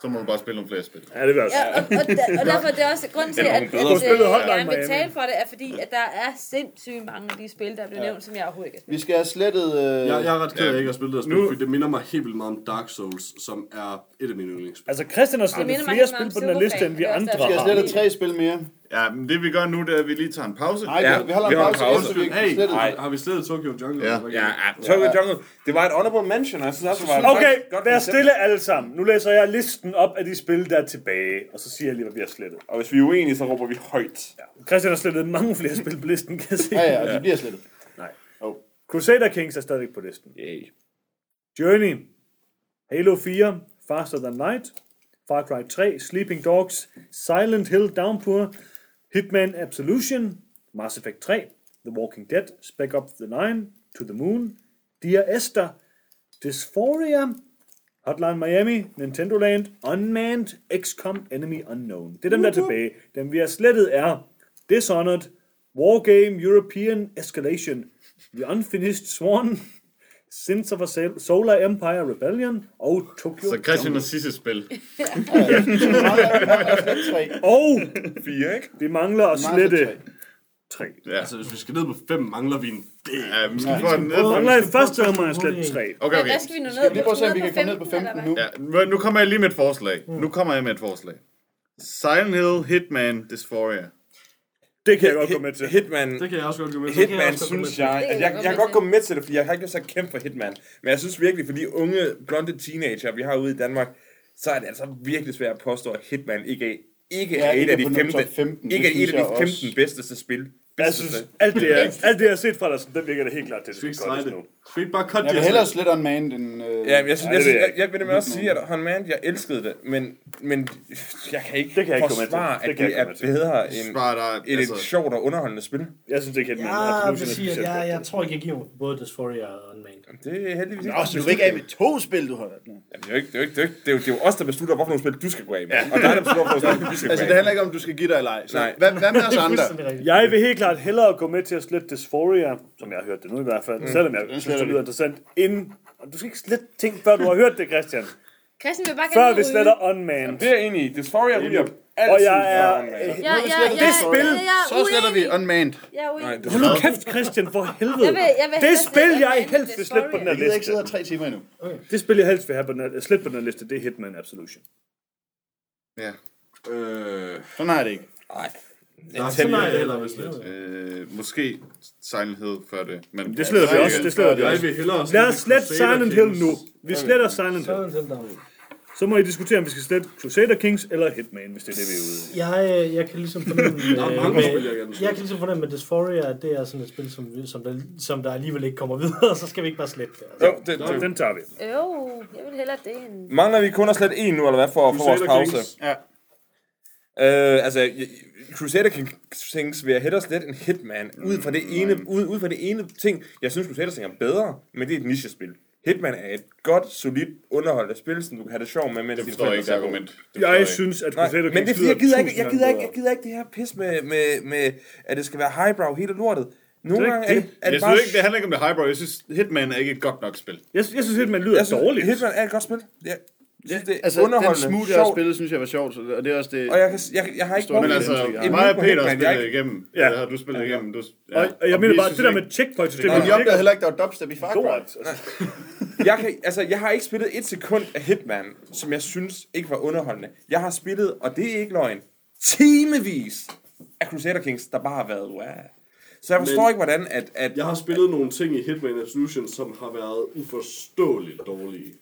så må du bare spille nogle flere spil. Ja, det vil jeg også. Ja, og, og, der, og derfor er det også grund *laughs* til, Det at, at, bedre at, har spillet at jeg vil tale for det, er fordi, at der er sindssygt mange af de spil, der er blevet nævnt, som jeg overhovedet ikke har spillet. Vi skal have slettet... Øh, Jeg, jeg er ret ked af, at jeg ikke har spillet det her spil, Nu- fordi det minder mig helt vildt meget om Dark Souls, som er et af mine yndlingsspil. Altså, Christian har Det mig flere spil på den her liste, end vi andre Det er vi skal har. have slettet tre spil mere. Ja, men det vi gør nu, det er, at vi lige tager en pause. Nej, Ja, vi, vi holder vi en pause, pause. indtil vi ikke Hey, har slettet. Nej. har vi stillet Tokyo Jungle? Ja. Ja, ja, Tokyo Jungle. Det var et honorable mention, og jeg synes også, det var Okay, godt- vær stille alle sammen. Nu læser jeg listen op af de spil, der er tilbage, og så siger jeg lige, hvad vi har slettet. Og hvis vi er uenige, så råber vi højt. Christian har slettet mange flere spil på listen, kan jeg se. Ja, ja, og de bliver slettet. Crusader Kings er stadig på listen. Yay. Journey, Halo 4, Faster Than Light, Far Cry 3, Sleeping Dogs, Silent Hill Downpour, Hitman Absolution, Mass Effect 3, The Walking Dead, Spec Up the Nine, To the Moon, Dear Esther, Dysphoria, Hotline Miami, Nintendo Land, Unmanned, XCOM Enemy Unknown. Det er dem, der er tilbage. Dem, vi har slettet, er Dishonored, Wargame European Escalation, The Unfinished Swan, Sins of a Sol- Solar Empire Rebellion og Tokyo Så Christian og sidste spil. *laughs* *laughs* Og Fire, ikke? vi mangler at slette tre. Ja, Altså, hvis vi skal ned på fem, mangler vi en del. ja vi skal få den ned. Vi mangler i første omgang at slette tre. Okay, okay. Hvad skal vi nu ned Skal vi lige på? prøve at se, om vi på kan komme ned på 15 eller nu? Ja, nu kommer jeg lige med et forslag. Nu kommer jeg med et forslag. Silent Hill, Hitman, Dysphoria. Det kan jeg godt gå med til. Hitman, Det kan jeg også godt gå med til. Hitman synes jeg, at jeg jeg, godt jeg kan med godt til. gå med til det, fordi jeg har ikke lyst til at kæmpe for Hitman. Men jeg synes virkelig, for de unge, blonde teenager, vi har ude i Danmark, så er det altså virkelig svært at påstå, at Hitman ikke er, ikke Ja, er et af de er på 15, top 15, det ikke er et af de jeg 15 også. bedste spil. Jeg synes, alt det, jeg, alt det, jeg har set fra dig, den virker det helt klart til, at det Skal godt nu. Det? Skal vi ikke bare cut Jeg vil det? hellere slette Unmanned end... Øh, Ja, men jeg, synes, Nej, jeg, det synes, jeg jeg, jeg vil nemlig også sige, at Hunman, jeg elskede det, men, men jeg kan ikke, Det kan jeg ikke forsvare, Det at det jeg er ikke bedre end der, et, altså, et sjovt og underholdende spil. Jeg synes ikke, Hitman Jeg Absolution vil er sige, at jeg, jeg tror ikke, jeg giver både Dysphoria og Unmanned. Det er heldigvis Nå, så du vil ikke af med to spil, du har været. Jamen, det er jo ikke, det er jo ikke, det er jo ikke, det er jo, det er jo os, der beslutter, hvorfor nogle spil du skal gå af med. Og der er der beslutter, hvorfor nogle spil du skal gå Altså, af det med. handler ikke om, du skal give dig eller ej. Så Nej. Hvad, hvad med os andre? Jeg vil helt klart hellere gå med til at slette Dysphoria, som jeg har hørt det nu i hvert fald, selvom jeg synes, det lyder interessant, inden... og Du skal ikke slette ting, før du har hørt det, Christian. Christian vil bare Før gerne vi ryge. sletter Unmanned. Det er jeg enig i. Dysphoria ryger altid. Og jeg er... mand. Ja, ja, ja, Det ja, spil, ja, er Så sletter vi. Unmanned. Er Nej, det Hold nu kæft, Christian, for helvede. Jeg vil, jeg vil Det spil, slette jeg helst vil slette på den her Jeg gider ikke sidde liste. her tre timer endnu. Det spil, jeg helst vil have på den her, slet på den her liste, det er Hitman Absolution. ja. Øh, Sådan har jeg det ikke. Nej. Nej, sådan er jeg heller vist lidt. Øh, måske Silent Hill før det. Men Det sletter vi også, det sletter vi Jeg også. vil hellere Lad os slette Silent Hill nu. Vi sletter Silent Hill. Silent Hill Down. Så må I diskutere, om vi skal slette Crusader Kings eller Hitman, hvis det er det, vi er ude i. Jeg, øh, jeg kan ligesom fornemme, *laughs* Der er øh, mange med, spil, jeg gerne vil jeg kan ligesom fornemme, at Dysphoria, at det er sådan et spil, som, vi- som, der, som der alligevel ikke kommer videre, *laughs* så skal vi ikke bare slette det. Altså. Jo, det, det. Den tager vi. Jo, jeg vil hellere det end... Mangler vi kun at slette en nu, eller hvad, for, for vores Crusader pause? Kings. Ja. Øh, altså, jeg- Crusader Kings vil jeg hellere slette en Hitman, ud fra det ene, ud, ud fra det ene ting. Jeg synes, Crusader Kings er bedre, men det er et nichespil. Hitman er et godt, solidt underholdende spil, som du kan have det sjov med, mens Det forstår jeg ikke, argument. Det forstår Jeg synes, at Crusader men Kings det er fordi, jeg gider, ikke, jeg, gider ikke, jeg gider ikke det her pis med, med, med, at det skal være highbrow hele lortet. Nogle Det er gange ikke er det, er Jeg det synes bare... ikke, det handler ikke om det highbrow. Jeg synes, Hitman er ikke et godt nok spil. Jeg, jeg synes, at man lyder jeg synes, dårligt. Hitman er et godt spil. Jeg synes, det er Altså, den smooth, jeg har spillet, synes jeg var sjovt, og det er også det... og jeg, kan, jeg, jeg har ikke brugt Men det altså, jeg mig og Peter har Hitman, jeg spillet ikke- igennem. Ja. Ja. har du spillet igennem. Du, ja. Og, og jeg mener bare, det der ikke- med checkpoint-systemet, Men er opdagede heller ikke, der var dubstep i Far Cry. Altså. *laughs* jeg, kan, altså, jeg har ikke spillet et sekund af Hitman, som jeg synes ikke var underholdende. Jeg har spillet, og det er ikke løgn, timevis af Crusader Kings, der bare har været wow. Så jeg forstår Men- ikke, hvordan at... at Jeg har spillet nogle ting i Hitman Absolution, som har været uforståeligt dårlige.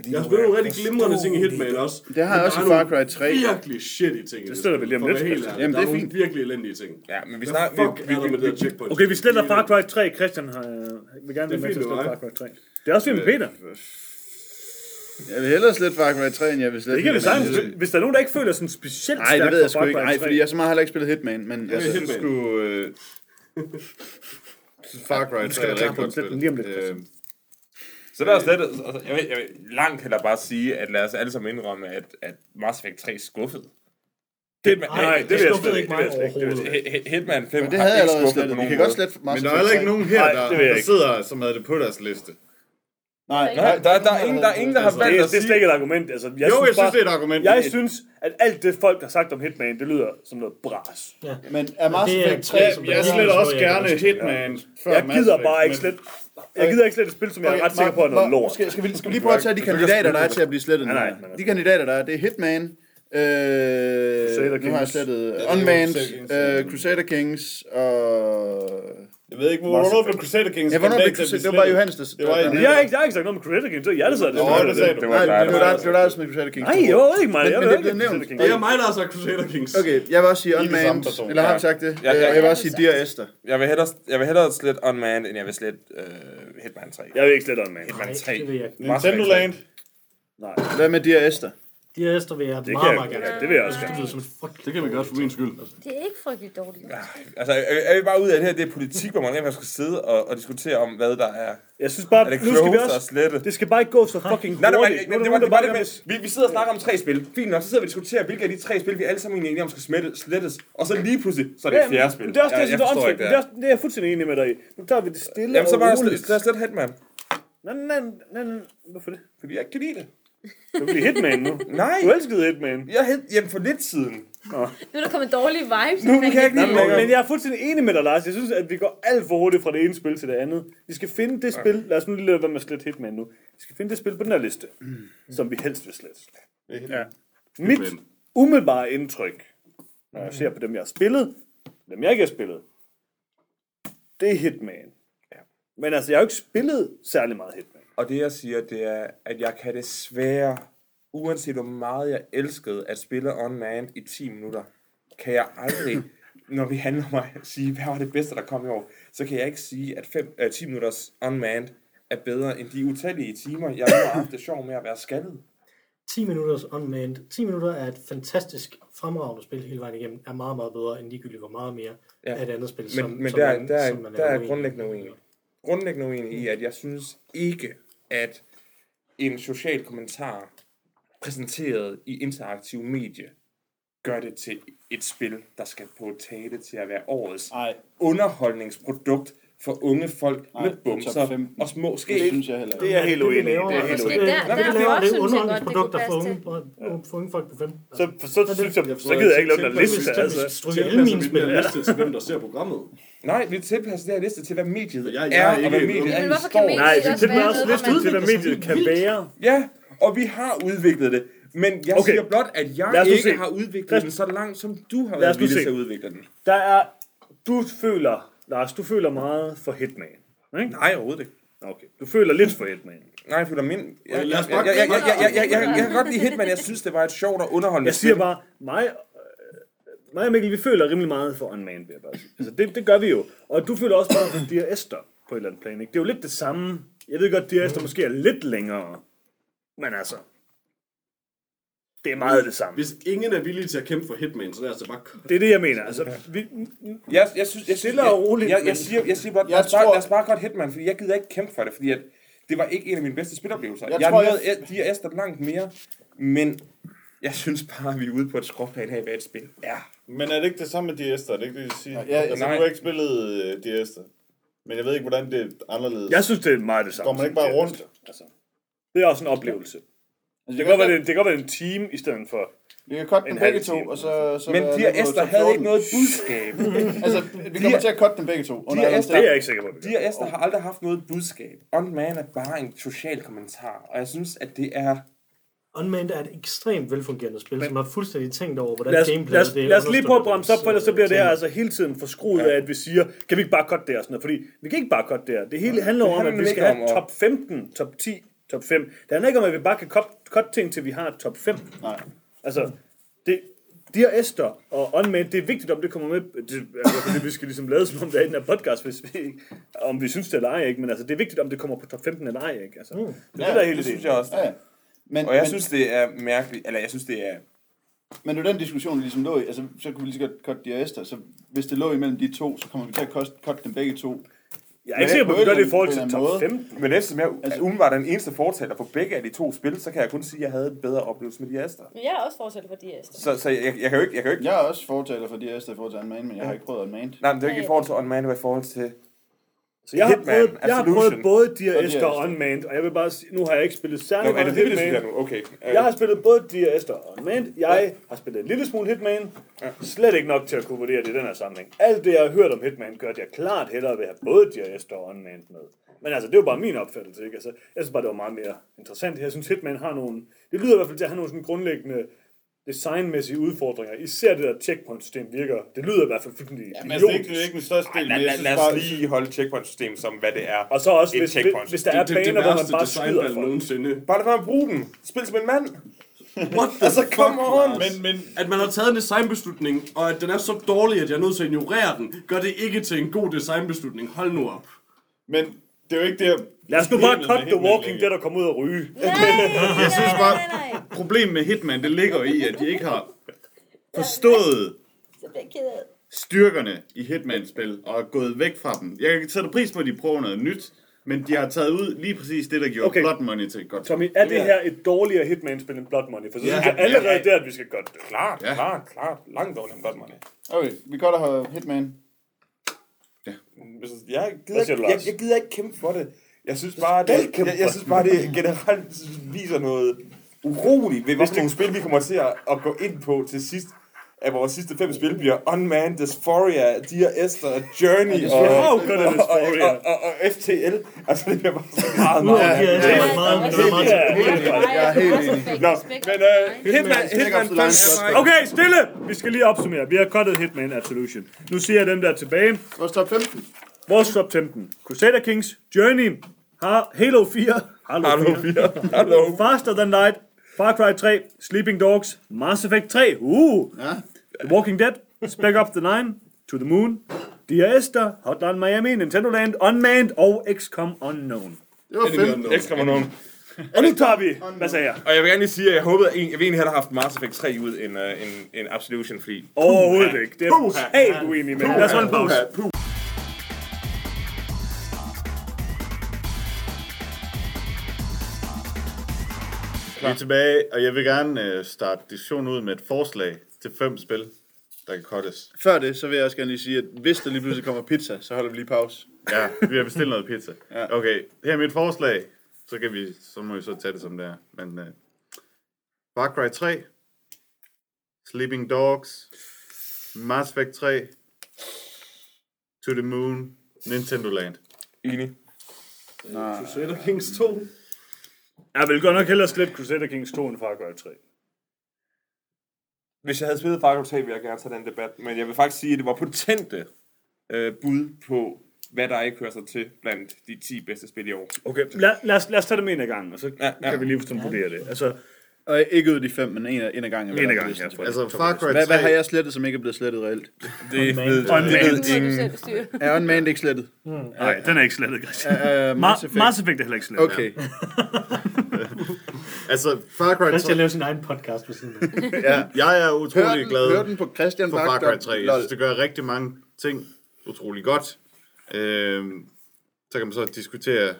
Fordi Jeg spillet er nogle rigtig glimrende ting i Hitman også. Det har jeg også i Far Cry 3. Virkelig shitty ting det støtter vi lige om lidt. Jamen, det er nogle fint. virkelig elendige ting. Ja, men vi snakker... fuck er der med det checkpoint? Okay, vi sletter Far Cry 3. Christian har, øh, vil gerne være er med til at slette Far Cry 3. Det er også fint med Peter. Jeg vil hellere slette Far Cry 3, end jeg vil slette Det kan vi sagtens. Hvis der er nogen, der ikke føler sådan specielt Nej, det stærkt ved jeg for sgu ikke. Nej, 3. fordi jeg så meget har heller ikke spillet Hitman, men altså, Jeg synes Hitman. sgu... Øh, Far Cry 3 er rigtig godt den spil. lige om lidt, Øh. Så der er slet, altså, jeg, vil, jeg vil langt heller bare sige, at lad os alle sammen indrømme, at, at Mass Effect 3 er skuffet. Hitman, Nej, det, vil jeg skuffede ikke mig det vil jeg slet ikke, det vil jeg overhovedet. Hit- Hitman 5 Men det har havde jeg ikke allerede skuffet på slettet. Vi nogen kan godt slette Mass Men der er heller ikke nogen her, Nej, der, det der sidder, som havde det på deres liste. Nej, Nej, der, der, er ingen, der er ingen, der har Det, valgt er, at det er sige... slet ikke et argument. Altså, jeg Jo, jeg synes, bare, det er et argument. Jeg synes, at alt det folk har sagt om Hitman, det lyder som noget bras. Ja. men er Mass Det Effect 3... tre, Ja, som jeg der sletter er, også jeg, gerne jeg Hitman før Jeg gider bare ikke slet... Jeg gider ikke slet et spil, som jeg er ret sikker på er noget lort. Skal, skal, vi, skal vi lige prøve at tage de kandidater, der er til at blive slettet? Nej. De kandidater, der er, det er Hitman, øh, nu Kings. har jeg slettet er Unmanned, Crusader Kings. øh, Crusader Kings og... Jeg ved ikke, hvornår blev Crusader Kings Ja, hvornår kandidat blev Crusader... Det var slettet? Johannes, der... Det var jeg har ikke, jeg har ikke sagt noget med Crusader Kings. Det er jeg, der sagde det. Åh, det sagde du. Det Nej, var det dig, var det var dig, der smed Crusader Kings. Nej, jo, bordet. ikke mig. Jeg ved det ikke. Crusader Kings. Det er mig, der har sagt Crusader Kings. Okay, jeg vil også sige Unmanned, eller har vi sagt det? Jeg vil også sige Dear Esther. Jeg vil hellere, jeg vil hellere slette Unmanned, end jeg vil slette uh, Hitman 3. Jeg vil ikke slet on, man. Hitman Nej, 3. det vil jeg ikke. Mass Nintendo Effect 3. Land. Nej, Hvad med Dear Esther? De her æster vil jeg det kan meget, jeg, meget gerne. ja, det vil jeg også Det gerne. lyder som et frygteligt. Det kan vi godt for min skyld. Det er ikke frygteligt dårligt. Altså, jeg, jeg vil bare ud af det her, det er politik, hvor man rent skal sidde og, og diskutere om, hvad der er. Jeg synes bare, Er det nu skal vi og også... slette? Det skal bare ikke gå så fucking Nej, nej, hurtigt. nej, Nu er det var, det bare det med, vi, vi sidder og snakker om tre spil. Fint nok, så sidder vi og diskuterer, hvilke af de tre spil, vi alle sammen er enige om, skal smette, slettes. Og så lige pludselig, så er det et fjerde spil. Det er også det, jeg det er åndssvagt. ikke Det er også- det er jeg fuldstændig enig med dig i. Nu tager vi det stille Jamen, så og bare slet, slet Hitman. Nej, nej, nej, nej, hvorfor det? Fordi jeg ikke kan lide det. Du bliver Hitman nu. Nej. Du elskede Hitman. Jeg hed hjem for lidt siden. Nu er der kommet dårlige vibes. Nu kan jeg ikke lide Men, jeg er fuldstændig enig med dig, Lars. Jeg synes, at vi går alt for hurtigt fra det ene spil til det andet. Vi skal finde det spil. Lad os nu lige lade være med at slette Hitman nu. Vi skal finde det spil på den her liste, som vi helst vil slette. Ja. Mit umiddelbare indtryk, når jeg ser på dem, jeg har spillet, dem jeg ikke har spillet, det er Hitman. Men altså, jeg har jo ikke spillet særlig meget Hitman. Og det jeg siger, det er, at jeg kan desværre, uanset hvor meget jeg elskede at spille Unmanned i 10 minutter, kan jeg aldrig, *laughs* når vi handler om at sige, hvad var det bedste, der kom i år, så kan jeg ikke sige, at 5, uh, 10 minutters Unmanned er bedre end de utallige timer, jeg har haft det sjov med at være skaldet. 10 minutters unmanned. 10 minutter er et fantastisk fremragende spil hele vejen igennem. Er meget, meget bedre end ligegyldigt hvor meget mere Ja. af et andet spil. Men, som, men som der, man, der, som man der er i. grundlæggende uenig. Grundlæggende uenig i, at jeg synes ikke, at en social kommentar præsenteret i interaktiv medie gør det til et spil, der skal på tale til at være årets Nej, underholdningsprodukt for unge folk Nej, med det er bumser top 15. og små det skæg. synes jeg heller ikke. Det er helt Det, uenig Det er helt altså, uenig det. Der- det, vi der laver, det er det underholdningsprodukter for unge, for unge folk på 15. Så, så, så, synes jeg, så gider jeg ikke lave den liste. Altså. Stryge alle mine spil. Til hvem, der ser programmet. Nej, vi tilpasser det her liste til, hvad mediet Jeg- jeg er, er og ikke hvad en mediet er Men i hvorfor kan historien. Nej, mediet så også listen til, hvad mediet kan være. Ja, og vi har udviklet det. Men jeg Okay. siger blot, at jeg ikke se. har udviklet Lad- den så langt, som du har været villig til at udvikle den. Der er, du føler, Lars, du føler meget for Hitman. Ikke? Nej, overhovedet ikke. Okay, du føler lidt for Hitman. Nej, jeg føler min... Jeg, jeg, bare- jeg, jeg, jeg, jeg, jeg, jeg, jeg kan godt lide Hitman. Jeg synes, det var et sjovt og underholdende Jeg siger bare, mig, mig og Mikkel, vi føler rimelig meget for Unmanned, vil jeg bare sige. Altså, det, det gør vi jo. Og du føler også meget for Dear Esther på et eller andet plan. Ikke? Det er jo lidt det samme. Jeg ved godt, Dear Esther måske er lidt længere. Men altså, Det er meget det samme. Hvis ingen er villige til at kæmpe for Hitman, så er det altså bare... Det er det, jeg mener. Altså, vi, Jeg, jeg synes, jeg, Stille og roligt, Jeg, jeg, men- siger, jeg siger bare, Jeg lad, os bare, tror- lad os bare godt Hitman, fordi jeg gider ikke kæmpe for det, fordi at det var ikke en af mine bedste spiloplevelser. Jeg Jeg, tror, jeg jeg- nåede de er Esther langt mere, men jeg synes bare, at vi er ude på et skråplan af, hvad et spil er. Men er det ikke det samme med Diester? Er det ikke det, jeg siger? Ja, ja, altså, nej. du har ikke spillet uh, Diester. Men jeg ved ikke, hvordan det er anderledes. jeg synes, det er meget det samme. Går man ikke bare det rundt? Altså, det er også en oplevelse. Altså, Det kan godt være, det, det, kan godt være en team i stedet for... Vi kan cutte En dem begge to, og så... så Men de og Esther havde 14. ikke noget budskab. *laughs* Altså, vi kommer til at cutte dem begge to. under De er Esther- Det er jeg ikke sikker på. gør. De og Esther har aldrig haft noget budskab. On Man er bare en social kommentar, og jeg synes, at det er... Unmanned er et ekstremt velfungerende spil, som har fuldstændig tænkt over, hvordan Lad os, gameplayet lad, os, det lad os lige prøve at bremse op, for ellers så bliver det her altså hele tiden forskruet af, at vi siger, kan vi ikke bare cutte det og sådan noget, fordi vi kan ikke bare cutte det her. Det hele handler Det om, at vi skal have top 15, top 10, top 5. Det handler ikke om, at vi bare kan cutte cut ting, til vi har top 5. Nej. Altså, det, de her Esther og Unmanned, det er vigtigt, om det kommer med. Det er fald det, vi skal ligesom lade som om det er i den her podcast, hvis vi, om vi synes det eller ej, ikke? Men altså, det er vigtigt, om det kommer på top 15 eller ej, ikke? Altså, det er det, der er hele Det synes jeg også. Ja, ja. Men, Og jeg men, synes, det er mærkeligt, eller jeg synes, det er... men det er den diskussion, vi ligesom lå i. Altså, så kunne vi lige så godt cutte de og Esther. Så hvis det lå imellem de to, så kommer vi til at koste- cutte dem begge to. Jeg er ikke sikker på, at vi gør det i forhold til top måde. 15. Men eftersom jeg Altså- umiddelbart er den eneste fortaler for begge af de to spil, så kan jeg kun sige, at jeg havde en bedre oplevelse med de Esther. Men jeg er også fortsat for de Esther. Så, så jeg, jeg, kan jo ikke... Jeg kan jo ikke Jeg er også fortaler for Esther i forhold til Unmanned, men jeg har ikke prøvet Unmanned. nej, men det er ikke i forhold til On Man, det var i forhold til... Så jeg har, Hitman, prøvet, jeg har prøvet både Dear Og. Unmanned, og jeg vil bare sige, nu har jeg ikke spillet særlig meget det det, Hitman. siger nu? Okay. Øh, Jeg har spillet både Dear Esther og Unmanned. Jeg har spillet en lille smule Hitman. Slet ikke nok til at kunne vurdere det i den her sammenhæng. Alt det, jeg har hørt om Hitman, gør, at jeg klart hellere vil have både Dear Esther og Unmanned med. Men altså, det er jo bare min opfattelse, ikke? Altså, jeg synes bare, det var meget mere interessant. Jeg synes, Hitman har nogle... Det lyder i hvert fald til at have nogle sådan grundlæggende designmæssige udfordringer. Især det der checkpoint-system virker. Det lyder i hvert fald fuldstændig Ja, men altså, det, er ikke, det er ikke den største del, Lad, men jeg lad, lad bare... os lige holde checkpoint-system som, hvad det er. Og så også, Et hvis, checkpoint. hvis der er Det, det, det baner, hvor man bare skyder folk. nogensinde. Bare lad være med at bruge den. Spil som en mand. What *laughs* the Altså, come fuck, on. Lars? Men, men At man har taget en designbeslutning, og at den er så dårlig, at jeg er nødt til at ignorere den, gør det ikke til en god designbeslutning. Hold nu op. Men det er jo ikke det her... Lad os nu bare cut The Walking. Dead og komme ud og ryge. Nej, Jeg synes bare, problemet med Hitman, det ligger i, at de ikke har forstået styrkerne i Hitman-spil, og er gået væk fra dem. Jeg kan sætte pris på, at de prøver noget nyt, men de har taget ud lige præcis det, der gjorde Okay. Blood Money til et godt. Tommy, er det her et dårligere Hitman-spil end Blood Money? For så Ja, synes jeg ja, allerede ja. der, at vi skal gøre det. Klart, Ja. klart, klart. Langt dårligere end Blood Money. Okay, vi godt have Hitman. Hvis- Jeg gider, ikke, jeg, jeg gider ikke kæmpe for det. Jeg synes bare, det, jeg, jeg synes bare, det generelt viser noget uroligt ved, hvilke nogle spil vi kommer til at, at gå ind på til sidst. At vores sidste fem spil bliver Unmanned, Dysphoria, Dear Esther, Journey og, og, og, det er og, og, og, FTL. Altså, det bliver bare meget, er meget. det ja, meget, meget, meget, meget, Jeg er helt enig. Nå, men uh, Hitman, Hitman, Okay, stille! Vi skal lige opsummere. Vi har cuttet Hitman Absolution. Nu siger jeg dem der er tilbage. Vores top 15. Vores top 15. Crusader Kings, Journey, Halo 4, Halo, Hallo, 4, fire. Hallo. Faster Than Light, Far Cry 3, Sleeping Dogs, Mass Effect 3, uh, Ja. The Walking Dead, Spec Up the Nine, To the Moon, Dear Esther, Hotline Miami, Nintendo Land, Unmanned og XCOM Unknown. Det var fedt. Nogen. Og nu tager vi, hvad sagde jeg? Og jeg vil gerne lige sige, at jeg håbede, at en, jeg vil egentlig have haft Mass Effect 3 ud end, uh, en, en Absolution, fordi Overhovedet ikke. Det er helt uenig med. Lad os holde en pause. Vi er tilbage, og jeg vil gerne uh, starte diskussionen ud med et forslag til fem spil, der kan cuttes. Før det, så vil jeg også gerne lige sige, at hvis der lige pludselig kommer pizza, så holder vi lige pause. Ja, vi har bestilt noget pizza. *laughs* Ja. Okay, her er mit forslag. Så, kan vi, så må vi så tage det som det er. Men uh, Far Cry 3, Sleeping Dogs, Mass Effect 3, To the Moon, Nintendo Land. enig. Crusader Kings 2. Jeg vil godt nok hellere slet Crusader Kings 2 end Far Cry 3. Hvis jeg havde spillet Far Cry 3, ville jeg gerne tage den debat. Men jeg vil faktisk sige, at det var potente øh, bud på, hvad der ikke hører sig til blandt de 10 bedste spil i år. Okay, lad, lad, os, lad os tage dem en af gangen, og så ja, ja. kan vi lige sådan vurdere det. Altså, Og ikke ud af de fem, men en af, en af gangen. En af gangen, ja. for- Altså, Far Cry 3... Hvad, hvad har jeg slettet, som ikke er blevet slettet reelt? Det ved, en det ved ingen. Er Unmanned ikke slettet? Nej, den er ikke slettet, Christian. Uh, Ma- Mass Effect. Mass Effect er heller ikke slettet. Okay. *laughs* Altså, Far Cry Christian 3... laver sin egen podcast ved siden af. *laughs* Ja. Jeg er Hør utrolig den, glad hør den på Christian for Far. Cry 3. Jeg synes, det gør rigtig mange ting utrolig godt. Øhm, så kan man så diskutere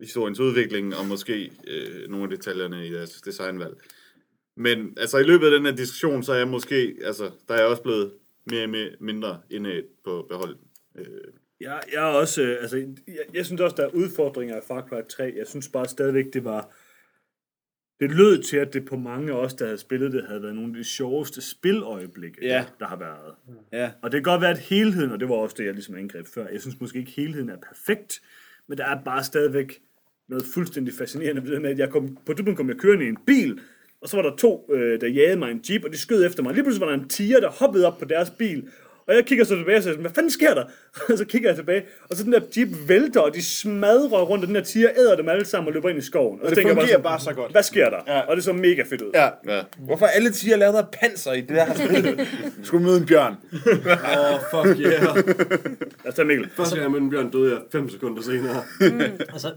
historiens udvikling og måske øh, nogle af detaljerne i deres designvalg. Men altså i løbet af den her diskussion, så er jeg måske, altså der er jeg også blevet mere og mere, mindre indad på behold. Øh, Jeg, jeg er også, øh, altså, jeg, jeg synes også, der er udfordringer af Far Cry 3. Jeg synes bare stadigvæk, det var, det lød til, at det på mange af os, der havde spillet det, havde været nogle af de sjoveste spiløjeblikke, Ja. der har været. Ja. Og det kan godt være, at helheden, og det var også det, jeg ligesom angreb før, jeg synes måske ikke, helheden er perfekt, men der er bare stadigvæk noget fuldstændig fascinerende ved det med, at jeg kom, på et kom jeg kørende i en bil, og så var der to, øh, der jagede mig en jeep, og de skød efter mig. Lige pludselig var der en tiger, der hoppede op på deres bil, og jeg kigger så tilbage og siger, hvad fanden sker der? Og *laughs* så kigger jeg tilbage, og så den der jeep vælter, og de smadrer rundt, og den der tiger æder dem alle sammen og løber ind i skoven. Og, det så tænker jeg fungerer sådan, bare så godt. Hvad sker der? Ja. Og det så mega fedt ud. Ja. ja. Hvorfor alle tiger lavet af panser i det der spil? *laughs* Skulle møde en bjørn. *laughs* Åh, oh, fuck yeah. Lad os tage Mikkel. Første gang jeg mødte en bjørn, døde jeg 5 sekunder senere. Altså,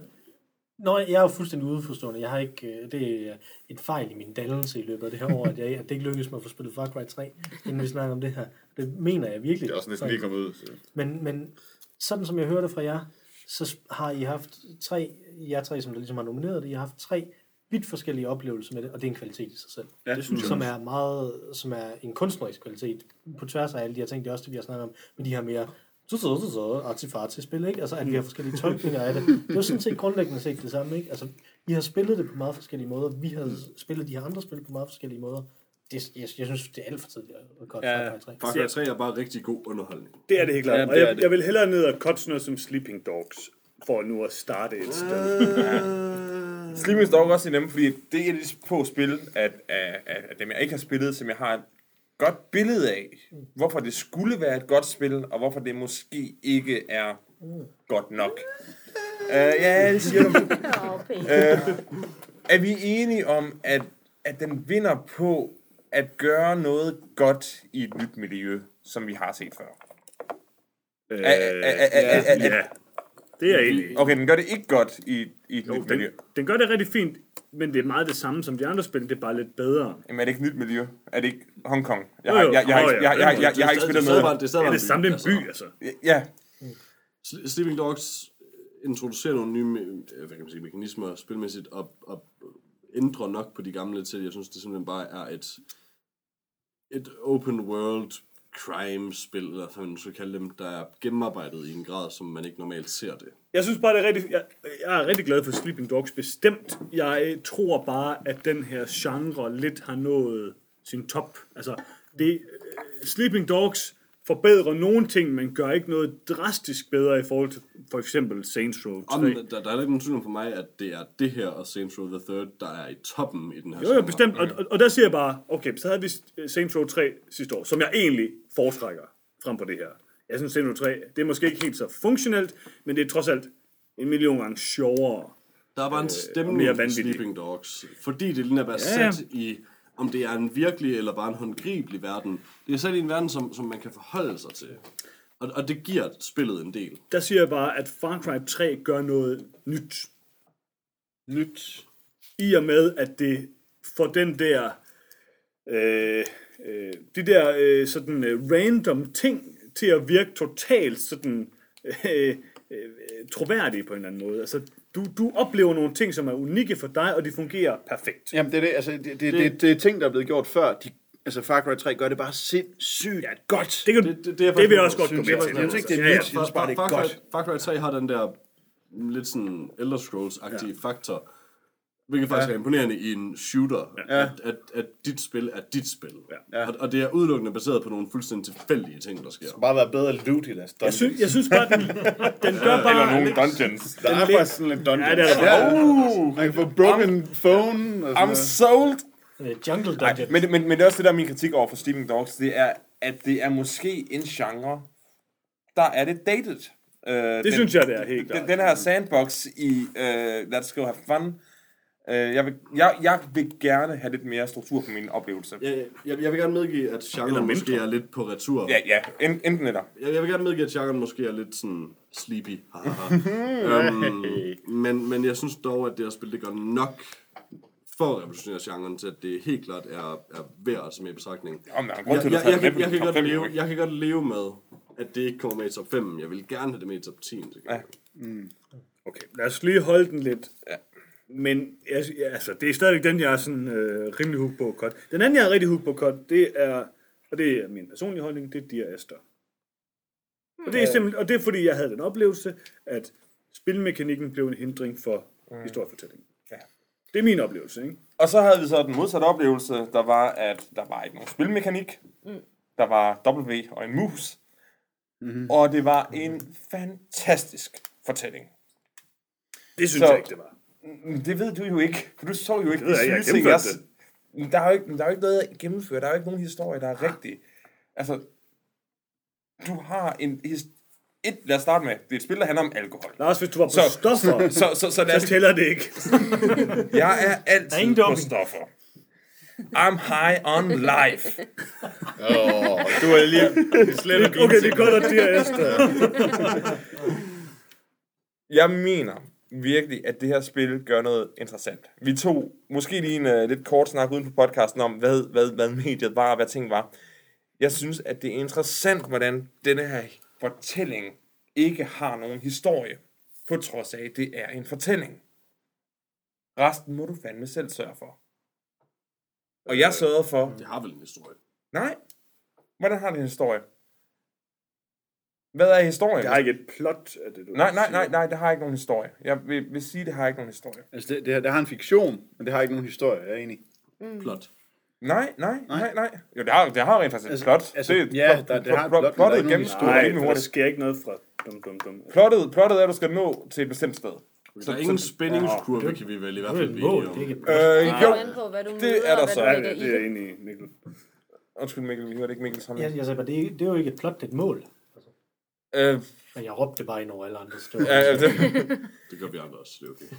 når jeg er jo fuldstændig udeforstående. Jeg har ikke, øh, det er en fejl i min dannelse i løbet af det her år, at, jeg, at det ikke lykkedes mig at få spillet Far Cry 3, inden vi snakker om det her. Det mener jeg virkelig. Det er også næsten lige kommet ud. Så. Men, men sådan som jeg hørte fra jer, så har I haft tre, jer tre, som der ligesom har nomineret det, I har haft tre vidt forskellige oplevelser med det, og det er en kvalitet i sig selv. Ja, det synes som er meget, som er en kunstnerisk kvalitet, på tværs af alle de her ting, det er også det, vi har snakket om, med de her mere så så så så artifart spil, ikke? Altså, at vi har forskellige tolkninger af det. Det er jo sådan set grundlæggende set det samme, ikke? Altså, vi har spillet det på meget forskellige måder. Vi har spillet de her andre spil på meget forskellige måder. Det, jeg, jeg synes, det er alt for tidligt at godt Ja. Far Cry 3. Far Cry 3 er bare rigtig god underholdning. Det er det helt klart. Ja, og det er jeg, det. jeg vil hellere ned og sådan noget som Sleeping Dogs, for nu at starte et sted. Sleeping Dog er også i dem, fordi det er et af de få spil, at, af, af, af dem jeg ikke har spillet, som jeg har godt billede af, hvorfor det skulle være et godt spil, og hvorfor det måske ikke er godt nok. Uh, ja, det siger du. Pænt. Er vi enige om, at, at den vinder på at gøre noget godt i et nyt miljø, som vi har set før? Øh, Er- er- er- er- er- er- ja, det er i. Okay, den gør det ikke godt i, i et Jo, nyt den, miljø. den gør det rigtig fint, men det er meget det samme som de andre spil, det er bare lidt bedre. Jamen er det ikke et nyt miljø? Er det ikke Hongkong? Jeg har, ikke- ja, jeg, jeg, jeg, jeg, jeg har ikke Det er spillet med. bare- Det er Det er det samme, det er en by, altså. Ja, Sl- Sleeping Dogs introducerer nogle nye hvad kan man sige, mekanismer spilmæssigt og, og ændrer nok på de gamle til, jeg synes, det simpelthen bare er et, et open world crime-spil, eller hvad altså, man skal kalde dem, der er gennemarbejdet i en grad, som man ikke normalt ser det. Jeg synes bare, det er rigtig, jeg, jeg er rigtig glad for Sleeping Dogs bestemt. Jeg tror bare, at den her genre lidt har nået sin top. Altså, det, øh, Sleeping Dogs forbedrer nogle ting, men gør ikke noget drastisk bedre i forhold til for eksempel Saints Row 3. Om, der, der er ikke nogen tvivl for mig, at det er det her og Saints Row the Third, der er i toppen i den her Jo, jo, bestemt. Og, og, og der siger jeg bare, okay, så havde vi Saints Row 3 sidste år, som jeg egentlig foretrækker frem på det her. Jeg synes, Saints Row 3, det er måske ikke helt så funktionelt, men det er trods alt en million gange sjovere. Der er bare en og stemning mere i vanvittig. Sleeping Dogs. Fordi det lige er bare Ja, ja. sat i, om det er en virkelig eller bare en håndgribelig verden. Det er i en verden, som, som man kan forholde sig til. Og, og det giver spillet en del. Der siger jeg bare, at Far Cry 3 gør noget nyt. Nyt. I og med, at det får den der... Øh, øh, de der øh, sådan øh, random ting til at virke totalt sådan øh, øh, troværdige på en eller anden måde. Altså, du, du oplever nogle ting, som er unikke for dig, og de fungerer perfekt. Jamen, det er det. Altså, det, det, det, det, det er ting, der er blevet gjort før. De, altså, Far Cry 3 gør det bare sindssygt ja, godt. Det, kan, Det, det, det, det, er det vil jeg også godt gå med til. Jeg synes ikke, det er Ja, ja. nyt. Jeg synes bare, det er godt. Far Cry 3 har den der lidt sådan Elder Scrolls-agtige ja. faktor, hvilket faktisk Ja. er imponerende i en shooter, Ja. at, at, at dit spil er dit spil. Ja. Og, og det er udelukkende baseret på nogle fuldstændig tilfældige ting, der sker. bare være bedre loot i deres Jeg synes, jeg synes bare, den, den gør eller bare... nogle dungeons. Der er faktisk sådan lidt dungeons. Ja, det er der. Ja. Uh, man kan få broken phone. Og sådan I'm sold! Øh, Jungle Dungeon. men, men, men det er også det, der er min kritik over for Sleeping Dogs, det er, at det er måske en genre, der er det dated. Uh, Det synes jeg, det er helt den, klart. den her sandbox i uh, Let's Go Have Fun, Øh, jeg, vil, jeg, jeg vil gerne have lidt mere struktur på min oplevelse. Jeg, jeg, jeg vil gerne medgive, at genren måske er lidt på retur. Ja, ja, en, enten eller. Jeg, jeg vil gerne medgive, at genren måske er lidt sådan sleepy. um, *laughs* men, men jeg synes dog, at det her spil, det gør nok for at revolutionere genren til, at det helt klart er, er værd at tage med i betragtning. Om der en grund Jeg, til, jeg, jeg, jeg, jeg, kan godt leve, jeg kan godt leve med, at det ikke kommer med i top 5, men jeg vil gerne have det med i top 10. til Ja. gengæld. Okay, lad os lige holde den lidt. Ja. Men ja, altså, det er stadigvæk den, jeg er sådan øh, rimelig hook på cut. Den anden, jeg er rigtig hook på cut, det er, og det er min personlige holdning, det er Dear Esther. Og det er simpelthen, og det er fordi, jeg havde den oplevelse, at spilmekanikken blev en hindring for mm. historiefortællingen. Ja. Det er min oplevelse, ikke? Og så havde vi så den modsatte oplevelse, der var, at der var ikke nogen spilmekanik. Mm. Der var W og en mus. Mm-hmm. Og det var en fantastisk fortælling. Det synes Så- jeg ikke, det var. Mm, Det ved du jo ikke, for du så jo ikke jeg, jeg syge ting, gennemførte jeg- Der er, jo ikke, der er jo ikke noget at gennemføre. Der er jo ikke nogen historie, der er rigtig. Altså, du har en... Et, lad os starte med, det er et spil, der handler om alkohol. Lars, hvis du var på Så- stoffer, *laughs* Så, så, så, lad os, så tæller det ikke. *laughs* jeg er Der er altid ingen på stoffer. I'm high on life. Åh, du er lige slet ikke Okay, det er godt, at Esther. Jeg mener virkelig, at det her spil gør noget interessant. Vi tog måske lige en uh, lidt kort snak uden på podcasten om, hvad, hvad, hvad mediet var og hvad ting var. Jeg synes, at det er interessant, hvordan denne her fortælling ikke har nogen historie, på trods af, at det er en fortælling. Resten må du fandme selv sørge for. Og jeg sørgede for... Det har vel en historie. Nej. Hvordan har det en historie? Hvad er historien? Jeg har ikke et plot af det, du Nej, nej, nej, nej, det har ikke nogen historie. Jeg vil, vil sige, det har ikke nogen historie. Altså, det, det, har- det har en fiktion, men det har ikke nogen historie, jeg er enig. Plot. Nej, nej, nej, nej. Jo, det har, det har rent faktisk et Altså- plot. altså, det, ja, der- det har et plot, men der er Plottet ikke nogen gennemskuer Nej, der hurtigt. sker ikke noget fra dum, dum, dum. Plottet, plottet er, at du skal nå til et bestemt sted. Der er ingen spændingskurve, kan vi vel i hvert Det er fald et blive det er om. et Øh, Det jo, kommer an på, hvad du det er der og så. det, i det er det. enig i, Mikkel. undskyld Mikkel, vi hørte ikke Mikkels hånd. Jeg, jeg sagde bare, det er, det er jo ikke et plot, det er et mål. Øh, Men jeg råbte bare ind over alle andre. Var, ja, det, *laughs* Det gør vi andre også, det er okay.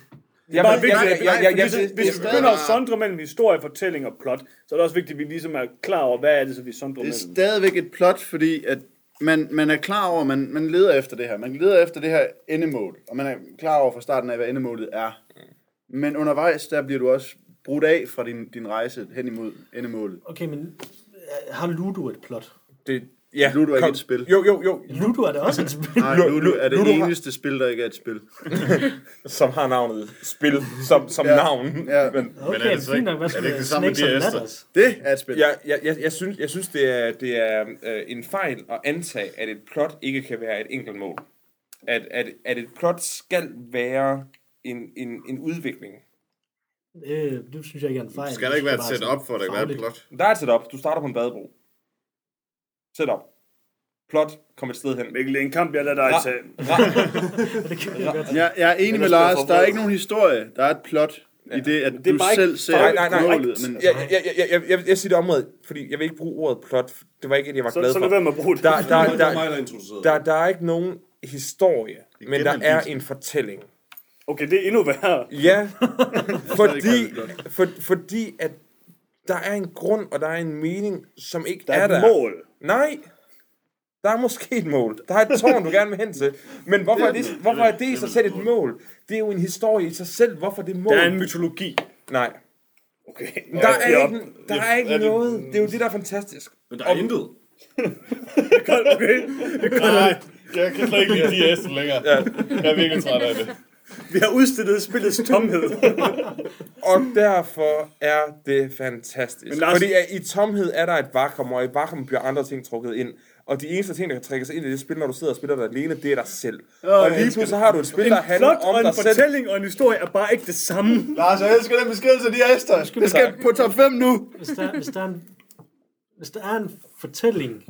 jeg, Bare vigtigt, at- jeg, jeg, hvis, hvis vi begynder at sondre mellem historie, fortælling og plot, så er det også vigtigt, at vi ligesom er klar over, hvad er det, så vi sondrer Det er mellem. stadigvæk et plot, fordi at man, man er klar over, man, man leder efter det her. Man leder efter det her endemål, og man er klar over fra starten af, hvad endemålet er. Men undervejs, der bliver du også brudt af fra din, din rejse hen imod endemålet. Okay, men øh, har Ludo et plot? det, ja, Ludo er ikke kom. et spil. Jo, jo, jo, Ludo er det også et spil. Nej, Ludo er det Ludo har- eneste spil, der ikke er et spil. *laughs* som har navnet Spil, som, som Ja. navn. Ja. Men, Okay, Men er det så ikke- nok. Hvad er det ikke det samme med? Ladders? Det er et spil. Jeg, jeg, jeg, jeg synes, jeg synes det er, det er øh, en fejl at antage, at et plot ikke kan være et enkelt mål. At, at, at et plot skal være en, en, en udvikling. Øh, det synes jeg ikke er en fejl. Skal der ikke være et Det setup for, at der kan være et plot? Der er et setup. Du starter på en badebro. Setup. Plot. Kom et sted hen. Mikkel, det er en kamp, jeg lader dig Ra- tage. *laughs* Kan jeg. Jeg, er enig med Lars. Der er ikke nogen historie. Der er et plot i det, at det er du bare ikke- selv ser Nej, nej, nej. målet. Men Jeg, jeg, jeg, jeg, jeg, jeg siger det område, fordi jeg vil ikke bruge ordet plot. Det var ikke, at jeg var Så, glad så for. lad være med at bruge det. Der, der, der, der der, der er ikke nogen historie, men der er en fortælling. Okay, det er endnu værre. Ja, *laughs* fordi, ikke for, fordi at der er en grund, og der er en mening, som ikke Der er, er der. et mål. Nej, der er måske et mål. Der er et tårn, du gerne vil hen til. Men hvorfor er det, hvorfor er det i sig selv et mål? Det er jo en historie i sig selv. Hvorfor det mål? Der er en mytologi. Nej, Okay. der er ikke, der er ikke noget. Det er jo det, der er fantastisk. Men der er intet. *laughs* Okay. *laughs* Nej, jeg kan slet ikke lide de længere. Ja. Jeg er virkelig træt af det. Vi har udstillet spillets tomhed. *laughs* Og derfor er det fantastisk. Men Lars- Fordi at i tomhed er der et vakuum, og i vakuum bliver andre ting trukket ind. Og de eneste ting, der kan trække sig ind i det spil, når du sidder og spiller der alene, det er dig selv. og lige pludselig så har du et spil, En der handler om og en dig selv. fortælling og en historie er bare ikke det samme. Lars, jeg elsker den beskrivelse af de Esther. Det skal på top 5 nu. Hvis der, hvis, der er en, hvis der er en fortælling,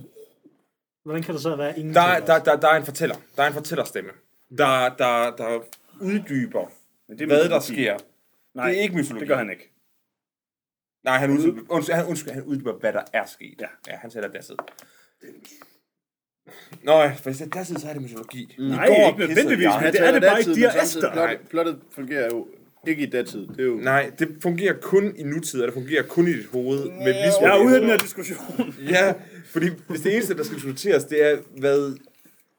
hvordan kan der så være ingen Der, er- der, der, der er en fortæller. Der er en fortællerstemme. Der, der, der uddyber, Men det hvad der mytologi. sker. Nej, det er ikke mytologi. det gør han ikke. Nej, han uddyber, undskyld, han, undskyld, han uddyber, hvad der er sket. Ja. ja han sætter dasset. Nå, ja, for hvis det er dasset, så er det mytologi. Nej, ikke nødvendigvis, men det er det bare ikke, de er. Plottet, plottet fungerer jo Ikke i datid. Det er jo... Nej, det fungerer kun i nutid, og det fungerer kun i dit hoved. Med Jeg er ude af den her diskussion. Ja, fordi hvis det eneste, der skal diskuteres, det er, hvad...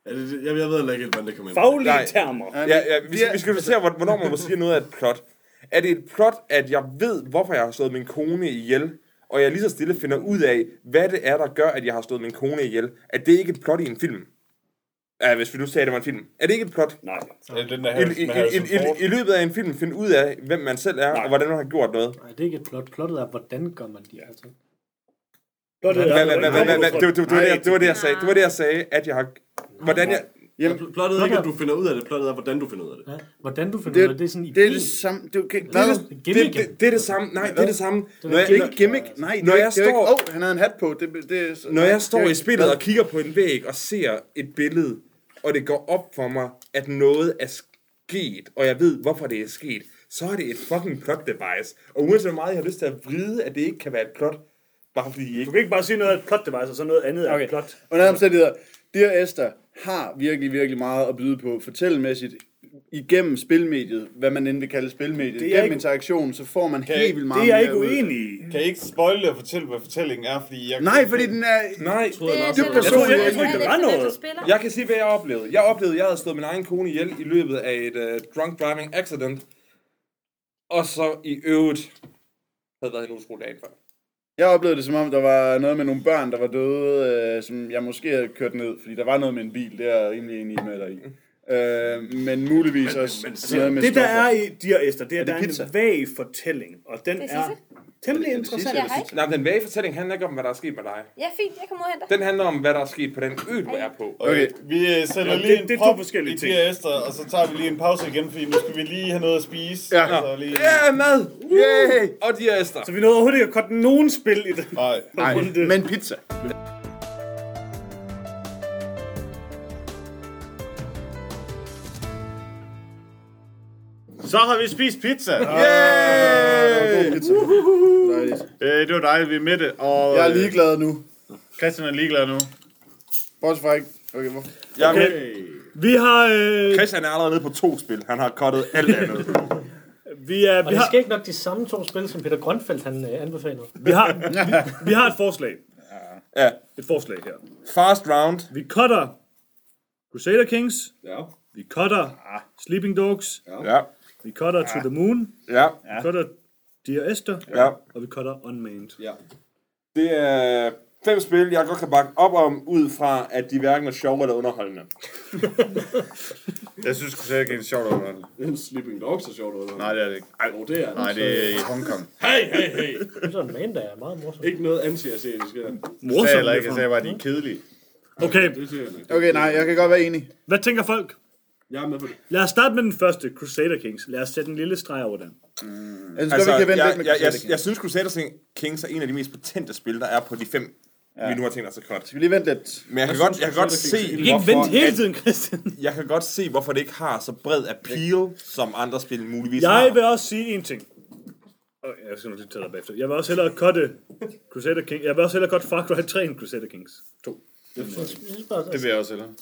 Ja, det, det- jeg, jeg ved heller ikke helt, hvordan det kommer ind. Faglige Nej. termer. Ja, ja, vi, skal, vi skal hvor- hvornår man må sige noget af et plot. Er det et plot, at jeg ved, hvorfor jeg har slået min kone ihjel, og jeg lige så stille finder ud af, hvad det er, der gør, at jeg har slået min kone ihjel? At det ikke er et plot i en film? Ja, hvis vi nu sagde, at det var en film. Er det ikke et plot? Nej. Er det den der I, i, i, i, i, I løbet af en film finde ud af, hvem man selv er, og hvordan man har gjort noget. Nej, det er ikke et plot. Plottet er, hvordan gør man de her ting. Det var- det det det, jeg- det det, jeg sagde. Det var det, jeg sagde, at jeg har... Hvordan jeg... Jamen, plottet er ikke, at du finder ud af det. Plottet er, hvordan du finder ud af det. Ja, hvordan du finder Det, ud af det, er sådan det er ideen. det samme. Det, okay, Det, er Det, det, det, det, det er det samme. Nej, det er det samme. Når Det er jeg, ikke gimmick. Nej, Når det er, jeg det står- åh, oh, han havde en hat på. Det, det, når jeg står det i spillet og kigger på en væg og ser et billede, og det går op for mig, at noget er sket, og jeg ved, hvorfor det er sket, så er det et fucking plot device. Og uanset hvor meget jeg har lyst til at vride, at det ikke kan være et plot, bare fordi I Du ikke... kan ikke bare sige noget af et plot device, og så noget andet af Okay. et plot. Under omstændigheder, Dear Esther har virkelig, virkelig meget at byde på fortællemæssigt igennem spilmediet, hvad man end vil kalde spilmediet. Det er Gennem ikke- interaktion, så får man Kan helt jeg- vildt meget Det er jeg ikke ud. uenig i. Kan I ikke spoile og fortælle, hvad fortællingen er? Fordi jeg Nej, fordi den er... Nej, Det er det er personligt. personligt. Jeg tror ikke, der var noget. Spiller. jeg kan sige, hvad jeg oplevede. Jeg oplevede, at jeg havde slået min egen kone ihjel i løbet af et uh, drunk driving accident, og så i øvrigt havde været en utro dag før. Jeg oplevede det som om, der var noget med nogle børn, der var døde, øh, som jeg måske havde kørt ned, fordi der var noget med en bil, det er jeg rimelig enig med dig i. Øh, men muligvis også noget med Det der er i Dear Esther, det er, Er det der er pizza? en vag fortælling, og den Det er er temmelig det interessant. sidste? Hej. Nej, men den vage fortælling handler ikke om, hvad der er sket med dig. Ja, fint. Jeg kommer ud og henter. Den handler om, hvad der er sket på den ø, du er på. Okay, vi øh, sætter Ja, lige det- en det er to prop forskellige i ting. Dear Esther, og så tager vi lige en pause igen, fordi nu skal vi lige have noget at spise. Ja. Og så lige... Ja, mad! Yay! Og de er Esther. Så vi nåede overhovedet ikke at korte nogen spil i den. Nej. Nej, men pizza. Så har vi spist pizza. Yay! God pizza. Dejligt. Øh, det var dejligt, vi er med det. Og, Jeg er ligeglad nu. Christian er ligeglad nu. Bortset fra ikke... Okay, hvorfor? Jeg er med. Vi har, øh, Christian er allerede nede på to spil. Han har cuttet alt andet. vi, er, Og vi, det har, skal ikke nok de samme to spil, som Peter Grønfeldt han øh, anbefalede. vi, har, vi, vi har et forslag. Ja. Et forslag her. Fast round. Vi cutter Crusader Kings. Ja. Vi cutter Sleeping Dogs. Ja. Vi cutter To the Moon. Ja. Vi cutter Dear Esther. Ja. Og vi cutter Unmanned. Ja. Det er fem spil, jeg godt kan bakke op om, ud fra, at de hverken er sjove eller underholdende. *laughs* Jeg synes, Crusader Kings er sjovt at underholde. Sleeping Dogs er sjovt ud. Nej, det er det ikke. Ej, oh, det er Nej, det er i Hongkong. Hey, hey, hey. Det er sådan en man, der er meget morsom. Ikke noget anti-asiatisk. Jeg sagde Morsomt. heller ikke, jeg sagde bare, at de er kedelige. Okay, Det ikke. Okay, nej, jeg kan godt være enig. hvad tænker folk? Jeg er med på det. Lad os starte med den første, Crusader Kings. Lad os sætte en lille streg over den. Jeg synes Altså, godt, vi kan vente jeg, lidt med jeg, jeg, jeg synes, Crusader Kings er en af de mest potente spil, der er på de fem, ja. vi nu har tænkt os at cut. Skal vi lige vente lidt? Men jeg kan godt, jeg kan godt se, Vi kan ikke vente hvorfor, hele at, tiden, Christian. *laughs* jeg kan godt se, hvorfor det ikke har så bred appeal, som andre spil muligvis Jeg har. vil også sige en ting. Oh, jeg skal nok lige tage dig bagefter. Jeg vil også hellere cutte Crusader Kings. Jeg vil også hellere cutte Far Cry 3 end Crusader Kings 2. Jeg Det altså, vil jeg også hellere.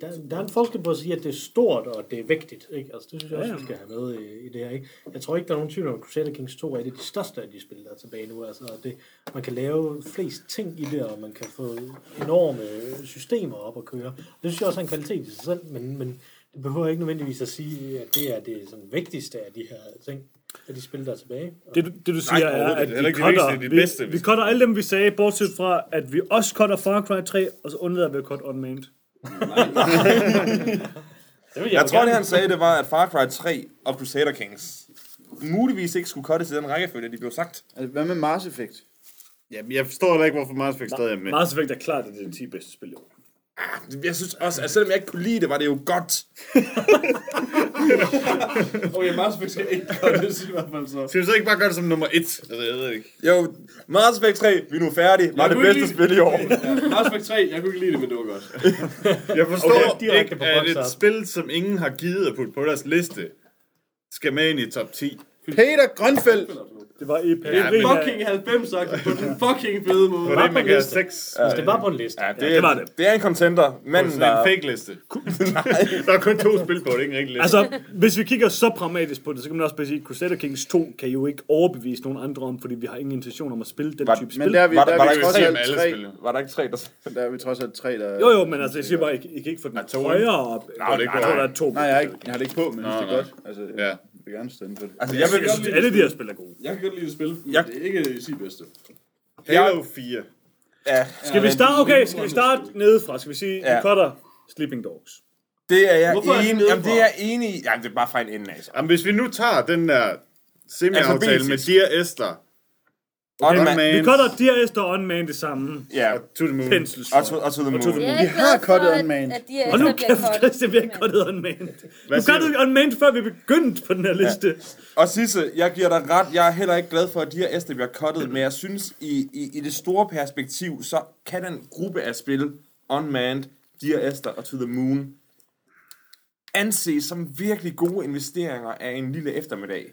der, der er en forskel på at sige, at det er stort og det er vigtigt. Ikke? Altså, det synes jeg også, Ja, vi skal have med i, i det her. Ikke? Jeg tror ikke, der er nogen tvivl om, at Crusader Kings 2 er et af de største af de spil, der er tilbage nu. Altså, det, man kan lave flest ting i det, og man kan få enorme systemer op at køre. Det synes jeg også er en kvalitet i sig selv, men, men det behøver ikke nødvendigvis at sige, at det er det sådan, vigtigste af de her ting, af de spil, der er tilbage. Det, du- det du siger er, overhovedet at ikke. vi det cutter, det er det vi, bedste, vi hvis- cutter alle dem, vi sagde, bortset fra, at vi også cutter Far Cry 3, og så undlader vi at cutte Unmanned. *laughs* Det Jeg jo tror, gerne. det han sagde, det var, at Far Cry 3 og Crusader Kings muligvis ikke skulle cuttes i den rækkefølge, de blev sagt. Altså, hvad med Mars Effect? Jamen, jeg forstår heller ikke, hvorfor Mars Effect stadig er med. Mass Effect er klart, at det er de 10 bedste spil. i år. Jeg synes også, at selvom jeg ikke kunne lide det, var det jo godt. *laughs* Okay, Mars Effect skal ikke gøre det, i hvert fald så. Skal vi så ikke bare gøre det som nummer et? Altså, jeg ved det ikke. Jo, Mass Effect 3, vi er nu færdige, var Jeg det bedste ikke spil i år. Ja, Mars Effect 3, jeg kunne ikke lide det, men det var godt. *laughs* Jeg forstår Okay, ikke, at et spil, som ingen har givet at putte på deres liste, skal med ind i top 10. Peter Grønfeldt! Det var episk. Ja, men- Fucking 90 sagt på den fucking fede måde. På det, man kan have liste. seks. Hvis det var på en liste. Ja, det, det var det. Det er en contender. Manden, Sådan en der... fake liste. *laughs* der er kun to spil på, det er ikke en rigtig liste. Altså, hvis vi kigger så pragmatisk på det, så kan man også bare sige, at Crusader Kings 2 kan jo ikke overbevise nogen andre om, fordi vi har ingen intention om at spille den Var- type spil. Men der er vi, Var der der- er var vi der trods ikke alt tre, spil? Var der ikke tre, der... der er vi trods alt tre, der... Jo, jo, men altså, jeg siger bare, I, I kan ikke få den to, højere op. Nej, det er jeg tror, der er to. Nej, jeg har, ikke, jeg har det ikke på, men det er godt. Altså, Ja. Jeg vil gerne stemme på det. Altså, jeg vil... Jeg synes, alle de her spil er gode. Jeg kan godt lide det spil, men Jeg- det er ikke i sit bedste. Halo 4. Ja, Skal vi starte, okay, skal vi starte nedefra? Skal vi sige, Ja. vi cutter Sleeping Dogs. det er jeg Hvorfor er enig nede Jamen, det for? er jeg enig i. Jamen, det er bare fra en ende af. så. Jamen, hvis vi nu tager den der semi-aftale med. Dear Esther, Okay, Unmanned, Vi cutter Dear Esther og Unmanned det samme. Ja, og To the Moon. Pensels. og to, og to the moon. to the er Vi har cuttet de er Og nu kæft. Christian, vi har ikke cuttet Unmanned. Hvad Du cuttede Unmanned, før vi begyndte på den her liste. Og Sisse, jeg giver dig ret. Jeg er heller ikke glad for, at de her Esther bliver cuttet, men jeg synes, i, i, i det store perspektiv, så kan den gruppe af spil, Unmanned, Dear Esther og To The Moon, anses som virkelig gode investeringer af en lille eftermiddag.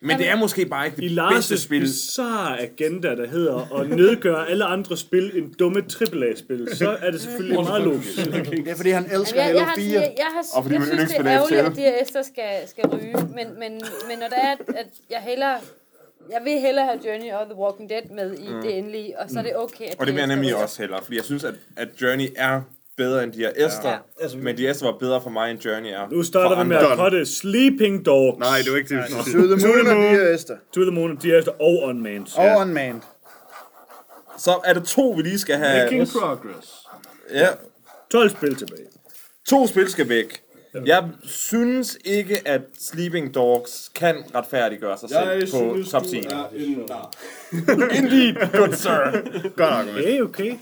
Men det er måske bare ikke I det bedste Lars' spil. bizarre agenda, der hedder at nedgøre alle andre spil end dumme AAA-spil, så er det selvfølgelig meget logisk. Det er fordi, han elsker Jeg, jeg, har, 4. jeg, jeg, har, Og fordi jeg min synes, det er er ærgerligt, at de her Esther skal, skal ryge, men, men, men når der er, at- at jeg hellere... Jeg vil hellere have Journey og The Walking Dead med i det endelige, og så er det okay, at Og det vil jeg nemlig også hellere, fordi jeg synes, at, at Journey er bedre end Dear Esther, Ja. Altså, men Dear Esther var bedre for mig, end Journey er. Nu starter vi med at cutte Sleeping Dogs. Nej, det var ikke det, To the Moon og Dear Esther. To the Moon, Dear Esther og Unmanned. Og Unmanned. Så er der to, vi lige skal have... Making progress. Ja, 12 spil tilbage. To spil skal væk. Jeg synes ikke, at Sleeping Dogs kan retfærdiggøre sig Jeg selv på synes, top du 10. er en. *laughs* Indeed, good sir. Godt argument. Okay, okay.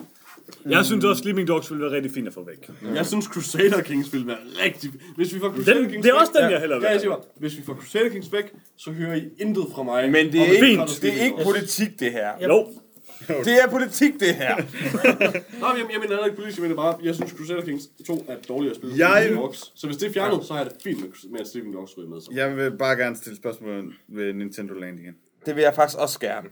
Jeg synes også, Sleeping Dogs ville være rigtig fint at få væk. Jeg synes Crusader Kings vil være rigtig... Hvis vi får Crusader Den, Kings det er væk- også den, jeg hellere Ja, jeg vil. siger bare, hvis vi får Crusader Kings væk, så hører I intet fra mig. Men det er, ikke, det er ikke politik, det her. Jo, *laughs* Det er politik, det her. *laughs* Men jeg, jeg mener ikke politisk, jeg mener bare, jeg synes Crusader Kings 2 er dårligere spil. end Jeg- Sleeping Dogs. Så hvis det er fjernet, så har jeg det fint med, med at Sleeping Dogs ryger med. Så. Jeg vil bare gerne stille spørgsmål ved Nintendo Land igen. Det vil jeg faktisk også gerne.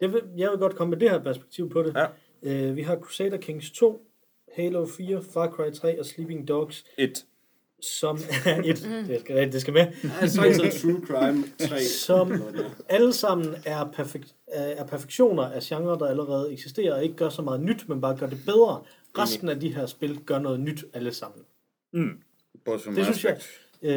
Det vil, jeg vil godt komme med det her perspektiv på det. Ja. Uh, vi har Crusader Kings 2, Halo 4, Far Cry 3 og Sleeping Dogs, Et. som *laughs* er et, det skal, det skal med, Altså, True Crime 3. som alle sammen er, perfekt, er er perfektioner af genrer, der allerede eksisterer, og ikke gør så meget nyt, men bare gør det bedre. Resten af de her spil gør noget nyt alle sammen. Fra Det synes jeg. Øh,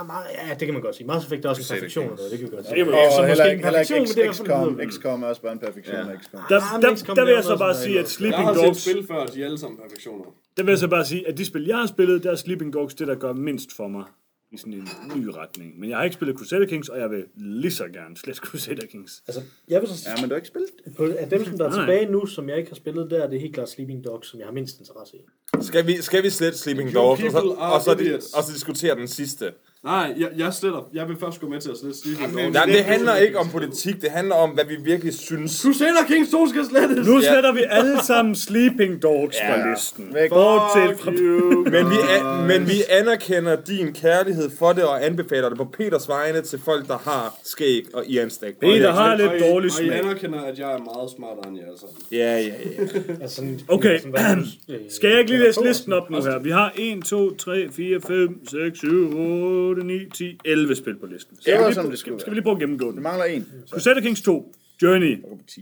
er meget, ja, det kan man godt sige. Mass Effect er også en perfektion, eller det kan vi godt Det sige. er Ja, også så Og måske heller en perfektion, men det er XCOM. noget. XCOM er også bare en perfektion Ja. af XCOM. der, Ah, der, XCOM der vil jeg så bare sige, at Jeg Sleeping har set Dogs... spil før, de er alle sammen perfektioner. Der vil jeg så bare sige, at de spil, jeg har spillet, der er Sleeping Dogs det, der gør mindst for mig i sådan en ny retning. Men jeg har ikke spillet Crusader Kings, og jeg vil lige så gerne slet *laughs* Crusader Kings. Altså, jeg vil så Ja, men du har ikke spillet det. på, af dem, som der er Nej. tilbage nu, som jeg ikke har spillet, der er det helt klart Sleeping Dogs, som jeg har mindst interesse i. Skal vi, skal vi slette Sleeping Dogs, og så, people are og, så, og så diskutere den sidste? Nej, jeg, jeg sletter. Jeg vil først gå med til at slette Sleeping Dogs. Nej, det handler ikke om politik, det handler om, hvad vi virkelig synes. Crusader Kings 2 skal slettes! Nu sætter vi alle sammen Sleeping Dogs Ja. på listen. Væk. Bortset fra... *laughs* Men vi, an, men vi anerkender din kærlighed for det, og anbefaler det på Peters vegne til folk, der har skæg og Ian-stik. Peter har lidt Og I- dårlig Og I smag. anerkender, at jeg er meget smartere end jer alle sammen. Ja, ja, ja. *laughs* Altså, sådan, Okay. øh, *clears throat* Skal jeg ikke lige læse listen op nu her? Vi har 1, 2, 3, 4, 5, 6, 7, 8, 9, 10, 11 spil på listen. Skal, Det vi, var prøve- det skal, skulle skal vi lige prøve at gennemgå Det den? mangler en. Så. Crusader Kings 2, Journey,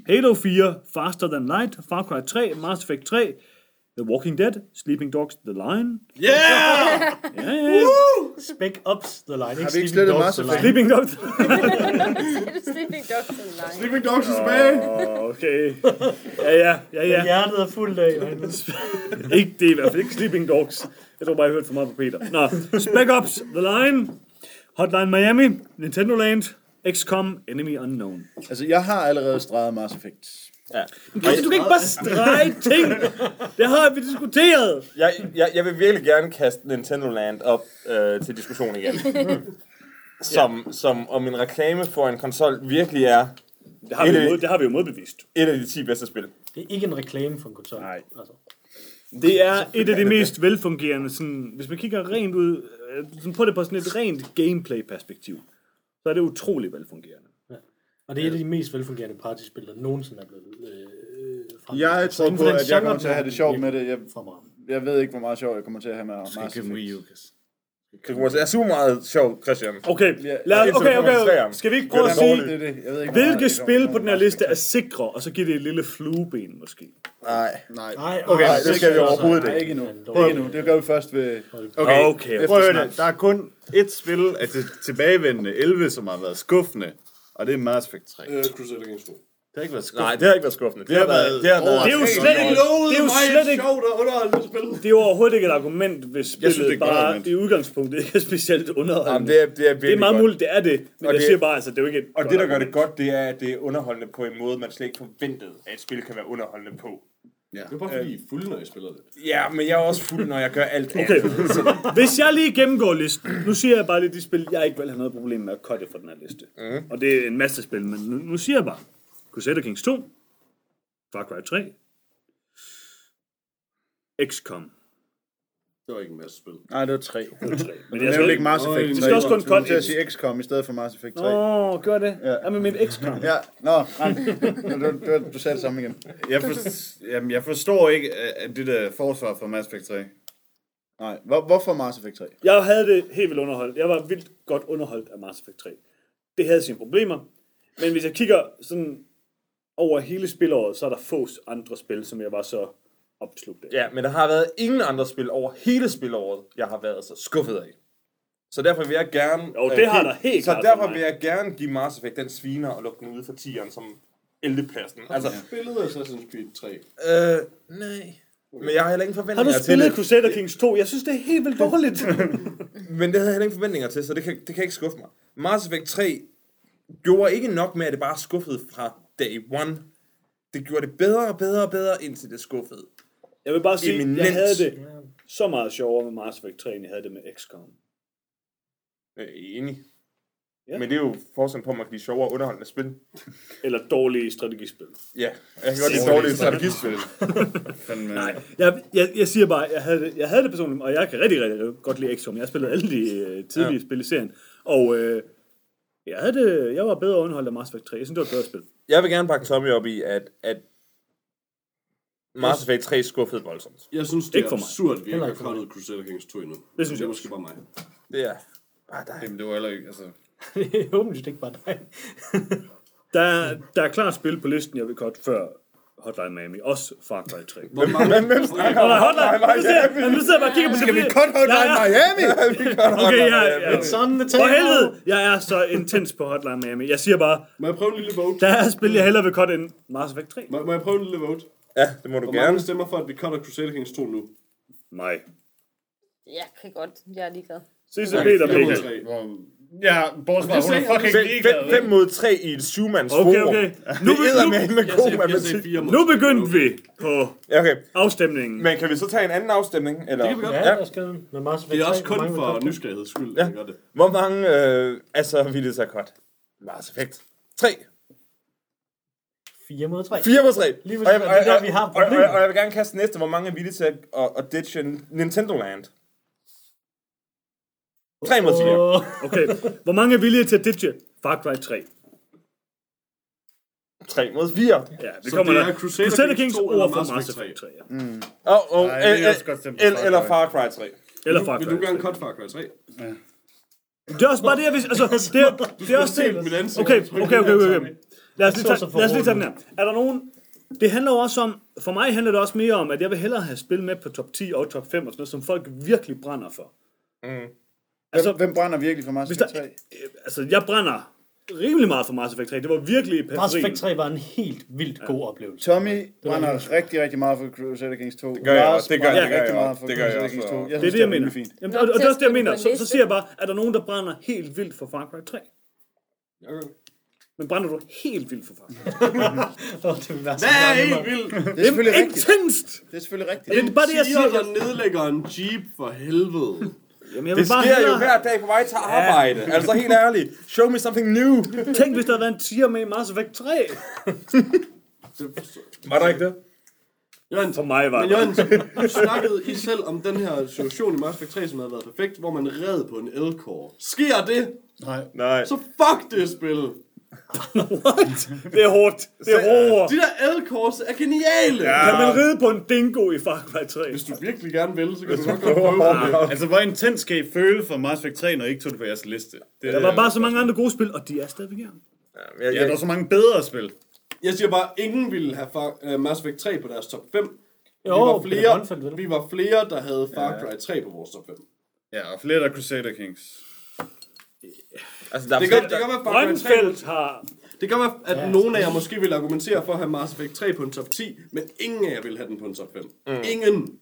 Halo 4, Faster Than Light, Far Cry 3, Mass Effect 3, The Walking Dead, Sleeping Dogs, The Line. Yeah! Ja, ja, ja. Spec Ups The Line, Har vi ikke Sleeping slettet Dogs Mass The Effect? Line. Sleeping Dogs. *laughs* Sleeping Dogs online. Sleeping Dogs er tilbage! Okay. Ja, ja, ja, ja. Hjertet er fuldt af. *laughs* Ikke det i hvert fald, ikke Sleeping Dogs. Jeg tror bare, jeg hørte for meget på Peter. Nå, Spec Ops, The Line, Hotline Miami, Nintendo Land, XCOM, Enemy Unknown. Altså, jeg har allerede streget Mass Effect. Ja. Du kan ikke bare strege ting. Det har vi diskuteret. Jeg, jeg, jeg vil virkelig gerne kaste Nintendo Land op øh, til diskussion igen. *laughs* Som, som om en reklame for en konsol virkelig er Det har vi jo, mod, det har vi jo modbevist. et af de 10 bedste spil. Det er ikke en reklame for en konsol. Nej. Altså. Det er et af de mest velfungerende, sådan, hvis man kigger rent ud, øh, sådan på det på sådan et rent gameplay-perspektiv, så er det utrolig velfungerende. Og det er et af de mest velfungerende partyspil, der nogensinde er blevet øh, fremlagt. Jeg Så tror på, at jeg kommer til at have det sjovt med det. Jeg, Fremragende. jeg ved ikke, hvor meget sjov jeg kommer til at have med skal ikke give dem Effect. Wii U. Det kunne være super meget sjovt, Christian. Okay, lad, okay, okay. Skal vi ikke prøve at sige, det det. Jeg ved ikke, hvilke spil på den her liste er sikre, og så giver det et lille flueben måske? Nej. Nej. Nej, Okay, nej, det skal vi overhovedet altså, ikke endnu. men dog. Ikke endnu. Det gør vi først ved... Okay, Okay, prøv at høre det. Der er kun ét spil af det tilbagevendende 11, som har været skuffende, og det er Mass Effect 3. Øh, Crusader Kings 2. Det har ikke været skuffende. Nej, det har ikke været skuffende. Det har været... Det har været Det er jo slet ikke, lovede det er jo slet et ikke, sjovt og underholdende spil. det er jo overhovedet ikke et argument, hvis synes, det er spillet bare argument. i udgangspunktet ikke er specielt underholdende. Jamen, det er, det er det er meget godt. muligt, det er det, men Og jeg det- siger bare, altså, det er jo ikke et Og godt det, der gør det godt, det er, at det er underholdende på en måde, man slet ikke forventede, at et spil kan være underholdende på. Det er bare fordi, I er fulde, når I spiller det. Ja, men jeg er også fuld, når jeg gør alt Okay, andet. *laughs* hvis jeg lige gennemgår listen, nu siger jeg bare lige de spil, jeg ikke vil have noget problem med at cutte fra den her liste. Mm. Og det er en masse spil, men nu, nu siger jeg bare, Crusader Kings 2, Far Cry 3, XCOM, Det var ikke en masse spil. Nej, det var tre. 3. Men Men jeg jeg skal skal ikke. Mars Effect 3. Vi skal også kun Jeg cut at sige XCOM i stedet for Mars Effect 3. Åh, oh, gør det? Ja. Ja. med mit XCOM. Ja, nå, nej. Du, du, du sagde det samme igen. Jeg, for, jamen, jeg forstår ikke, at det der forsvar for Mass Effect 3. Nej, Hvor, hvorfor Mars Effect 3? Jeg havde det helt vildt underholdt. Jeg var vildt godt underholdt af Mass Effect 3. Det havde sine problemer. Men hvis jeg kigger sådan over hele spilåret, så er der få andre spil, som jeg var så opslugt af. Ja, men der har været ingen andre spil over hele spilåret, jeg har været så skuffet af. Så derfor vil jeg gerne... Jo, det har give- der helt Så derfor vil jeg gerne give Mass Effect den sviner og lukke den ude for tieren som 11. pladsen. Altså, Spillede Assassin's Creed 3. øh, nej. Men jeg har heller ingen Har forventninger du til spillet det. Crusader Kings 2? Jeg synes, det er helt vildt dårligt. *laughs* Men det havde jeg heller ingen forventninger til, så det kan, det kan ikke skuffe mig. Mass Effect 3 gjorde ikke nok med, at det bare skuffede fra day one. Det gjorde det bedre og bedre og bedre, indtil det skuffede. Jeg vil bare sige, Eminent. jeg havde det så meget sjovere med Mass Effect 3, end jeg havde det med XCOM. Øh, enig. Ja. Men det er jo forskellen på, at man kan lide sjovere underholdende spil. Eller dårlige strategispil. Ja, jeg kan godt lide dårlige strategispil. Nej, jeg, jeg, jeg siger bare, jeg havde, det, jeg havde det personligt, og jeg kan rigtig, rigtig godt lide XCOM. Jeg har spillet alle de øh, tidlige ja. spil i serien, og øh, jeg, havde det, jeg var bedre underholdt af Mass Effect 3. Jeg synes, det var et bedre spil. Jeg vil gerne bakke Tommy op i, at, at Mass Effect 3 skuffede voldsomt. Jeg synes, det Ikke er for mig. absurd, at vi ikke har ikke cuttet Crusader Kings 2 endnu. Det synes det er jeg måske bare mig. Det er bare dig. Jamen, det var heller ikke, altså... Det *laughs* er åbenlyst ikke bare dig. *laughs* Der, er- der er klart spil på listen, jeg vil godt før Hotline Miami. Også Far Cry 3. Hvor mange... Men hvem snakker Nå, om nej, Hotline, nu sidder jeg, nu sidder jeg bare og kigger på Skal vi det. cut Hotline Ja, ja. Miami? *laughs* Okay, ja, ja. It's on the For table. helvede, jeg er så intens på Hotline Miami. Jeg siger bare, Må jeg prøve en lille vote? der er spil, jeg hellere vil cutte end Mass Effect 3. Må, må jeg prøve en lille vote? Ja, det må du Hvor gerne. mange stemmer for, at vi cutter Crusader Kings 2 nu? Nej. Jeg kan godt. Jeg er ligeglad. Se så Peter Mikkel. Hvor, ja, bortset fra, Det hun er fucking 5 ligeglad. mod 3 i et syvmands Okay, okay. Nu Nu, det er med med god matematik. 4 mod nu begyndte vi på Ja, okay. afstemningen. Men kan vi så tage en anden afstemning? Eller? Det kan vi godt. Ja, Mars Effect Det er også 3, hvor kun for det? nysgerrigheds skyld, Ja. at vi gør det. Hvor mange øh, er så villige til at cut? Mass Effect. 3. 4 mod 3. 4 mod 3. Lige og det er der, vi har og, og, og, og, jeg vil gerne kaste næste. Hvor mange er villige til at, at, at ditche en Nintendo Land? 3 mod 4. Åh, Okay, hvor mange er villige til at ditche Far Cry 3? 3 mod 4. Ja, det Så kommer det der. er Crusader Crusader Kings Kings 2 eller over for Mass Effect Effect 3. Ja. Og, og, Nej, jeg vil el, el, eller. Far Cry 3. Eller Far Vil Cry du gerne 3. cut Far Cry 3? Det er også bare det, jeg vil... Altså, *laughs* det er, det er også det. okay, okay, okay. okay. Lad os lige tage, lad os lige tage den her. Er der nogen... Det handler jo også om... For mig handler det også mere om, at jeg vil hellere have spil med på top 10 og top 5 og sådan noget, som folk virkelig brænder for. Altså, hvem brænder virkelig for Mars Hvis Effect der, 3? øh, altså, jeg brænder rimelig meget for Mass Effect 3. Det var virkelig i Mars Effect periferien. 3 var en helt vildt god oplevelse. Tommy brænder helt- rigtig, rigtig meget for Crusader Kings 2. Det gør jeg også. Det gør- brænder det gør rigtig jeg meget for Det gør jeg Crusader. Kings 2. Jeg Det er det, jeg mener. fint. Jamen, og, og det er også det, jeg mener. Så, så siger jeg bare, er der nogen, der brænder helt vildt for Far Cry 3? Men brænder du helt vildt for det så Hvad er helt vildt? Det er selvfølgelig rigtigt. Intenst! Det er selvfølgelig rigtigt. Det er bare det, jeg Tiger, siger. der nedlægger en jeep for helvede. Jamen, jeg vil Det bare sker jo hellere... hver dag på vej til arbejde. Altså helt ærligt. Show me something new. Tænk, hvis der havde været en tier med i Mass Effect 3. Var der ikke det? Jørgen, For mig var men det. Jørgen, snakkede I selv om den her situation i Mass Effect 3, som havde været perfekt, hvor man red på en L-core. Sker det, Nej. så fuck det spil. Det er hårdt. Det er hårdt. De der elkors er geniale! Kan man ride på en dingo i Far Cry 3? Hvis du virkelig gerne vil, så kan du nok godt prøve det. Altså, hvor intens skal I føle for Mass Effect 3, når I ikke tog det på jeres liste? Det, Der var bare så mange andre gode spil, og de er stadigvæk her. Jeg, Ja, der er så mange bedre spil. Jeg siger bare, ingen ville have Far, uh, Mass Effect 3 på deres top 5. Jo, vi, var flere, vi var flere, der havde Far Cry 3 på vores top 5. Ja, og flere der er Crusader Kings. Altså, der er Det kan, flere, det Far Cry 3. Grønfeldt har... Det kan være, at ja. nogle af jer måske vil argumentere for at have Mass Effect 3 på en top 10, men ingen af jer vil have den på en top 5. Mm. Ingen.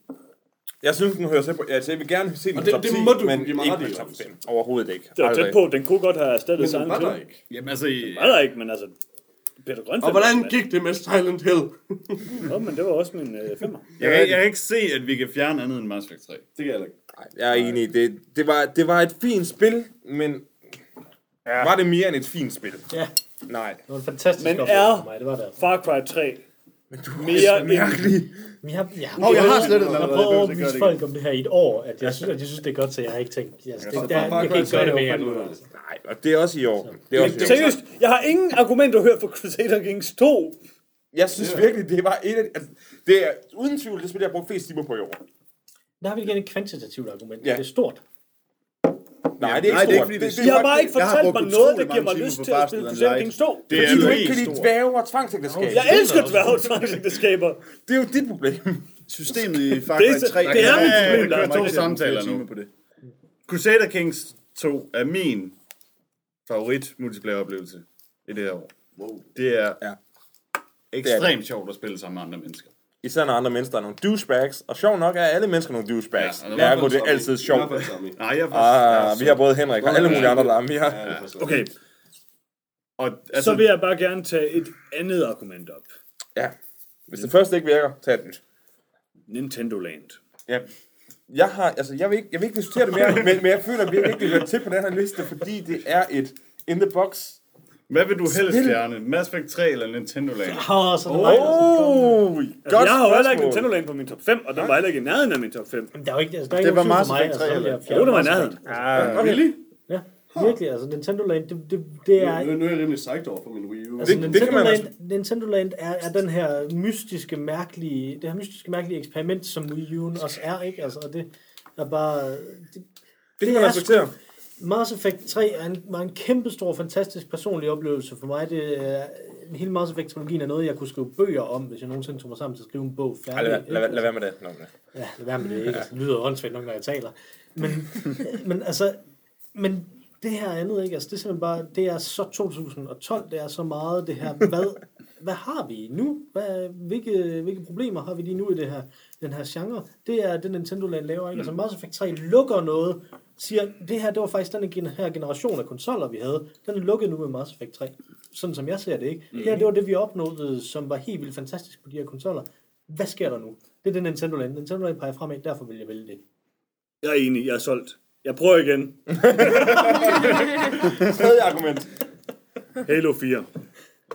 jeg synes, den hører sig på. Altså, jeg vil gerne se den det- top det 10, må du men ikke på top Jonas. 5. Overhovedet ikke. Det var tæt på. Den kunne godt have erstattet Men den var der ikke. Jamen altså, I, Var der ikke, men altså... Peter Grønfeldt. Og hvordan gik det med Silent Hill? *laughs* Nå, men det var også min øh, femmer. jeg, kan, jeg kan ikke se, at vi kan fjerne andet end Mass Effect 3. Det kan jeg ikke. Nej, jeg er enig. Det, det, var, det var et fint spil, men ja. var det mere end et fint spil? Ja, Nej. det var en fantastisk Men oplevelse er- for mig, det var det. Far Cry 3. Men du Mere end... Men jeg, jeg, Åh, jeg har slettet den Jeg har allerede. prøvet at Jeg behøver ikke overbevise det folk om det her i et år, at jeg synes, at jeg synes det er godt, så jeg har ikke tænkt, altså, det, der, jeg kan ikke 3 gøre det er mere nu. Altså. Nej, og det er også i år. Det er også i år. Seriøst, jeg har ingen argumenter hørt for Crusader Kings 2. Jeg synes virkelig, det var et af... Altså, det er uden tvivl det spil, jeg har brugt flest timer på i år. Der har vi igen et kvantitativt argument. Ja. Det er stort. Nej, det er ikke Nej, det er stort. ikke, fordi det er De har bare ikke fortalt mig noget, der giver mig lyst til at spille Crusader Kings 2. Det er Fordi du ikke kan lide dværge og tvangsægteskaber. Jeg elsker dværge tvangsægteskaber. Det er jo dit problem. Systemet i Far Det Cry er- 3. det er mit problem, der er er to samtaler timer nu. på det. Crusader Kings 2 er min favorit multiplayer-oplevelse i det her år. Wow. Det er Ja. ekstremt sjovt at spille sammen med andre mennesker. Især når andre mennesker er nogle douchebags. Og sjov nok er alle mennesker nogle douchebags. Ja, Ergo, det er altid sjovt. Nej, jeg er. Ah, vi har både Henrik og alle mulige andre, der er. Ja, er faktisk Okay, Og, så altså, vil jeg bare gerne tage et andet argument op. Ja. Hvis det første ikke virker, tag et nyt. Nintendo Land. Ja. Jeg, har, altså, jeg, vil ikke, jeg vil ikke diskutere det mere, men, men jeg føler, at vi ikke hører til på den her liste, fordi det er et in the box. Hvad vil du helst Spil. fjerne? Mass Effect 3 eller Nintendo Land? Åh, så er det mig, der Oh, Altså, godt jeg har jo heller ikke spørgsmål. Nintendo Land på min top 5, og den var heller ikke i nærheden af min top 5. Der er jo ikke, altså, der er Det ikke var nogen Mass tvivl for mig, Effect altså, 3 så vil jeg eller- Jo, det var i Mass nærheden. Effect. Ah, Really? Ja, virkelig. Altså, Nintendo Land, det, det, det er... Nu, nu er jeg rimelig psyched over på min Wii U. Altså, Det- det Nintendo, kan man Land, Nintendo Land er, er den her mystiske, mærkelige, det her mystiske, mærkelige eksperiment, som Wii U'en også er, ikke? Altså, og det er bare... Det, det kan man er respektere. Mass Effect 3 er en, var en kæmpe stor, fantastisk personlig oplevelse for mig. Det er, hele Mass Effect-trilogien er noget, jeg kunne skrive bøger om, hvis jeg nogensinde tog mig sammen til at skrive en bog Ej, færdig. lad, lad, lad, ikke? lad være med det. Lad være med det. Ja, lad være med det, ikke? Altså, det lyder åndssvagt nok, når jeg taler. Men, *laughs* men altså, men det her andet, ikke? Altså, det er simpelthen bare, det er så 2012, det er så meget det her, hvad, hvad har vi nu? Hvad, hvilke, hvilke problemer har vi lige nu i det her, den her genre? Det er det, Nintendo Land laver, ikke? Altså, Mass Effect 3 lukker noget, siger, det her, det var faktisk den her generation af konsoller, vi havde. Den er lukket nu med Mass Effect 3. Sådan som jeg ser det, ikke? Det her, det var det, vi opnåede, som var helt vildt fantastisk på de her konsoller. Hvad sker der nu? Det er det Nintendo Land. Nintendo Land peger fremad, derfor vil jeg vælge det. Jeg er enig, jeg er solgt. Jeg prøver igen. *laughs* Tredje argument. Halo 4.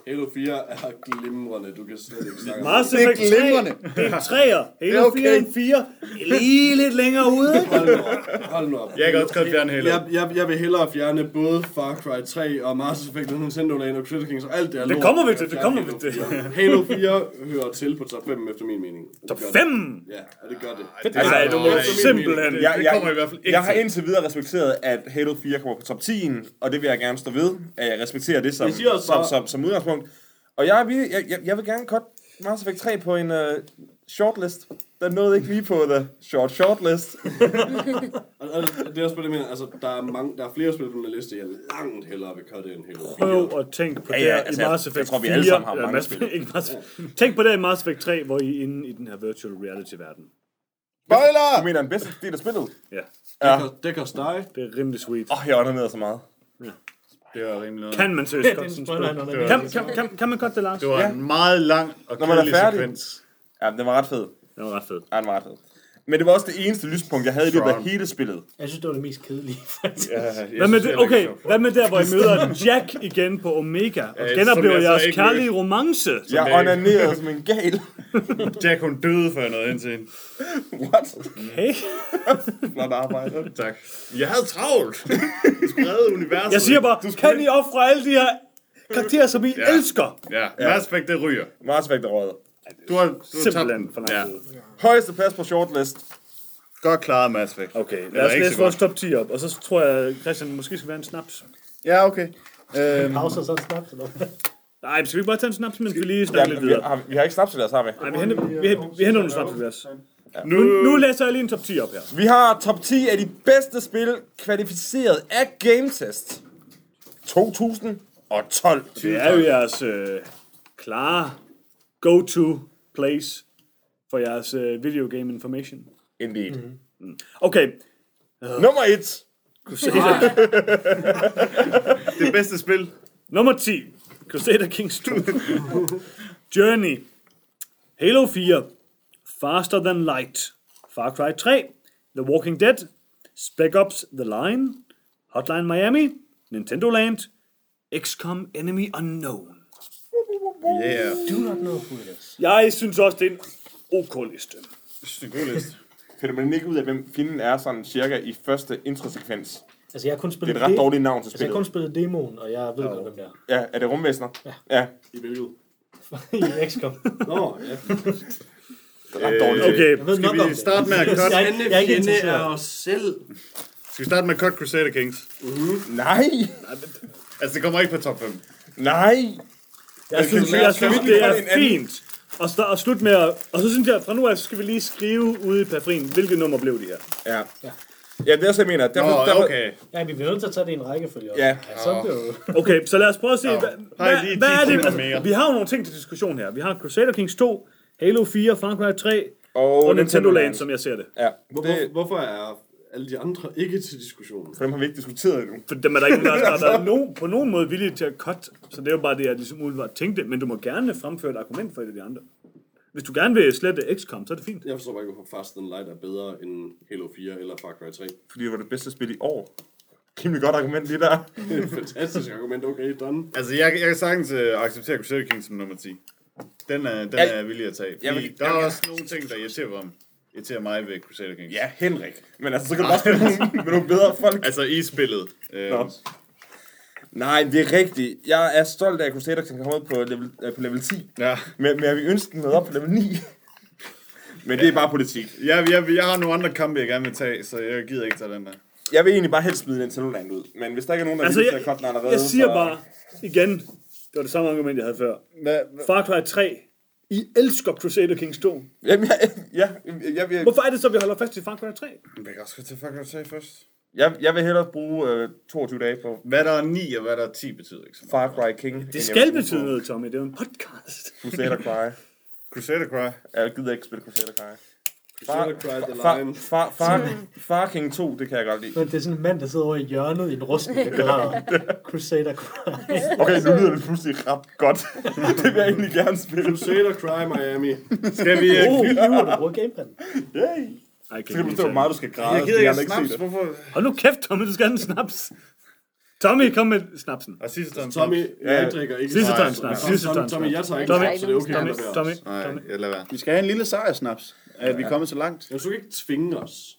Halo 4 er glimrende, du kan slet ikke snakke om Mass Det er Effect 3, glimrende. det er en 3'er. Det er Halo okay. 4 er en 4. Lige lidt længere ude. Hold nu op. Hold nu op. Jeg kan også godt fjerne Halo. Jeg, jeg, jeg vil hellere fjerne både Far Cry 3 og Mass Effect og Nintendo Land og Crusader Kings og alt det her Det kommer vi Jeg til, det kommer vi Halo til. 4. Halo 4 hører til på top 5 efter min mening. Top gør det. 5? Ja, og det gør det. Altså, Nej, du må simpelthen. det- Jeg, jeg, kommer i hvert fald ikke jeg har til. indtil videre respekteret, at Halo 4 kommer på top 10, og det vil jeg gerne stå ved, at jeg respekterer det som, som, som, som udgangspunkt. Og jeg, vil, jeg, jeg, jeg vil gerne cut Mass Effect 3 på en uh, shortlist. Der nåede ikke lige på the short shortlist. *laughs* Og, og det er også på det, jeg mener. Altså, der er, mange, der er flere spil på den liste, jeg langt hellere vil cutte end Halo 4. Prøv at tænke på Ja, det ja, altså, i jeg- Mass jeg Effect tror, vi 4. alle sammen har mange spil. ikke Mass, Tænk på det i Mass Effect 3, hvor I er inde i den her virtual reality-verden. Du Spoiler! mener den bedste del af spillet? Ja, Ja. Dekker, dækker steg. det er rimelig sweet. Åh, oh, jeg undermiddede så meget. Det var rimelig noget. Kan man seriøst godt Den sådan spoiler spille? han under Kan, det. kan, kan, kan man godt det, Lars? Det var Ja. en meget lang og kedelig sekvens. Ja, den var ret fed. Det var ret fedt. Ja, den var ret fed. Men det var også det eneste lyspunkt, jeg havde i løbet af hele spillet. Jeg synes, det var det mest kedelige, *laughs* faktisk. Hvad med det, okay, hvad med der, hvor I møder Jack igen på Omega, og Ja, genoplever som jeg så jeres kærlige romance? Jeg det- onanerede som en gal. *laughs* Jack, hun døde, før jeg nåede ind til hende. What? Hey. *laughs* Flot arbejde. Tak. Jeg havde travlt. Sprede universet. Jeg siger bare, kan I ofre alle de her Karakterer, som I Ja. elsker. Ja, Mass Effect, det ryger. Mass Effect er røget. Du har, du har tabt den. for lang Ja. Højeste plads på shortlist. Godt klaret, Mass Effect. Okay, lad os ikke læse vores top 10 op, og så tror jeg, Christian måske skal være en snaps. Ja, okay. Øhm, Pause og så en snaps, eller? Nej, skal vi ikke bare tage en snaps, mens vi lige Ja, snakker lidt vi, videre? har, vi har ikke snaps til deres, har vi? Nej, vi henter, vi, vi henter nogle snaps til os. Nu, Nu, nu læser jeg lige en top 10 op her. Vi har top 10 af de bedste spil kvalificeret af Game Test 2012. Det er jo jeres øh, klare go-to place for jeres øh, video game information. Indeed. Okay, Nummer 1. Crusader, *laughs* det bedste spil. nummer 10. Crusader Kings 2. Journey. Halo 4. Faster Than Light. Far Cry 3. The Walking Dead. Spec Ops The Line. Hotline Miami. Nintendo Land. XCOM Enemy Unknown. Yeah. Do not know who it is. Jeg synes også, det er en OK liste. Det er en god liste. Finder man ikke ud af, hvem fjenden er sådan cirka i første introsekvens? Altså, jeg har kun Det spillet er et ret det- dårligt navn til Altså, jeg har kun spillet. spillet demoen, og jeg ved godt, hvem det er. Ja, er det rumvæsener? Ja. Ja, I hvilket? *laughs* I XCOM. Nå, ja. det er ret dårligt. Okay, Jeg ved Skal nok om vi det. starte med at cut, Jeg, er ikke- jeg er ikke Fjende er interesseret. os selv. skal vi starte med at cut Crusader Kings? Nej, Altså, det kommer ikke på top 5. nej. Jeg synes, jeg synes det er fint. Og, sta- og slut med at, Og så synes jeg, fra nu af, så skal vi lige skrive ude i periferien, hvilket nummer blev de her. Ja. Ja, det er også, jeg mener. Derfor, Nå, derfor, okay. Ja, vi bliver nødt til at tage det i en rækkefølge. Ja. Så jo... Okay, så lad os prøve at se, hvad, Har hvad, hvad 10 er det? Altså, mere? vi har jo nogle ting til diskussion her. Vi har Crusader Kings 2, Halo 4, Far Cry 3 Og, og Nintendo Land, som jeg ser det. Ja, det, hvorfor er alle de andre ikke til diskussion? for dem har vi ikke diskuteret endnu. For dem er der ikke nogen, der har været no, på nogen måde villige til at cut. Så det er jo bare det, jeg ligesom umiddelbart tænkte. Men du må gerne fremføre et argument for et af de andre. Hvis du gerne vil slette XCOM, så er det fint. Jeg forstår bare ikke, hvorfor Fast and Light er bedre end Halo 4 eller Far Cry 3. Fordi det var det bedste spil i år. Rimelig godt argument lige der. Det er et fantastisk argument. Okay, done. Altså, jeg, jeg kan sagtens uh, acceptere Crusader Kings som nummer 10. Den er, den er jeg villig at tage. Jeg Fordi vil- der er jeg vil- også nogle ting, der irriterer mig, irriterer mig ved Crusader Kings. Ja, Henrik. Men altså, så kan du også spille nogle- med nogle bedre folk. Altså i spillet. Øh, Nå. Nej, det er rigtigt. Jeg er stolt af, at Crusader kan komme ud på level, øh, på level 10. ja. Men, men jeg vil ønske den med op på level 9. *laughs* Men det er bare politik. Jeg, jeg, jeg har nogle andre kampe, jeg gerne vil tage, så jeg gider ikke tage den der. Jeg vil egentlig bare helst smide Nintendo Land ud. Men hvis der ikke er nogen, der Altså, vil til jeg, den allerede, jeg siger så... bare igen, det var det samme argument, jeg havde før. Hvad, Far Cry 3. I elsker Crusader Kings 2. Jamen, jeg, ja, jeg, jeg, jeg, Hvorfor er det så, vi holder fast i Far Cry 3? jeg kan også til Far Cry 3 først. jeg, jeg vil hellere bruge øh, 22 dage på Hvad der er 9 og hvad der er 10 betyder ikke så meget. Far Cry King. Det skal betyde noget, Tommy. Det er jo en podcast. Crusader Cry. Crusader Cry. Jeg gider ikke spille Crusader Cry. Far, far, far, far King 2, det kan jeg godt lide. Men det er sådan en mand, der sidder over i hjørnet i en rusten grad. *laughs* Crusader Cry. Okay, nu lyder det pludselig ret godt. *laughs* det vil jeg egentlig gerne spille. Crusader Cry Miami. Skal vi... Oh, Uh, you, du bruger gamepad. Yay! Ej, Så kan du forstå, hvor meget du skal græde. jeg gider ikke snaps. se det. Hvorfor? Hold nu kæft, Tommy, du skal have en snaps. Tommy, kom med snapsen. Og sidste tager en Tommy, snaps. jeg drikker ikke Sidste snaps. tager en snaps. Tommy, Sidste tager en Tommy, jeg tager ikke Tommy, snaps, så det er okay. Tommy, Tommy, være. Nej, Tommy. jeg lader være. vi skal have en lille sejrsnaps, at vi er kommet så langt. Jeg skal ikke tvinge os.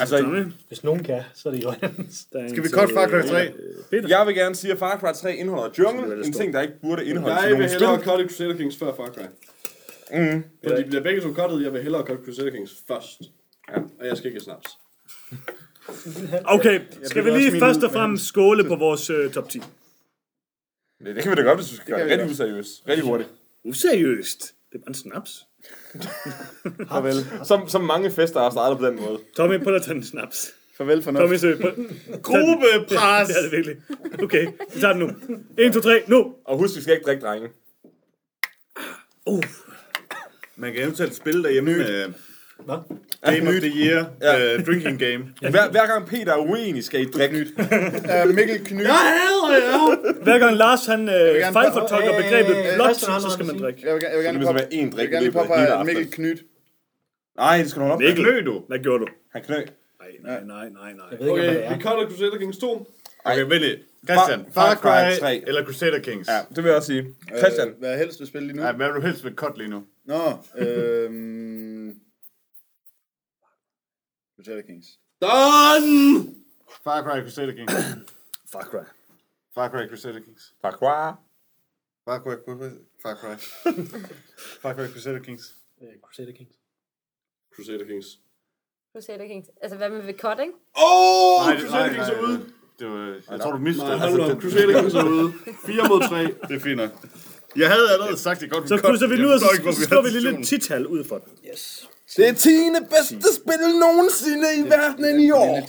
Altså. Hvis nogen kan, så er det er en Skal vi cut Far Cry øh, 3? Peter. jeg vil gerne sige, at Far Cry 3 indeholder jungle. En ting, der ikke burde indeholde Jeg sådan vil nogle hellere spil. cutte Crusader Kings før Far Cry. Mm. For de bliver begge to cuttet, jeg vil hellere cutte Crusader Kings først. Og jeg skal ikke snaps. *laughs* Okay, skal vi lige først og fremmest skåle på vores uh, top 10? Det, det kan vi da godt, hvis du skal gøre det rigtig useriøst. Rigtig hurtigt. Useriøst. Det er bare en snaps. *laughs* Farvel. Som, som mange fester har startet på den måde. Tommy, prøv at tage en snaps. Farvel for Tommy, noget. så prøv. Gruppepres! *laughs* Det er det virkelig. Okay, vi tager den nu. 1, 2, 3, nu. Og husk, vi skal ikke drikke drenge. Uh, Man kan eventuelt spille derhjemme med Hvad? Game of the Year Ja. uh, drinking game. *laughs* Hver, hver gang Peter er uenig, skal I drikke. Uh, *laughs* Mikkel Knyt. Jeg hader jer! hver gang Lars han øh, fejlfortolker begrebet hey, hey, blot, så skal man drikke. Jeg vil, jeg vil Det gerne så jeg vil drik i gerne påpege, at Mikkel. Knyt. Nej, det skal du holde op. Mikkel. Knø du? Hvad gjorde du? Han knø. Nej, nej, nej, nej, det Okay, vi er. cutter Crusader Kings 2. Okay, vent lidt. Christian, Far- Far Cry Cry 3. eller Crusader Kings? Ja, det vil jeg også sige. Christian. Øh, hvad helst vil spille lige nu? Nej, hvad vil du helst vil cut lige nu? Nå, øhm... Crusader Kings. Done! Far Cry Crusader Kings. *coughs* Far Cry. Far Cry Crusader Kings. Far Cry. Far Cry, Far Cry. *laughs* Far Cry Crusader Kings. Øh, Crusader Kings. Crusader Kings. Crusader Kings. Altså, hvad med ved cutting? Åh, oh, Nej, Crusader Kings er ude. Det var, jeg tror, du mistede Nej, det. op. Crusader Kings er ude. 4 mod 3. Det er fint nok. Jeg havde allerede sagt, det godt Så krydser vi nu, og så slår vi lige lidt tital ud for den. Yes. Det er 10. bedste spil nogensinde i verdenen i år.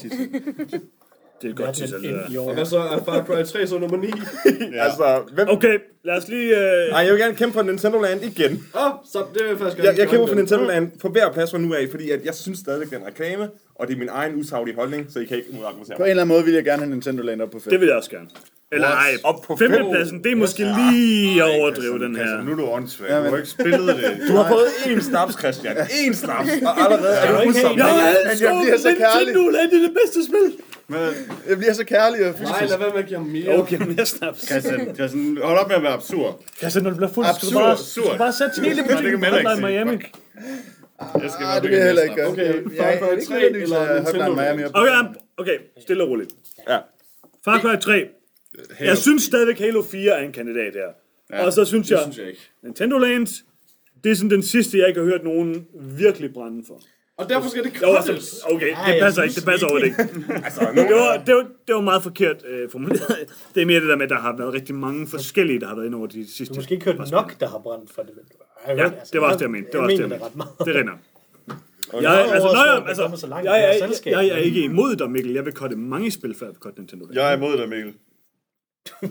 Det er et godt tital, det der. Og hvad så er Far Cry 3 så nummer 9? *laughs* Altså, hvem... Okay, lad os lige... Øh... Ej, jeg vil gerne kæmpe for Nintendo Land igen. Åh, oh, så det vil jeg faktisk gerne. Jeg, jeg kæmper for Nintendo Land på hver plads fra nu af, fordi at jeg synes stadigvæk, det er en reklame, og det er min egen usaglige holdning, så I kan ikke modregnes På en eller anden måde vil jeg gerne have Nintendo Land op på 5. Det vil jeg også gerne. Eller nej, Op på femtepladsen, det er måske lige at overdrive den her. Nu er du åndssvagt. Du har ikke spillet det. *laughs* Du har fået én snaps, Christian. *laughs* Én snaps, og allerede er du ikke helt- Jeg så kærlig. Nintendo Land er det bedste spil. Men Jeg bliver så kærlig og Nej, lad være med at give ham mere. Okay, mere snaps. Christian, Christian, hold op med at være absurd. Christian, når du bliver fuld, skal du Absurd, bare, absurd. skal du bare sætte hele Nej, det kan butikken på man heller ikke Hotline sige. Miami. Jeg skal Ah, det vil jeg heller ikke gøre. Okay, Jeg- Far Cry jeg vil ikke 3 nødvendigvis eller Hotline Miami. Okay, okay, stille og roligt. Ja. Far Cry 3. Jeg synes stadigvæk Halo 4 er en kandidat her. Og så synes jeg, Det synes jeg ikke. Nintendo Land, det er sådan den sidste, jeg ikke har hørt nogen virkelig brænde for. Og derfor skal det cuttes. altså, okay, det jeg passer ikke, det passer overhovedet ikke. *laughs* Altså, Det var, det var, det var meget forkert øh, formuleret. *laughs* Det er mere det der med, at der har været rigtig mange forskellige, der har været inde over de sidste. Du har måske ikke hørt nok, der har brændt for det. men jeg Ja, hørt- altså, det var også det, jeg- jeg mente. Det var Jeg også det, jeg det ret meget. Det rinder. Jeg, er altså, at det altså, jeg, er, ikke- selskab. jeg, er ikke imod dig, Mikkel. Jeg vil cutte mange spil, før jeg vil cutte Nintendo. Jeg er imod dig, Mikkel. *laughs*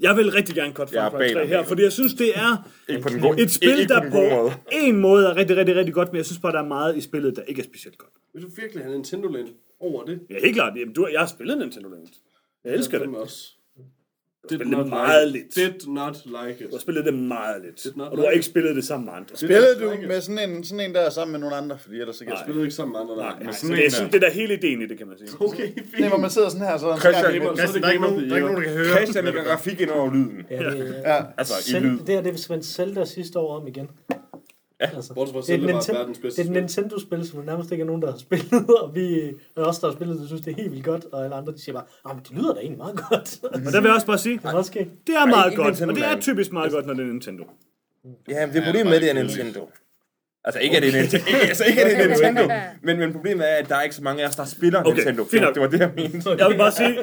Jeg vil rigtig gerne Jeg er Far Cry bag 3 dig, her, fordi jeg synes, det er ikke på den gode, et spil, ikke der på måde. en måde er rigtig, rigtig, rigtig godt, men jeg synes bare, der er meget i spillet, der ikke er specielt godt. Vil du virkelig have Nintendo Land over det? Ja, helt klart. Jamen, du, jeg har spillet Nintendo Land. Jeg elsker det. Fandme også. Did spillet not meget like lidt. Did not like it. Du har spillet det meget lidt. Did not Og du har like ikke spillet det sammen med andre. Spillede du med sådan en, sådan en der sammen med nogle andre? Fordi ellers så kan jeg spillede ikke sammen med andre. Nej, Nej. nej, så sådan det er, sådan, der. det er da hele ideen i det, kan man sige. Okay, fint. hvor man sidder sådan her, så der Christian, Christian, det der er ikke nogen, der er ikke nogen, der kan høre. Christian lægger grafik ind over lyden. Ja, det, Ja. Altså, i Selv, lyd. det her, det er Svend Zelda sidste år om igen. Ja. Altså, Bortset fra det er, Ninten- verdens bedste det er et spil. Nintendo-spil, som der nærmest ikke er nogen, der har spillet, og vi og os, der har spillet, det synes, det er helt vildt godt, og alle andre, de siger bare, ah, men det lyder da egentlig meget godt. Og der vil jeg også bare sige, det er det er meget ikke godt, Nintendo og det er typisk meget godt, når det er Nintendo. Ja, men det problemet med det er Nintendo. Altså ikke at det er Nintendo, ikke, altså, ikke, at det er Nintendo men, men problemet er, at der er ikke så mange af os, der spiller Okay, Nintendo. fint nok. Det var det, jeg mente. Jeg vil bare sige,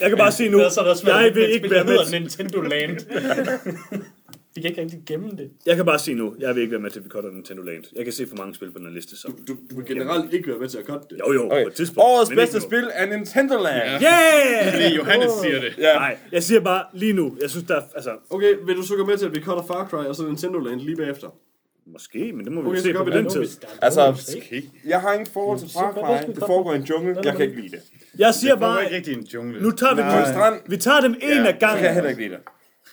jeg kan bare sige nu, så er der jeg vil ikke være med med Nintendo Land. Vi kan ikke rigtig gemme det. Jeg kan bare sige nu, jeg vil ikke være med til, at vi cutter Nintendo Land. Jeg kan se for mange spil på den her liste, så... Du, du vil generelt ikke være med til at cutte det. Jo, jo, Okay. på et tidspunkt. Årets men bedste ikke nu. spil er Nintendo Land. Yeah! Fordi Johannes siger det. Ja. Nej, jeg siger bare lige nu, jeg synes, der er, altså, Okay, vil du så gå med til, at vi cutter Far Cry og så Nintendo Land lige bagefter? måske, men det må vi Okay, se på vi den det. tid. Altså, jeg har ingen forhold til Far Cry. vi Det foregår i en jungle. Jeg kan ikke lide det. Jeg siger Det bare, ikke rigtig en jungle. nu tager vi strand, vi tager dem en Ja, af så kan jeg gangen. heller ikke lide det.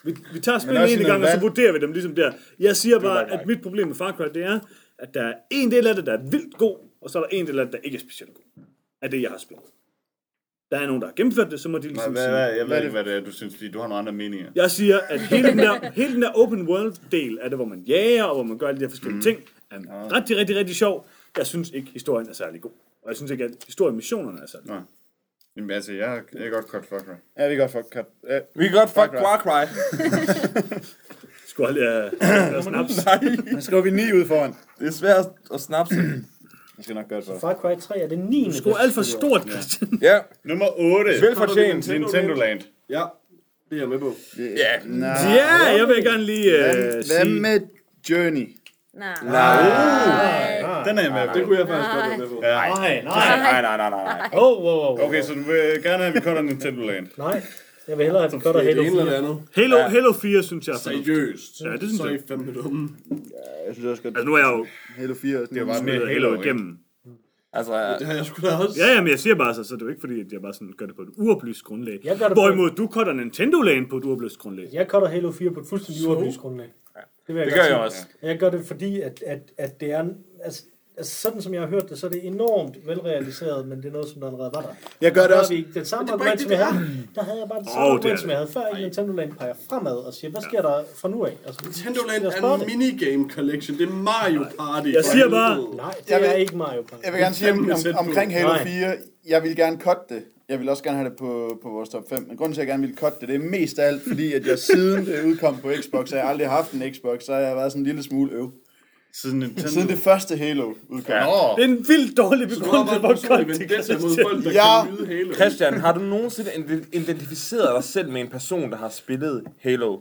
Vi, vi tager spillet en gangen, og så vurderer vi dem ligesom der. Jeg siger bare, at mit problem med Far Cry, det er, at der er en del af det, der er vildt god, og så er der en del af det, der ikke er specielt god. Af det, jeg har spillet. Der er nogen, der har gennemført det, så må de ligesom hvad, sige. hvad, jeg ved ikke, hvad det er, du synes, fordi du har nogle andre meninger. Jeg siger, at hele den der, *laughs* hele den der open world del af det, hvor man jager, og hvor man gør alle de her forskellige ting, er rigtig, rigtig, rigtig sjov. Jeg synes ikke, historien er særlig god. Og jeg synes ikke, at historiemissionerne er særlig Nå. Jamen altså, jeg, jeg kan godt cut Far Cry. Ja, vi kan godt fuck cut. Ja. Vi kan godt fuck Far Cry. Skulle aldrig have have snaps. Nej, skriver vi 9 ud foran. det er svært at snapse. *clears throat* Jeg skal nok gøre det for. Far Cry 3 er det 9. Du skulle alt for stort, Christian. Ja, Nummer 8. velfortjent. Nintendo Land. Ja, det er jeg med på. Ja. Ja, jeg vil gerne lige uh, Hvad, hvad sige... med Journey? Nej. Den er jeg med på. Det kunne jeg faktisk godt være med på. Ja. Nej, nej. Nej, nej, nej, nej, nej. Oh, wow, wow. Okay, så du vil gerne have, at vi cutter Nintendo Land. Nej, jeg vil hellere have den godt af Det er Halo det ene eller 4. det andet. Halo, Halo 4, synes jeg. er. Seriøst. Ja, det synes Så er jeg. I fandme dumme. Jeg synes også godt. Altså, nu er jeg jo Halo 4. Det var var med Halo, igennem. Altså, Det har jeg sgu da også. Ja, ja, men jeg siger bare så, så det er jo ikke fordi, at jeg bare sådan gør det på et uoplyst grundlag. Jeg gør det på- Hvorimod du cutter Nintendo Land på et uoplyst grundlag. Jeg cutter Halo 4 på et fuldstændig uoplyst grundlag. Det, det gør jeg sige. også. Jeg gør det fordi, at, at, at det er... Altså, altså, sådan som jeg har hørt det, så er det enormt velrealiseret, men det er noget, som der allerede var der. Jeg gør det også. vi den samme argument, som jeg havde. Der havde jeg bare det samme er argument, som det. jeg havde før i Nintendo Land, peger fremad og siger, hvad sker der fra nu af? Altså, Nintendo Land er en minigame collection. Det er Mario Party. Jeg siger bare- Nej, det Jeg vil- er ikke Mario Party. Jeg vil gerne sige om, om, omkring Halo Nej. 4, jeg vil gerne cutte det. Jeg vil også gerne have det på, på vores top 5. Men grunden til, at jeg gerne vil cutte det, det er mest af alt, fordi at jeg siden det udkom på Xbox, og jeg har aldrig haft en Xbox, så har jeg været sådan en lille smule øv. Siden Nintendo. Siden det første Halo udkom. Ja. Nå, Det er en vildt dårlig har begrundelse personlig godt vendetta mod folk, der Ja. kan nyde Halo. Christian, har du nogensinde ident- identificeret dig selv med en person, der har spillet Halo?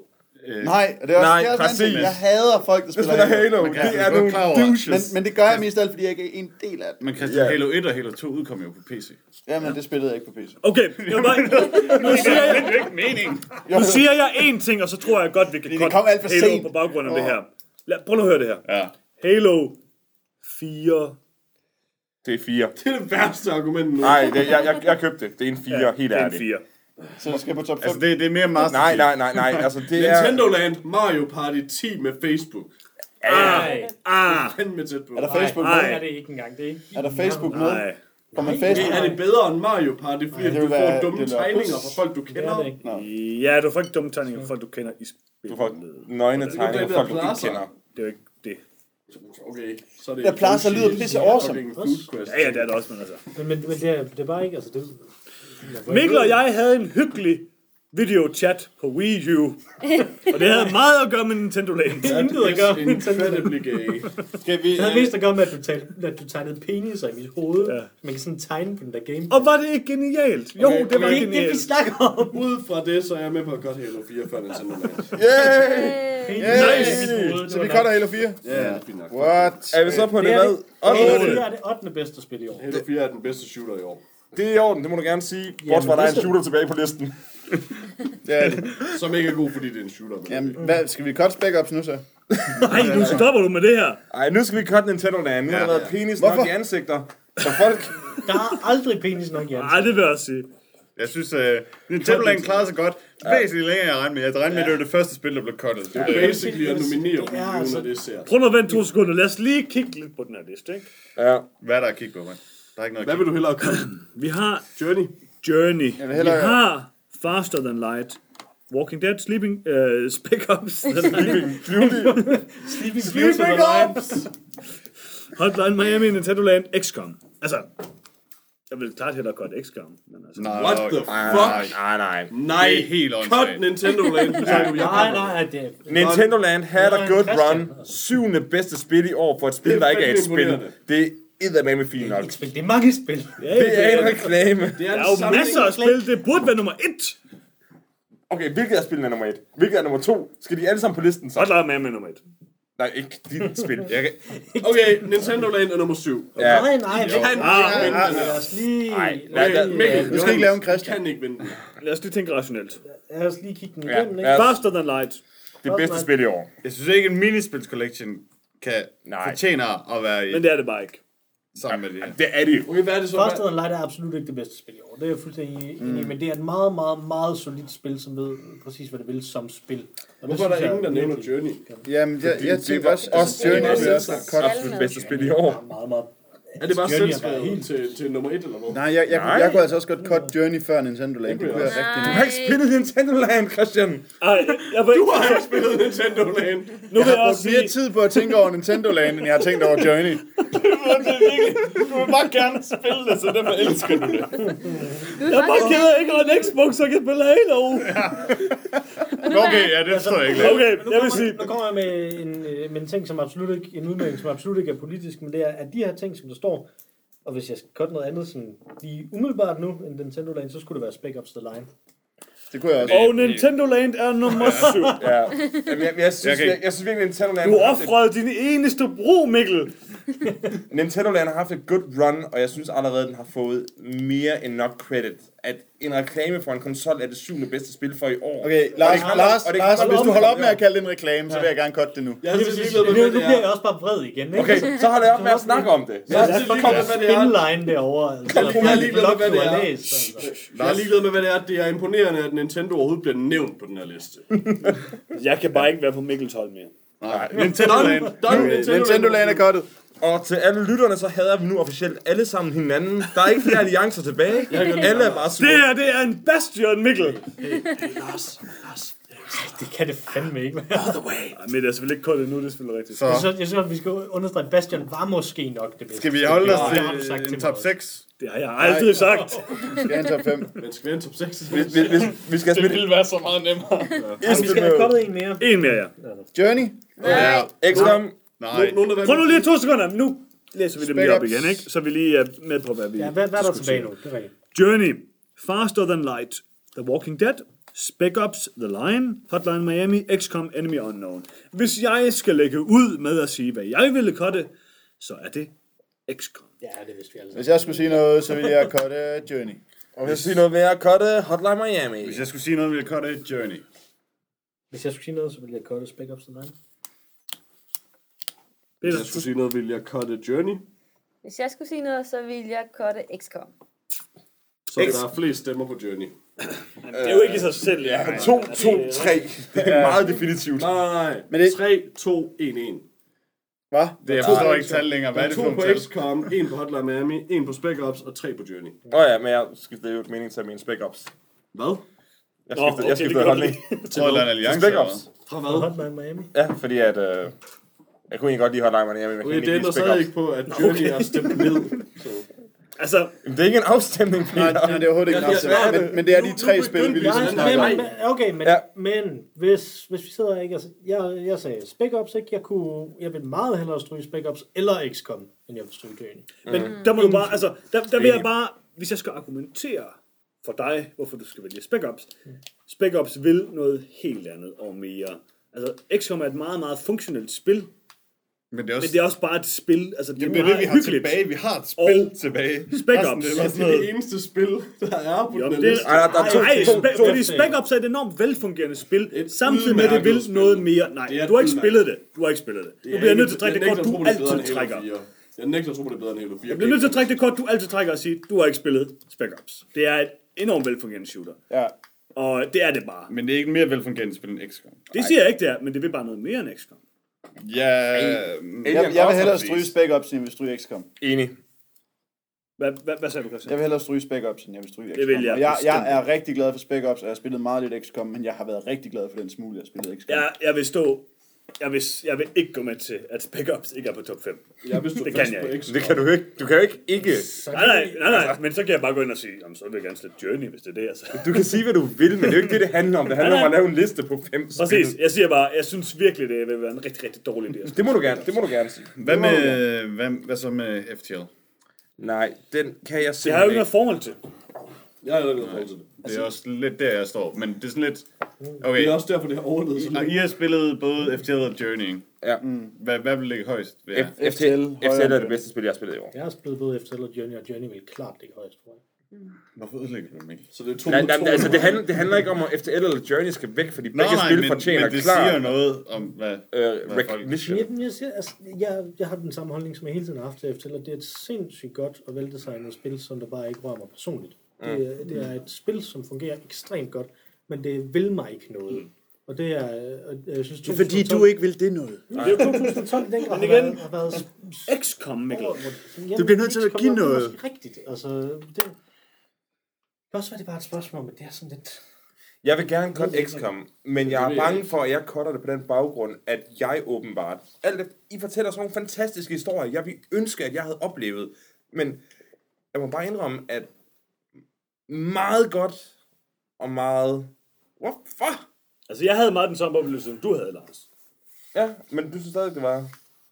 Nej, og det er også, Nej, det er også anden. Jeg hader folk, der Det spiller, spiller Halo. Man kan Det er nogle douches. Men, men det gør jeg mest af alt, fordi jeg ikke er en del af det. men Christian, Ja. Halo 1 og Halo 2 udkom jo på PC. Jamen, det spillede jeg ikke på PC. Okay, jeg bare, *laughs* nu, siger jeg, Det er ikke mening. nu siger jeg én ting, og så tror jeg godt, vi kan det kom alt for Halo sent. på baggrund af det Åh. her. Lad, prøv at høre det her. Ja. Halo 4. Det er fire. Det er det værste argument nu. Nej, det, jeg, jeg, jeg købte det. Det er en fire, helt Det er en ærligt. 4. Så jeg skal på top 5. Altså, det, det er mere Master Nej, Chief. nej, nej, nej. Altså, det er... Nintendo Land Mario Party 10 med Facebook. Nej, Ah, Fandme tæt på. er der Facebook Nej. med? det er det ikke engang. Det er, ikke Er der Facebook med? nej. Får man Det Facebook er det bedre end Mario Party, fordi det du får være- dumme det tegninger fra folk, du Det er kender. det ikke. Ja, du får ikke dumme tegninger, for du kender i spil. Du får nøgne tegninger, det, folk du ikke kender. Det er jo ikke det. Okay, så er det... Der pladser lyder pisse awesome. Ja, ja, det er det også, men altså. Men, men, men det, er, det er bare ikke, altså det... Mikkel og jeg havde en hyggelig videochat på Wii U. Og det havde meget at gøre med Nintendo Land. Det er intet at gøre med Nintendo. Incredibly gay. Skal vi... Det havde mest at gøre med, at du, talte, at du tegnede peniser i mit hoved. Ja. Man kan sådan tegne på den der game. Og var det ikke genialt? Jo, Okay, det var okay. det er ikke det, vi genialt. snakker om. Ud fra det, så er jeg med på at godt Halo 4 før Nintendo Land. Yay! I mit hoved. Så vi cutter Halo 4? Ja, det nok. What? Er vi så på det, Det er hvad? det. Otte? Halo 4 er det 8. bedste spil i år. Halo 4 er den bedste shooter i år. Det er i orden, det må du gerne sige. Bortset fra, der er en shooter tilbage på listen. *laughs* Ja, Som ikke er god, fordi det er en shooter. Men Jamen, hvad, skal vi cut spec ups nu så? Nej, nu stopper du med det her. Ej, nu skal vi cut Nintendo Land. Nu har der været penis nok Hvorfor? i ansigter. Så folk... Der er aldrig penis nok i Nej, det vil jeg også sige. Jeg synes, uh, Nintendo Land klarer sig godt. Væsentligt længere, jeg regnede med. Jeg regnede med, at det var det første spil, der blev cuttet. det er basically at nominere Det er altså- når det ser. Prøv nu at vente to sekunder. Lad os lige kigge lidt på den her liste, ikke? Ja. Hvad er der at kigge på, mand? Der er ikke noget Hvad vil du hellere komme? Vi har Journey? Journey. vil Vi hellere- har Faster Than Light. Walking Dead, Sleeping, uh, Spec Ops, *laughs* Sleeping, Sleeping Sleeping Ops! Hotline Miami, Nintendo Land, XCOM. Altså, jeg vil klart hellere godt XCOM, men altså. Nej, What the Nej, fuck? nej, nej. Nej, Det er helt cut. Nintendo Land. Nej, nej, det er... Nintendo Land had a good run. Syvende bedste spil i år for et spil, er der ikke er et spil. Det er eddermame fint nok. Ikke spil, det er mange spil. Ja, *laughs* Det er en reklame. Det er der en er jo masser af spil, det burde være nummer et. Okay, hvilket af spillene er nummer et? Hvilket er nummer to? Skal de alle sammen på listen så? Hotline Miami nummer et. Nej, ikke dit spil. *laughs* Jeg kan... Okay, Nintendo Land er nummer 7. Ja. Nej, nej, det Han Ah, kan ikke vinde os lige... Nej, nej, Okay, Mikkel, Du skal ikke lave en Christian. kan ikke vinde. Lad os lige tænke rationelt. lad os lige kigge den Ja, igennem, ikke? ja. Faster Than Light. Det bedste spil i år. Jeg synes ikke, en minispils collection kan Nej. fortjene at være i, Men det er det bare ikke. Sammen med det. Det er det jo. Okay, hvad er det så? Than Light er absolut ikke det bedste spil i år. Det er jeg fuldstændig enig i, men det er et meget, meget, meget solidt spil, som ved præcis, hvad det vil som spil. Og Hvorfor er der ingen, der nævner Journey? Jamen, jeg, jeg tænker også, også også Journey vil også. Absolut bedste spil i år. Meget, meget. Er det bare Journey er selvskrevet bare helt- til, til nummer 1 eller hvad? Nej, jeg, jeg, Nej. jeg, kunne altså også godt cut Journey før Nintendo Land. Det kunne jeg rigtig Du har ikke spillet Nintendo Land, Christian. Ej, jeg vil, Du har ikke spillet Nintendo Land. nu Jeg vil jeg har også brugt mere tid på at tænke over Nintendo Land, end jeg har tænkt over Journey. *laughs* du vil bare gerne spille det, så derfor elsker du det. Du Jeg er bare ked af, at jeg ikke har en Xbox, så jeg kan spille Halo. Okay, ja, det forstår jeg ikke. Okay, jeg vil kommer, sige, nu kommer jeg med en, øh, med en ting, som absolut ikke, en udmelding, som absolut ikke er politisk, men det er, at de her ting, som der står, og hvis jeg skal cutte noget andet sådan lige umiddelbart nu end Nintendo Land, så skulle det være Spec Ops The Line. Det kunne jeg også. og Nintendo Land er nummer 7. Ja. Jamen, jeg, jeg, synes, Jeg kan jeg, ikke- jeg synes virkelig, Nintendo Land Du et- offrede din eneste bro, Mikkel. Nintendo Land har haft et good run, og jeg synes allerede, den har fået mere end nok credit. At en reklame for en konsol er det syvende bedste spil for i år. Okay, Og Lars, det handler- Lars, og det Lars hvis du holder op med at kalde det en reklame, så vil jeg gerne cutte det nu. Jeg er lidt ligeglad Nu, nu det bliver jeg er. også bare vred igen, ikke? Okay, så holder jeg op med at snakke om det. Så, Jeg er så kommer det er. Spinline derovre. Altså. Jeg er ligeglad med, hvad det er. Læst, altså. Jeg er ligeglad med, hvad det er. Det er imponerende, at Nintendo overhovedet bliver nævnt på den her liste. Jeg kan bare ikke være på Mikkels hold mere. Nej, Nintendo Land. Nintendo Land er cuttet. Og til alle lytterne, så hader vi nu officielt alle sammen hinanden. Der er ikke flere alliancer tilbage. Alle er bare Det sure. her, det er en bastion, Mikkel. Lars, Lars, jeg Det kan det fandme ikke være. Ej, men det er selvfølgelig ikke koldt nu, det er selvfølgelig rigtigt. Så Jeg synes, jeg synes, at vi skal understrege, at Bastion var måske nok det bedste. skal vi holde Ja, det os til til en top mig 6? Det har jeg aldrig sagt. Vi skal have en top 5. Men skal vi have en top 6? Vi, vi, vi, vi skal Det ville være så meget nemmere. Ja, vi skal have kommet en mere. En mere, ja. Journey. Nej. XCOM. Nej. Nogen, der Prøv nu lige to sekunder. Nu læser vi dem Spec lige op igen, ikke? Så vi lige er med på, hvad vi Ja, hvad, hvad er der tilbage nu? Det er rigtigt. Journey, Faster Than Light, The Walking Dead, Spec Ops, The Line, Hotline Miami, XCOM, Enemy Unknown. Hvis jeg skal lægge ud med at sige, hvad jeg ville cutte, så er det XCOM. Ja, det vidste vi alle Hvis jeg skulle sige noget, så ville jeg cutte Journey. Og hvis jeg siger noget værd, cutte Hotline Miami. Hvis jeg skulle sige noget, ville jeg cutte Journey. Hvis jeg skulle sige noget, så ville jeg cutte Spec Ops The Line. Hvis jeg skulle sige noget, ville jeg cutte Journey. Hvis jeg skulle sige noget, så ville jeg cutte XCOM. Så der er flest stemmer på Journey. Det er jo ikke i sig selv. Ja, 2, 2, 3. Det er meget definitivt. Nej, nej, nej. Men det- 3, 2, 1, 1. Hvad? Det jeg forstår ikke tal længere. Hvad er det to for på? XCOM, en på Hotline Miami, en på Spec Ops og tre på Journey. Åh oh, ja, men jeg skiftede jo et mening til min Spec Ops. Hvad? Jeg Nå, skiftede, jeg okay, skiftede det gør holdning. Jeg, er en alliance. Spec Ops. hvad? Fra hvad? Hotline Miami. Ja, fordi at... Øh, jeg kunne egentlig godt lide Hotline Miami, men jeg Okay, ikke det lide stadig Ops. ikke på, at Journey er stemt ned. Så. Altså, Jamen, det er ikke en afstemning, Nej, Peter. nej, det er overhovedet ikke en afstemning. Men, det? men det er de tre spil, vi ligesom snakker om. okay, men, Ja. men hvis, hvis vi sidder ikke, altså, jeg, jeg sagde Spec Ops, ikke? Jeg, kunne, jeg vil meget hellere stryge Spec Ops eller XCOM, end jeg vil stryge Journey. men der må du bare, altså, der, der vil jeg bare, hvis jeg skal argumentere for dig, hvorfor du skal vælge Spec Ops. Spec Ops vil noget helt andet og mere. Altså, XCOM er et meget, meget funktionelt spil, Men det er også... men det er også bare et spil, altså det er Jamen, det er det, vi har hyggeligt. tilbage. Vi har et spil Og tilbage. Spec Ops. det er Det noget- det eneste spil, der er på Jo, den det- her liste. Ej, der, er to, Nej, to, to, fordi Spec Ops er et enormt velfungerende spil, Et samtidig med, at det vil spil. noget mere. Nej, Det du har ikke udmærket- spillet det. Du har ikke spillet det. Du bliver nødt til at trække det kort, du altid trækker. Jeg nægter at tro, på, det er bedre end Halo 4. Jeg bliver nødt til at trække det kort, du altid trækker og sige, du har ikke spillet Spec Ops. Det er et enormt velfungerende shooter. Ja. Og det er det bare. Men det er ikke mere velfungerende spil end XCOM. Det siger jeg ikke, det er, men det vil bare noget mere end XCOM. Ja... Jeg, jeg vil hellere stryge Spec Ops, end jeg vil stryge XCOM. Enig. Hvad, hvad, hvad sagde du, Christian? Jeg vil hellere stryge Spec Ops, end jeg vil stryge XCOM. Det vil jeg Og jeg, jeg er rigtig glad for Spec Ops, og jeg har spillet meget lidt XCOM, men jeg har været rigtig glad for den smule, jeg har spillet XCOM. Jeg, jeg vil stå... Jeg vil, jeg vil ikke gå med til, at Spec Ops ikke er på top 5. Jeg vil stå Det kan jeg ikke. Det kan du jo ikke. Du kan jo ikke ikke... Nej, nej, nej, nej, men så kan jeg bare gå ind og sige, jamen, så vil jeg gerne slette Journey, hvis det er det, altså. Du kan sige, hvad du vil, men det er jo ikke det, det handler om. Det handler om at lave en liste på fem spil. Præcis, jeg siger bare, jeg synes virkelig, det vil være en rigtig, rigtig dårlig idé. Det må du gerne, det må du gerne sige. Hvad, med, hvad, hvad så med FTL? Nej, den kan jeg Det har jeg jo simpelthen ikke noget ikke. forhold til. Jeg er allerede forhold til det. Det er også lidt der, jeg står. Men det er sådan lidt... Det Okay, er også derfor, det har overlevet så længe. I har spillet både FTL og Journey. Ja. Hvad, hvad vil ligge højst? Ved jer? F- FTL, FTL er det bedste spil, jeg har spillet i år. Jeg har spillet både FTL og Journey, og Journey vil klart ligge højst, tror jeg. Hvorfor ødelægger du mig? Så det er to Nej, nej, to. altså, det, handler, det handler ikke om, at FTL eller Journey skal væk, fordi Nå, begge nej, spil men, fortjener men det klart siger noget om, hvad... øh, hvad folk. Jamen, jeg, siger, altså, jeg, jeg har den samme holdning, som jeg hele tiden har haft til FTL, og det er et sindssygt godt og veldesignet spil, som der bare ikke rører mig personligt. Det, er- det er et spil, som fungerer ekstremt godt, men det vil mig ikke noget. Og det er, og jeg synes, Det er fordi, du ikke vil det noget. Det er jo 2012, den har igen- været, har været XCOM, Mikkel. Du bliver nødt til at det give noget. måske rigtigt. Altså, det, det også være, det er bare et spørgsmål, men det er sådan lidt... Jeg vil gerne cut XCOM, men jeg Det er bange for, at jeg cutter det på den baggrund, at jeg åbenbart... Alt det, I fortæller sådan nogle fantastiske historier, jeg ville ønske, at jeg havde oplevet. Men jeg må bare indrømme, at meget godt og meget... Hvorfor? Altså, jeg havde meget den samme oplevelse, som du havde, Lars. Ja, men du synes stadig, det var...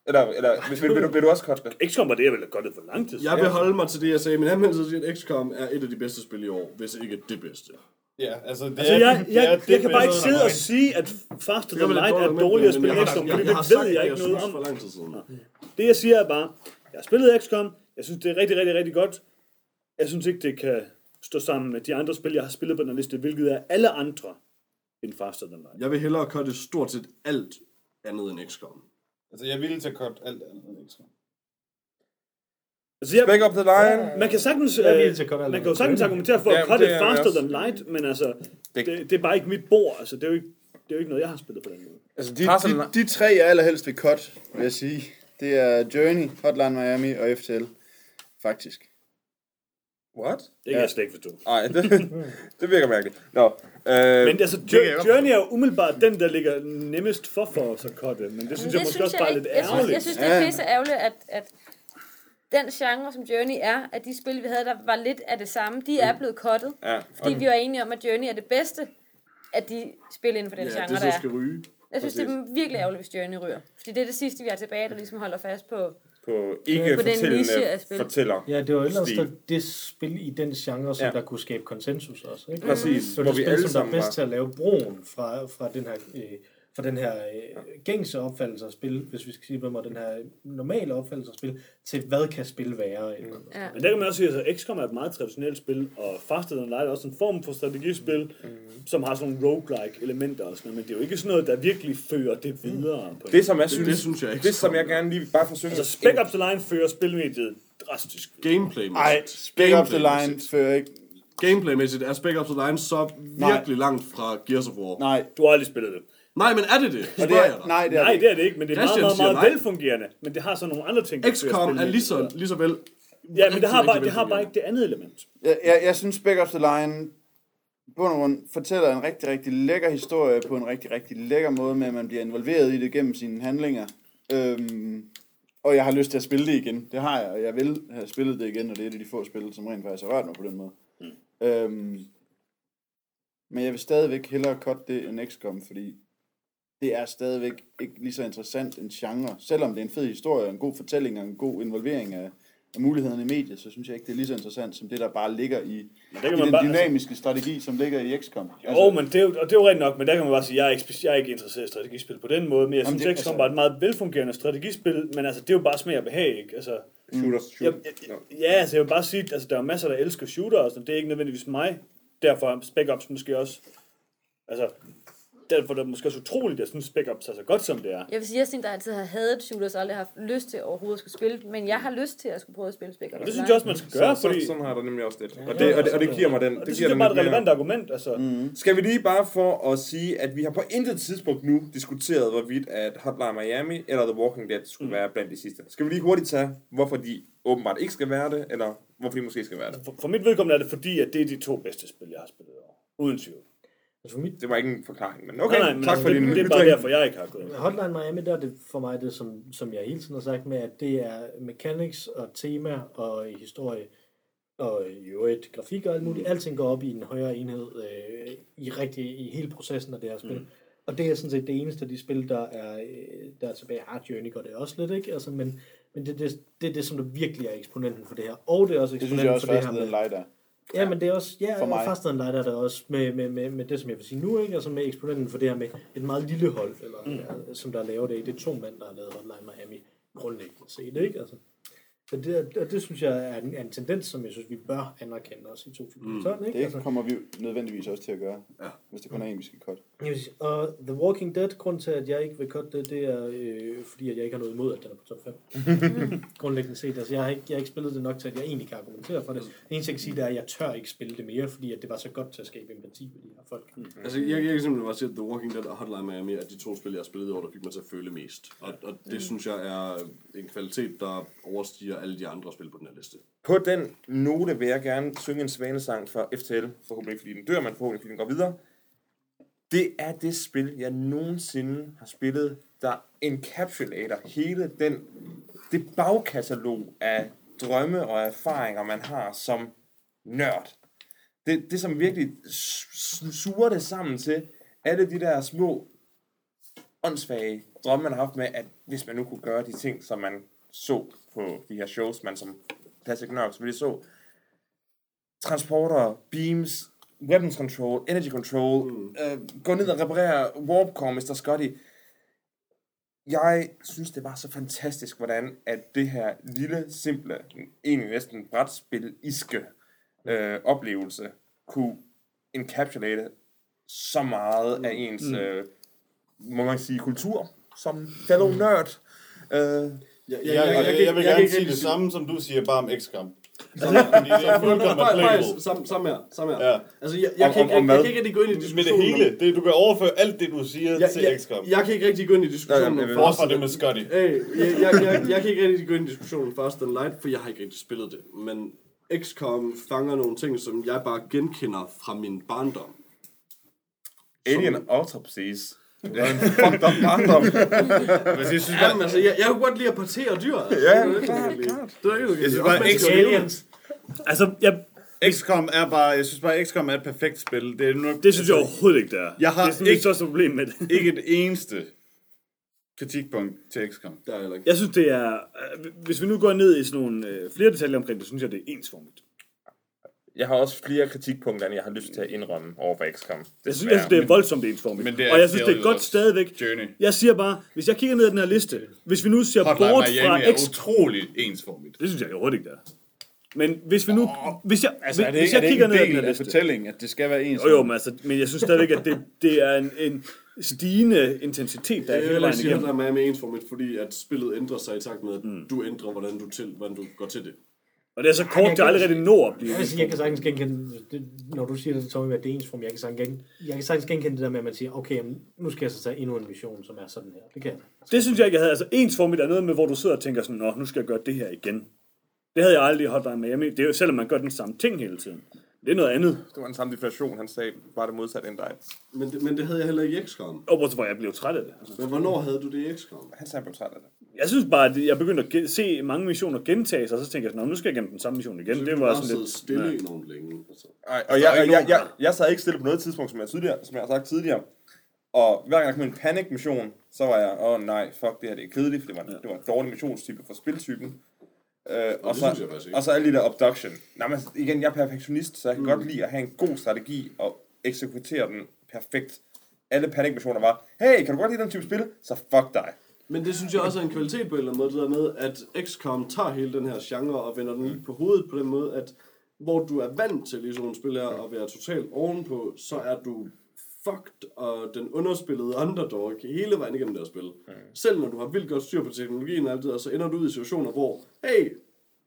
Eller, eller vil, vil, vil, du, vil du også det? XCOM var det, jeg ville have godt for lang tid. Jeg vil holde mig til det, jeg sagde. Min anmeldelse siger, at XCOM er et af de bedste spil i år, hvis ikke det bedste. Ja, altså... Det Altså, jeg, jeg, jeg kan bare ikke sidde og sige, at Faster Than Light er dårligere at spille XCOM, fordi det ved jeg ikke noget om. for lang tid siden. Det jeg siger er bare, jeg har spillet XCOM, jeg synes det er rigtig, rigtig, rigtig godt. Jeg synes ikke, det kan stå sammen med de andre spil, jeg har spillet på den liste, hvilket er alle andre end Faster Than Light. Jeg vil hellere cutte stort set alt andet end XCOM. Altså, jeg ville til cut alt andet end XCOM. Altså, jeg, Back up the line. man kan sagtens, er øh, at cutte man kan jo sagtens argumentere for at cutte er Faster. Than Light, men altså, Det- det, er bare ikke mit bord. Altså, det er jo ikke, det er jo ikke noget, jeg har spillet på den måde. Altså, de, Tarzan- de, de tre, jeg allerhelst vil cut, vil jeg sige, det er Journey, Hotline Miami og FTL. Faktisk. What? Det kan jeg slet ikke forstå. Nej, det, det *laughs* virker mærkeligt. Nå, øh, Men altså, godt Journey er jo umiddelbart den, der ligger nemmest for for os at cutte. Men det synes Men jeg måske også bare er lidt ikke. jeg synes, ærgerligt. jeg synes, det er pisse ærgerligt, at, at den genre, som Journey er, at de spil, vi havde, der var lidt af det samme, de er blevet cuttet. ja, Fordi vi var enige om, at Journey er det bedste af de spil inden for den Ja, genre, det der så er. skal ryge. Jeg synes, det er virkelig ærgerligt, hvis Journey ryger. Fordi det er det sidste, vi har tilbage, der ligesom holder fast på. På ikke På den niche fortællende fortæller. Ja, det var ellers der, det spil i den genre, som Ja. ja. der kunne skabe konsensus også. Ikke? Præcis, Det var hvor det vi spil, alle som er bedst var... til at lave broen fra, fra den her, øh, fra den her øh, gængse opfattelse af spil, hvis vi skal sige på mig, den her normale opfattelse af spil, til hvad kan spil være. Eller mm. Ja. Men der kan man også sige, at XCOM er et meget traditionelt spil, og Faster Than Light er også en form for strategispil, mm. som har sådan nogle roguelike elementer og sådan noget, men det er jo ikke sådan noget, der virkelig fører det videre. På Det, som jeg synes, det synes jeg ikke. det, som jeg gerne lige bare forsøger... Altså, Spec Ops The Line fører spilmediet drastisk. Gameplay Ej, Spec Ops The Line fører ikke... Gameplaymæssigt er Spec Ops The Line så virkelig langt fra Gears of War. Nej, Du har aldrig spillet det. Nej, men er det det? og det er, nej, det er Nej, det det er det ikke, men det er Christian meget, meget, meget velfungerende. Men det har så nogle andre ting, XCOM er lige så, lige så vel... Ja, men det har, bare, det har bare ikke det andet element. Jeg, jeg, jeg synes, Spec Ops The Line bund og grund fortæller en rigtig, rigtig lækker historie på en rigtig, rigtig lækker måde med, at man bliver involveret i det gennem sine handlinger. Øhm, og jeg har lyst til at spille det igen. Det har jeg, og jeg vil have spillet det igen, og det er et af de få spil, som rent faktisk har rørt mig på den måde. Mm. Øhm, men jeg vil stadigvæk hellere cut det end XCOM, fordi det er stadigvæk ikke lige så interessant en genre. Selvom det er en fed historie, en god fortælling og en god involvering af, af mulighederne i mediet, så synes jeg ikke, det er lige så interessant som det, der bare ligger i, Men der i den bare, dynamiske strategi, som ligger i XCOM. Altså, jo, men det er jo, og det er jo rigtigt nok, men der kan man bare sige, at jeg er ikke, jeg er ikke interesseret i strategispil på den måde, men jeg synes, det- XCOM altså- var et meget velfungerende strategispil, men altså, det er jo bare smag og behag, ikke? Altså, Shooters, jeg, shoot. jeg, ja, altså, jeg vil bare sige, at altså, der er masser, der elsker shooter, og sådan, det er ikke nødvendigvis mig, derfor er Spec Ops måske også, altså, derfor er det måske også utroligt, at jeg synes, Spec Ops er så godt, som det er. Jeg vil sige, at jeg sådan, der altid har hadet shooters, og aldrig haft lyst til overhovedet at skulle spille, men jeg har lyst til at skulle prøve at spille Spec Ops. Og det synes jeg også, man skal gøre, Så, fordi, så, sådan har jeg det nemlig også lidt. Og det, og det, og det giver mig den. og det Det synes giver jeg bare er et relevant mere- argument, altså. Mm. Skal vi lige bare for at sige, at vi har på intet tidspunkt nu diskuteret, hvorvidt at Hotline Miami eller The Walking Dead skulle mm. være blandt de sidste. Skal vi lige hurtigt tage, hvorfor de åbenbart ikke skal være det, eller hvorfor de måske skal være det? For, for mit vedkommende er det fordi, at det er de to bedste spil, jeg har spillet over. Uden tvivl. Altså for mit Det var ikke en forklaring, men okay, nej, nej, men tak altså, for det, din det er bare derfor, jeg ikke har gået. Hotline Miami, der er det for mig det, som, som jeg hele tiden har sagt med, at det er mechanics og tema og historie og i øvrigt grafik og alt muligt. Alting går op i en højere enhed øh, i, rigtig, i hele processen af det her spil. Mm. Og det er sådan set det eneste af de spil, der er, øh, der er tilbage. Hard Journey gør det også lidt, ikke? Altså, men men det, det, det er det, som der virkelig er eksponenten for det her. Og det er også Det synes jeg eksponenten også for det her er med... light. Ja, men det er også, ja, For mig. Faster Than Light er der også med, med, med, med, det, som jeg vil sige nu, ikke? Altså med eksponenten for det her med et meget lille hold, eller, mm. ja, som der laver det. Det er to mænd, der har lavet Hotline Miami, grundlæggende set, ikke? Altså, så det, og det synes jeg er en, er en tendens, som jeg synes, vi bør anerkende også i 2012, ikke? Det Altså, kommer vi nødvendigvis også til at gøre, Ja. hvis det kun er en, vi skal cut. Jeg sige, og The Walking Dead, grund til, at jeg ikke vil cutte det, det er, øh, fordi at jeg ikke har noget imod, at den er på top 5. *laughs* Grundlæggende set. Altså, jeg har, ikke, jeg har ikke spillet det nok til, at jeg egentlig kan argumentere for det. Det eneste, jeg kan sige, det er, at jeg tør ikke spille det mere, fordi at det var så godt til at skabe empati med de her folk. Altså, jeg, jeg kan simpelthen bare sige, at The Walking Dead og Hotline Miami er de to spil, jeg har spillet i år, der fik mig til at føle mest. Og, og det synes jeg er en kvalitet, der overstiger alle de andre spil på den her liste. På den note vil jeg gerne synge en svanesang for FTL, forhåbentlig ikke fordi den dør, men forhåbentlig fordi den går videre. Det er det spil, jeg nogensinde har spillet, der encapsulater hele den, det bagkatalog af drømme og erfaringer, man har som nørd. Det, det som virkelig suger det sammen til alle de der små åndssvage drømme, man har haft med, at hvis man nu kunne gøre de ting, som man så på de her shows, man som Classic Nerd selvfølgelig så. Transporter, beams, weapons control, energy control, mm. øh, gå ned og reparere warp core, Mr. Scotty. Jeg synes, det var så fantastisk, hvordan at det her lille, simple, egentlig næsten brætspil-iske øh, oplevelse kunne encapsulate så meget af ens, øh, må man sige, kultur som fellow nerd. Øh, Jeg, Jeg, jeg, jeg, jeg vil gerne sige det samme, som du siger, bare om XCOM. Fordi det er fuldkommen applicable. Samme samme her, samme her. Ja. Altså, jeg, jeg, Om- kan, om- ikke- om jeg, jeg, kan ikke rigtig gå ind i Med det diskussionen. hele. Det, du kan overføre alt det, du siger Jeg, til jeg, XCOM. jeg kan ikke rigtig gå ind i diskussionen Nej, det med Scotty? Hey, jeg, jeg, jeg, jeg kan ikke rigtig gå ind i diskussionen Fast and Light, for jeg har ikke rigtig spillet det. Men XCOM fanger nogle ting, som jeg bare genkender fra min barndom. Alien Autopsies. Det er en fucked up barndom. Jeg synes bare, Jamen, altså, jeg, jeg kunne godt lide at partere dyr. Altså. Ja, det er det, klart. Det er det, jeg kan Jeg synes bare, X-. Aliens. Altså, jeg, XCOM er bare, jeg synes bare, XCOM er et perfekt spil. Det, er nok, det synes jeg overhovedet ikke, der er. Jeg har det er sådan ikke- ikke største problem med det. ikke et eneste kritikpunkt til XCOM. Der er ikke. Jeg synes, det er... øh, Hvis vi nu går ned i sådan nogle øh, flere detaljer omkring det, synes jeg, det er ensformigt. Jeg har også flere kritikpunkter, end jeg har lyst til at indrømme over for XCOM. Jeg synes, jeg synes, det er voldsomt ensformigt. Men det er og jeg synes, det er godt stadigvæk. Journey. Jeg siger bare, hvis jeg kigger ned ad den her liste, hvis vi nu ser Hotline bort Miami fra er X... utroligt ensformigt. Det synes jeg overhovedet ikke, der er. Men hvis vi nu... Hvis jeg, Altså, er det, hvis ikke, er jeg det ikke kigger en ned ad del den her af liste... fortællingen, at det skal være ens? Jo, jo, men, altså, men jeg synes stadigvæk, at det, det er en, en stigende intensitet, der er Jeg hele vil vejen ikke sige, at igennem. der er med ensformigt, fordi at spillet ændrer sig i takt med, at du ændrer, hvordan du, til, hvordan du går til det. Og det er så kort, det aldrig rigtig at blive. Jeg, vil sige, jeg kan sagtens genkende, det, når du siger det, Tommy, at det er ens form, jeg kan sagtens genkende, jeg kan sagtens genkende det der med, at man siger, okay, jamen, nu skal jeg så tage endnu en mission, som er sådan her. Det kan jeg. Det synes jeg ikke, jeg havde. Altså, ensformigt er noget med, hvor du sidder og tænker sådan, nå, nu skal jeg gøre det her igen. Det havde jeg aldrig i Hotline Miami. Det er jo selvom man gør den samme ting hele tiden. Det er noget andet. Det var en samme definition, han sagde, bare det modsatte end dig. Men det, men det havde jeg heller ikke i XCOM. Og fra, jeg blev træt af det. Altså. Men hvornår havde du det i XCOM? Han sagde, han blev træt af det. Jeg synes bare, at jeg begyndte at gen- se mange missioner gentage sig, og så tænker jeg sådan, "Nå, nu skal jeg gennem den samme mission igen. Så Det var sådan lidt... stille Nej. enormt længe. Altså. Ej, og jeg, jeg, jeg, jeg, jeg sad ikke stille på noget tidspunkt, som jeg, tidligere, som jeg har sagt tidligere. Og hver gang der kom en panic-mission, så var jeg, åh oh, nej, fuck det her, det er kedeligt, for det var, det var en dårlig missionstype for spiltypen. Øh, og, så, og så alle de der abduction. Nej, men igen, jeg er perfektionist, så jeg kan mm. godt lide at have en god strategi og eksekvere den perfekt. Alle panic-missioner var, hey, kan du godt lide den type spil? Så fuck dig. Men det synes jeg også er en kvalitet på en eller anden måde, det der med, at XCOM tager hele den her genre og vender den lige på hovedet på den måde, at hvor du er vant til i sådan nogle spil her at være totalt ovenpå, så er du fucked og den underspillede underdog hele vejen igennem det her spil. Mm. Selv når du har vildt godt styr på teknologien og alt det der, så ender du ud i situationer, hvor, hey,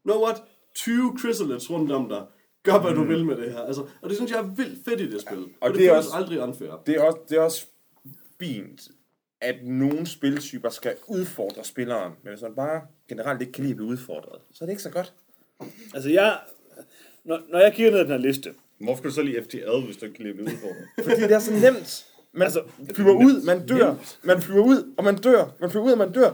know what, 20 chrysalids rundt om dig, gør hvad du vil med det her. Altså, og det synes jeg er vildt fedt i det spil. og, og det, det er også- aldrig unfair. Det er også, det er også fint, at nogle spiltyper skal udfordre spilleren. Men hvis man bare generelt ikke kan lide at blive udfordret, så er det ikke så godt. Altså, jeg... Når, når jeg kigger ned den her liste, Hvorfor skal du så lige FTL, hvis du ikke kan lide udfordret? Fordi det er så nemt. Man altså, *laughs* flyver ud, man dør. Man flyver ud, og man dør. Man flyver ud, og man dør.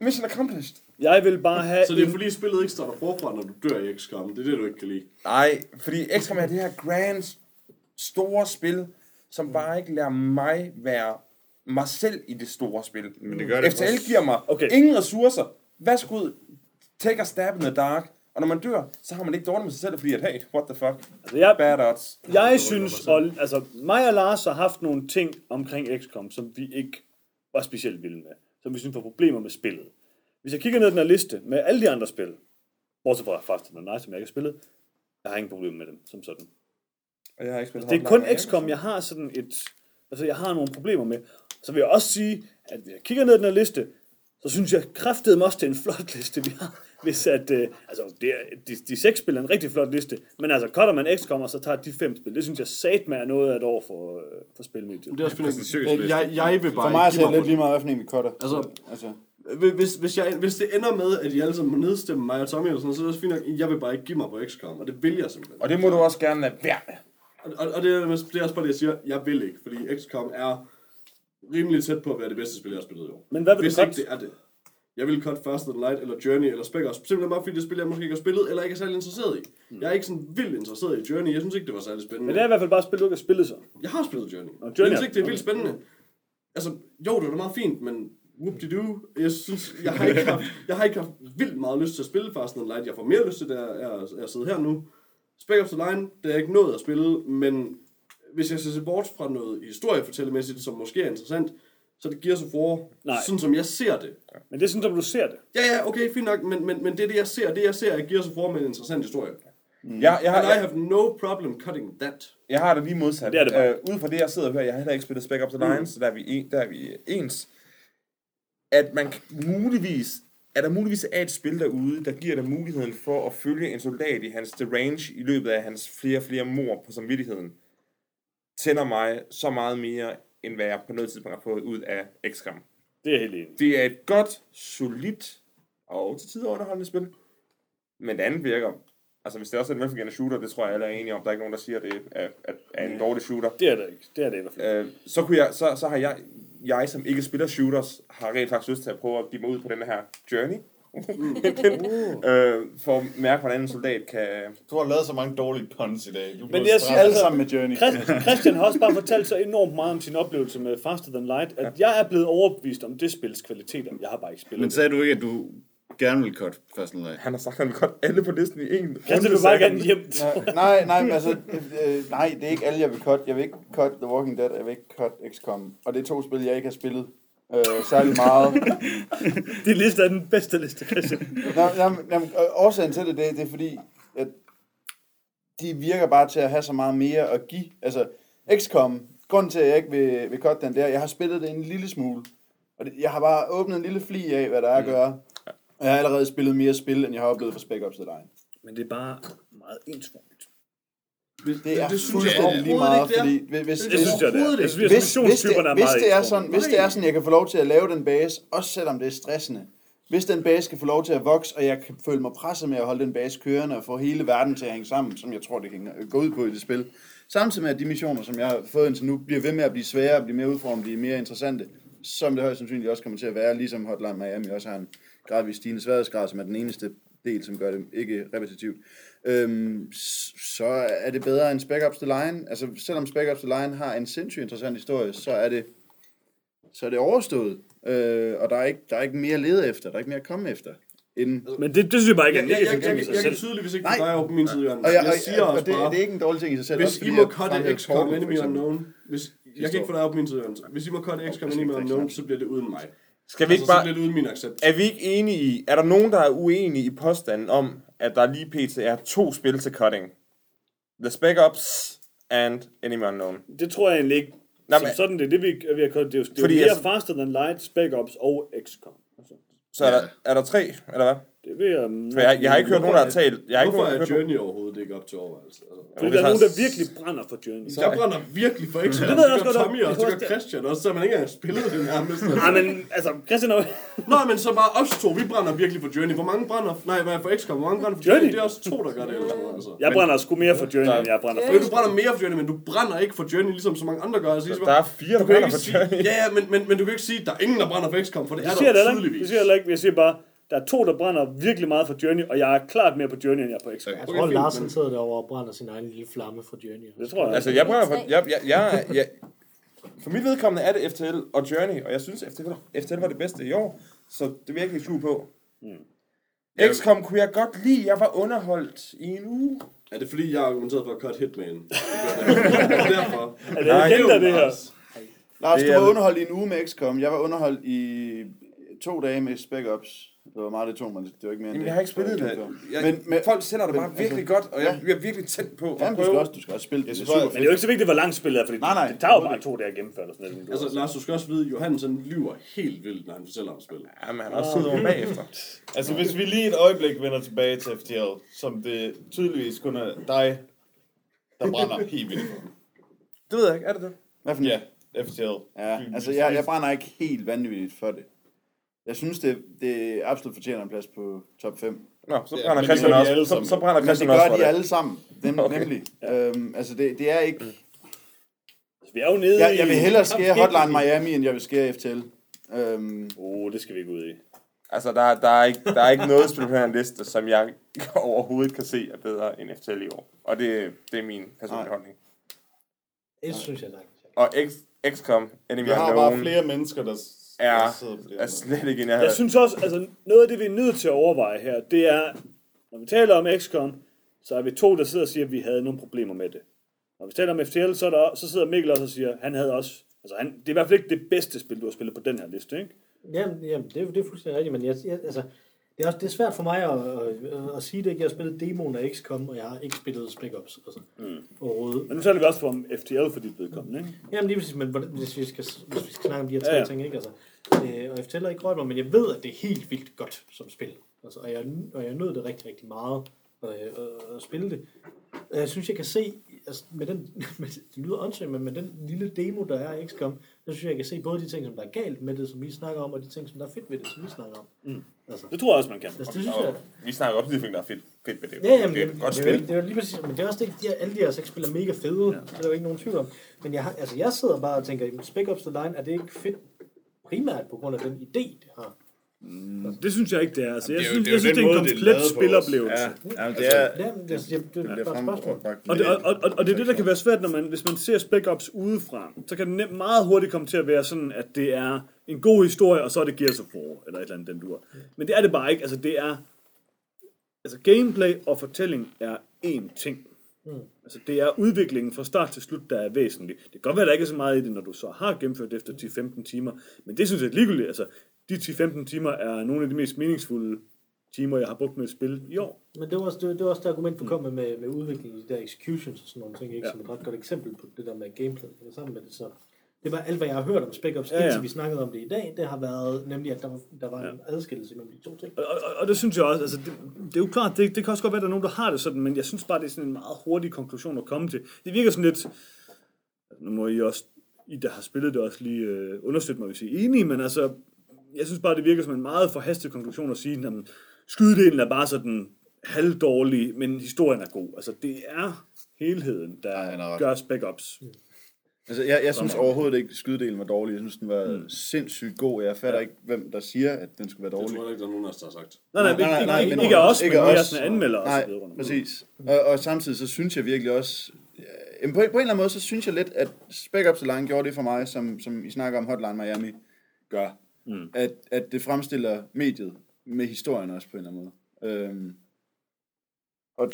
Mission accomplished. jeg vil bare have Så det er en... fordi spillet ikke starter forfra, når du dør i XCOM. Det er det, du ikke kan lide. Nej, fordi XCOM er det her grand, store spil, som bare ikke lader mig være mig selv i det store spil. Men det gør det FTL også. giver mig Okay. ingen ressourcer. Værsgo ud. Take a stab in the dark. Og når man dør, så har man ikke dårligt med sig selv, fordi at, hey, what the fuck, Altså, jeg, bad odds. Jeg synes, og, altså mig og Lars har haft nogle ting omkring XCOM, som vi ikke var specielt vilde med. Som vi synes var problemer med spillet. Hvis jeg kigger ned den her liste med alle de andre spil, bortset fra Fast and Night, som jeg ikke har spillet, jeg har ingen problemer med dem som sådan. Og jeg har ikke spillet Det er kun XCOM, jeg har sådan et... Altså, jeg har nogle problemer med. Så vil jeg også sige, at hvis jeg kigger ned den her liste, så synes jeg kraftedeme også, det er en flot liste, vi har. Hvis at, øh, altså, det er, de, de seks spil er en rigtig flot liste, men altså, cutter man XCOM, og så tager de fem spil, det synes jeg sat med er noget af et år for, øh, for spilmediet. Det er også fordi, Præsentøs jeg, jeg, jeg vil bare For mig er det lidt lige meget, hvad for en vi cutter. Altså- altså, Hvis, hvis, jeg, hvis det ender med, at I alle sammen må nedstemme mig og Tommy, eller sådan, noget, så er det også fint nok. Jeg vil bare ikke give mig på XCOM, og det vil jeg simpelthen. Og det må du også gerne lade være med. Og, og, og det, er, det er også bare det, jeg siger, jeg vil ikke, fordi XCOM er rimelig tæt på at være det bedste spil, jeg har spillet i år. Men hvad vil du Hvis ikke cutte? det er det. Jeg vil cut Faster Than Light, eller Journey, eller Speckers. Simpelthen bare fordi det spil, jeg måske ikke har spillet, eller ikke er særlig interesseret i. Jeg er ikke sådan vildt interesseret i Journey. Jeg synes ikke, det var særlig spændende. Men det er i hvert fald bare spil, du ikke har spillet så. Jeg har spillet Journey. Journey jeg synes er- ikke, det er vildt spændende. Altså, jo, det var da meget fint, men whoop-de-doo. Jeg synes, jeg har, ikke haft, *laughs* jeg har ikke haft vildt meget lyst til at spille Fast and Light. Jeg får mere lyst til det, jeg, jeg, jeg sidder her nu. Spec Ops The Line, det er jeg ikke nået at spille, men hvis jeg skal se bort fra noget historiefortællemæssigt, som måske er interessant, så er det Gears of War, Nej. sådan som jeg ser det. Men det er sådan, som du ser det. Ja, ja, okay, fint nok, men, men, men det er det, jeg ser. Det, jeg ser, er Gears of War med en interessant historie. Jeg, jeg, har, And I have no problem cutting that. jeg har det lige modsat. Det er det bare. Øh, ud fra det, jeg sidder og hører, jeg har heller ikke spillet Spec Ops The Line, mm. så der er, vi en, der er vi ens. At man muligvis, at der muligvis er et spil derude, der giver dig muligheden for at følge en soldat i hans range i løbet af hans flere og flere mor på samvittigheden, tænder mig så meget mere, end hvad jeg på noget tidspunkt har fået ud af XCOM. Det er helt enig. Det er et godt, solidt og til tider underholdende spil. Men det andet virker Altså, hvis det også er en velfungerende shooter, det tror jeg alle er enige om. Der er ikke nogen, der siger, at det er, er, er en dårlig shooter. Det er det ikke. Det er det i hvert fald. Øh, så, kunne jeg, så, så har jeg, jeg, som ikke spiller shooters, har rent faktisk lyst til at prøve at give mig ud på den her journey. *laughs* øh, for at mærke, hvordan en soldat kan... Du har lavet så mange dårlige puns i dag. Du Men jeg siger alle altså- sammen med Journey. Christian, *laughs* Christian har også bare fortalt så enormt meget om sin oplevelse med Faster Than Light, at jeg er blevet overbevist om det spils kvaliteter. Jeg har bare ikke spillet Men det. sagde du ikke, at du gerne vil cut First Light? Han har sagt, at han vil godt alle på listen i en Christian vil bare gerne hjem. *laughs* Nej, nej, nej, men altså, øh, nej, det er ikke alle, jeg vil cut. Jeg vil ikke cut The Walking Dead, jeg vil ikke cut XCOM. Og det er to spil, jeg ikke har spillet øh, særlig meget. *laughs* Din liste er den bedste liste, Christian. Jamen, jamen, øh, årsagen til det, det, det er fordi, at de virker bare til at have så meget mere at give. Altså, XCOM, grunden til, at jeg ikke vil, vil cut den der, jeg har spillet det en lille smule. Og det, jeg har bare åbnet en lille fli af, hvad der er at gøre. Og jeg har allerede spillet mere spil, end jeg har oplevet for Spec Ops The Line. Men det er bare meget ensformigt. Det er det synes jeg fuldstændig lige meget, fordi det hvis, Det hvis, synes jeg, det er. Jeg synes, hvis, hvis, det, er hvis, det er sådan, hvis det er sådan, jeg kan få lov til at lave den base, også selvom det er stressende. Hvis den base skal få lov til at vokse, og jeg kan føle mig presset med at holde den base kørende og få hele verden til at hænge sammen, som jeg tror, det kan gå ud på i det spil. Samtidig med, at de missioner, som jeg har fået indtil nu, bliver ved med at blive sværere, blive mere udfordrende, blive mere interessante, som det højst sandsynligt også kommer til at være, ligesom Hotline Miami også har en gradvist stigende sværhedsgrad, som er den eneste del, som gør det ikke repetitivt. Øhm, så er det bedre end Spec Ops The Line. Altså, selvom Spec Ops The Line har en sindssygt interessant historie, så er det, så er det overstået. Øh, og der er, ikke, der er ikke mere at lede efter, der er ikke mere at komme efter. End, Men det, det synes jeg bare ikke er Jeg, jeg, jeg, negativt jeg, jeg, jeg kan tydeligvis ikke Nej. få dig over på min side, Jørgen. og, jeg, Jeg siger og, også og det, bare, det er ikke en dårlig ting i sig selv. hvis også I må cutte XCOM Enemy. Unknown, hvis, jeg kan ikke få dig over på min side, Jørgen. Hvis I må cutte XCOM Enemy Unknown, så bliver det uden mig. Skal vi ikke Altså, så bare... bliver det uden min accept. Er vi ikke enige i... Er der nogen, der er uenige i påstanden om, at der lige pt. er to spil til cutting? The Spec Ops and Enemy Unknown. Det tror jeg egentlig ikke. Nej, Som men- sådan, det er det, vi, vi har kørt. Det er jo, det er jo mere altså- Faster Than Light, Spec Ops og XCOM. Altså, Så er, der, er der tre, eller hvad? Det vil jeg... For jeg, jeg har ikke hørt nogen, der har talt... Jeg har ikke Hvorfor er Journey overhovedet ikke op til overvejelse? Altså, Fordi der er nogen, der virkelig brænder for Journey. jeg brænder virkelig for XCOM. Det ved jeg også godt, Tommy også, det gør Christian også, så man ikke engang spillet det nærmest. *laughs* Nej, men altså, Christian er. *laughs* Nå, men så bare os to, vi brænder virkelig for Journey. Hvor mange brænder... Nej, hvad er for XCOM? Hvor mange brænder for Journey? Det er også to, der gør det. Altså. Jeg brænder sgu mere for Journey, end jeg brænder for du brænder mere for Journey, men du brænder ikke for Journey, ligesom så mange andre gør. Altså, ligesom, der er fire, der brænder for Journey. Ja, ja, men, men, men du kan ikke sige, at der er ingen, der brænder for XCOM, for det er der tydeligvis. Det siger jeg heller ikke. Jeg siger bare, der er to, der brænder virkelig meget for Journey, og jeg er klart mere på Journey, end jeg er på XCOM. Jeg tror, Larsen sidder derovre og brænder sin egen lille flamme for Journey. Det tror jeg. Altså, jeg brænder for... Jeg, jeg, jeg, *laughs* jeg, for mit vedkommende er det FTL og Journey, og jeg synes, FTL, FTL var det bedste i år, så det vil jeg ikke skjule på. XCOM kunne jeg godt lide. Jeg var underholdt i en uge. Er det fordi, jeg har argumenteret for at cut Hitman? *laughs* Det det. Derfor. Er det agenter, det her? Lars, Det du var underholdt i en uge med XCOM. Jeg var underholdt i to dage med Spec Ops. Det var meget det tog, men det var ikke mere end Jamen, det. jeg har ikke spillet det. Jeg, Men- men, men- folk sælger det men- bare altså- virkelig godt, og jeg Ja. bliver virkelig tændt på at Jamen, du skal prøve. også, du skal også spille det. Det er super Men det er jo ikke så vigtigt, hvor langt spillet er, Nej, nej. det tager jo bare to dage at gennemføre. Sådan noget. Altså, Lars, du skal også vide, at Johansen lyver helt vildt, når han fortæller om spillet. Jamen, han har også siddet over bagefter. *laughs* Altså, hvis vi lige et øjeblik vender tilbage til FTL, som det tydeligvis kun er dig, der brænder *laughs* helt vildt for. Det ved jeg ikke, er det det? Hvad for Ja, FTL. Ja, altså jeg, jeg brænder ikke helt vanvittigt for det. Jeg synes, det, det absolut fortjener en plads på top 5. Nå, så Ja, brænder men det Christian gør også. alle Så, sammen. så brænder Men det Christian også gør for de det. alle sammen, nem, Okay. nemlig. Øhm, altså det, det er ikke... Vi er jo nede Jeg, i... jeg vil hellere skære Hotline Miami, end jeg vil skære FTL. Øhm, Åh, oh, det skal vi ikke ud i. Altså, der, der, er ikke, der er ikke noget spil på den her liste, som jeg *laughs* overhovedet kan se er bedre end FTL i år. Og det, det er min personlige Nej. holdning. Det synes jeg sagtens. Og X, XCOM, Enemy Vi har bare flere mennesker, der, er, er slet ikke en Jeg jeg synes også, altså noget af det, vi er nødt til at overveje her, det er, når vi taler om XCOM, så er vi to, der sidder og siger, at vi havde nogle problemer med det. Når vi taler om FTL, så, er der, så sidder Mikkel også og siger, at han havde også... Altså, han, det er i hvert fald ikke det bedste spil, du har spillet på den her liste, ikke? Jamen, jamen det, er- det er fuldstændig rigtigt, men jeg, jeg, altså, det er, også, det er svært for mig at, at, at sige det. ikke. Jeg har spillet demoen af XCOM, og jeg har ikke spillet Spec Ops altså, mm. overhovedet. Men nu taler vi også om FTL for dit vedkommende, ikke? Jamen lige præcis, men hvis vi skal, hvis vi skal snakke om de her tre Ja, ja, ting, ikke? Altså, øh, og jeg fortæller ikke rørt mig, men jeg ved, at det er helt vildt godt som spil. Altså, og, jeg, og jeg nød det rigtig, rigtig meget øh, at, at spille det. Jeg synes, jeg kan se, altså, med den, med, *laughs* det lyder åndssvagt, men med den lille demo, der er i XCOM, der synes jeg, jeg kan se både de ting, som der er galt med det, som vi snakker om, og de ting, som der er fedt ved det, som vi snakker om. Mm. Altså, Det tror jeg også, man kan. altså, det synes jeg... vi snakker også om de ting, der er fedt, fedt ved det. Ja, jamen, det er et godt spil. det, er lige præcis, men det er også det, de, alle de her seks spil er mega fede, ja. det er der jo ikke nogen tvivl om. Men jeg, har, altså, jeg sidder bare og tænker, Spec Ops The Line, er det ikke fedt primært på grund af den idé, det har? Det synes jeg ikke, det er. Altså, jeg Det er jo- synes, det er jo jeg synes, den det er en er komplet spiloplevelse. Ja, ja, det er... Det, det, det, er er frembragt. Og det, og, og, og det er det, der kan være svært, når man, hvis man ser Spec Ops udefra. Så kan det nemt meget hurtigt komme til at være sådan, at det er en god historie, og så er det Gears of War, eller et eller andet den dur. Men det er det bare ikke. Altså, det er... Altså, gameplay og fortælling er én ting. Altså, det er udviklingen fra start til slut, der er væsentlig. Det kan godt være, at der ikke er så meget i det, når du så har gennemført det efter 10-15 timer. Men det synes jeg er ligegyldigt. Altså, de 10-15 timer er nogle af de mest meningsfulde timer, jeg har brugt med at spille i år. Men det var også det, det, var også det argument, du kom med, med, med udviklingen i de der executions og sådan nogle ting, ikke? Ja. som et ret godt eksempel på det der med gameplay, der sammen med det. Så det var alt, hvad jeg har hørt om Spec Ops, Ja, ja, ja. indtil vi snakkede om det i dag, det har været nemlig, at der var, der var en adskillelse mellem de to ting. Og, og, og det synes jeg også, altså det, det er jo klart, det, det kan også godt være, at der er nogen, der har det sådan, men jeg synes bare, det er sådan en meget hurtig konklusion at komme til. Det virker sådan lidt, nu må I også, I der har spillet det også lige øh, understøtte mig, hvis I er enige, men altså, jeg synes bare, det virker som en meget forhastet konklusion at sige, at skydedelen er bare sådan halvdårlig, men historien er god. Altså, det er helheden, der ret. gør Spec Ops. Altså, jeg, jeg synes overhovedet ikke, at skydedelen var dårlig. Jeg synes, den var mm. sindssygt god. Jeg fatter ikke, hvem der siger, at den skulle være Det dårlig. tror jeg ikke, der er nogen af os, der har sagt. Nej, nej, Nej, nej, ikke, nej, ikke, men- ikke os, ikke men mere sådan anmelder os. Nej, præcis. Og, og samtidig så synes jeg virkelig også, ja, på, på en eller anden måde, så synes jeg lidt, at Spec Ops The Line gjorde det for mig, som, som I snakker om Hotline Miami gør. Mm. At, at det fremstiller mediet med historien også på en eller anden måde. Øhm,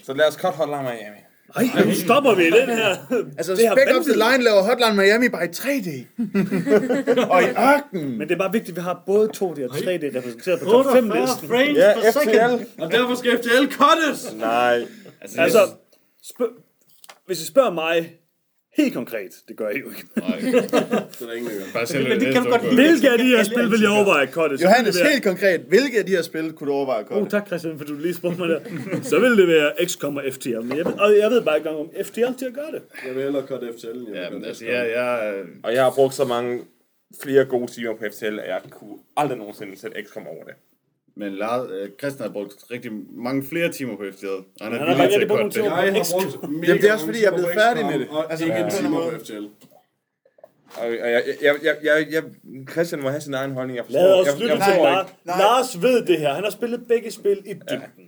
Så lad os cut Hotline Miami. Ej, nu stopper vi den her. *laughs* altså, Det Spec Ops The. Line laver Hotline Miami bare i 3D. *laughs* og i ørkenen. Men det er bare vigtigt, at vi har både 2D og 3D repræsenteret på top 5 48 listen. frames Ja, per second! FTL. Og derfor skal FTL cuttes! Nej. Altså, spørg, hvis I spørger mig helt konkret, det gør jeg jo ikke. *laughs* Det er der ingen, der gør. Bare selv Men det kan du godt lide. Hvilke af de her spil vil jeg overveje at cutte? Johannes, helt konkret, hvilke af de her spil kunne du overveje at Oh, komme? tak Christian, for du lige spurgte mig der. Så vil det være XCOM og FTL, men jeg ved, og jeg ved bare ikke engang om FTL til at gøre det. Jeg vil hellere cutte FTL, end jeg Ja, men cutte altså, jeg, jeg, Og jeg har brugt så mange flere gode timer på FTL, at jeg kunne aldrig nogensinde sætte XCOM over det. Men Lars, øh, Christian har brugt rigtig mange flere timer på FTL. Og han er har villig til at brugt cutte det. Jeg har brugt mega Jamen, det er også fordi, jeg er blevet færdig med det. Og Altså, ikke på en måde. på FTL. Og jeg, jeg, jeg, jeg, jeg, Christian må have sin egen holdning. Jeg forstår, Lad os jeg, lytte jeg, til Lars. Lars ved det her. Han har spillet begge spil i dybden. Ja,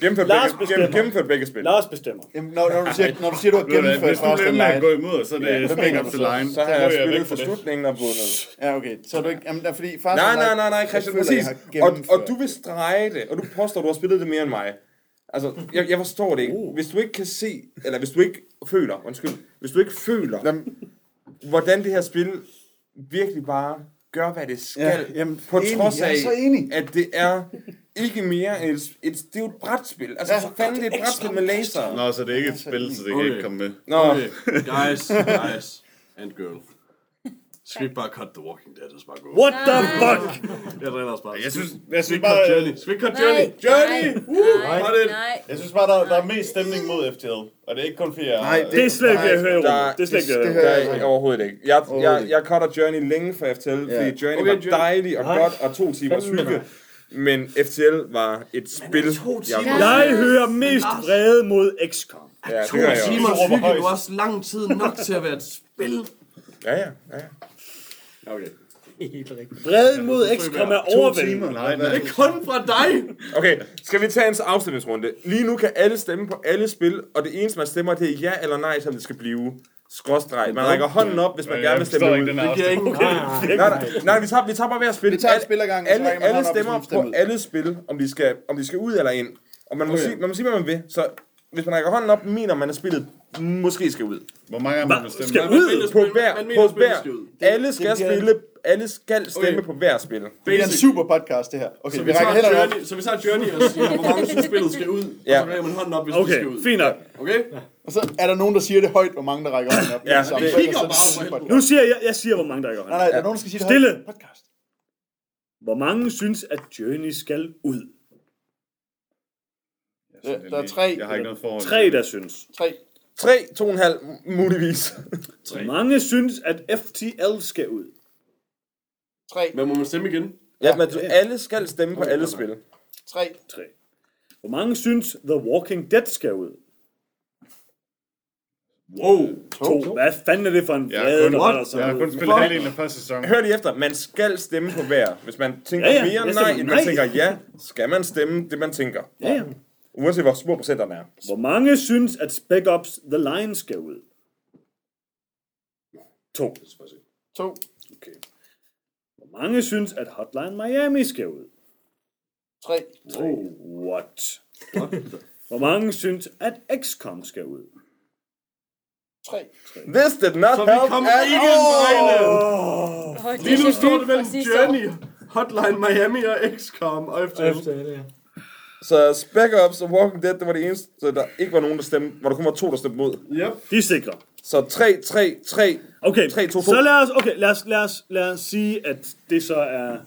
gennemført Lars begge, bestemmer. gennem, gennemført begge spil. Lars bestemmer. Jamen, når, når, du siger, når du siger, du har du gennemført Hvis du at Line. gå imod, så er det Ja, ja, Ops du The så? Line. Så har jeg væk spillet for slutningen og bundet. Ja, okay. Så er du ikke... Jamen, der er fordi Fast Nej, nej, nej, nej, Christian, jeg føler, præcis. jeg Og, og du vil strege det, og du påstår, du har spillet det mere end mig. Altså, jeg, jeg forstår det ikke. Hvis du ikke kan se, eller hvis du ikke føler, undskyld, hvis du ikke føler, Jamen, hvordan det her spil virkelig bare gør, hvad det skal, Ja, jamen, på enig. trods Jeg af, er så enig. at det er ikke mere end et, et, det er jo et brætspil. Altså, Ja, for fanden, det er et brætspil med laser. Nå, så det er ikke et spil, så det kan Okay. ikke komme med. Nå, Okay, guys, guys, and girl. Skal vi bare cut The Walking Dead, og så bare gå? What the fuck? Jeg driller os bare. Jeg synes, Skal jeg vi synes bare, cut Journey? Skal vi cut Journey? Nej, Journey! Nej, Hold it. nej. jeg synes bare, der, der er mest stemning mod FTL. Og det er ikke kun fordi jeg... Nej, Det er slet ikke det, jeg hører, Der- Rune. Det er slet ikke det, jeg hører. er overhovedet ikke. Jeg, jeg, jeg cutter Journey længe for FTL, fordi Journey Okay, var Journey. dejlig og Nej. godt, og to timers hygge. Men FTL var et spil. jeg, Jeg hører mest vrede mod XCOM. ja, det To gør jeg også. timer hygge er jo også lang tid nok til at være et spil. Ja, ja, ja. Okay. Helt rigtigt. Vreden mod XCOM er overvældende. Nej, Det er kun fra dig. Okay, skal vi tage en afstemningsrunde? Lige nu kan alle stemme på alle spil, og det eneste, man stemmer, det er ja eller nej, som det skal blive. Skråstreg. Man rækker hånden op, hvis man Jeg gerne vil stemme ud. Det giver ingen *laughs* Nej, nej, nej, vi tager, vi tager bare hver spil. Vi tager et Alle- spil ad gangen, alle, alle stemmer på alle spil, om de skal, om de skal ud eller ind. Og man må, Okay. sige, man må sige, hvad man vil. Så hvis man rækker hånden op, mener man, at spillet måske skal ud. Hvor mange har man bestemt? Skal Man ud? mener, På spil- hver, man mener, på spillet hver. skal ud. Alle skal bliver- spille, alle skal stemme Okay. på hver spil. Det bliver en Basic. super podcast, det her. Okay, Så vi vi, rækker tager hænderne op. Journey, så vi tager Journey og siger, hvor mange synes spillet skal ud, Ja. og så rækker man hånden op, hvis det Okay, skal ud. fint nok. Okay? Og så er der nogen, der siger det højt, hvor mange der rækker hånden op. Ja, det- Kigger bare på. Nu siger jeg, jeg siger, hvor mange der ikke Nej, nej, der er nogen, der skal sige det Stille. højt. Podcast. Hvor mange synes, at Journey skal ud? Der- der er tre. Jeg har ikke noget forhold. Tre, der synes. Tre. 3, 2,5 muligvis. Hvor mange synes, at FTL skal ud? 3, Men må man stemme igen? Ja, men du, alle skal stemme på alle spil. 3, 3. Hvor mange synes, The Walking Dead skal ud? Wow. 2. Hvad fanden er det for en har kun, der var der jeg har så kun spillet halvdelen af første sæson. Hør lige efter, man skal stemme på hver. Hvis man tænker Ja, ja, mere nej, stemmer end man nej. tænker ja, skal man stemme det, man tænker. Ja, ja. Uanset hvor små procenterne er. Hvor mange synes, at Spec Ops The Line skal ud? 2. 2, Okay. Hvor mange synes, at Hotline Miami skal ud? 3, What? *laughs* Hvor mange synes, at XCOM skal ud? 3. This did not Så vi help kom at ikke all. Oh, Lige nu står det mellem Journey, Hotline Miami og XCOM og FTL. Efter det, ja. Så Spec Ops og Walking Dead, det var det eneste, der ikke var nogen, der stemte, hvor der kun var to, der stemte mod. Yep. De er sikre. Så 3, 3, 3. Okay, 3, 2, 2. så lad os, okay, lad os, lad, os, lad os sige, at det så er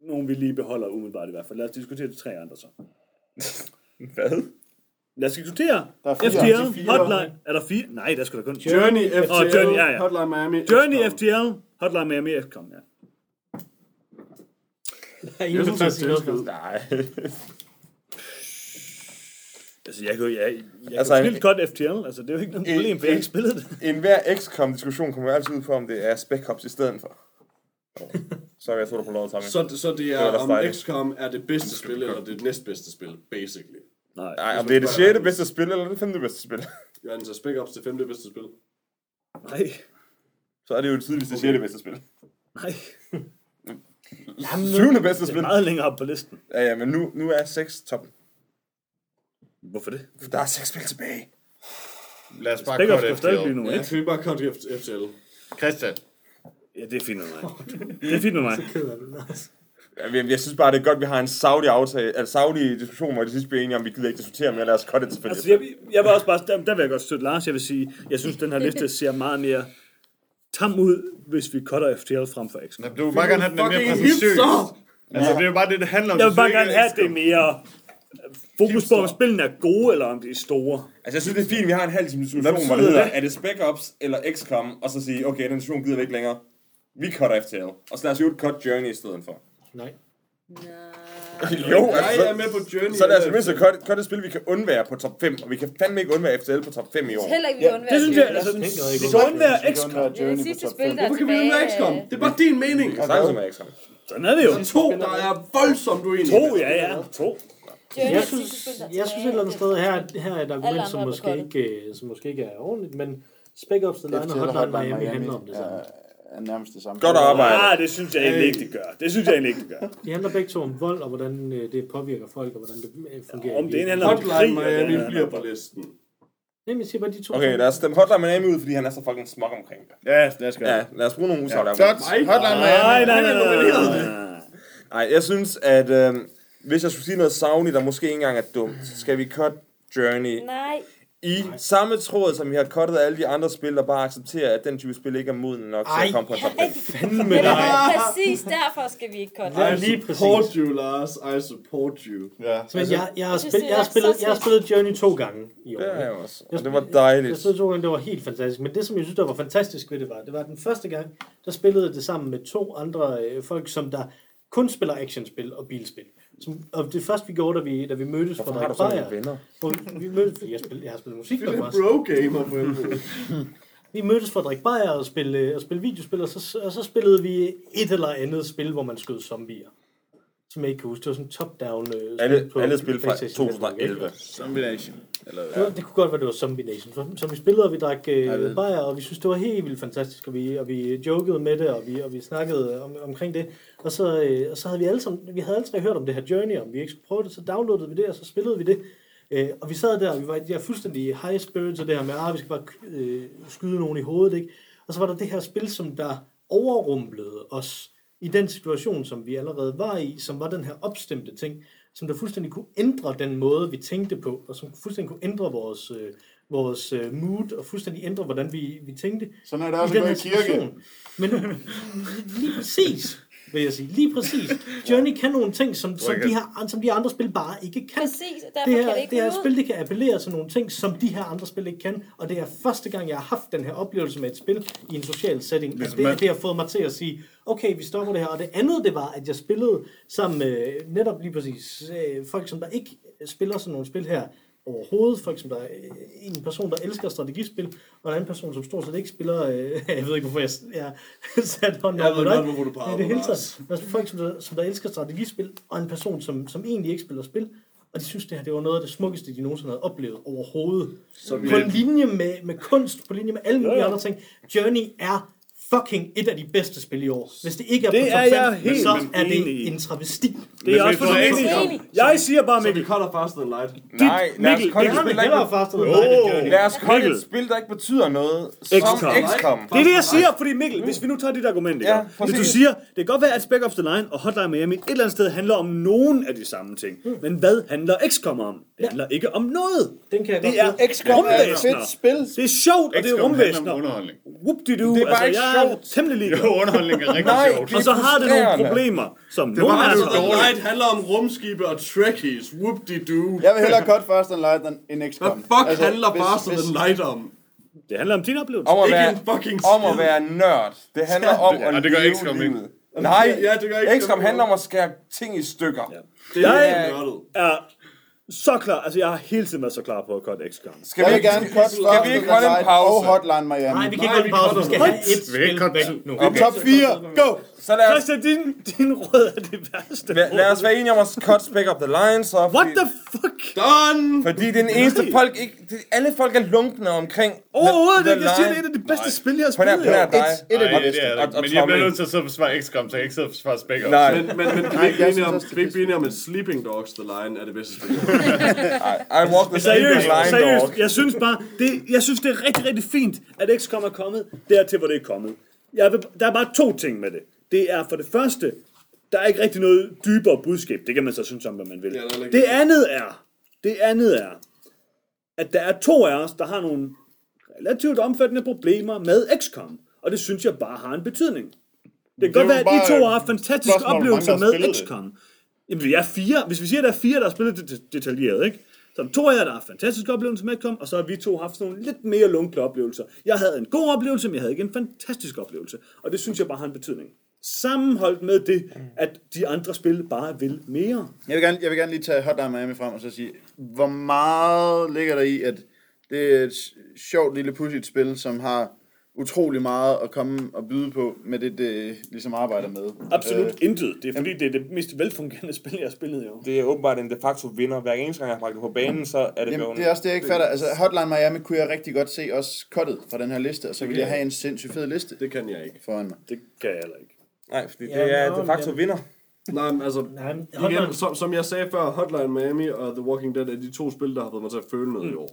nogen, vi lige beholder umiddelbart i hvert fald. Lad os diskutere de tre andre så. *laughs* Hvad? Lad os diskutere Der er fire. FTL, fire. Hotline. Er der fire? Nej, der skal der kun. Journey, FTL, Åh, Journey, ja, ja. Hotline Miami, Journey, XCOM. FTL, Hotline Miami, XCOM, ja. Der er ingen, der siger noget. for. Nej. *laughs* Altså, jeg kan jo jeg, jeg Altså, kan en- godt FTL, altså det er jo ikke noget En- problem, for jeg ikke spillet det. En hver XCOM-diskussion kommer jo altid ud på, om det er Spec Ops i stedet for. Oh. *laughs* Sorry, jeg tror, du får lov at tage med. Så, så det Det er, om. XCOM er det bedste spil, eller det næstbedste spil, basically. Nej. Nej, om det er det sjette bedste spil, eller det femte bedste spil. Jeg anser Spec Ops det femte bedste spil. Nej. Så er det jo det tydeligste sjette bedste spil. Nej. *laughs* Syvende bedste Det er spil. meget længere op på listen. Ja, ja, men nu, nu er 6 toppen. Hvorfor det? For der er 6 spil tilbage. Lad os bare korte skal stadig blive FTL. nummer Ja, et. kan vi bare komme til FTL? Christian, Ja, det er fint med mig. Det er fint med *laughs* mig. Ked af det, Lars. Jeg, jeg synes bare, det er godt, at vi har en Saudi-aftale, altså Saudi-diskussion, hvor de sidst bliver enige om, vi gider ikke diskutere mere. Lad os cutte det selvfølgelig. Altså, jeg, jeg vil også bare, der, der vil jeg godt støtte Lars. Jeg vil sige, jeg synes, den her liste ser meget mere tam ud, hvis vi cutter FTL frem for XCOM. du vil bare gerne have den er mere Fucking præsentøs. hipster! Altså, det er jo bare det, det handler om. Jeg vil Du bare gerne ikke, have, det er mere fokus på, om spillene er gode, eller om de er store. Altså, jeg synes, det er fint, vi har en halv time diskussion, hvor det hedder, det? er det Spec Ops eller XCOM, og så sige, okay, den diskussion gider vi ikke længere. Vi cutter FTL, og så lad os jo cut Journey i stedet for. Nej. jo, Jeg altså, er med på Journey. så lad os i mindst cut, cut et spil, vi kan undvære på top 5, og vi kan fandme ikke undvære FTL på top 5 i år. Heller ikke, vi undværer Det synes jeg, altså, vi kan undvære XCOM. Det er det sidste spil, der er Hvorfor kan vi undvære XCOM? Det er bare din mening. Sagtens som XCOM. Sådan er det jo. To, der er voldsomt uenige. To, ja, ja. To. Jeg synes, jeg synes et eller andet sted, her, her er et argument, som måske, ikke, øh, som måske ikke er ordentligt, men Spec Ops The Line og Hotline Miami handler om det samme. er nærmest det samme. Godt arbejde. Ah, det synes jeg egentlig ikke, det gør. Det synes jeg egentlig ikke, det gør. De handler begge to om vold, og hvordan øh, det påvirker folk, og hvordan det øh, fungerer. Om i det ene handler om Hotline krig, Miami bliver på om- listen. Nej, men jeg siger bare de to. Okay, lad os stemme Hotline Miami ud, fordi han er så fucking smuk omkring det. Ja, lad os gøre Ja, lad os bruge nogle usaglige argumenter. Hotline Nej, Miami. nej, nej, nej, nej, nej. Nej, jeg synes, at øh, hvis jeg skulle sige noget Saudi, der måske ikke engang er dumt, så skal vi cut Journey Nej, i samme tråd, som vi har cuttet alle de andre spil, og bare acceptere, at den type spil ikke er moden nok til at komme på en top 5. Fandme dig. præcis derfor skal vi ikke cutte. Ja, I lige support you, Lars. I support you. Ja. Men jeg, jeg, har det jeg, har er spillet, så jeg har spillet Journey to gange i år. Det ikke? jeg også. Jeg Og det var spil- Jeg dejligt. spillede to gange, det var helt fantastisk. Men det, som jeg synes, der var fantastisk ved det, var, det var den første gang, der spillede det sammen med to andre øh, folk, som der kun spiller actionspil og bilspil. Som, og det første, vi gjorde, da vi, da vi mødtes Hvorfor for har at du sådan nogle venner? hvor vi mødtes, fordi jeg, spil, jeg har spillet musik Det med er os. bro-gamer på en måde. Vi mødtes for at drikke bajer og spille, og spille videospil, og så, og så spillede vi et eller andet spil, hvor man skød zombier. Som jeg ikke kan huske. Det var sådan top-down øh, Alle, på alle spil fra PlayStation Network, ikke? 2011. Combination. Eller, Det, var, det kunne godt være, det var Zombie Nation. Så, så vi spillede, og vi drak øh, bajer, og vi synes, det var helt vildt fantastisk, og vi, og vi jokede med det, og vi, og vi snakkede om, omkring det. Og så, øh, og så havde vi alle sammen, vi havde alle tre hørt om det her Journey, om vi ikke skulle prøve det, så downloadede vi det, og så spillede vi det. Øh, og vi sad der, og vi var jeg fuldstændig high spirits, og det her med, at vi skal bare øh, skyde nogen i hovedet, ikke? Og så var der det her spil, som der overrumplede os i den situation, som vi allerede var i, som var den her opstemte ting, som der fuldstændig kunne ændre den måde, vi tænkte på, og som fuldstændig kunne ændre vores, øh, vores øh, mood, og fuldstændig ændre, hvordan vi, vi tænkte Sådan er det også i kirke. situation. Men *laughs* lige præcis. Vil jeg sige. Lige præcis. *laughs* Journey kan nogle ting, som, som, de, her, som de andre spil bare ikke kan. Præcis, derfor det kan her, det ikke det her ud. spil, det kan appellere til nogle ting, som de her andre spil ikke kan. Og det er første gang, jeg har haft den her oplevelse med et spil i en social setting. At Hvis det, man- det har fået mig til at sige, okay, vi stopper det her. Og det andet, det var, at jeg spillede sammen med netop lige præcis øh, folk, som der ikke spiller sådan nogle spil her overhovedet. For eksempel, der er øh, en person, der elsker strategispil, og en anden person, som stort set ikke spiller... Øh, *laughs* jeg ved ikke, hvorfor jeg, jeg *laughs* satte hånden Jeg op ved godt, hvorfor du i det hele taget, er folk, som der, som der elsker strategispil, og en person, som, som egentlig ikke spiller spil, og de synes, det her det var noget af det smukkeste, de nogensinde havde oplevet overhovedet. Så på linje med, med kunst, på linje med alle mulige Ja, ja. andre ting. Journey er fucking et af de bedste spil i år. Hvis det ikke er Det på top er 5, jeg helt så er det en travesti. Det er også fordi, enig- Mikkel, jeg siger bare, Så vi Mikkel, cutter faster than light. Nej, lad os Mikkel, kolde det et spil, der ikke... faster than light Journey. Lad os kolde Mikkel. et spil, der ikke betyder noget, som XCOM. XCOM. Det er det, jeg siger, fordi Mikkel, hvis vi nu tager dit argument? Ja, hvis du siger, det kan godt være, at Spec Ops The Line og Hotline Miami et eller andet sted handler om nogen af de samme ting. Men hvad handler XCOM om? Det handler ikke om noget. Den kan jeg Det godt er. XCOM er et fedt spil. Det er sjovt, og det er rumvæsener. Whoop-de-doo. Det er bare altså, ikke jeg er temmelig ligeglad. Jo, underholdning er rigtig Nej, sjovt. det- Og så har det nogle problemer, som var nogle af det os. Light handler om rumskibe og trekkies. Whoop-de-doo. Jeg vil hellere cut Fast and Light end- end Hvad XCOM. fuck handler hvis- faster hvis- than light om? Det handler om din oplevelse. Om at Ikke være, en fucking om at være nørd. Det handler om Ja, at det gør leve XCOM ikke. livet. Nej, Ja, det gør ikke XCOM handler om at skære ting i stykker. Ja. Det er Jeg- er så klar, altså jeg har hele tiden været så klar på at cut XCOM. Skal vi ikke, gerne skal, cut skal vi ikke holde en pause? og Hotline Miami. Nej, vi kan ikke gå en pause. Vi skal have et spil cutte væk nu. Okay. Top 4, go! Så lad os, Christian, din, din råd er det værste. lad, lad os være enige om at cut Spec Up the Line, så. What fordi- the fuck? Done! Fordi det er den eneste folk ikke... Det, alle folk er lunkne omkring... Overhovedet The- ikke. Jeg siger, det er et af de bedste spil, jeg har På nær, spillet. på nær i år. dig. Et af de Nej, bedste. det er det. Men jeg bliver nødt til at sidde og forsvare XCOM, så jeg ikke sidde og forsvare Spec Ops. Nej, Men, men, men kan vi ikke enige om, kan ikke enige om, at Sleeping Dogs The Line er det bedste spil? *laughs* I walk the sleeping line, seriøst. dog. Jeg synes bare, det, jeg synes, det er rigtig, rigtig fint, at XCOM er kommet dertil, hvor det er kommet. Jeg vil, der er bare to ting med det. Det er for det første, der er ikke rigtig noget dybere budskab. Det kan man så synes om, hvad man vil. Ja, Det andet er, det andet er, at der er to af os, der har nogle relativt omfattende problemer med XCOM. Og det synes jeg bare har en betydning. Det kan er godt være, at I to har haft fantastiske oplevelser med det. XCOM. Jamen, vi er fire. Hvis vi siger, at der er fire, der har spillet det det- detaljeret, ikke? Så er to af jer, der har fantastiske oplevelser med XCOM, og så har vi to haft sådan nogle lidt mere lunkne oplevelser. Jeg havde en god oplevelse, men jeg havde ikke en fantastisk oplevelse. Og det synes jeg bare har en betydning. Sammenholdt med det, at de andre spil bare vil mere. Jeg vil, gerne, jeg vil gerne lige tage Hotline Miami frem og så sige, hvor meget ligger der i, at det er et sjovt lille pudsigt spil, som har utrolig meget at komme og byde på med det, det ligesom arbejder med. Absolut Øh, intet. Det er fordi, det er det mest velfungerende *laughs* spil, jeg har spillet i år. Det er åbenbart en de facto vinder. Hver eneste gang, jeg har bragt det på banen, så er det Jamen, blevet... det er også det, jeg ikke fatter. Altså, Hotline Miami kunne jeg rigtig godt se også cuttet fra den her liste, og så ville jeg have en sindssygt fed liste Det kan jeg ikke. foran mig. Det kan jeg heller ikke. Nej, fordi Ja, det er nå, de facto men- vinder. Nej, men altså, Nej, men igen, som, som jeg sagde før, Hotline Miami og The Walking Dead er de to spil, der har fået mig til at føle noget i år.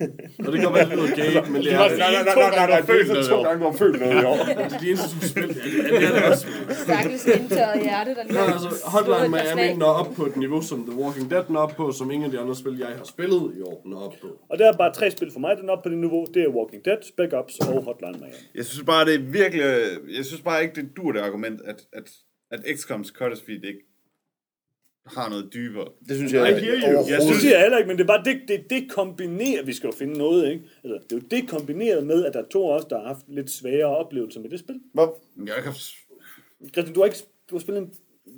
Og det kan godt være, det lyder gay, men det er nej, nej, nej, nej, nej, det er så to gange, du har følt noget i år. Det er de eneste to spil. Ja, det, er det også. Stakkels indtørret hjerte, der lige har altså, Hotline Miami når op på et niveau, som The Walking Dead når op på, som ingen af de andre spil, jeg har spillet i år, når op på. Og der er bare tre spil for mig, den er oppe på det niveau. Det er Walking Dead, Spec Ops og Hotline Miami. Jeg synes bare, det er virkelig... Jeg synes bare ikke, det dur det argument, at, at, at XCOM's cutters feed ikke har noget dybere. Det synes jeg. Jeg Det overhovedet. siger jeg heller ikke, men det er bare det, det, det kombinerer, vi skal jo finde noget, ikke? Altså, det er jo det kombineret med, at der er to af os, der har haft lidt sværere oplevelser med det spil. Hvor, Jeg kan... Christian, du har ikke du har spillet en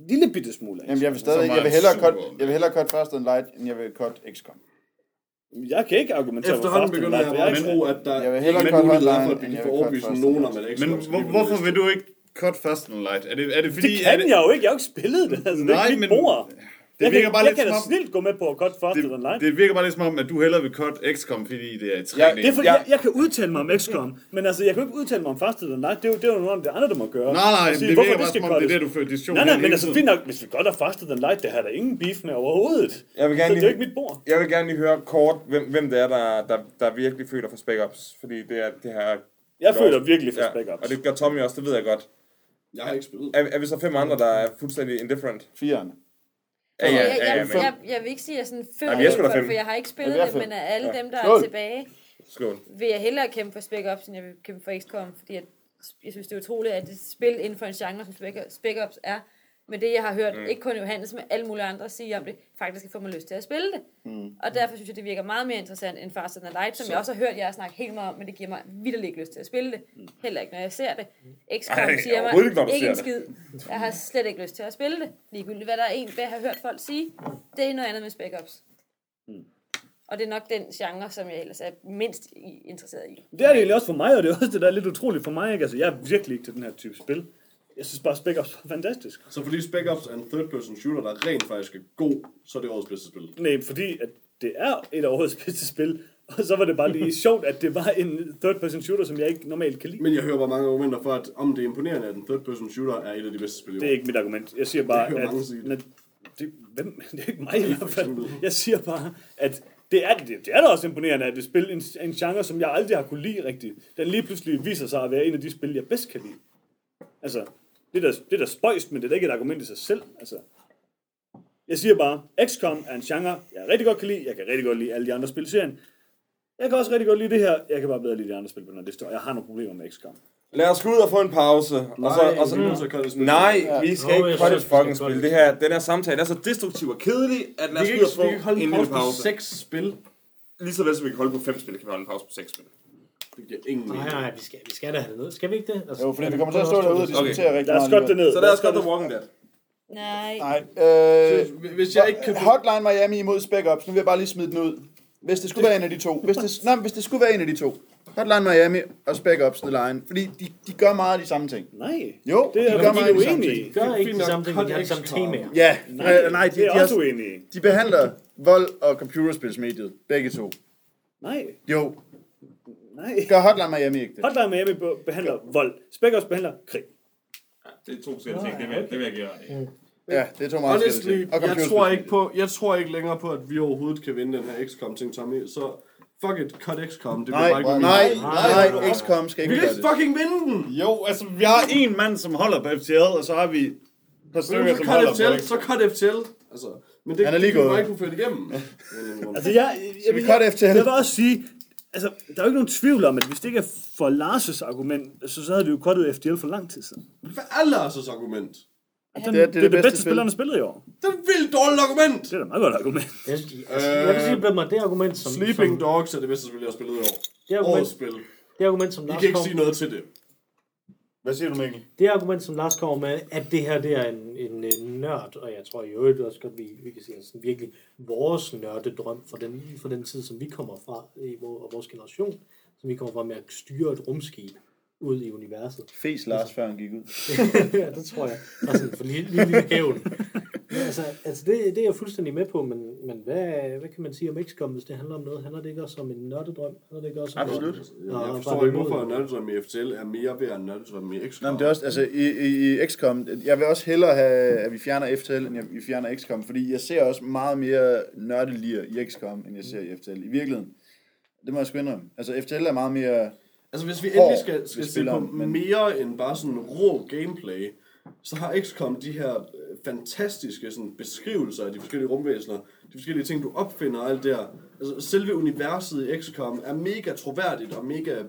lille bitte smule af jamen, jeg vil stadig, jeg vil hellere cut, jeg vil hellere cut Fast and Light, end jeg vil cut XCOM. Jeg kan ikke argumentere for and begynder jeg for at jeg tro, at der Jeg vil ikke hellere er cut mulighed Hotline, for, at jeg vil cut overbevist nogen and om, at Men Xbox hvor, hvorfor vil du ikke cut Fast and Light? Er det, er det fordi... det er kan det, jeg jo ikke, jeg har jo ikke spillet det. Altså, det er Nej, ikke mit men bord. det jeg virker kan, bare jeg lidt kan da om- snilt gå med på at cut Fast and Light. det, det virker bare lidt som om, at du hellere vil cut XCOM, fordi det er i træning. Det er fordi, Ja. jeg, jeg kan udtale mig om XCOM, men altså, jeg kan jo ikke udtale mig om Faster Than Light. Det er jo, det er jo nogle af de andre, der må gøre. Nej, nej, sige, det virker bare som om, det er det, du fører diskussion Nej, nej, om men altså, fint nok, hvis vi godt er Faster Than Light, det har der ingen beef med overhovedet. Jeg vil Så gerne det er ikke lige, mit bord. jeg vil gerne lige høre kort, hvem, hvem det er, der, der, der virkelig føler for Spec Ops. Fordi det er det her... Jeg føler virkelig for ja, Spec Ops. Og det gør Tommy også, det ved jeg godt. Jeg har ikke spillet. Er, er vi så fem andre, der er fuldstændig indifferent? Firerne. Ja, ja, jeg, ja, ja, jeg, men- jeg, jeg vil ikke sige, at jeg sådan føler Jamen, jeg er for, fem. for jeg har ikke spillet er det, fem. men af alle Ja. dem, der Skål. er tilbage, Skål. vil jeg hellere kæmpe for Spec Ops, end jeg vil kæmpe for XCOM, fordi at jeg synes, det er utroligt, at det spil inden for en genre, som Spec Ops er, men det, jeg har hørt, mm. ikke kun Johannes, men alle mulige andre sige om det, faktisk kan få mig lyst til at spille det. Mm. Og derfor synes jeg, det virker meget mere interessant end Fast and the Light, som så. jeg også har hørt jer snakke helt meget om, men det giver mig vildt ikke lyst til at spille det. Heller ikke, når jeg ser det. XCOM siger mig ikke, ikke en skid. Jeg har slet ikke lyst til at spille det. Ligegyldigt, hvad der er en, hvad jeg har hørt folk sige, det er noget andet med Spec Ops. Og det er nok den genre, som jeg ellers er mindst interesseret i. Det er det egentlig også for mig, og det er også det, der er lidt utroligt for mig. Ikke? Altså, jeg er virkelig ikke til den her type spil. Jeg synes bare, Spec Ops er fantastisk. Så fordi Spec Ops er en third-person shooter, der rent faktisk er god, så er det årets bedste spil. Nej, fordi at det er et af årets bedste spil. Og så var det bare lige *laughs* sjovt, at det var en third-person shooter, som jeg ikke normalt kan lide. Men jeg hører bare mange argumenter for, at om det er imponerende, at en third-person shooter er et af de bedste spil i år. Det er ikke mit argument. Jeg siger bare, hører at... mange det, hvem? *laughs* Det er ikke mig i hvert fald. Jeg siger bare, at det er, det, det er da også imponerende, at det spil en, en genre, som jeg aldrig har kunne lide rigtigt, den lige pludselig viser sig at være en af de spil, jeg bedst kan lide. Altså, det er da, det er da spøjst, men det er da ikke et argument i sig selv. Altså, jeg siger bare, XCOM er en genre, jeg rigtig godt kan lide. Jeg kan rigtig godt lide alle de andre spil i serien. Jeg kan også rigtig godt lide det her. Jeg kan bare bedre lide de andre spil på den her liste, og jeg har nogle problemer med XCOM. Lad os gå ud og få en pause. og så, og så, vi er det spil. nej, vi skal Nå, ikke cut et fucking spil. det. Det her, den her samtale er så destruktiv og kedelig, at lad os gå ud ikke, og vi kan få holde en en pause på pause. seks spil. Lige så vel som vi kan holde på fem spil, kan vi holde en pause på seks spil. Det giver ingen Nej, mening. nej, vi skal, vi skal da have det ned. Skal vi ikke det? Altså, Jo, fordi er vi det kommer til at stå derude og der- diskutere rigtig Lad os godt det ned. Så lad os gå The Walking Dead. Nej. Nej, øh, Hvis jeg ikke kan. Hotline Miami imod Spec Ops, nu vil jeg bare lige smide den ud. Hvis det skulle være en af de to. Hvis det, nej, hvis det skulle være en af de to. Hotline Miami og Spec Ops The Line. Fordi de, de gør meget af de samme ting. Nej, Jo, det de er gør meget af de samme ting. i. Gør ikke Fint de nok, samme ting, men de har de samme XCOM. temaer. Ja, Nej, øh, nej de, det er også har, uenig i. de behandler vold og computerspilsmediet. Begge to. Nej, Jo, nej. *laughs* gør Hotline Miami ikke det? Hotline Miami be- behandler vold. Spec Ops behandler krig. Det er to forskellige ting, det vil, det vil jeg give dig. Ja, det er to meget Honestly, ting. Og jeg tror, ikke på, jeg tror ikke længere på, at vi overhovedet kan vinde den her XCOM-ting, Tommy. Så fuck it, cut XCOM. Det Nej, bliver bare nej, ikke nej, nej, XCOM skal Vi ikke kan gøre ikke det. fucking vinde den! Jo, altså, vi har en mand, som holder på FTL, og så har vi et par stykker, Så som holder på FTL, X. så cut FTL. Altså, men det, Han er lige det kan vi gået. bare ikke kunne føre det igennem. *laughs* Altså, jeg, jeg, Skal vi jeg, cut jeg, FTL? jeg vil også sige, altså, der er jo ikke nogen tvivl om, at hvis det ikke er for Lars' argument, så, så havde vi jo cuttet FTL for lang tid siden. Hvad er Lars' argument? Den, Det er- det er det bedste bedste spil. spillerne spillet i år. Det er et vildt dårligt argument! Det er da et meget godt argument. *laughs* Jeg, altså, jeg vil sige, at det argument, som, Sleeping som, Dogs er det bedste spil, jeg har spillet i år. det Årets argument, spil. det argument, som I Lars kan ikke kom, sige noget til det. Hvad siger du, Mikkel? det argument, som Lars kommer med, at det her det er en, en, en nørd, og jeg tror i øvrigt også godt, vi, vi kan sige, sådan virkelig vores nørdedrøm for den, for den tid, som vi kommer fra, i vor, og vores generation, som vi kommer fra med at styre et rumskib ud i universet. Fes Lars, før han gik ud. *laughs* ja, det tror jeg. Og sådan for lige, lige lille hævn. Altså, altså det, det er jeg fuldstændig med på, men, men hvad, hvad kan man sige om XCOM, hvis det handler om noget? Handler det ikke også om en nørdedrøm? Handler det ikke også om Absolut. Nå, Jeg bare forstår ikke, hvorfor en nørdedrøm i FTL er mere værd end en nørdedrøm i XCOM. Nå, men det er også, altså, i, i, i XCOM, jeg vil også hellere have, at vi fjerner FTL, end jeg- vi fjerner XCOM, fordi jeg ser også meget mere nørdelier i XCOM, end jeg ser i FTL. I virkeligheden. Det må jeg sgu indrømme. Altså, FTL er meget mere... Altså hvis vi Hård endelig skal, skal se på men- mere end bare sådan rå gameplay, så har XCOM de her øh, fantastiske sådan, beskrivelser af de forskellige rumvæsener, de forskellige ting, du opfinder og alt det der. Altså selve universet i XCOM er mega troværdigt og mega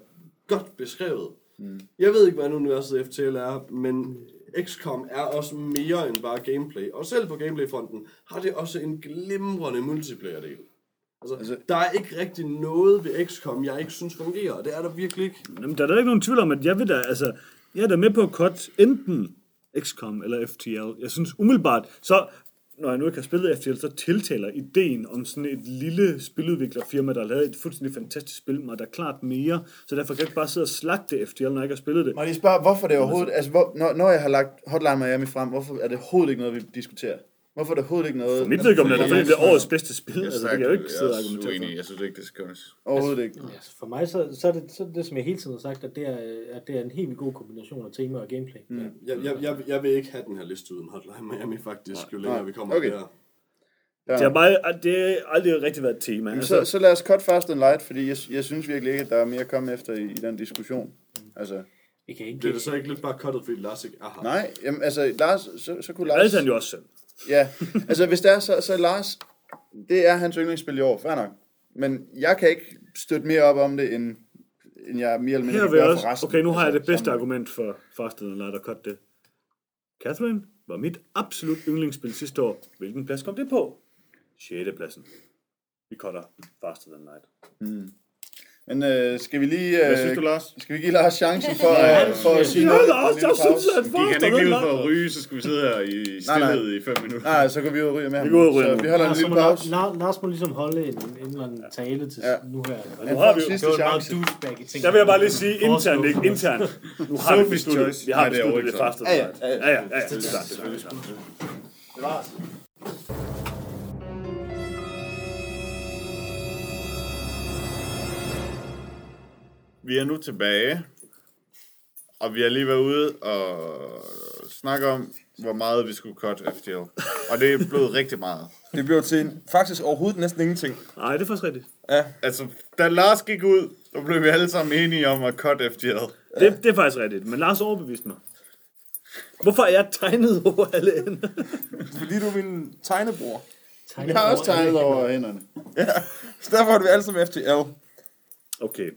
godt beskrevet. Mm. Jeg ved ikke, hvordan universet i FTL er, men XCOM er også mere end bare gameplay. Og selv på gameplayfronten har det også en glimrende multiplayer-del. Altså, Altså- altså, der er ikke rigtig noget ved XCOM, jeg ikke synes fungerer, og det er der virkelig ikke. Jamen, der er da ikke nogen tvivl om, at jeg vil da, altså, jeg er da med på at cut enten XCOM eller FTL. Jeg synes umiddelbart, så når jeg nu ikke har spillet FTL, så tiltaler ideen om sådan et lille spiludviklerfirma, der har lavet et fuldstændig fantastisk spil, mig der er klart mere, så derfor kan jeg ikke bare sidde og slagte FTL, når jeg ikke har spillet det. Må jeg lige spørge, hvorfor det overhovedet... Altså, hvor, når, når jeg har lagt Hotline Miami frem, hvorfor er det overhovedet ikke noget, vi diskuterer? Hvorfor er det overhovedet ikke noget... For mit vedkommende er det, fordi det er årets bedste spil, Jeg, altså det kan jeg jo ikke sidde og er argumentere uenig. for. Jeg synes ikke, det skal gøres. Overhovedet ikke. Altså, for mig så, så, er det, så er det det, som jeg hele tiden har sagt, at det er, at det er en helt vildt god kombination af tema og gameplay. Mm. Jeg, jeg, jeg, jeg vil ikke have den her liste uden Hotline Miami, faktisk, jo længere vi kommer Okay. der. Ja. Det har, bare, det har aldrig rigtig været et tema. Jamen, Altså, så, så lad os cut fast and light, fordi jeg, jeg synes virkelig ikke, at der er mere at komme efter i, i den diskussion. Altså, Vi kan ikke... Bliver det så ikke lidt bare cuttet, fordi Lars ikke er her? nej, jamen, altså, Lars, så, så kunne det Lars... er han jo også selv. Ja, altså hvis det er, så, så Lars, det er hans yndlingsspil i år, fair nok. Men jeg kan ikke støtte mere op om det, end end jeg mere eller mindre Her vil jeg også... Okay, nu har jeg det bedste sammen- argument for Faster Than Light og cut det. Catherine var mit absolut yndlingsspil sidste år. Hvilken plads kom det på? 6. pladsen. Vi cutter Faster Than Light. Men øh, skal vi lige... Øh, Hvad synes du, Lars? Skal vi give Lars chancen for, øh, for at sige Ja, noget? Lars, for en jeg synes, at Gik Faster han ikke lige ud for at ryge, så skal vi sidde her i nej. stillhed i fem minutter. Nej, så går vi ud og ryger med ham. Vi går ud og ryger Så nu. vi holder en Lars, lille pause. Lars, Lars må ligesom holde en, en eller anden tale til Ja. nu her. Han har får vi en jo- sidste Det var en meget chance. Der vil jeg bare lige sige internt, ikke? Internt. *laughs* Nu har vi besluttet, vi har Nej, det er besluttet det Faster Ja, ja, ja. Ja, ja, ja. Det er Vi er nu tilbage, og vi har lige været ude og snakke om, hvor meget vi skulle cut FTL. Og det er blevet *laughs* rigtig meget. Det blev til en, faktisk overhovedet næsten ingenting. Nej, det er faktisk rigtigt. Ja, Altså, da Lars gik ud, så blev vi alle sammen enige om at cut FTL. Det, det er faktisk rigtigt, men Lars overbeviste mig. Hvorfor er jeg tegnet over alle ender? *laughs* fordi du er min tegnebror. Vi har også tegnet over hænderne. Så derfor er vi alle sammen FTL. Okay.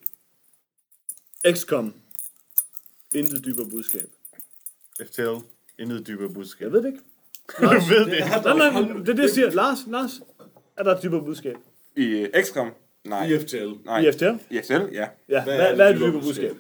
XCOM. Intet dybere budskab. FTL, intet dybere budskab. Jeg ved det ikke. *laughs* Du ved det. Nej, nej, det er det, jeg siger. Lars, Lars, er der et dybere budskab? I uh, XCOM? Nej. IFTL. Nej. I FTL? I FTL, ja. Ja, hvad, er hvad, det er det dybere budskab?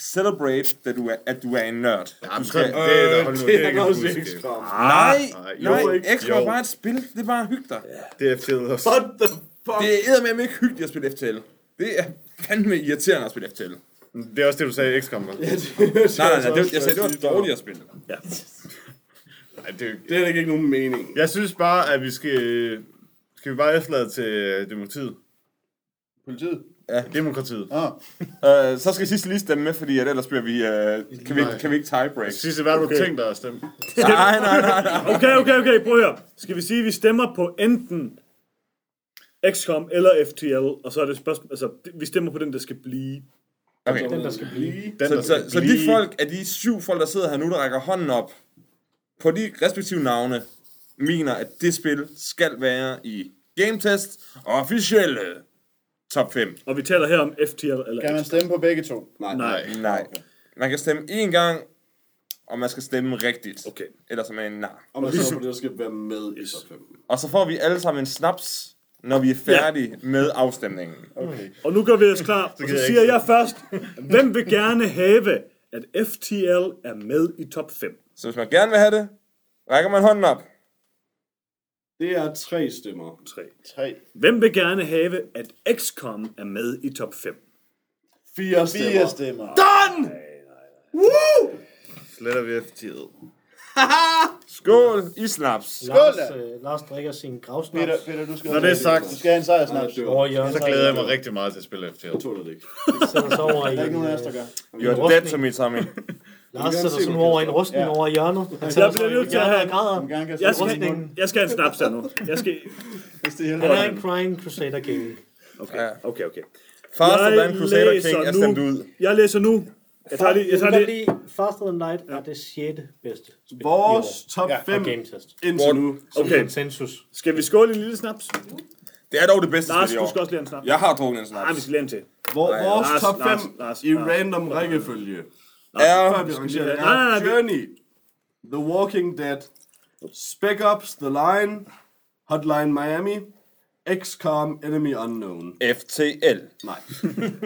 Celebrate, at du er, at du er en nørd. Jamen, Du så, det skal, er da, hold nu, *laughs* det er ikke også. XCOM. nej, nej, nej, jo, XCOM er bare et spil. Det er bare hygge dig. Det er FTL også. What the fuck? Det er med ikke hyggeligt at spille FTL. Det er fandme irriterende at spille FTL. Nej, Det er også det, du sagde i XCOM. var. *laughs* nej, nej, det, jeg sagde, det var dårligt at spille. Nej, det er Det er ikke nogen mening. Jeg synes bare, at vi skal... Skal vi bare efterlade til øh, demokratiet? Politiet? Demokratiet. Åh, Uh, så skal sidste lige stemme med, fordi at ellers bliver vi, uh, kan, vi ikke, kan vi ikke tiebreak. Sidste, hvad har du tænkt dig at stemme? *laughs* Nej, nej, nej, nej. Okay, okay, okay, prøv høre. Skal vi sige, at vi stemmer på enten XCOM eller FTL, og så er det spørgsmål, altså, vi stemmer på den, der skal blive. Okay. Den, der skal blive. Den, Så, der så, skal så de blive- folk, af de syv folk, der sidder her nu, der rækker hånden op, på de respektive navne, mener, at det spil skal være i Game Test og officielle top 5. Og vi taler her om FTL eller kan man stemme på begge to? Nej. Nej. Nej. Man kan stemme én gang, og man skal stemme rigtigt. Okay. Ellers er man en nar. Og man står på det, der skal være med i top 5. Og så får vi alle sammen en snaps, når vi er færdige med afstemningen. Okay. Og nu gør vi os klar, *laughs* og så jeg siger jeg først, hvem vil gerne have, at FTL er med i top 5? Så hvis man gerne vil have det, rækker man hånden op. Det er tre stemmer. 3. Tre. Hvem vil gerne have, at XCOM er med i top 5? Fire stemmer. Fire stemmer. Sletter vi FTL. *laughs* Skål i snaps. Lars, da. øh, Lars drikker sin gravsnaps. Peter, Peter, du skal Når det er sagt, Du skal have en sejrsnaps. Nej, over hjørnet. så glæder jeg mig rigtig meget til at spille FTL. Jeg tåler det ikke. sætter sig over i Der er ikke en, nogen af os, der øh, gør. You're dead to me, Tommy. Lars sætter sig hvor nu over i en rustning Ja. over hjørnet. Han Jeg bliver nødt til at have- græder. Jeg skal, jeg skal have en snaps her nu. Jeg skal... Han er en crying crusader king. Okay, okay, okay. Faster Jeg Crusader læser King er nu- stemt ud. Jeg læser nu. Jeg tager lige... Jeg tager lige... lige... Faster Than Light er det sjette bedste spil Vores top Ja, Og 5 Game Test. indtil nu. Som Okay. konsensus. Skal vi skåle en lille snaps? Det er dog det bedste Lars, spil i du år. skal også lige en snaps. Jeg har drukket en Nej, vi snaps. skal lige en til. Hvor, Nej, vores Lars, top 5 Lars, Lars, i Lars. random rækkefølge. Er Før vi rangerer lige- det, Nej, nej, nej, er Journey, The Walking Dead, Spec Ops, The Line, Hotline Miami, XCOM, Enemy Unknown. FTL. Nej.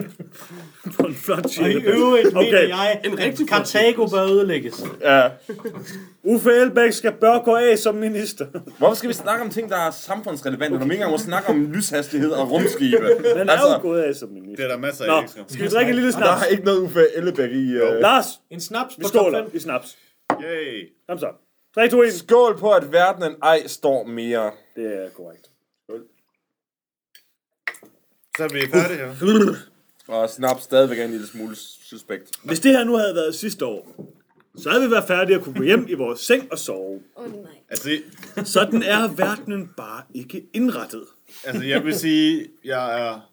*laughs* På en flot Og i øvrigt Okay. mener jeg, En at Karthago bør ødelægges. Ja. Uffe Elbæk skal bør gå af som minister. Hvorfor skal vi snakke om ting, der er samfundsrelevante, når vi ikke engang må snakke om lyshastighed og rumskibe? Han er jo gået af som Det minister. er der masser Nå, af XCOM. skal vi drikke en lille Der snaps? er ikke noget Uffe Ellebæk i... Uh... Lars, En snaps vi på top skåler 5. i snaps. Yay. Kom så. 3, 2, 1. Skål på, at verdenen ej står mere. Det er korrekt. Så er vi færdige her. Og snaps stadigvæk er en lille smule suspekt. Hvis det her nu havde været sidste år, så havde vi været færdige at kunne gå hjem i vores seng og sove. Åh oh, nej. Altså, Sådan er verdenen bare ikke indrettet. altså, jeg vil sige, jeg er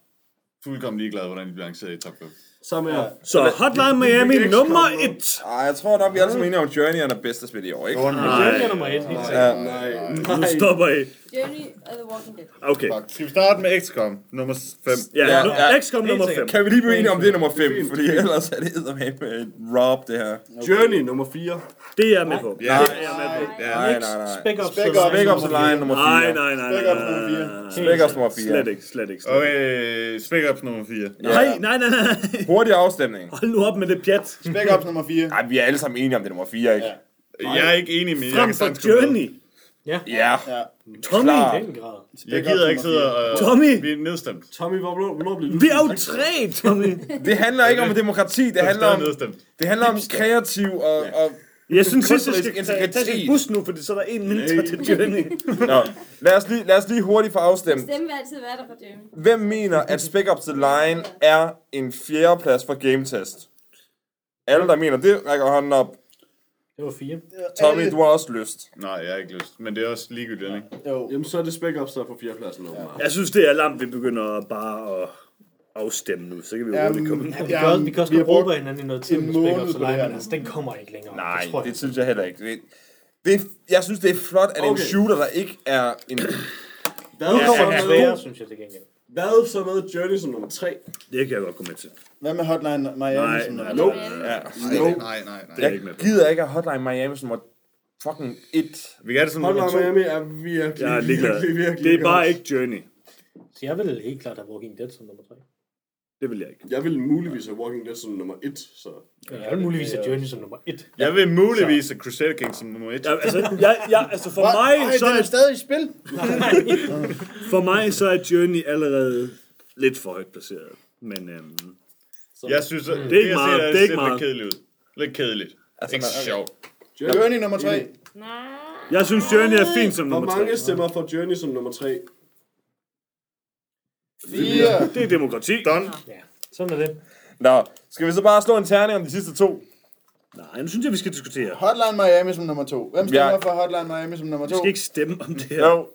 fuldkommen ligeglad, hvordan de bliver arrangeret i top 5. Samme her. Så Hotline Miami nummer. 1. Ej, jeg tror nok, vi er alle sammen enige om, at Journey er den bedste spil i år, ikke? Journey er nummer et, helt sikkert. Nej, Nu nej. stopper I. Journey og The Walking Dead. Okay. Skal vi starte med XCOM, nummer 5? Ja, Ja, nu, ja. XCOM nummer 5. Kan vi lige blive enige om, det er nummer 5? Fordi ellers er det eddermame et rob, det her. Journey nummer 4. Det er jeg med på. Ja. Det er jeg med på. Ja. Nej, nej, nej. Spec Ops. Spec Ops. Line nummer 4. Nej, nej, nej, Spec nej, Ops nummer fire. nej. Spec Ops nummer 4. Slet ikke, slet ikke. Okay, Spec Ops nummer 4. Nej, nej, nej, nej. Hurtig afstemning. Hold nu op med det pjat. Spec Ops nummer 4. Ej, vi er alle sammen enige om, det er nummer 4, ikke? Jeg er ikke enig med Frem for med. Journey. Ja. Ja. Tommy. Klar. I den grad. Jeg gider ikke sidde og... Tommy. Vi er nedstemt. Tommy, hvornår, hvornår blev du... Vi er jo tre, Tommy. *laughs* Det handler ikke om demokrati, det handler om, nedstemt. det handler om kreativ og, og Jeg synes, at jeg skal tage, tage bus nu, fordi så er der en mindre til Journey. *laughs* Nå, lad os lige, lad os lige hurtigt få afstemt. Stemme vil altid være der for Journey. Hvem mener, at Spec Ops The Line er en fjerdeplads for Game Test? Alle, der mener det, rækker hånden op. Det var fire. Tommy, du har også lyst. Nej, jeg har ikke lyst. Men det er også ligegyldigt, ikke? Jo. Jamen, så er det Spec Ops, der er på fjerdepladsen. åbenbart. Jeg synes, det er lamt, vi begynder bare at afstemme nu. Så kan vi jo hurtigt komme. Ja, vi kan også, vi kan også vi råbe hinanden i noget tid en med Spec Ops på her men altså, den kommer ikke længere. Nej, det tror jeg. det synes jeg heller ikke. Det, det, jeg synes, det er flot, at en Okay. shooter, der ikke er en... Hvad, så kommer sværere, synes jeg til gengæld. Hvad så med Journey som nummer 3? Det kan jeg godt komme med til. Hvad med Hotline Miami? Nej, som nummer- nej. Ja. Nej, nej, nej, nej. Det er jeg ikke med Jeg på. gider ikke have Hotline Miami som nummer fucking 1. Vi kan det som nummer Hotline to. Miami er virkelig, er ligeglad. virkelig, virkelig Det er bare ikke Journey. Så jeg vil helt klart have Walking Dead som nummer tre. Det vil jeg ikke. Jeg vil muligvis have Walking Dead som nummer 1, så... Jeg vil muligvis have Journey som nummer et. Jeg vil muligvis have Crusader Kings som nummer 1. Ja, altså, jeg, jeg, altså for Ej, mig, så den er er, stadig i spil. *laughs* for mig, så er Journey allerede lidt for højt placeret. Men øhm, Jeg synes, at Det er ikke meget, det er ikke meget. Lidt kedeligt ud. Lidt kedeligt. Altså, ikke man- sjovt. Journey nummer 3. Nej. jeg synes, Journey er fint som Hvor nummer mange 3. stemmer for Journey som nummer 3? 4. Det er demokrati. Done. Ja, sådan er det. Nå, skal vi så bare slå en terning om de sidste to? Nej, nu synes jeg, vi skal diskutere. Hotline Miami som nummer 2. Hvem stemmer Ja. for Hotline Miami som nummer Vi 2? skal ikke stemme om det her. Jo.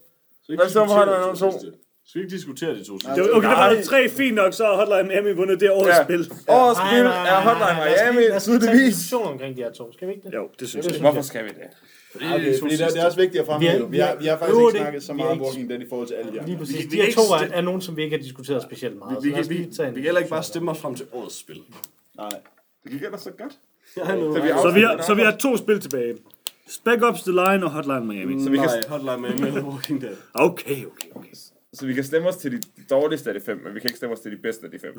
Så vi Hvad stemmer for Hotline to nummer to? Skal vi ikke diskutere de to sidste? Okay, der var tre fint nok, så har Hotline Miami vundet det årets Ja. spil. Årets Nej, spil er Hotline Miami, Lad os tage en tydeligvis. diskussion omkring de her to. Skal vi ikke det? Jo, det synes jeg. Hvorfor skal vi det? Okay, fordi det, det er også vigtigt at fremhæve. Vi er- Vi har, vi har faktisk Jo, ikke det- snakket så vi meget er om Walking Dead i forhold til alle de Lige andre. præcis. Vi- De vi her kan to ikke er, er nogen, som vi ikke har diskuteret specielt meget. Vi, så lige tage vi, en vi kan heller ikke bare stemme os frem til årets spil. Nej. Det gik ellers så godt. Har noget. vi Så vi, har, så vi har to spil tilbage. Spec Ops The Line og Hotline Miami. Så vi kan... Nej, Hotline Miami eller Walking Dead. Okay, okay, okay. Så vi kan stemme os til de dårligste af de fem, men vi kan ikke stemme os til de bedste af de fem.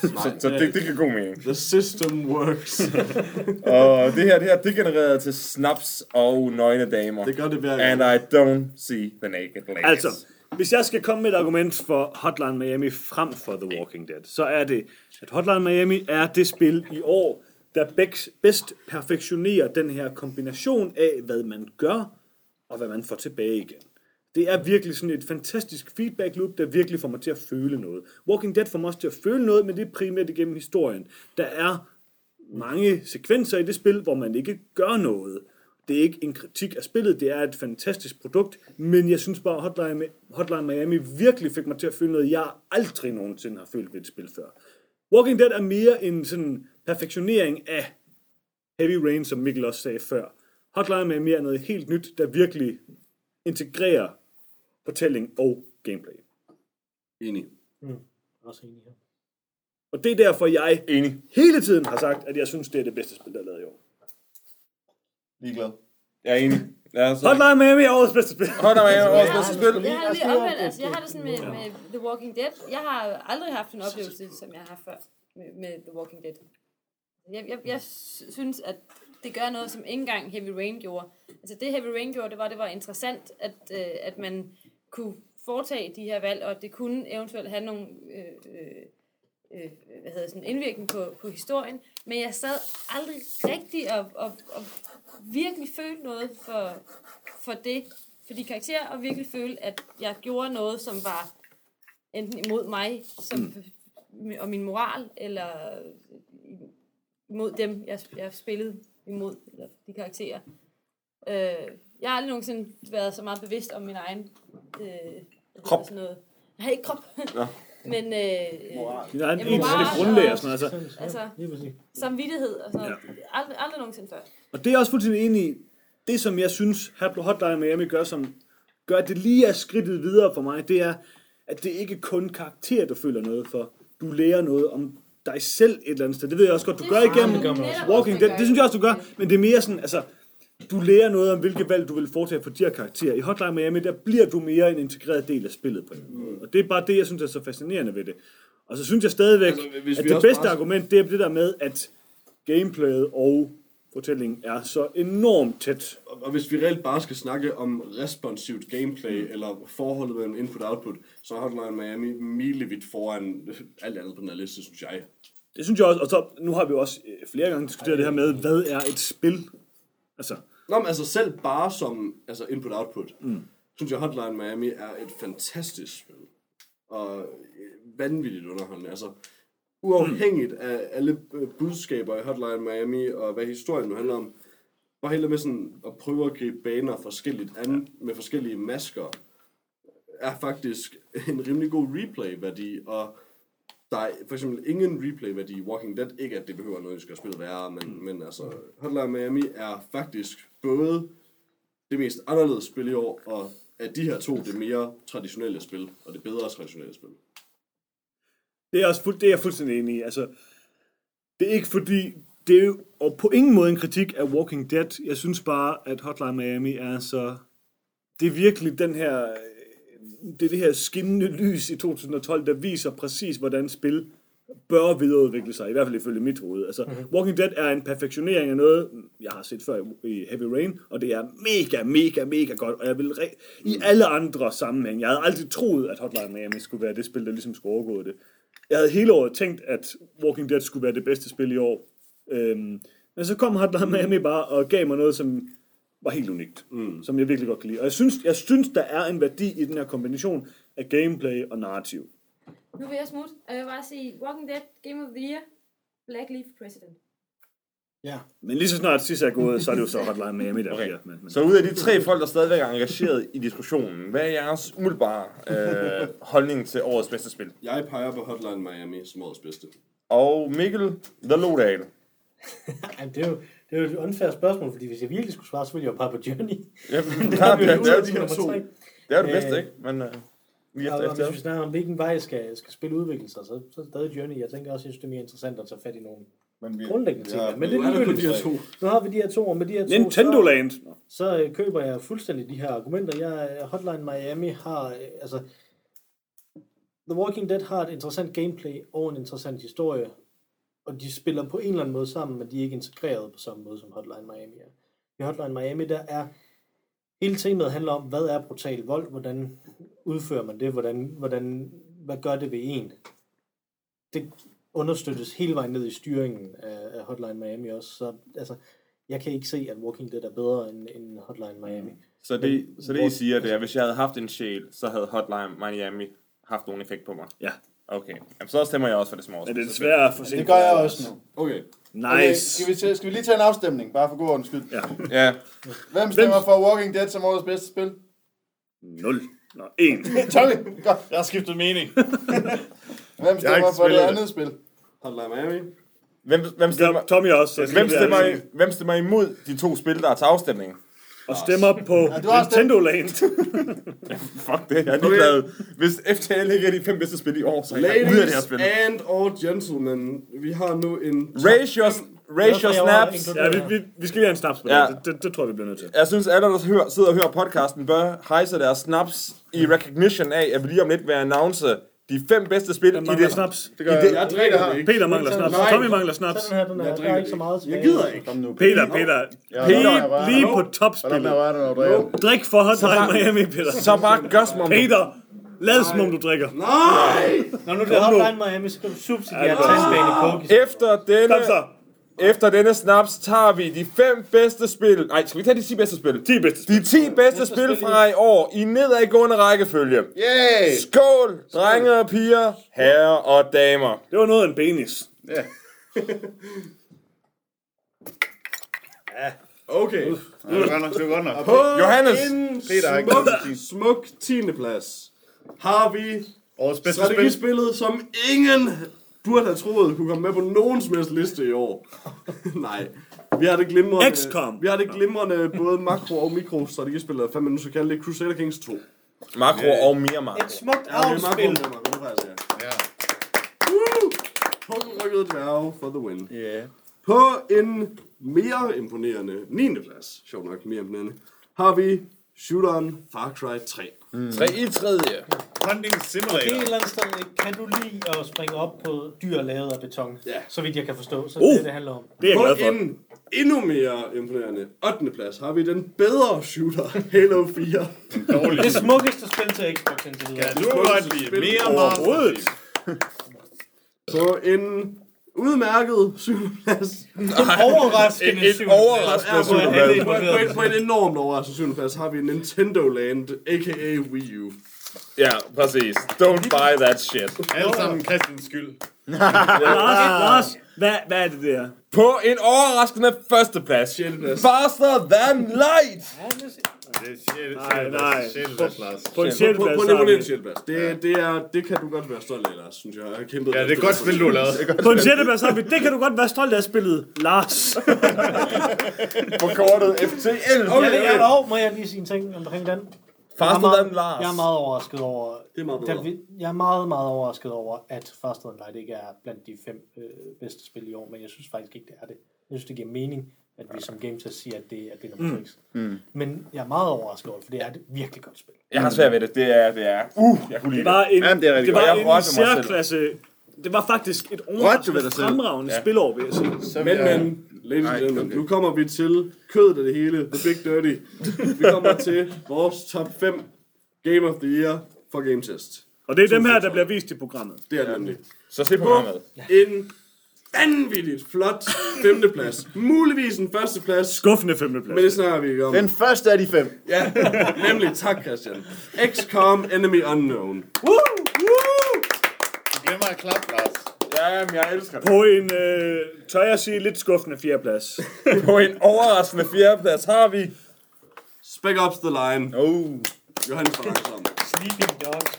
Så, så det, det kan god mening. The system works. *laughs* Og det her, det her, det genererer til snaps og nøgne damer. det gør det hver And. I don't see the naked ladies. Altså, hvis jeg skal komme med et argument for Hotline Miami frem for The Walking Dead, så er det, at Hotline Miami er det spil i år, der bedst perfektionerer den her kombination af, hvad man gør, og hvad man får tilbage igen. Det er virkelig sådan et fantastisk feedback loop, der virkelig får mig til at føle noget. Walking Dead får mig også til at føle noget, men det er primært igennem historien. Der er mange sekvenser i det spil, hvor man ikke gør noget. Det er ikke en kritik af spillet, det er et fantastisk produkt, men jeg synes bare, at Hotline, Hotline Miami virkelig fik mig til at føle noget, jeg aldrig nogensinde har følt ved et spil før. Walking Dead er mere en sådan perfektionering af Heavy Rain, som Mikkel også sagde før. Hotline Miami er noget helt nyt, der virkelig integrerer fortælling og gameplay. Enig. Også enig her. Og det er derfor, jeg Enig. hele tiden har sagt, at jeg synes, det er det bedste spil, der er lavet i år. Ligeglad. Jeg er enig. Lad os, Hotline Miami er årets bedste spil. Hotline Miami er årets bedste spil. Jeg har os lige lige omvendt, op- altså jeg har det sådan med, med The Walking Dead. Jeg har aldrig haft en oplevelse, som jeg har haft før med, med The Walking Dead. Jeg, jeg, jeg synes, at det gør noget, som ikke engang Heavy Rain gjorde. Altså det Heavy Rain gjorde, det var, det var interessant, at, øh, at man kunne foretage de her valg, og det kunne eventuelt have nogle øh, øh, øh, hvad hedder sådan, indvirkning på, på historien. Men jeg sad aldrig rigtig og, og, og virkelig følte noget for, for det, for de karakterer, og virkelig følte, at jeg gjorde noget, som var enten imod mig som, og min moral, eller imod dem, jeg, jeg spillede imod, eller de karakterer. Øh, jeg har aldrig nogensinde været så meget bevidst om min egen øh, Krop. Sådan noget. Nej, ikke krop. Nå. *laughs* Men øh, Der er en etisk moral grundlag og- sådan noget. Altså, altså, samvittighed og sådan noget. Aldrig, aldrig nogensinde før. Og det er jeg også fuldstændig enig i. Det, som jeg synes, Hablo Hotline Miami gør, som gør, at det lige er skridtet videre for mig, det er, at det ikke kun karakter, du føler noget for. Du lærer noget om dig selv et eller andet sted. Det ved jeg også godt, du Det gør igennem Walking Dead. Det synes jeg også, du gør. Men det er mere sådan, altså, du lærer noget om, hvilke valg du vil foretage for de her karakterer. I Hotline Miami, der bliver du mere en integreret del af spillet på en måde. Og det er bare det, jeg synes er så fascinerende ved det. Og så synes jeg stadigvæk, Altså, at det bedste bare- argument, det er det der med, at gameplayet og fortællingen er så enormt tæt. Og hvis vi reelt bare skal snakke om responsivt gameplay, mm. eller forholdet mellem input og output, så er Hotline Miami milevidt foran *laughs* alt andet på den her liste, synes jeg. Det synes jeg også, og så nu har vi jo også øh, flere gange diskuteret det her med, hvad er et spil? Altså, Nå, men altså selv bare som altså input-output, mm. synes jeg Hotline Miami er et fantastisk spil. Og øh, vanvittigt underholdende. Altså, uafhængigt af alle øh, budskaber i Hotline Miami, og hvad historien nu handler om, bare hele med sådan at prøve at gribe baner forskelligt an, med forskellige masker, er faktisk en rimelig god replay-værdi, og der er for eksempel ingen replay-værdi i Walking Dead. Ikke at det behøver noget, der skal spille værre, men, mm. men altså, Hotline Miami er faktisk både det mest anderledes spil i år, og af de her to, det mere traditionelle spil, og det bedre traditionelle spil. det er, også fuld, det er jeg fuldstændig enig i. Altså, det er ikke fordi, det er jo og på ingen måde en kritik af Walking Dead. Jeg synes bare, at Hotline Miami er så... Det er virkelig den her... Øh, det er det her skinnende lys i 2012, der viser præcis, hvordan spil bør videreudvikle sig, i hvert fald ifølge mit hoved. Altså, mm-hmm. Walking Dead er en perfektionering af noget, jeg har set før i- Heavy Rain, og det er mega, mega, mega godt, og jeg vil re- i alle andre sammenhæng, jeg havde aldrig troet, at Hotline Miami skulle være det spil, der ligesom skulle overgå det. Jeg havde hele året tænkt, at Walking Dead skulle være det bedste spil i år, øhm, men så kom Hotline Miami bare og gav mig noget, som var helt unikt, mm. som jeg virkelig godt kan lide. Og jeg synes, jeg synes, der er en værdi i den her kombination af gameplay og narrativ. Nu vil jeg smutte, og jeg vil bare sige, Walking Dead, Game of the Year, Black Leaf President. Ja. Men lige så snart sidst er gået, så er det jo så Hotline Miami, der Okay. bliver. Men, men. Så ud af de tre folk, der stadigvæk er engageret i diskussionen, hvad er jeres umiddelbare øh, holdning til årets bedste spil? Jeg peger på Hotline Miami som årets bedste. Og Mikkel The Lodal. *laughs* Det er jo, det er jo et unfair spørgsmål, fordi hvis jeg virkelig skulle svare, så ville jeg jo bare på Journey. Ja, det, Der er, er vi det, jo det, er, ude det, af nummer tre. det er det bedste, Øh, ikke? Men øh, lige efter, efter. hvis vi snakker om, hvilken vej skal, skal spil udvikle sig, så, så er det stadig Journey. Jeg tænker også, jeg synes, det er mere interessant at tage fat i nogle Men vi, grundlæggende ting. Ja, men det Nu er kun de ligegyldigt. her to. Nu har vi de her to, og med de her to, Nintendo så, Land. så øh, køber jeg fuldstændig de her argumenter. Jeg, Hotline Miami har, øh, altså, The Walking Dead har et interessant gameplay og en interessant historie, og de spiller på en eller anden måde sammen, men de er ikke integreret på samme måde, som Hotline Miami er. I Hotline Miami, der er hele temaet handler om, hvad er brutal vold, hvordan udfører man det, hvordan, hvordan, hvad gør det ved en. Det understøttes hele vejen ned i styringen af, af Hotline Miami også, så altså, jeg kan ikke se, at Walking Dead er bedre end, end Hotline Miami. Så det, Men så det I siger, det er, hvis jeg havde haft en sjæl, så havde Hotline Miami haft nogen effekt på mig. Ja. Okay. Jamen, så stemmer jeg også for det det er bedste desværre for det gør jeg også nu. Okay. Okay, Nice. skal, vi til, skal vi lige tage en afstemning, bare for god ordens skyld? Ja. Ja. Hvem stemmer for Walking Dead som årets bedste spil? 0. Nå, 1. *laughs* Tommy, godt. Jeg har skiftet mening. *laughs* Hvem stemmer for det spillet andet spil? Hotline Miami. Hvem, hvem, stemmer, Tommy også. Så hvem, det er stemmer, altså- hvem stemmer imod de to spil, der er til afstemning? Og stemmer på du har Nintendo Land. *laughs* Fuck det, jeg er ligeglad. Hvis FTL ikke er de fem bedste spil i år, så er jeg ude af det her Ladies spil. and all gentlemen, vi har nu en... Raise your, raise your snaps. Ja, vi, vi, vi skal lige have en snaps på Ja. det. det. Det, det tror jeg, vi bliver nødt til. Jeg synes, alle, der hører, sidder og hører podcasten, bør hejse deres snaps i recognition af, at vi lige om lidt vil announce de fem bedste spil i det. snaps. Det gør I jeg. det- Jeg drikker ikke. Peter mangler snaps. Nej. Tommy mangler snaps. Så den her, den er, Jeg drikker er ikke så meget tilbage. Jeg gider ikke. Kom nu. Peter, Peter. Ja, Peter, lige på drikker. Drik for Hotline Miami, Peter. Så bare gør som om Peter, lad som om du drikker. Nej! Når nu det er Hotline Miami, så kan du subsidiere tandbane coke. Efter denne, Kom så. Efter denne snaps tager vi de fem bedste spil. Nej, skal vi tage de 10 bedste spil? 10 bedste. De 10 bedste spil fra i år i nedadgående rækkefølge. Yay! Skål, drenge og piger, herrer og damer. Det var noget af en penis. Ja. *laughs* Okay. Det var godt nok. Det var godt nok. På Johannes. en Peter har ikke smuk, smuk 10. plads har vi Årets bedste spil. Strategispillet, som ingen burde have troet kunne komme med på nogen som helst liste i år. *laughs* Nej. Vi har det glimrende, XCOM. vi har det glimrende både makro- og mikro-strategispil, eller hvad man nu skal kalde det, Crusader Kings 2. Makro og mere makro. Et smukt Ja, det er makro, afspil. det makro, faktisk, ja. Ja. Punkrykket dværge for the win. Yeah. På en mere imponerende 9. plads, sjovt nok mere imponerende, har vi shooteren Far Cry 3. Tre i tredje. Hunting Det er et Simulator. eller andet sted, kan du lide at springe op på dyr lavet af beton? Ja. Så vidt jeg kan forstå. Så Uh. det er det, det handler om. Det er jeg glad for. en endnu mere imponerende 8. plads har vi den bedre shooter, Halo 4. Det smukkeste spil til Xbox indtil videre. Ja, du kan godt lide mere Overhovedet. På en udmærket 7. plads. Overraskende syv. overraskende på, en, superplads. på, en, på, en, en enormt overraskende 7. plads har vi Nintendo Land, a.k.a. Wii U. Ja, præcis. Don't buy that shit. Alle sammen Christians skyld. Lars, Lars, hvad, hvad er det der? På en overraskende førsteplads. Sjetteplads. Faster than light. Det er sjældent. Nej, nej. Lars. På en På, sjældent på, plads. på en så har vi- imponerende 6. plads. Det, det, er, det kan du godt være stolt af, Lars, synes jeg. Jeg har kæmpet Ja, det er et godt spil, du har lavet. På en sjette plads har vi, det kan du godt være stolt af spillet, Lars. På kortet FTL. Okay, ja, dog, må jeg lige sige en ting omkring den? Jeg er Faster meget- than Lars. Jeg er meget overrasket over... Det er meget bedre. vi- Jeg er meget, meget overrasket over, at Faster Than Light ikke er blandt de fem øh, bedste spil i år, men jeg synes faktisk ikke, det er det. Jeg synes, det giver mening, at vi som Game Test siger, at det, at det er nummer 6. Mm. Men jeg er meget overrasket over det, for det er et virkelig godt spil. Jeg har svært ved det. Det er, det er. Uh, jeg kunne lide Det det. var en, Jamen, det er rigtig det godt. var Jeg en særklasse. Det var faktisk et overraskende selv? fremragende spilår, vil jeg sige. Så Men, men, ladies and gentlemen, nu kommer vi til kødet af det hele, The Big Dirty. Vi kommer til vores top 5 Game of the Year for Game Test. Og det er dem her, der bliver vist i programmet. Det er det nemlig. Så slip programmet. En vanvittigt flot femteplads. Muligvis en førsteplads, Skuffende femteplads. men det snakker vi ikke om. Den første af de fem. Ja, nemlig, tak Christian. XCOM Enemy Unknown. Du glemmer at klappe, Lars. Ja, men jeg elsker det. På en, øh, tør jeg sige, lidt skuffende fjerdeplads. *laughs* På en overraskende fjerdeplads har vi... Spec Ops The Line. Oh. Johannes var langsom. Sleeping Dogs,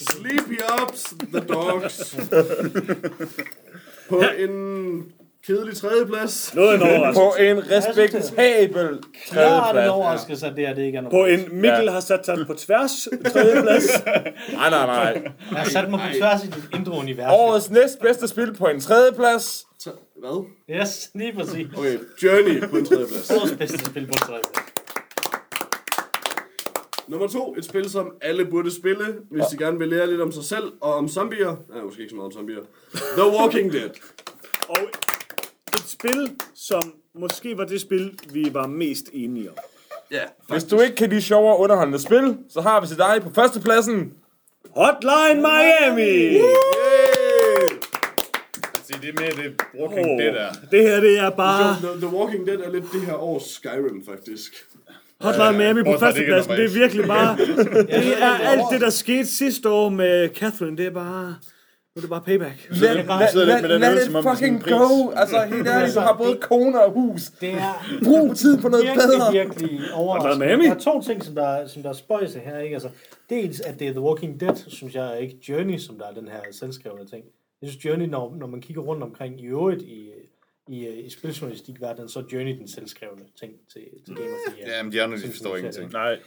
Sleepy Ops The Dogs. *laughs* På en kedelig tredjeplads. Noget en overraskelse. På en respektabel klart en tredjeplads. overraskelse, at det her det ikke er På noget. en Mikkel har sat sig på tværs tredjeplads. *laughs* Nej, nej, nej. Jeg har sat mig på tværs i dit indre-univers. Årets næstbedste spil på en tredjeplads. Tre- Hvad? Yes, lige præcis. Okay, Journey på en tredjeplads. Årets bedste spil på tredje. Nummer to, et spil, som alle burde spille, hvis de gerne vil lære lidt om sig selv og om zombier. Nej, måske ikke så meget om zombier. The Walking Dead. Og spil, som måske var det spil, vi var mest enige om. Ja, Hvis du ikke kan lide sjove og underholdende spil, så har vi til dig på førstepladsen. Hotline Miami! Se, det er mere det Walking Dead er. Det her, det er bare The, The Walking Dead er lidt det her års Skyrim, faktisk. Hotline Miami på Bortset fra, det ikke er førstepladsen. Det er virkelig bare... *laughs* Det er alt det, der skete sidste år med Catherine. Det er bare... Nu er det bare payback. It er sådan en fucking go. Altså, helt ærligt, du har både kone og hus. Det er Brug tid på noget virkelig, bedre. virkelig overraskende. Der er to ting, som der, som der spøjser her. Ikke? Altså, dels, at det er The Walking Dead, synes jeg, er ikke Journey, som der er den her selvskrevne ting. Jeg synes, Journey, når, når man kigger rundt omkring i øvrigt i, i, i spiljournalistikverdenen, så er Journey den selvskrevne ting til, til Game of the Year. Jamen, de andre, de forstår ingenting. Nej.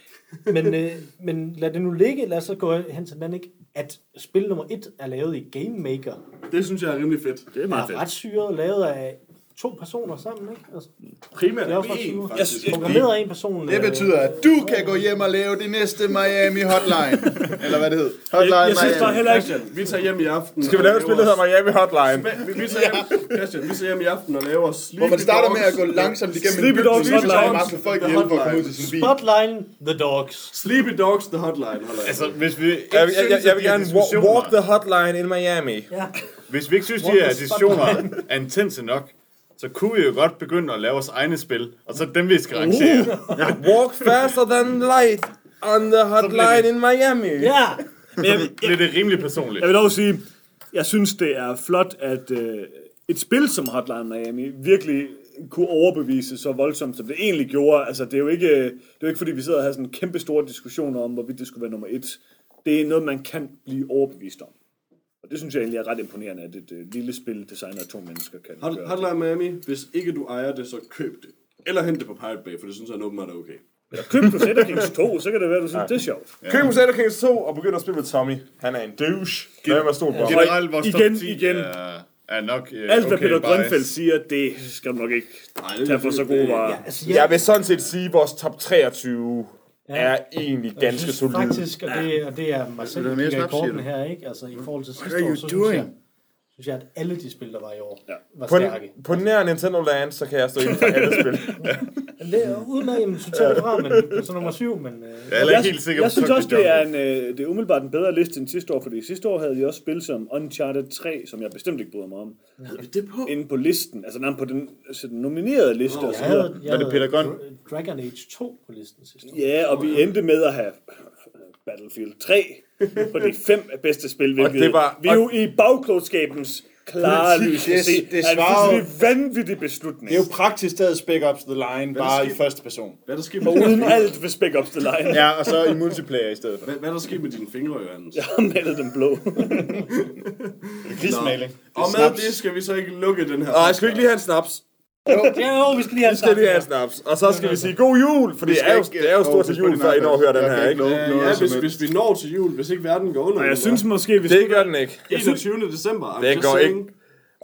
Men, øh, men lad det nu ligge. Lad os så gå hen til den anden, ikke? At spil nummer et er lavet i Game Maker. Det synes jeg er rimelig fedt. Det er meget fedt. Ret syret, lavet af to personer sammen, ikke? Altså, Primært Det er også er en, faktisk. programmeret af en person. Det øh, betyder, at du kan gå hjem og lave det næste Miami Hotline. *laughs* Eller hvad det hed. Hotline Jeg synes bare heller ikke... Christian, vi tager hjem i aften. Skal vi lave et spil, der hedder Miami Hotline? Vi, vi, tager hjem, Christian, vi tager hjem i aften og laver Sleepy Hvor man starter med at gå langsomt igennem Sleepy en bygning, Dogs så tager man folk ihjel for at komme ud til sin bil. Spotline, The Dogs. Sleepy Dogs The Hotline. jeg Altså, hvis vi Jeg, jeg, jeg, jeg vil gerne walk the hotline in Miami. Ja. Hvis vi ikke synes, de her diskussioner er intense nok, så kunne vi jo godt begynde at lave vores egne spil, og så dem, vi skal rangere. Walk faster than light on the hotline in Miami. Ja. Men jeg, Det er det rimelig personligt. jeg vil dog sige, jeg synes, det er flot, at øh, et spil som Hotline Miami virkelig kunne overbevise så voldsomt, som det egentlig gjorde. Altså, det er jo ikke, det er jo ikke fordi, vi sidder og har sådan kæmpe store diskussioner om, hvorvidt det skulle være nummer et. det er noget, man kan blive overbevist om. Og det synes jeg egentlig er ret imponerende, at et øh, lille spil designet af to mennesker kan Hot- gøre. Hotline Miami, hvis ikke du ejer det, så køb det. Eller hent det på Pirate Bay, for det synes jeg åbenbart er okay. Køb Crusader Kings 2, så kan det være, du synes, det er sjovt. Køb Crusader Kings 2 og begynd at spille med Tommy. Han er en douche. Mig stå på ham. Generelt, vores top igen, 10 igen. Er, er nok øh, Alt, hvad okay Peter. Grønfeldt siger, det skal du nok ikke Nej, tage for så gode varer. Ja, altså, Jeg vil sådan set sige, at vores top 23 Ja. er egentlig ganske solid. Faktisk, og det, og det er mig selv, der i korten her, ikke? Altså i forhold til sidste are år, you så synes jeg, doing? Synes jeg, at alle de spil, der var i år, Ja. var På, stærke. på nær Nintendo Land, så kan jeg stå inden for alle spil. *laughs* Men det er uden at jamen, sortere det fra, men så nummer syv, men... Øh, Jeg er ikke helt sikker jeg på synes Tokyo også, det er, en, øh, det er umiddelbart en bedre liste end sidste år, fordi sidste år havde vi også spil som Uncharted 3, som jeg bestemt ikke bryder mig om, Havde vi det på? inde på listen, altså nej, på den, altså, den nominerede liste. og jeg så havde, jeg Var det Peter Grøn? Dra- Dragon Age 2 på listen sidste år. Ja, og vi endte med at have Battlefield 3 på de fem bedste spil, hvilket det var- vi jo i bagklodskabens klare lys det- se, det er en svarer jo- fuldstændig vanvittig beslutning. Det er jo praktisk taget Spec Ops The Line, bare i første person. Hvad er der med, uden alt ved Spec Ops The Line. Ja, og så i multiplayer i stedet for. hvad, hvad er der sket med dine fingre, Johannes? Jeg har malet dem blå. *laughs* Krigsmaling. Og med det skal vi så ikke lukke den her Og skal vi ikke lige have en snaps? Ja, jo, vi skal lige have Vi skal lige have en snaps. Og så skal vi sige god jul, for det er jo, det er jo stort til jul, før I når at høre den her, ikke? Ja, ja hvis, hvis vi når til jul, hvis ikke verden går under. Og jeg synes måske, vi Det gør den ikke. 21. december. Just går ikke.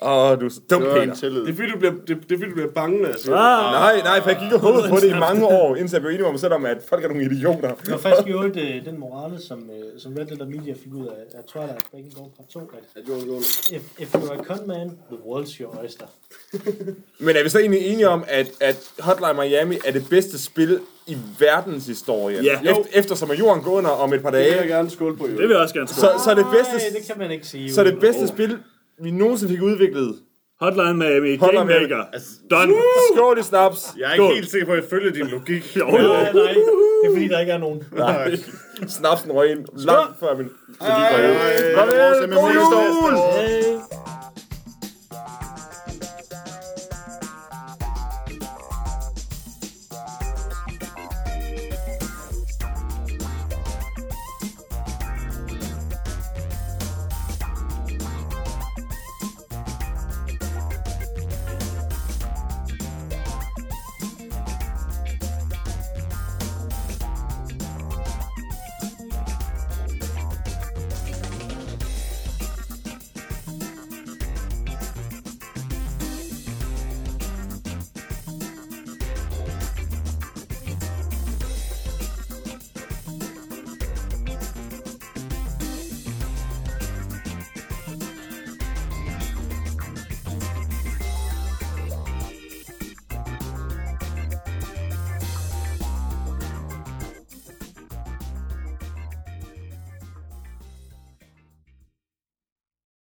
Åh, du er så dum, Det var en Peter. tillid. Det er fordi, du bliver, det, det er, fordi, du bliver bange, jeg det. Ah, Nej, nej, for jeg gik og håbede på det i mange *laughs* år, indtil jeg blev enig med mig selv om, at folk er nogle idioter. Det var faktisk i øvrigt øh, den morale, som, øh, som Red Letter Media fik ud af, af Twilight Breaking Dawn Part 2, at Ja, if, if you're a con man, the world's your oyster. *laughs* Men er vi så egentlig enige om, at, at Hotline Miami er det bedste spil i verdenshistorien? Ja. Efter, eftersom at jorden går under om et par Det vil jeg dage, gerne skåle på, jo. det vil jeg også gerne skrive. så, så er det Nej, bedste, det kan man ikke sige. så er det bedste spil, vi nogensinde fik udviklet. Hotline Miami, Hotline Game Miami. Maker. Done. Skål i snaps. Jeg er ikke Skål. helt sikker på, at jeg følger din logik. *laughs* Jo, Nej, jo. nej, det er fordi, der ikke er nogen. Nej. Snapsen røg ind langt før min... Hej, hej, hej. Farvel, Vores god jul!